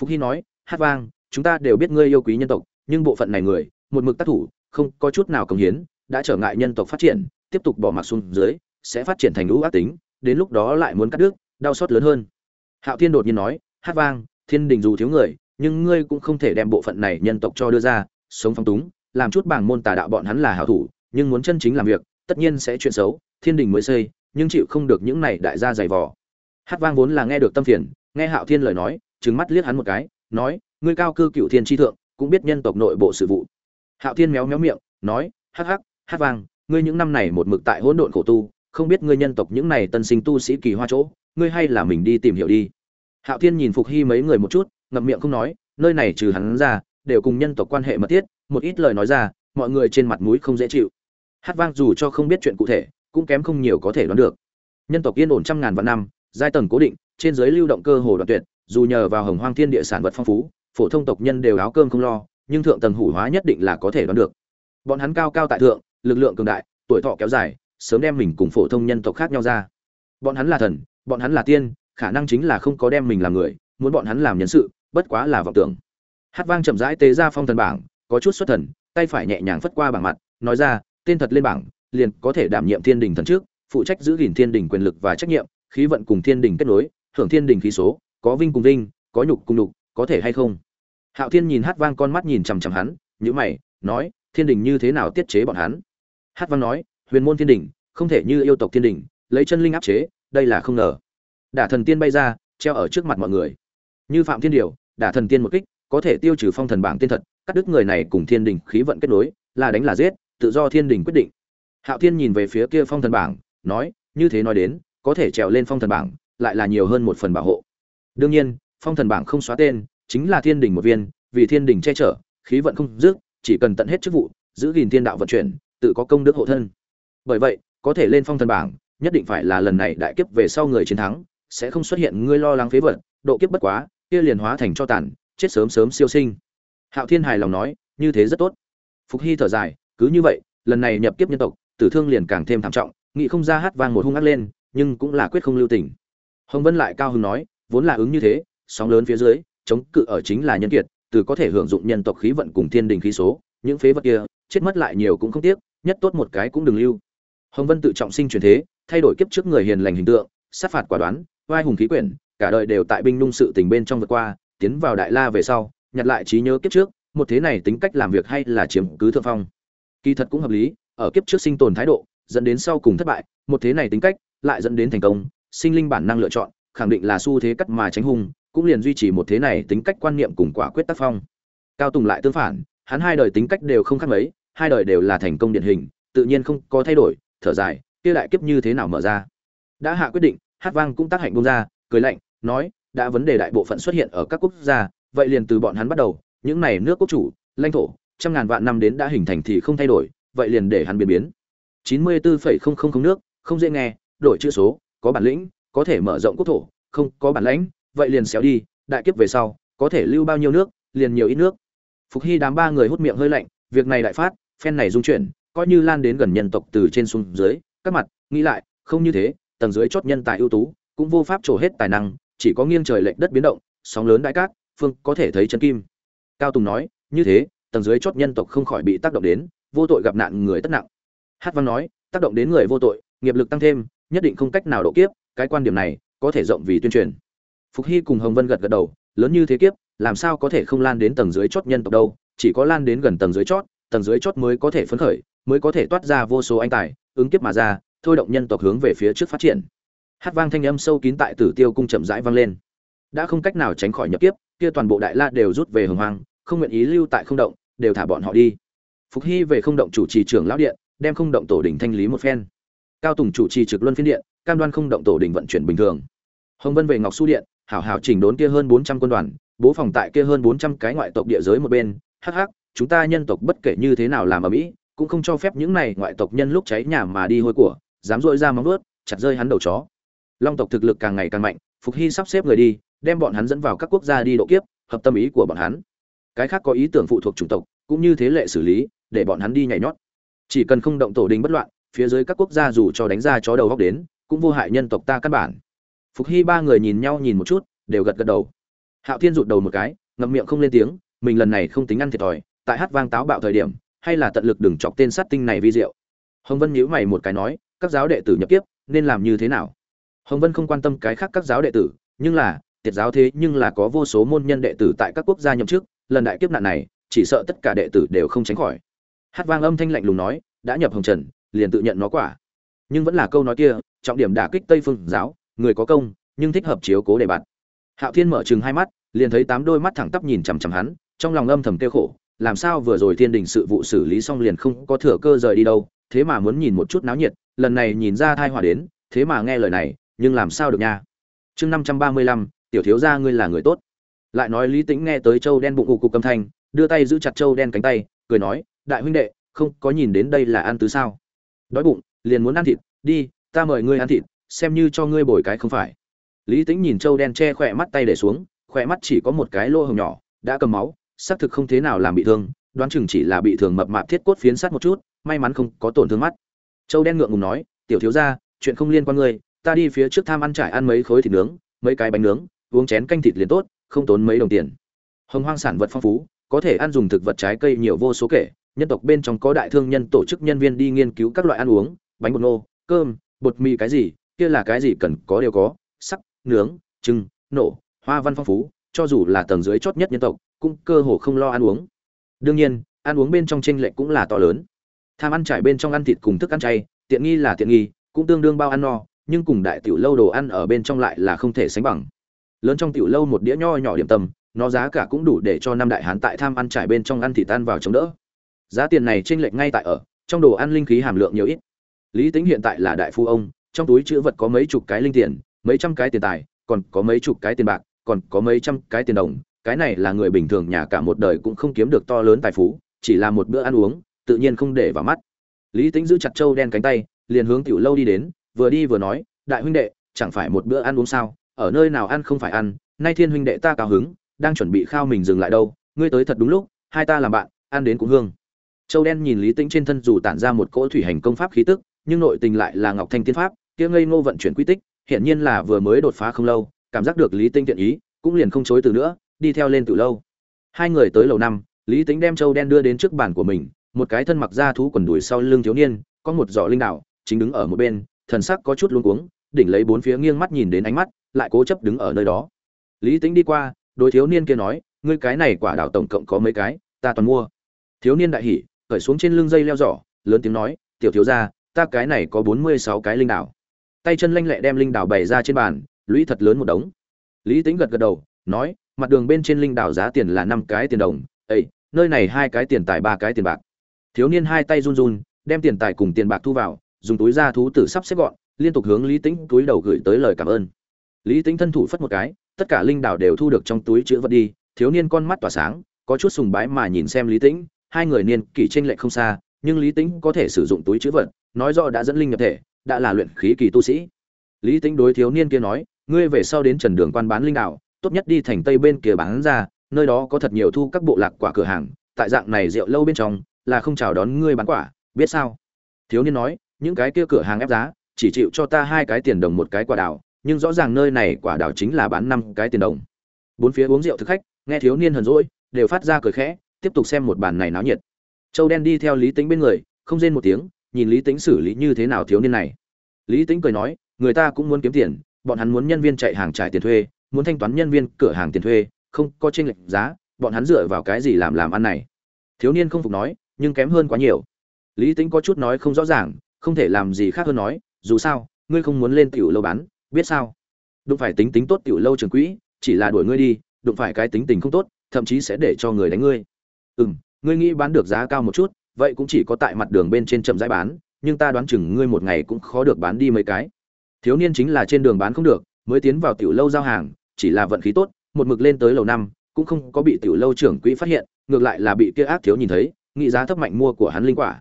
Phúc hy nói, hát vang, chúng ta đều biết ngươi yêu quý nhân tộc, nhưng bộ phận này người, một mực tác thủ, không có chút nào công hiến, đã trở ngại nhân tộc phát triển, tiếp tục bỏ mặc xuống dưới, sẽ phát triển thành lũ ác tính, đến lúc đó lại muốn cắt đứt, đau xót lớn hơn. Hạo thiên đột nhiên nói, hát vang thiên đình dù thiếu người, nhưng ngươi cũng không thể đem bộ phận này nhân tộc cho đưa ra, sống phong túng, làm chút bảng môn tà đạo bọn hắn là hảo thủ, nhưng muốn chân chính làm việc, tất nhiên sẽ chuyện xấu, thiên đình mới xây, nhưng chịu không được những này đại gia dày vò. Hát vang vốn là nghe được tâm phiền, nghe hạo thiên lời nói, trừng mắt liếc hắn một cái, nói, ngươi cao cư cựu thiên tri thượng, cũng biết nhân tộc nội bộ sự vụ. Hạo thiên méo méo miệng, nói, hắc hắc, hát vang, ngươi những năm này một mực tại hỗn độn khổ tu, không biết ngươi nhân tộc những này tân sinh tu sĩ kỳ hoa chỗ, ngươi hay là mình đi tìm hiểu đi hạo thiên nhìn phục hy mấy người một chút, ngậm miệng không nói, nơi này trừ hắn ra, đều cùng nhân tộc quan hệ mật thiết, một ít lời nói ra, mọi người trên mặt mũi không dễ chịu. Hát vang dù cho không biết chuyện cụ thể, cũng kém không nhiều có thể đoán được. Nhân tộc yên ổn trăm ngàn vạn năm, giai tầng cố định, trên giới lưu động cơ hồ đoạn tuyệt, dù nhờ vào hồng hoang thiên địa sản vật phong phú, phổ thông tộc nhân đều áo cơm không lo, nhưng thượng tầng hủ hóa nhất định là có thể đoán được. Bọn hắn cao cao tại thượng, lực lượng cường đại, tuổi thọ kéo dài, sớm đem mình cùng phổ thông nhân tộc khác nhau ra. Bọn hắn là thần, bọn hắn là tiên khả năng chính là không có đem mình làm người, muốn bọn hắn làm nhân sự, bất quá là vọng tưởng. Hát vang chậm rãi tế ra phong thần bảng, có chút xuất thần, tay phải nhẹ nhàng phất qua bảng mặt, nói ra, tên thật lên bảng, liền có thể đảm nhiệm thiên đình thần trước, phụ trách giữ gìn thiên đình quyền lực và trách nhiệm, khí vận cùng thiên đình kết nối, hưởng thiên đình khí số, có vinh cùng vinh, có nhục cùng nhục, có thể hay không? Hạo thiên nhìn hát vang con mắt nhìn chằm chằm hắn nhữ mày, nói, thiên đình như thế nào tiết chế bọn hắn? Hát vang nói, huyền môn thiên đình, không thể như yêu tộc thiên đình, lấy chân linh áp chế, đây là không ngờ đả thần tiên bay ra, treo ở trước mặt mọi người. Như phạm thiên điều, đả thần tiên một kích, có thể tiêu trừ phong thần bảng tiên thật cắt đứt người này cùng thiên đình khí vận kết nối, là đánh là giết, tự do thiên đình quyết định. Hạo thiên nhìn về phía kia phong thần bảng, nói, như thế nói đến, có thể trèo lên phong thần bảng, lại là nhiều hơn một phần bảo hộ. Đương nhiên, phong thần bảng không xóa tên, chính là thiên đình một viên, vì thiên đình che chở, khí vận không dứt, chỉ cần tận hết chức vụ, giữ gìn thiên đạo vận chuyển, tự có công đức hộ thân. Bởi vậy, có thể lên phong thần bảng, nhất định phải là lần này đại kiếp về sau người chiến thắng sẽ không xuất hiện ngươi lo lắng phế vật, độ kiếp bất quá, kia liền hóa thành cho tàn, chết sớm sớm siêu sinh. Hạo thiên hài lòng nói, như thế rất tốt. Phục hy thở dài, cứ như vậy, lần này nhập kiếp nhân tộc, tử thương liền càng thêm thảm trọng, nghị không ra hát vang một hung ác lên, nhưng cũng là quyết không lưu tình. Hồng vân lại cao hứng nói, vốn là ứng như thế, sóng lớn phía dưới, chống cự ở chính là nhân kiệt, từ có thể hưởng dụng nhân tộc khí vận cùng thiên đình khí số, những phế vật kia, chết mất lại nhiều cũng không tiếc, nhất tốt một cái cũng đừng lưu. Hồng vân tự trọng sinh truyền thế, thay đổi kiếp trước người hiền lành hình tượng, sát phạt quả đoán vai hùng khí quyển, cả đời đều tại binh nung sự tình bên trong vượt qua, tiến vào đại la về sau, nhặt lại trí nhớ kiếp trước, một thế này tính cách làm việc hay là chiếm cứ thượng phong. Kỳ thật cũng hợp lý, ở kiếp trước sinh tồn thái độ, dẫn đến sau cùng thất bại, một thế này tính cách lại dẫn đến thành công, sinh linh bản năng lựa chọn, khẳng định là xu thế cắt mà tránh hung, cũng liền duy trì một thế này tính cách quan niệm cùng quả quyết tác phong. Cao tùng lại tương phản, hắn hai đời tính cách đều không khác mấy, hai đời đều là thành công điển hình, tự nhiên không có thay đổi, thở dài, kia đại kiếp như thế nào mở ra? Đã hạ quyết định hát vang cũng tác hạnh bông ra, cười lạnh, nói, đã vấn đề đại bộ phận xuất hiện ở các quốc gia, vậy liền từ bọn hắn bắt đầu, những này nước quốc chủ, lãnh thổ, trăm ngàn vạn năm đến đã hình thành thì không thay đổi, vậy liền để hắn biến biến. chín mươi bốn nước, không dễ nghe, đổi chữ số, có bản lĩnh, có thể mở rộng quốc thổ, không có bản lãnh, vậy liền xéo đi, đại kiếp về sau, có thể lưu bao nhiêu nước, liền nhiều ít nước. Phục hy đám ba người hút miệng hơi lạnh, việc này đại phát, phen này dung chuyển, coi như lan đến gần nhân tộc từ trên xuống dưới, các mặt, nghĩ lại, không như thế tầng dưới chót nhân tài ưu tú, cũng vô pháp trổ hết tài năng, chỉ có nghiêng trời lệch đất biến động, sóng lớn đại cát, phương có thể thấy chân kim. Cao tùng nói, như thế, tầng dưới chót nhân tộc không khỏi bị tác động đến, vô tội gặp nạn người tất nặng. Hát văn nói, tác động đến người vô tội, nghiệp lực tăng thêm, nhất định không cách nào độ kiếp, cái quan điểm này có thể rộng vì tuyên truyền. Phục hy cùng hồng vân gật gật đầu, lớn như thế kiếp, làm sao có thể không lan đến tầng dưới chót nhân tộc đâu, chỉ có lan đến gần tầng dưới chót tầng dưới chót mới có thể phấn khởi, mới có thể toát ra vô số anh tài, ứng kiếp mà ra thôi động nhân tộc hướng về phía trước phát triển. Hát vang thanh âm sâu kín tại tử tiêu cung chậm rãi vang lên. Đã không cách nào tránh khỏi nhập kiếp, kia toàn bộ đại la đều rút về hồng hoang, không nguyện ý lưu tại không động, đều thả bọn họ đi. Phục hy về không động chủ trì trưởng lão điện, đem không động tổ đình thanh lý một phen. Cao tùng chủ trì trực luân phiên điện, cam đoan không động tổ đình vận chuyển bình thường. Hồng vân về ngọc su điện, hảo hảo chỉnh đốn kia hơn bốn trăm quân đoàn, bố phòng tại kia hơn bốn trăm cái ngoại tộc địa giới một bên. Hắc hắc, chúng ta nhân tộc bất kể như thế nào làm ở mỹ, cũng không cho phép những này ngoại tộc nhân lúc cháy nhà mà đi hôi của dám dội ra móng vuốt, chặt rơi hắn đầu chó. Long tộc thực lực càng ngày càng mạnh, phục hy sắp xếp người đi, đem bọn hắn dẫn vào các quốc gia đi độ kiếp, hợp tâm ý của bọn hắn. Cái khác có ý tưởng phụ thuộc chủng tộc, cũng như thế lệ xử lý, để bọn hắn đi nhảy nhót. Chỉ cần không động tổ đình bất loạn, phía dưới các quốc gia dù cho đánh ra chó đầu góc đến, cũng vô hại nhân tộc ta căn bản. Phục hy ba người nhìn nhau nhìn một chút, đều gật gật đầu. Hạo thiên rụt đầu một cái, ngậm miệng không lên tiếng, mình lần này không tính ăn thiệt thòi, tại hát vang táo bạo thời điểm, hay là tận lực đừng chọc tên sát tinh này vi diệu. Hồng vân nhíu mày một cái nói các giáo đệ tử nhập kiếp, nên làm như thế nào? Hồng vân không quan tâm cái khác các giáo đệ tử, nhưng là, tiệt giáo thế nhưng là có vô số môn nhân đệ tử tại các quốc gia nhậm chức, lần đại kiếp nạn này, chỉ sợ tất cả đệ tử đều không tránh khỏi. Hát vang âm thanh lạnh lùng nói, đã nhập hồng trần, liền tự nhận nó quả. Nhưng vẫn là câu nói kia, trọng điểm đả kích tây phương giáo, người có công, nhưng thích hợp chiếu cố đề bạt hạo thiên mở chừng hai mắt, liền thấy tám đôi mắt thẳng tắp nhìn chằm chằm hắn, trong lòng âm thầm kêu khổ, làm sao vừa rồi thiên đình sự vụ xử lý xong liền không có thừa cơ rời đi đâu thế mà muốn nhìn một chút náo nhiệt, lần này nhìn ra thai hỏa đến, thế mà nghe lời này, nhưng làm sao được nha? Chương năm trăm ba mươi lăm, tiểu thiếu gia ngươi là người tốt. Lại nói lý tĩnh nghe tới châu đen bụng cụ cục âm thanh, đưa tay giữ chặt châu đen cánh tay, cười nói, đại huynh đệ, không có nhìn đến đây là ăn tứ sao? Đói bụng, liền muốn ăn thịt, đi, ta mời ngươi ăn thịt, xem như cho ngươi bồi cái không phải. Lý tĩnh nhìn châu đen che khỏe mắt tay để xuống, khỏe mắt chỉ có một cái lỗ hồng nhỏ, đã cầm máu, xác thực không thế nào làm bị thương đoán chừng chỉ là bị thương mập mạp thiết cốt phiến sát một chút, may mắn không có tổn thương mắt. Châu đen ngượng ngùng nói, tiểu thiếu gia, chuyện không liên quan ngươi, ta đi phía trước tham ăn trải ăn mấy khối thịt nướng, mấy cái bánh nướng, uống chén canh thịt liền tốt, không tốn mấy đồng tiền. Hồng hoang sản vật phong phú, có thể ăn dùng thực vật trái cây nhiều vô số kể, nhân tộc bên trong có đại thương nhân tổ chức nhân viên đi nghiên cứu các loại ăn uống, bánh bột nô, cơm, bột mì cái gì, kia là cái gì cần có đều có, sắc, nướng trưng nổ, hoa văn phong phú, cho dù là tầng dưới chót nhất nhân tộc, cũng cơ hồ không lo ăn uống đương nhiên, ăn uống bên trong tranh lệch cũng là to lớn. Tham ăn trải bên trong ăn thịt cùng thức ăn chay, tiện nghi là tiện nghi, cũng tương đương bao ăn no, nhưng cùng đại tiểu lâu đồ ăn ở bên trong lại là không thể sánh bằng. Lớn trong tiểu lâu một đĩa nho nhỏ điểm tâm, nó giá cả cũng đủ để cho năm đại hán tại tham ăn trải bên trong ăn thịt tan vào chống đỡ. Giá tiền này tranh lệch ngay tại ở, trong đồ ăn linh khí hàm lượng nhiều ít. Lý tính hiện tại là đại phu ông, trong túi chữ vật có mấy chục cái linh tiền, mấy trăm cái tiền tài, còn có mấy chục cái tiền bạc, còn có mấy trăm cái tiền đồng cái này là người bình thường nhà cả một đời cũng không kiếm được to lớn tài phú, chỉ là một bữa ăn uống, tự nhiên không để vào mắt. Lý tính giữ chặt trâu đen cánh tay, liền hướng tiểu lâu đi đến, vừa đi vừa nói, đại huynh đệ, chẳng phải một bữa ăn uống sao? Ở nơi nào ăn không phải ăn? Nay thiên huynh đệ ta cao hứng, đang chuẩn bị khao mình dừng lại đâu. Ngươi tới thật đúng lúc, hai ta làm bạn, ăn đến cũng hương. Châu đen nhìn lý tĩnh trên thân dù tản ra một cỗ thủy hành công pháp khí tức, nhưng nội tình lại là ngọc thanh tiên pháp, kia ngây ngô vận chuyển quy tích hiện nhiên là vừa mới đột phá không lâu, cảm giác được lý tĩnh thiện ý, cũng liền không chối từ nữa đi theo lên từ lâu. Hai người tới lầu năm, lý tĩnh đem châu đen đưa đến trước bàn của mình, một cái thân mặc da thú quần đùi sau lưng thiếu niên, có một giỏ linh đạo chính đứng ở một bên, thần sắc có chút luống cuống, đỉnh lấy bốn phía nghiêng mắt nhìn đến ánh mắt, lại cố chấp đứng ở nơi đó. Lý tĩnh đi qua, đối thiếu niên kia nói, ngươi cái này quả đảo tổng cộng có mấy cái, ta toàn mua. Thiếu niên đại hỉ, cởi xuống trên lưng dây leo giỏ, lớn tiếng nói, tiểu thiếu gia, ta cái này có bốn mươi sáu cái linh đảo tay chân lanh lẹ đem linh đảo bày ra trên bàn, lũy thật lớn một đống. Lý tính gật gật đầu, nói mặt đường bên trên linh đảo giá tiền là năm cái tiền đồng ây nơi này hai cái tiền tài ba cái tiền bạc. Thiếu niên hai tay run run, đem tiền tài cùng tiền bạc thu vào, dùng túi ra thú tử sắp xếp gọn, liên tục hướng lý tính túi đầu gửi tới lời cảm ơn. Lý tính thân thủ phất một cái, tất cả linh đảo đều thu được trong túi chữ vật đi, thiếu niên con mắt tỏa sáng, có chút sùng bái mà nhìn xem lý tĩnh, hai người niên kỷ tranh lệch không xa, nhưng lý tĩnh có thể sử dụng túi chữ vật, nói rõ đã dẫn linh nhập thể, đã là luyện khí kỳ tu sĩ. Lý tĩnh đối thiếu niên kia nói, ngươi về sau đến trần đường quan bán linh đảo tốt nhất đi thành tây bên kia bán ra, nơi đó có thật nhiều thu các bộ lạc quả cửa hàng, tại dạng này rượu lâu bên trong, là không chào đón ngươi bán quả, biết sao? Thiếu niên nói, những cái kia cửa hàng ép giá, chỉ chịu cho ta hai cái tiền đồng một cái quả đào, nhưng rõ ràng nơi này quả đào chính là bán năm cái tiền đồng. Bốn phía uống rượu thực khách, nghe thiếu niên hờn rỗi đều phát ra cười khẽ, tiếp tục xem một bàn này náo nhiệt. Châu đen đi theo lý tính bên người, không rên một tiếng, nhìn lý tính xử lý như thế nào thiếu niên này. Lý tính cười nói, người ta cũng muốn kiếm tiền, bọn hắn muốn nhân viên chạy hàng trải tiền thuê muốn thanh toán nhân viên cửa hàng tiền thuê, không có chênh lệch giá, bọn hắn dựa vào cái gì làm làm ăn này? Thiếu niên không phục nói, nhưng kém hơn quá nhiều. Lý tĩnh có chút nói không rõ ràng, không thể làm gì khác hơn nói, dù sao, ngươi không muốn lên tiểu lâu bán, biết sao? Đụng phải tính tính tốt tiểu lâu trường quỹ, chỉ là đuổi ngươi đi, đụng phải cái tính tình không tốt, thậm chí sẽ để cho người đánh ngươi. Ừm, ngươi nghĩ bán được giá cao một chút, vậy cũng chỉ có tại mặt đường bên trên chậm rãi bán, nhưng ta đoán chừng ngươi một ngày cũng khó được bán đi mấy cái. Thiếu niên chính là trên đường bán không được, mới tiến vào tiểu lâu giao hàng chỉ là vận khí tốt, một mực lên tới lầu năm, cũng không có bị tiểu lâu trưởng quỹ phát hiện, ngược lại là bị kia ác thiếu nhìn thấy, nghĩ giá thấp mạnh mua của hắn linh quả.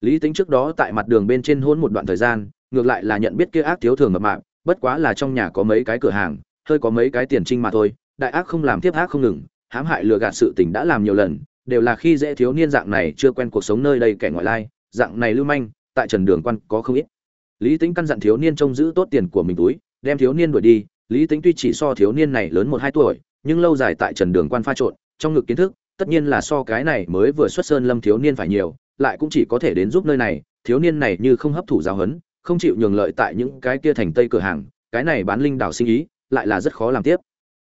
Lý tính trước đó tại mặt đường bên trên hôn một đoạn thời gian, ngược lại là nhận biết kia ác thiếu thường mập mạp, bất quá là trong nhà có mấy cái cửa hàng, hơi có mấy cái tiền trinh mà thôi, đại ác không làm tiếp ác không ngừng, hãm hại lừa gạt sự tình đã làm nhiều lần, đều là khi dễ thiếu niên dạng này chưa quen cuộc sống nơi đây kẻ ngoại lai, dạng này lưu manh, tại trần đường quan có không ít. Lý tính căn dặn thiếu niên trông giữ tốt tiền của mình túi, đem thiếu niên đuổi đi lý tính tuy chỉ so thiếu niên này lớn một hai tuổi, nhưng lâu dài tại trần đường quan pha trộn, trong ngực kiến thức, tất nhiên là so cái này mới vừa xuất sơn lâm thiếu niên phải nhiều, lại cũng chỉ có thể đến giúp nơi này, thiếu niên này như không hấp thụ giáo huấn, không chịu nhường lợi tại những cái kia thành tây cửa hàng, cái này bán linh đảo sinh ý, lại là rất khó làm tiếp.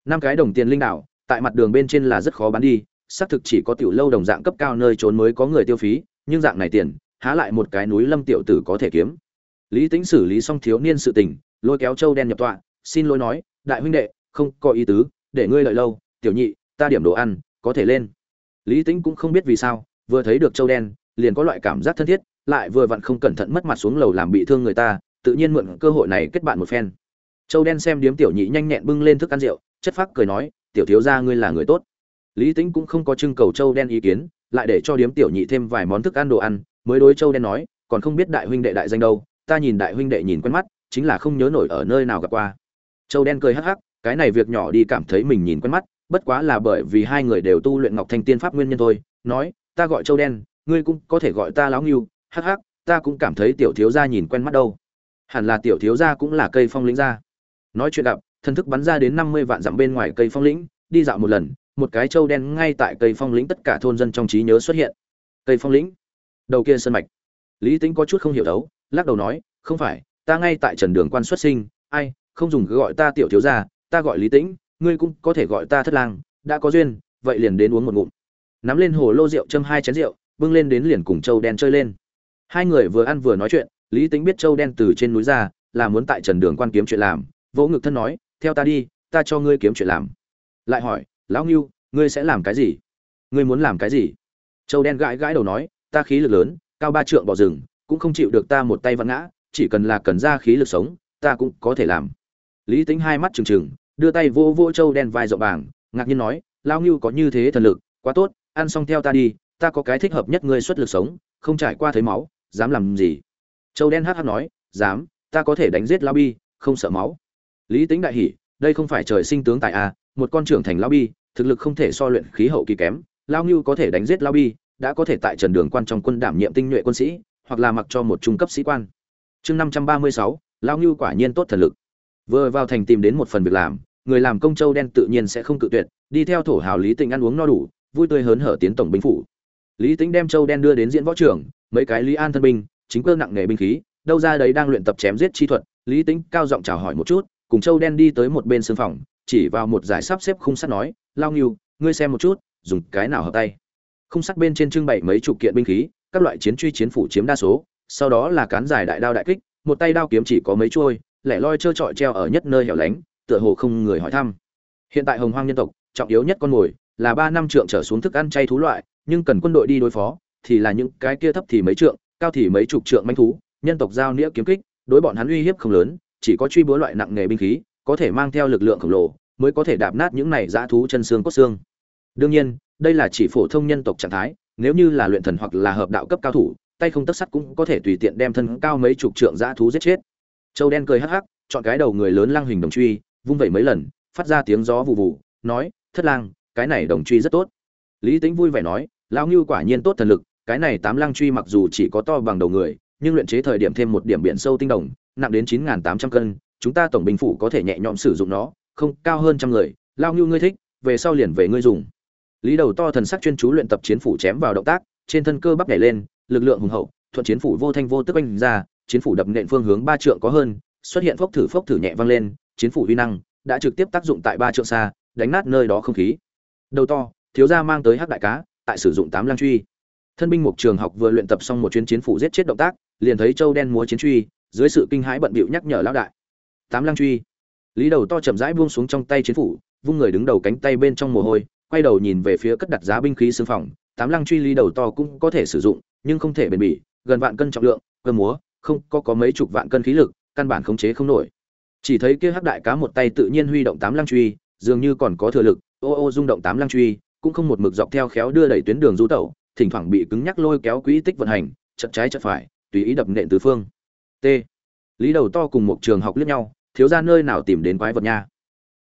Năm cái đồng tiền linh đảo, tại mặt đường bên trên là rất khó bán đi, xác thực chỉ có tiểu lâu đồng dạng cấp cao nơi trốn mới có người tiêu phí, nhưng dạng này tiền, há lại một cái núi lâm tiểu tử có thể kiếm. Lý tính xử lý xong thiếu niên sự tình, lôi kéo châu đen nhập tọa xin lỗi nói, đại huynh đệ, không có ý tứ, để ngươi lợi lâu, tiểu nhị, ta điểm đồ ăn, có thể lên. Lý tính cũng không biết vì sao, vừa thấy được châu đen, liền có loại cảm giác thân thiết, lại vừa vặn không cẩn thận mất mặt xuống lầu làm bị thương người ta, tự nhiên mượn cơ hội này kết bạn một phen. Châu đen xem điếm tiểu nhị nhanh nhẹn bưng lên thức ăn rượu, chất phác cười nói, tiểu thiếu gia ngươi là người tốt. Lý tính cũng không có trưng cầu châu đen ý kiến, lại để cho điếm tiểu nhị thêm vài món thức ăn đồ ăn, mới đối châu đen nói, còn không biết đại huynh đệ đại danh đâu, ta nhìn đại huynh đệ nhìn quen mắt, chính là không nhớ nổi ở nơi nào gặp qua châu đen cười hắc hắc cái này việc nhỏ đi cảm thấy mình nhìn quen mắt bất quá là bởi vì hai người đều tu luyện ngọc thanh tiên pháp nguyên nhân thôi nói ta gọi châu đen ngươi cũng có thể gọi ta lão Ngưu, hắc hắc ta cũng cảm thấy tiểu thiếu gia nhìn quen mắt đâu. Hẳn là tiểu thiếu gia cũng là cây phong lĩnh gia. Nói chuyện gặp thần thức bắn ra đến năm mươi vạn dặm bên ngoài cây phong lĩnh đi dạo một lần một cái Châu đen ngay tại cây phong lĩnh tất cả thôn dân trong trí nhớ xuất hiện. Cây phong lĩnh đầu kia sơn mạch. Lý tính có chút không hiểu đấu lắc đầu nói không phải ta ngay tại trần đường quan xuất sinh ai không dùng cứ gọi ta tiểu thiếu gia, ta gọi lý tĩnh, ngươi cũng có thể gọi ta thất lang, đã có duyên, vậy liền đến uống một ngụm. Nắm lên hồ lô rượu châm hai chén rượu, bưng lên đến liền cùng châu đen chơi lên. Hai người vừa ăn vừa nói chuyện, lý tính biết châu đen từ trên núi ra, là muốn tại trần đường quan kiếm chuyện làm, vỗ ngực thân nói, theo ta đi, ta cho ngươi kiếm chuyện làm. Lại hỏi, lão ngưu, ngươi sẽ làm cái gì? Ngươi muốn làm cái gì? Châu đen gãi gãi đầu nói, ta khí lực lớn, cao ba trượng bỏ rừng, cũng không chịu được ta một tay vặn ngã, chỉ cần là cần ra khí lực sống, ta cũng có thể làm lý tính hai mắt trừng trừng, đưa tay vô vô châu đen vai rộng bảng ngạc nhiên nói lao ngưu có như thế thần lực, quá tốt, ăn xong theo ta đi, ta có cái thích hợp nhất ngươi xuất lực sống, không trải qua thấy máu, dám làm gì? Châu đen hắc hắc nói, dám, ta có thể đánh giết lao bi, không sợ máu. Lý tính đại hỉ, đây không phải trời sinh tướng tại a à, một con trưởng thành lao bi, thực lực không thể so luyện khí hậu kỳ kém, lao ngưu có thể đánh giết lao bi, đã có thể tại trần đường quan trong quân đảm nhiệm tinh nhuệ quân sĩ, hoặc là mặc cho một trung cấp sĩ quan. Chương năm trăm ba mươi sáu, lao ngưu quả nhiên tốt thần lực vừa vào thành tìm đến một phần việc làm, người làm công châu đen tự nhiên sẽ không cự tuyệt, đi theo thổ hào lý tĩnh ăn uống no đủ, vui tươi hớn hở tiến tổng binh phủ. Lý tĩnh đem châu đen đưa đến diễn võ trưởng mấy cái lý an thân binh, chính cơ nặng nghề binh khí, đâu ra đấy đang luyện tập chém giết chi thuật, lý tĩnh cao giọng chào hỏi một chút, cùng châu đen đi tới một bên sương phòng, chỉ vào một giải sắp xếp khung sắt nói, lao nghiêu ngươi xem một chút, dùng cái nào hợp tay? Khung sắt bên trên trưng bày mấy chục kiện binh khí, các loại chiến truy chiến phủ chiếm đa số, sau đó là cán dài đại đao đại kích, một tay đao kiếm chỉ có mấy chuôi lẻ loi trơ trọi treo ở nhất nơi hẻo lánh, tựa hồ không người hỏi thăm. Hiện tại hồng hoang nhân tộc, trọng yếu nhất con mồi, là ba năm trượng trở xuống thức ăn chay thú loại, nhưng cần quân đội đi đối phó, thì là những cái kia thấp thì mấy trượng, cao thì mấy chục trượng manh thú, nhân tộc giao nghĩa kiếm kích, đối bọn hắn uy hiếp không lớn, chỉ có truy búa loại nặng nghề binh khí, có thể mang theo lực lượng khổng lồ, mới có thể đạp nát những này dã thú chân xương cốt xương. Đương nhiên, đây là chỉ phổ thông nhân tộc trạng thái, nếu như là luyện thần hoặc là hợp đạo cấp cao thủ, tay không tất sắt cũng có thể tùy tiện đem thân cao mấy chục trượng dã thú giết chết châu đen cười hắc hắc, chọn cái đầu người lớn lăng hình đồng truy, vung vẩy mấy lần, phát ra tiếng gió vụ vụ nói, thất lang, cái này đồng truy rất tốt. Lý tĩnh vui vẻ nói, lão Nưu quả nhiên tốt thần lực, cái này tám lăng truy mặc dù chỉ có to bằng đầu người, nhưng luyện chế thời điểm thêm một điểm biển sâu tinh đồng, nặng đến chín tám trăm cân, chúng ta tổng binh phủ có thể nhẹ nhõm sử dụng nó, không, cao hơn trăm người. Lão Nưu ngươi thích, về sau liền về ngươi dùng. Lý đầu to thần sắc chuyên chú luyện tập chiến phủ chém vào động tác, trên thân cơ bắp nhảy lên, lực lượng hùng hậu, thuận chiến phủ vô thanh vô tức anh ra chiến phủ đập nện phương hướng ba trượng có hơn, xuất hiện phốc thử phốc thử nhẹ vang lên, chiến phủ huy năng đã trực tiếp tác dụng tại ba trượng xa, đánh nát nơi đó không khí. Đầu to, thiếu gia mang tới hắc đại cá, tại sử dụng tám lang truy. Thân binh mục trường học vừa luyện tập xong một chuyến chiến phủ giết chết động tác, liền thấy châu đen múa chiến truy, dưới sự kinh hãi bận bịu nhắc nhở lão đại. Tám lang truy. Lý đầu to chậm rãi buông xuống trong tay chiến phủ, vung người đứng đầu cánh tay bên trong mồ hôi, quay đầu nhìn về phía cất đặt giá binh khí xương phòng. Tám lăng truy lý đầu to cũng có thể sử dụng, nhưng không thể bền bỉ, gần vạn cân trọng lượng cơ múa không có có mấy chục vạn cân khí lực, căn bản khống chế không nổi. Chỉ thấy kia hắc đại cá một tay tự nhiên huy động tám lăng truy, dường như còn có thừa lực, ô ô rung động tám lăng truy, cũng không một mực dọc theo khéo đưa đẩy tuyến đường du tẩu, thỉnh thoảng bị cứng nhắc lôi kéo quỹ tích vận hành, chật trái chật phải, tùy ý đập nện tứ phương. T. Lý đầu to cùng một trường học liếc nhau, thiếu ra nơi nào tìm đến quái vật nha?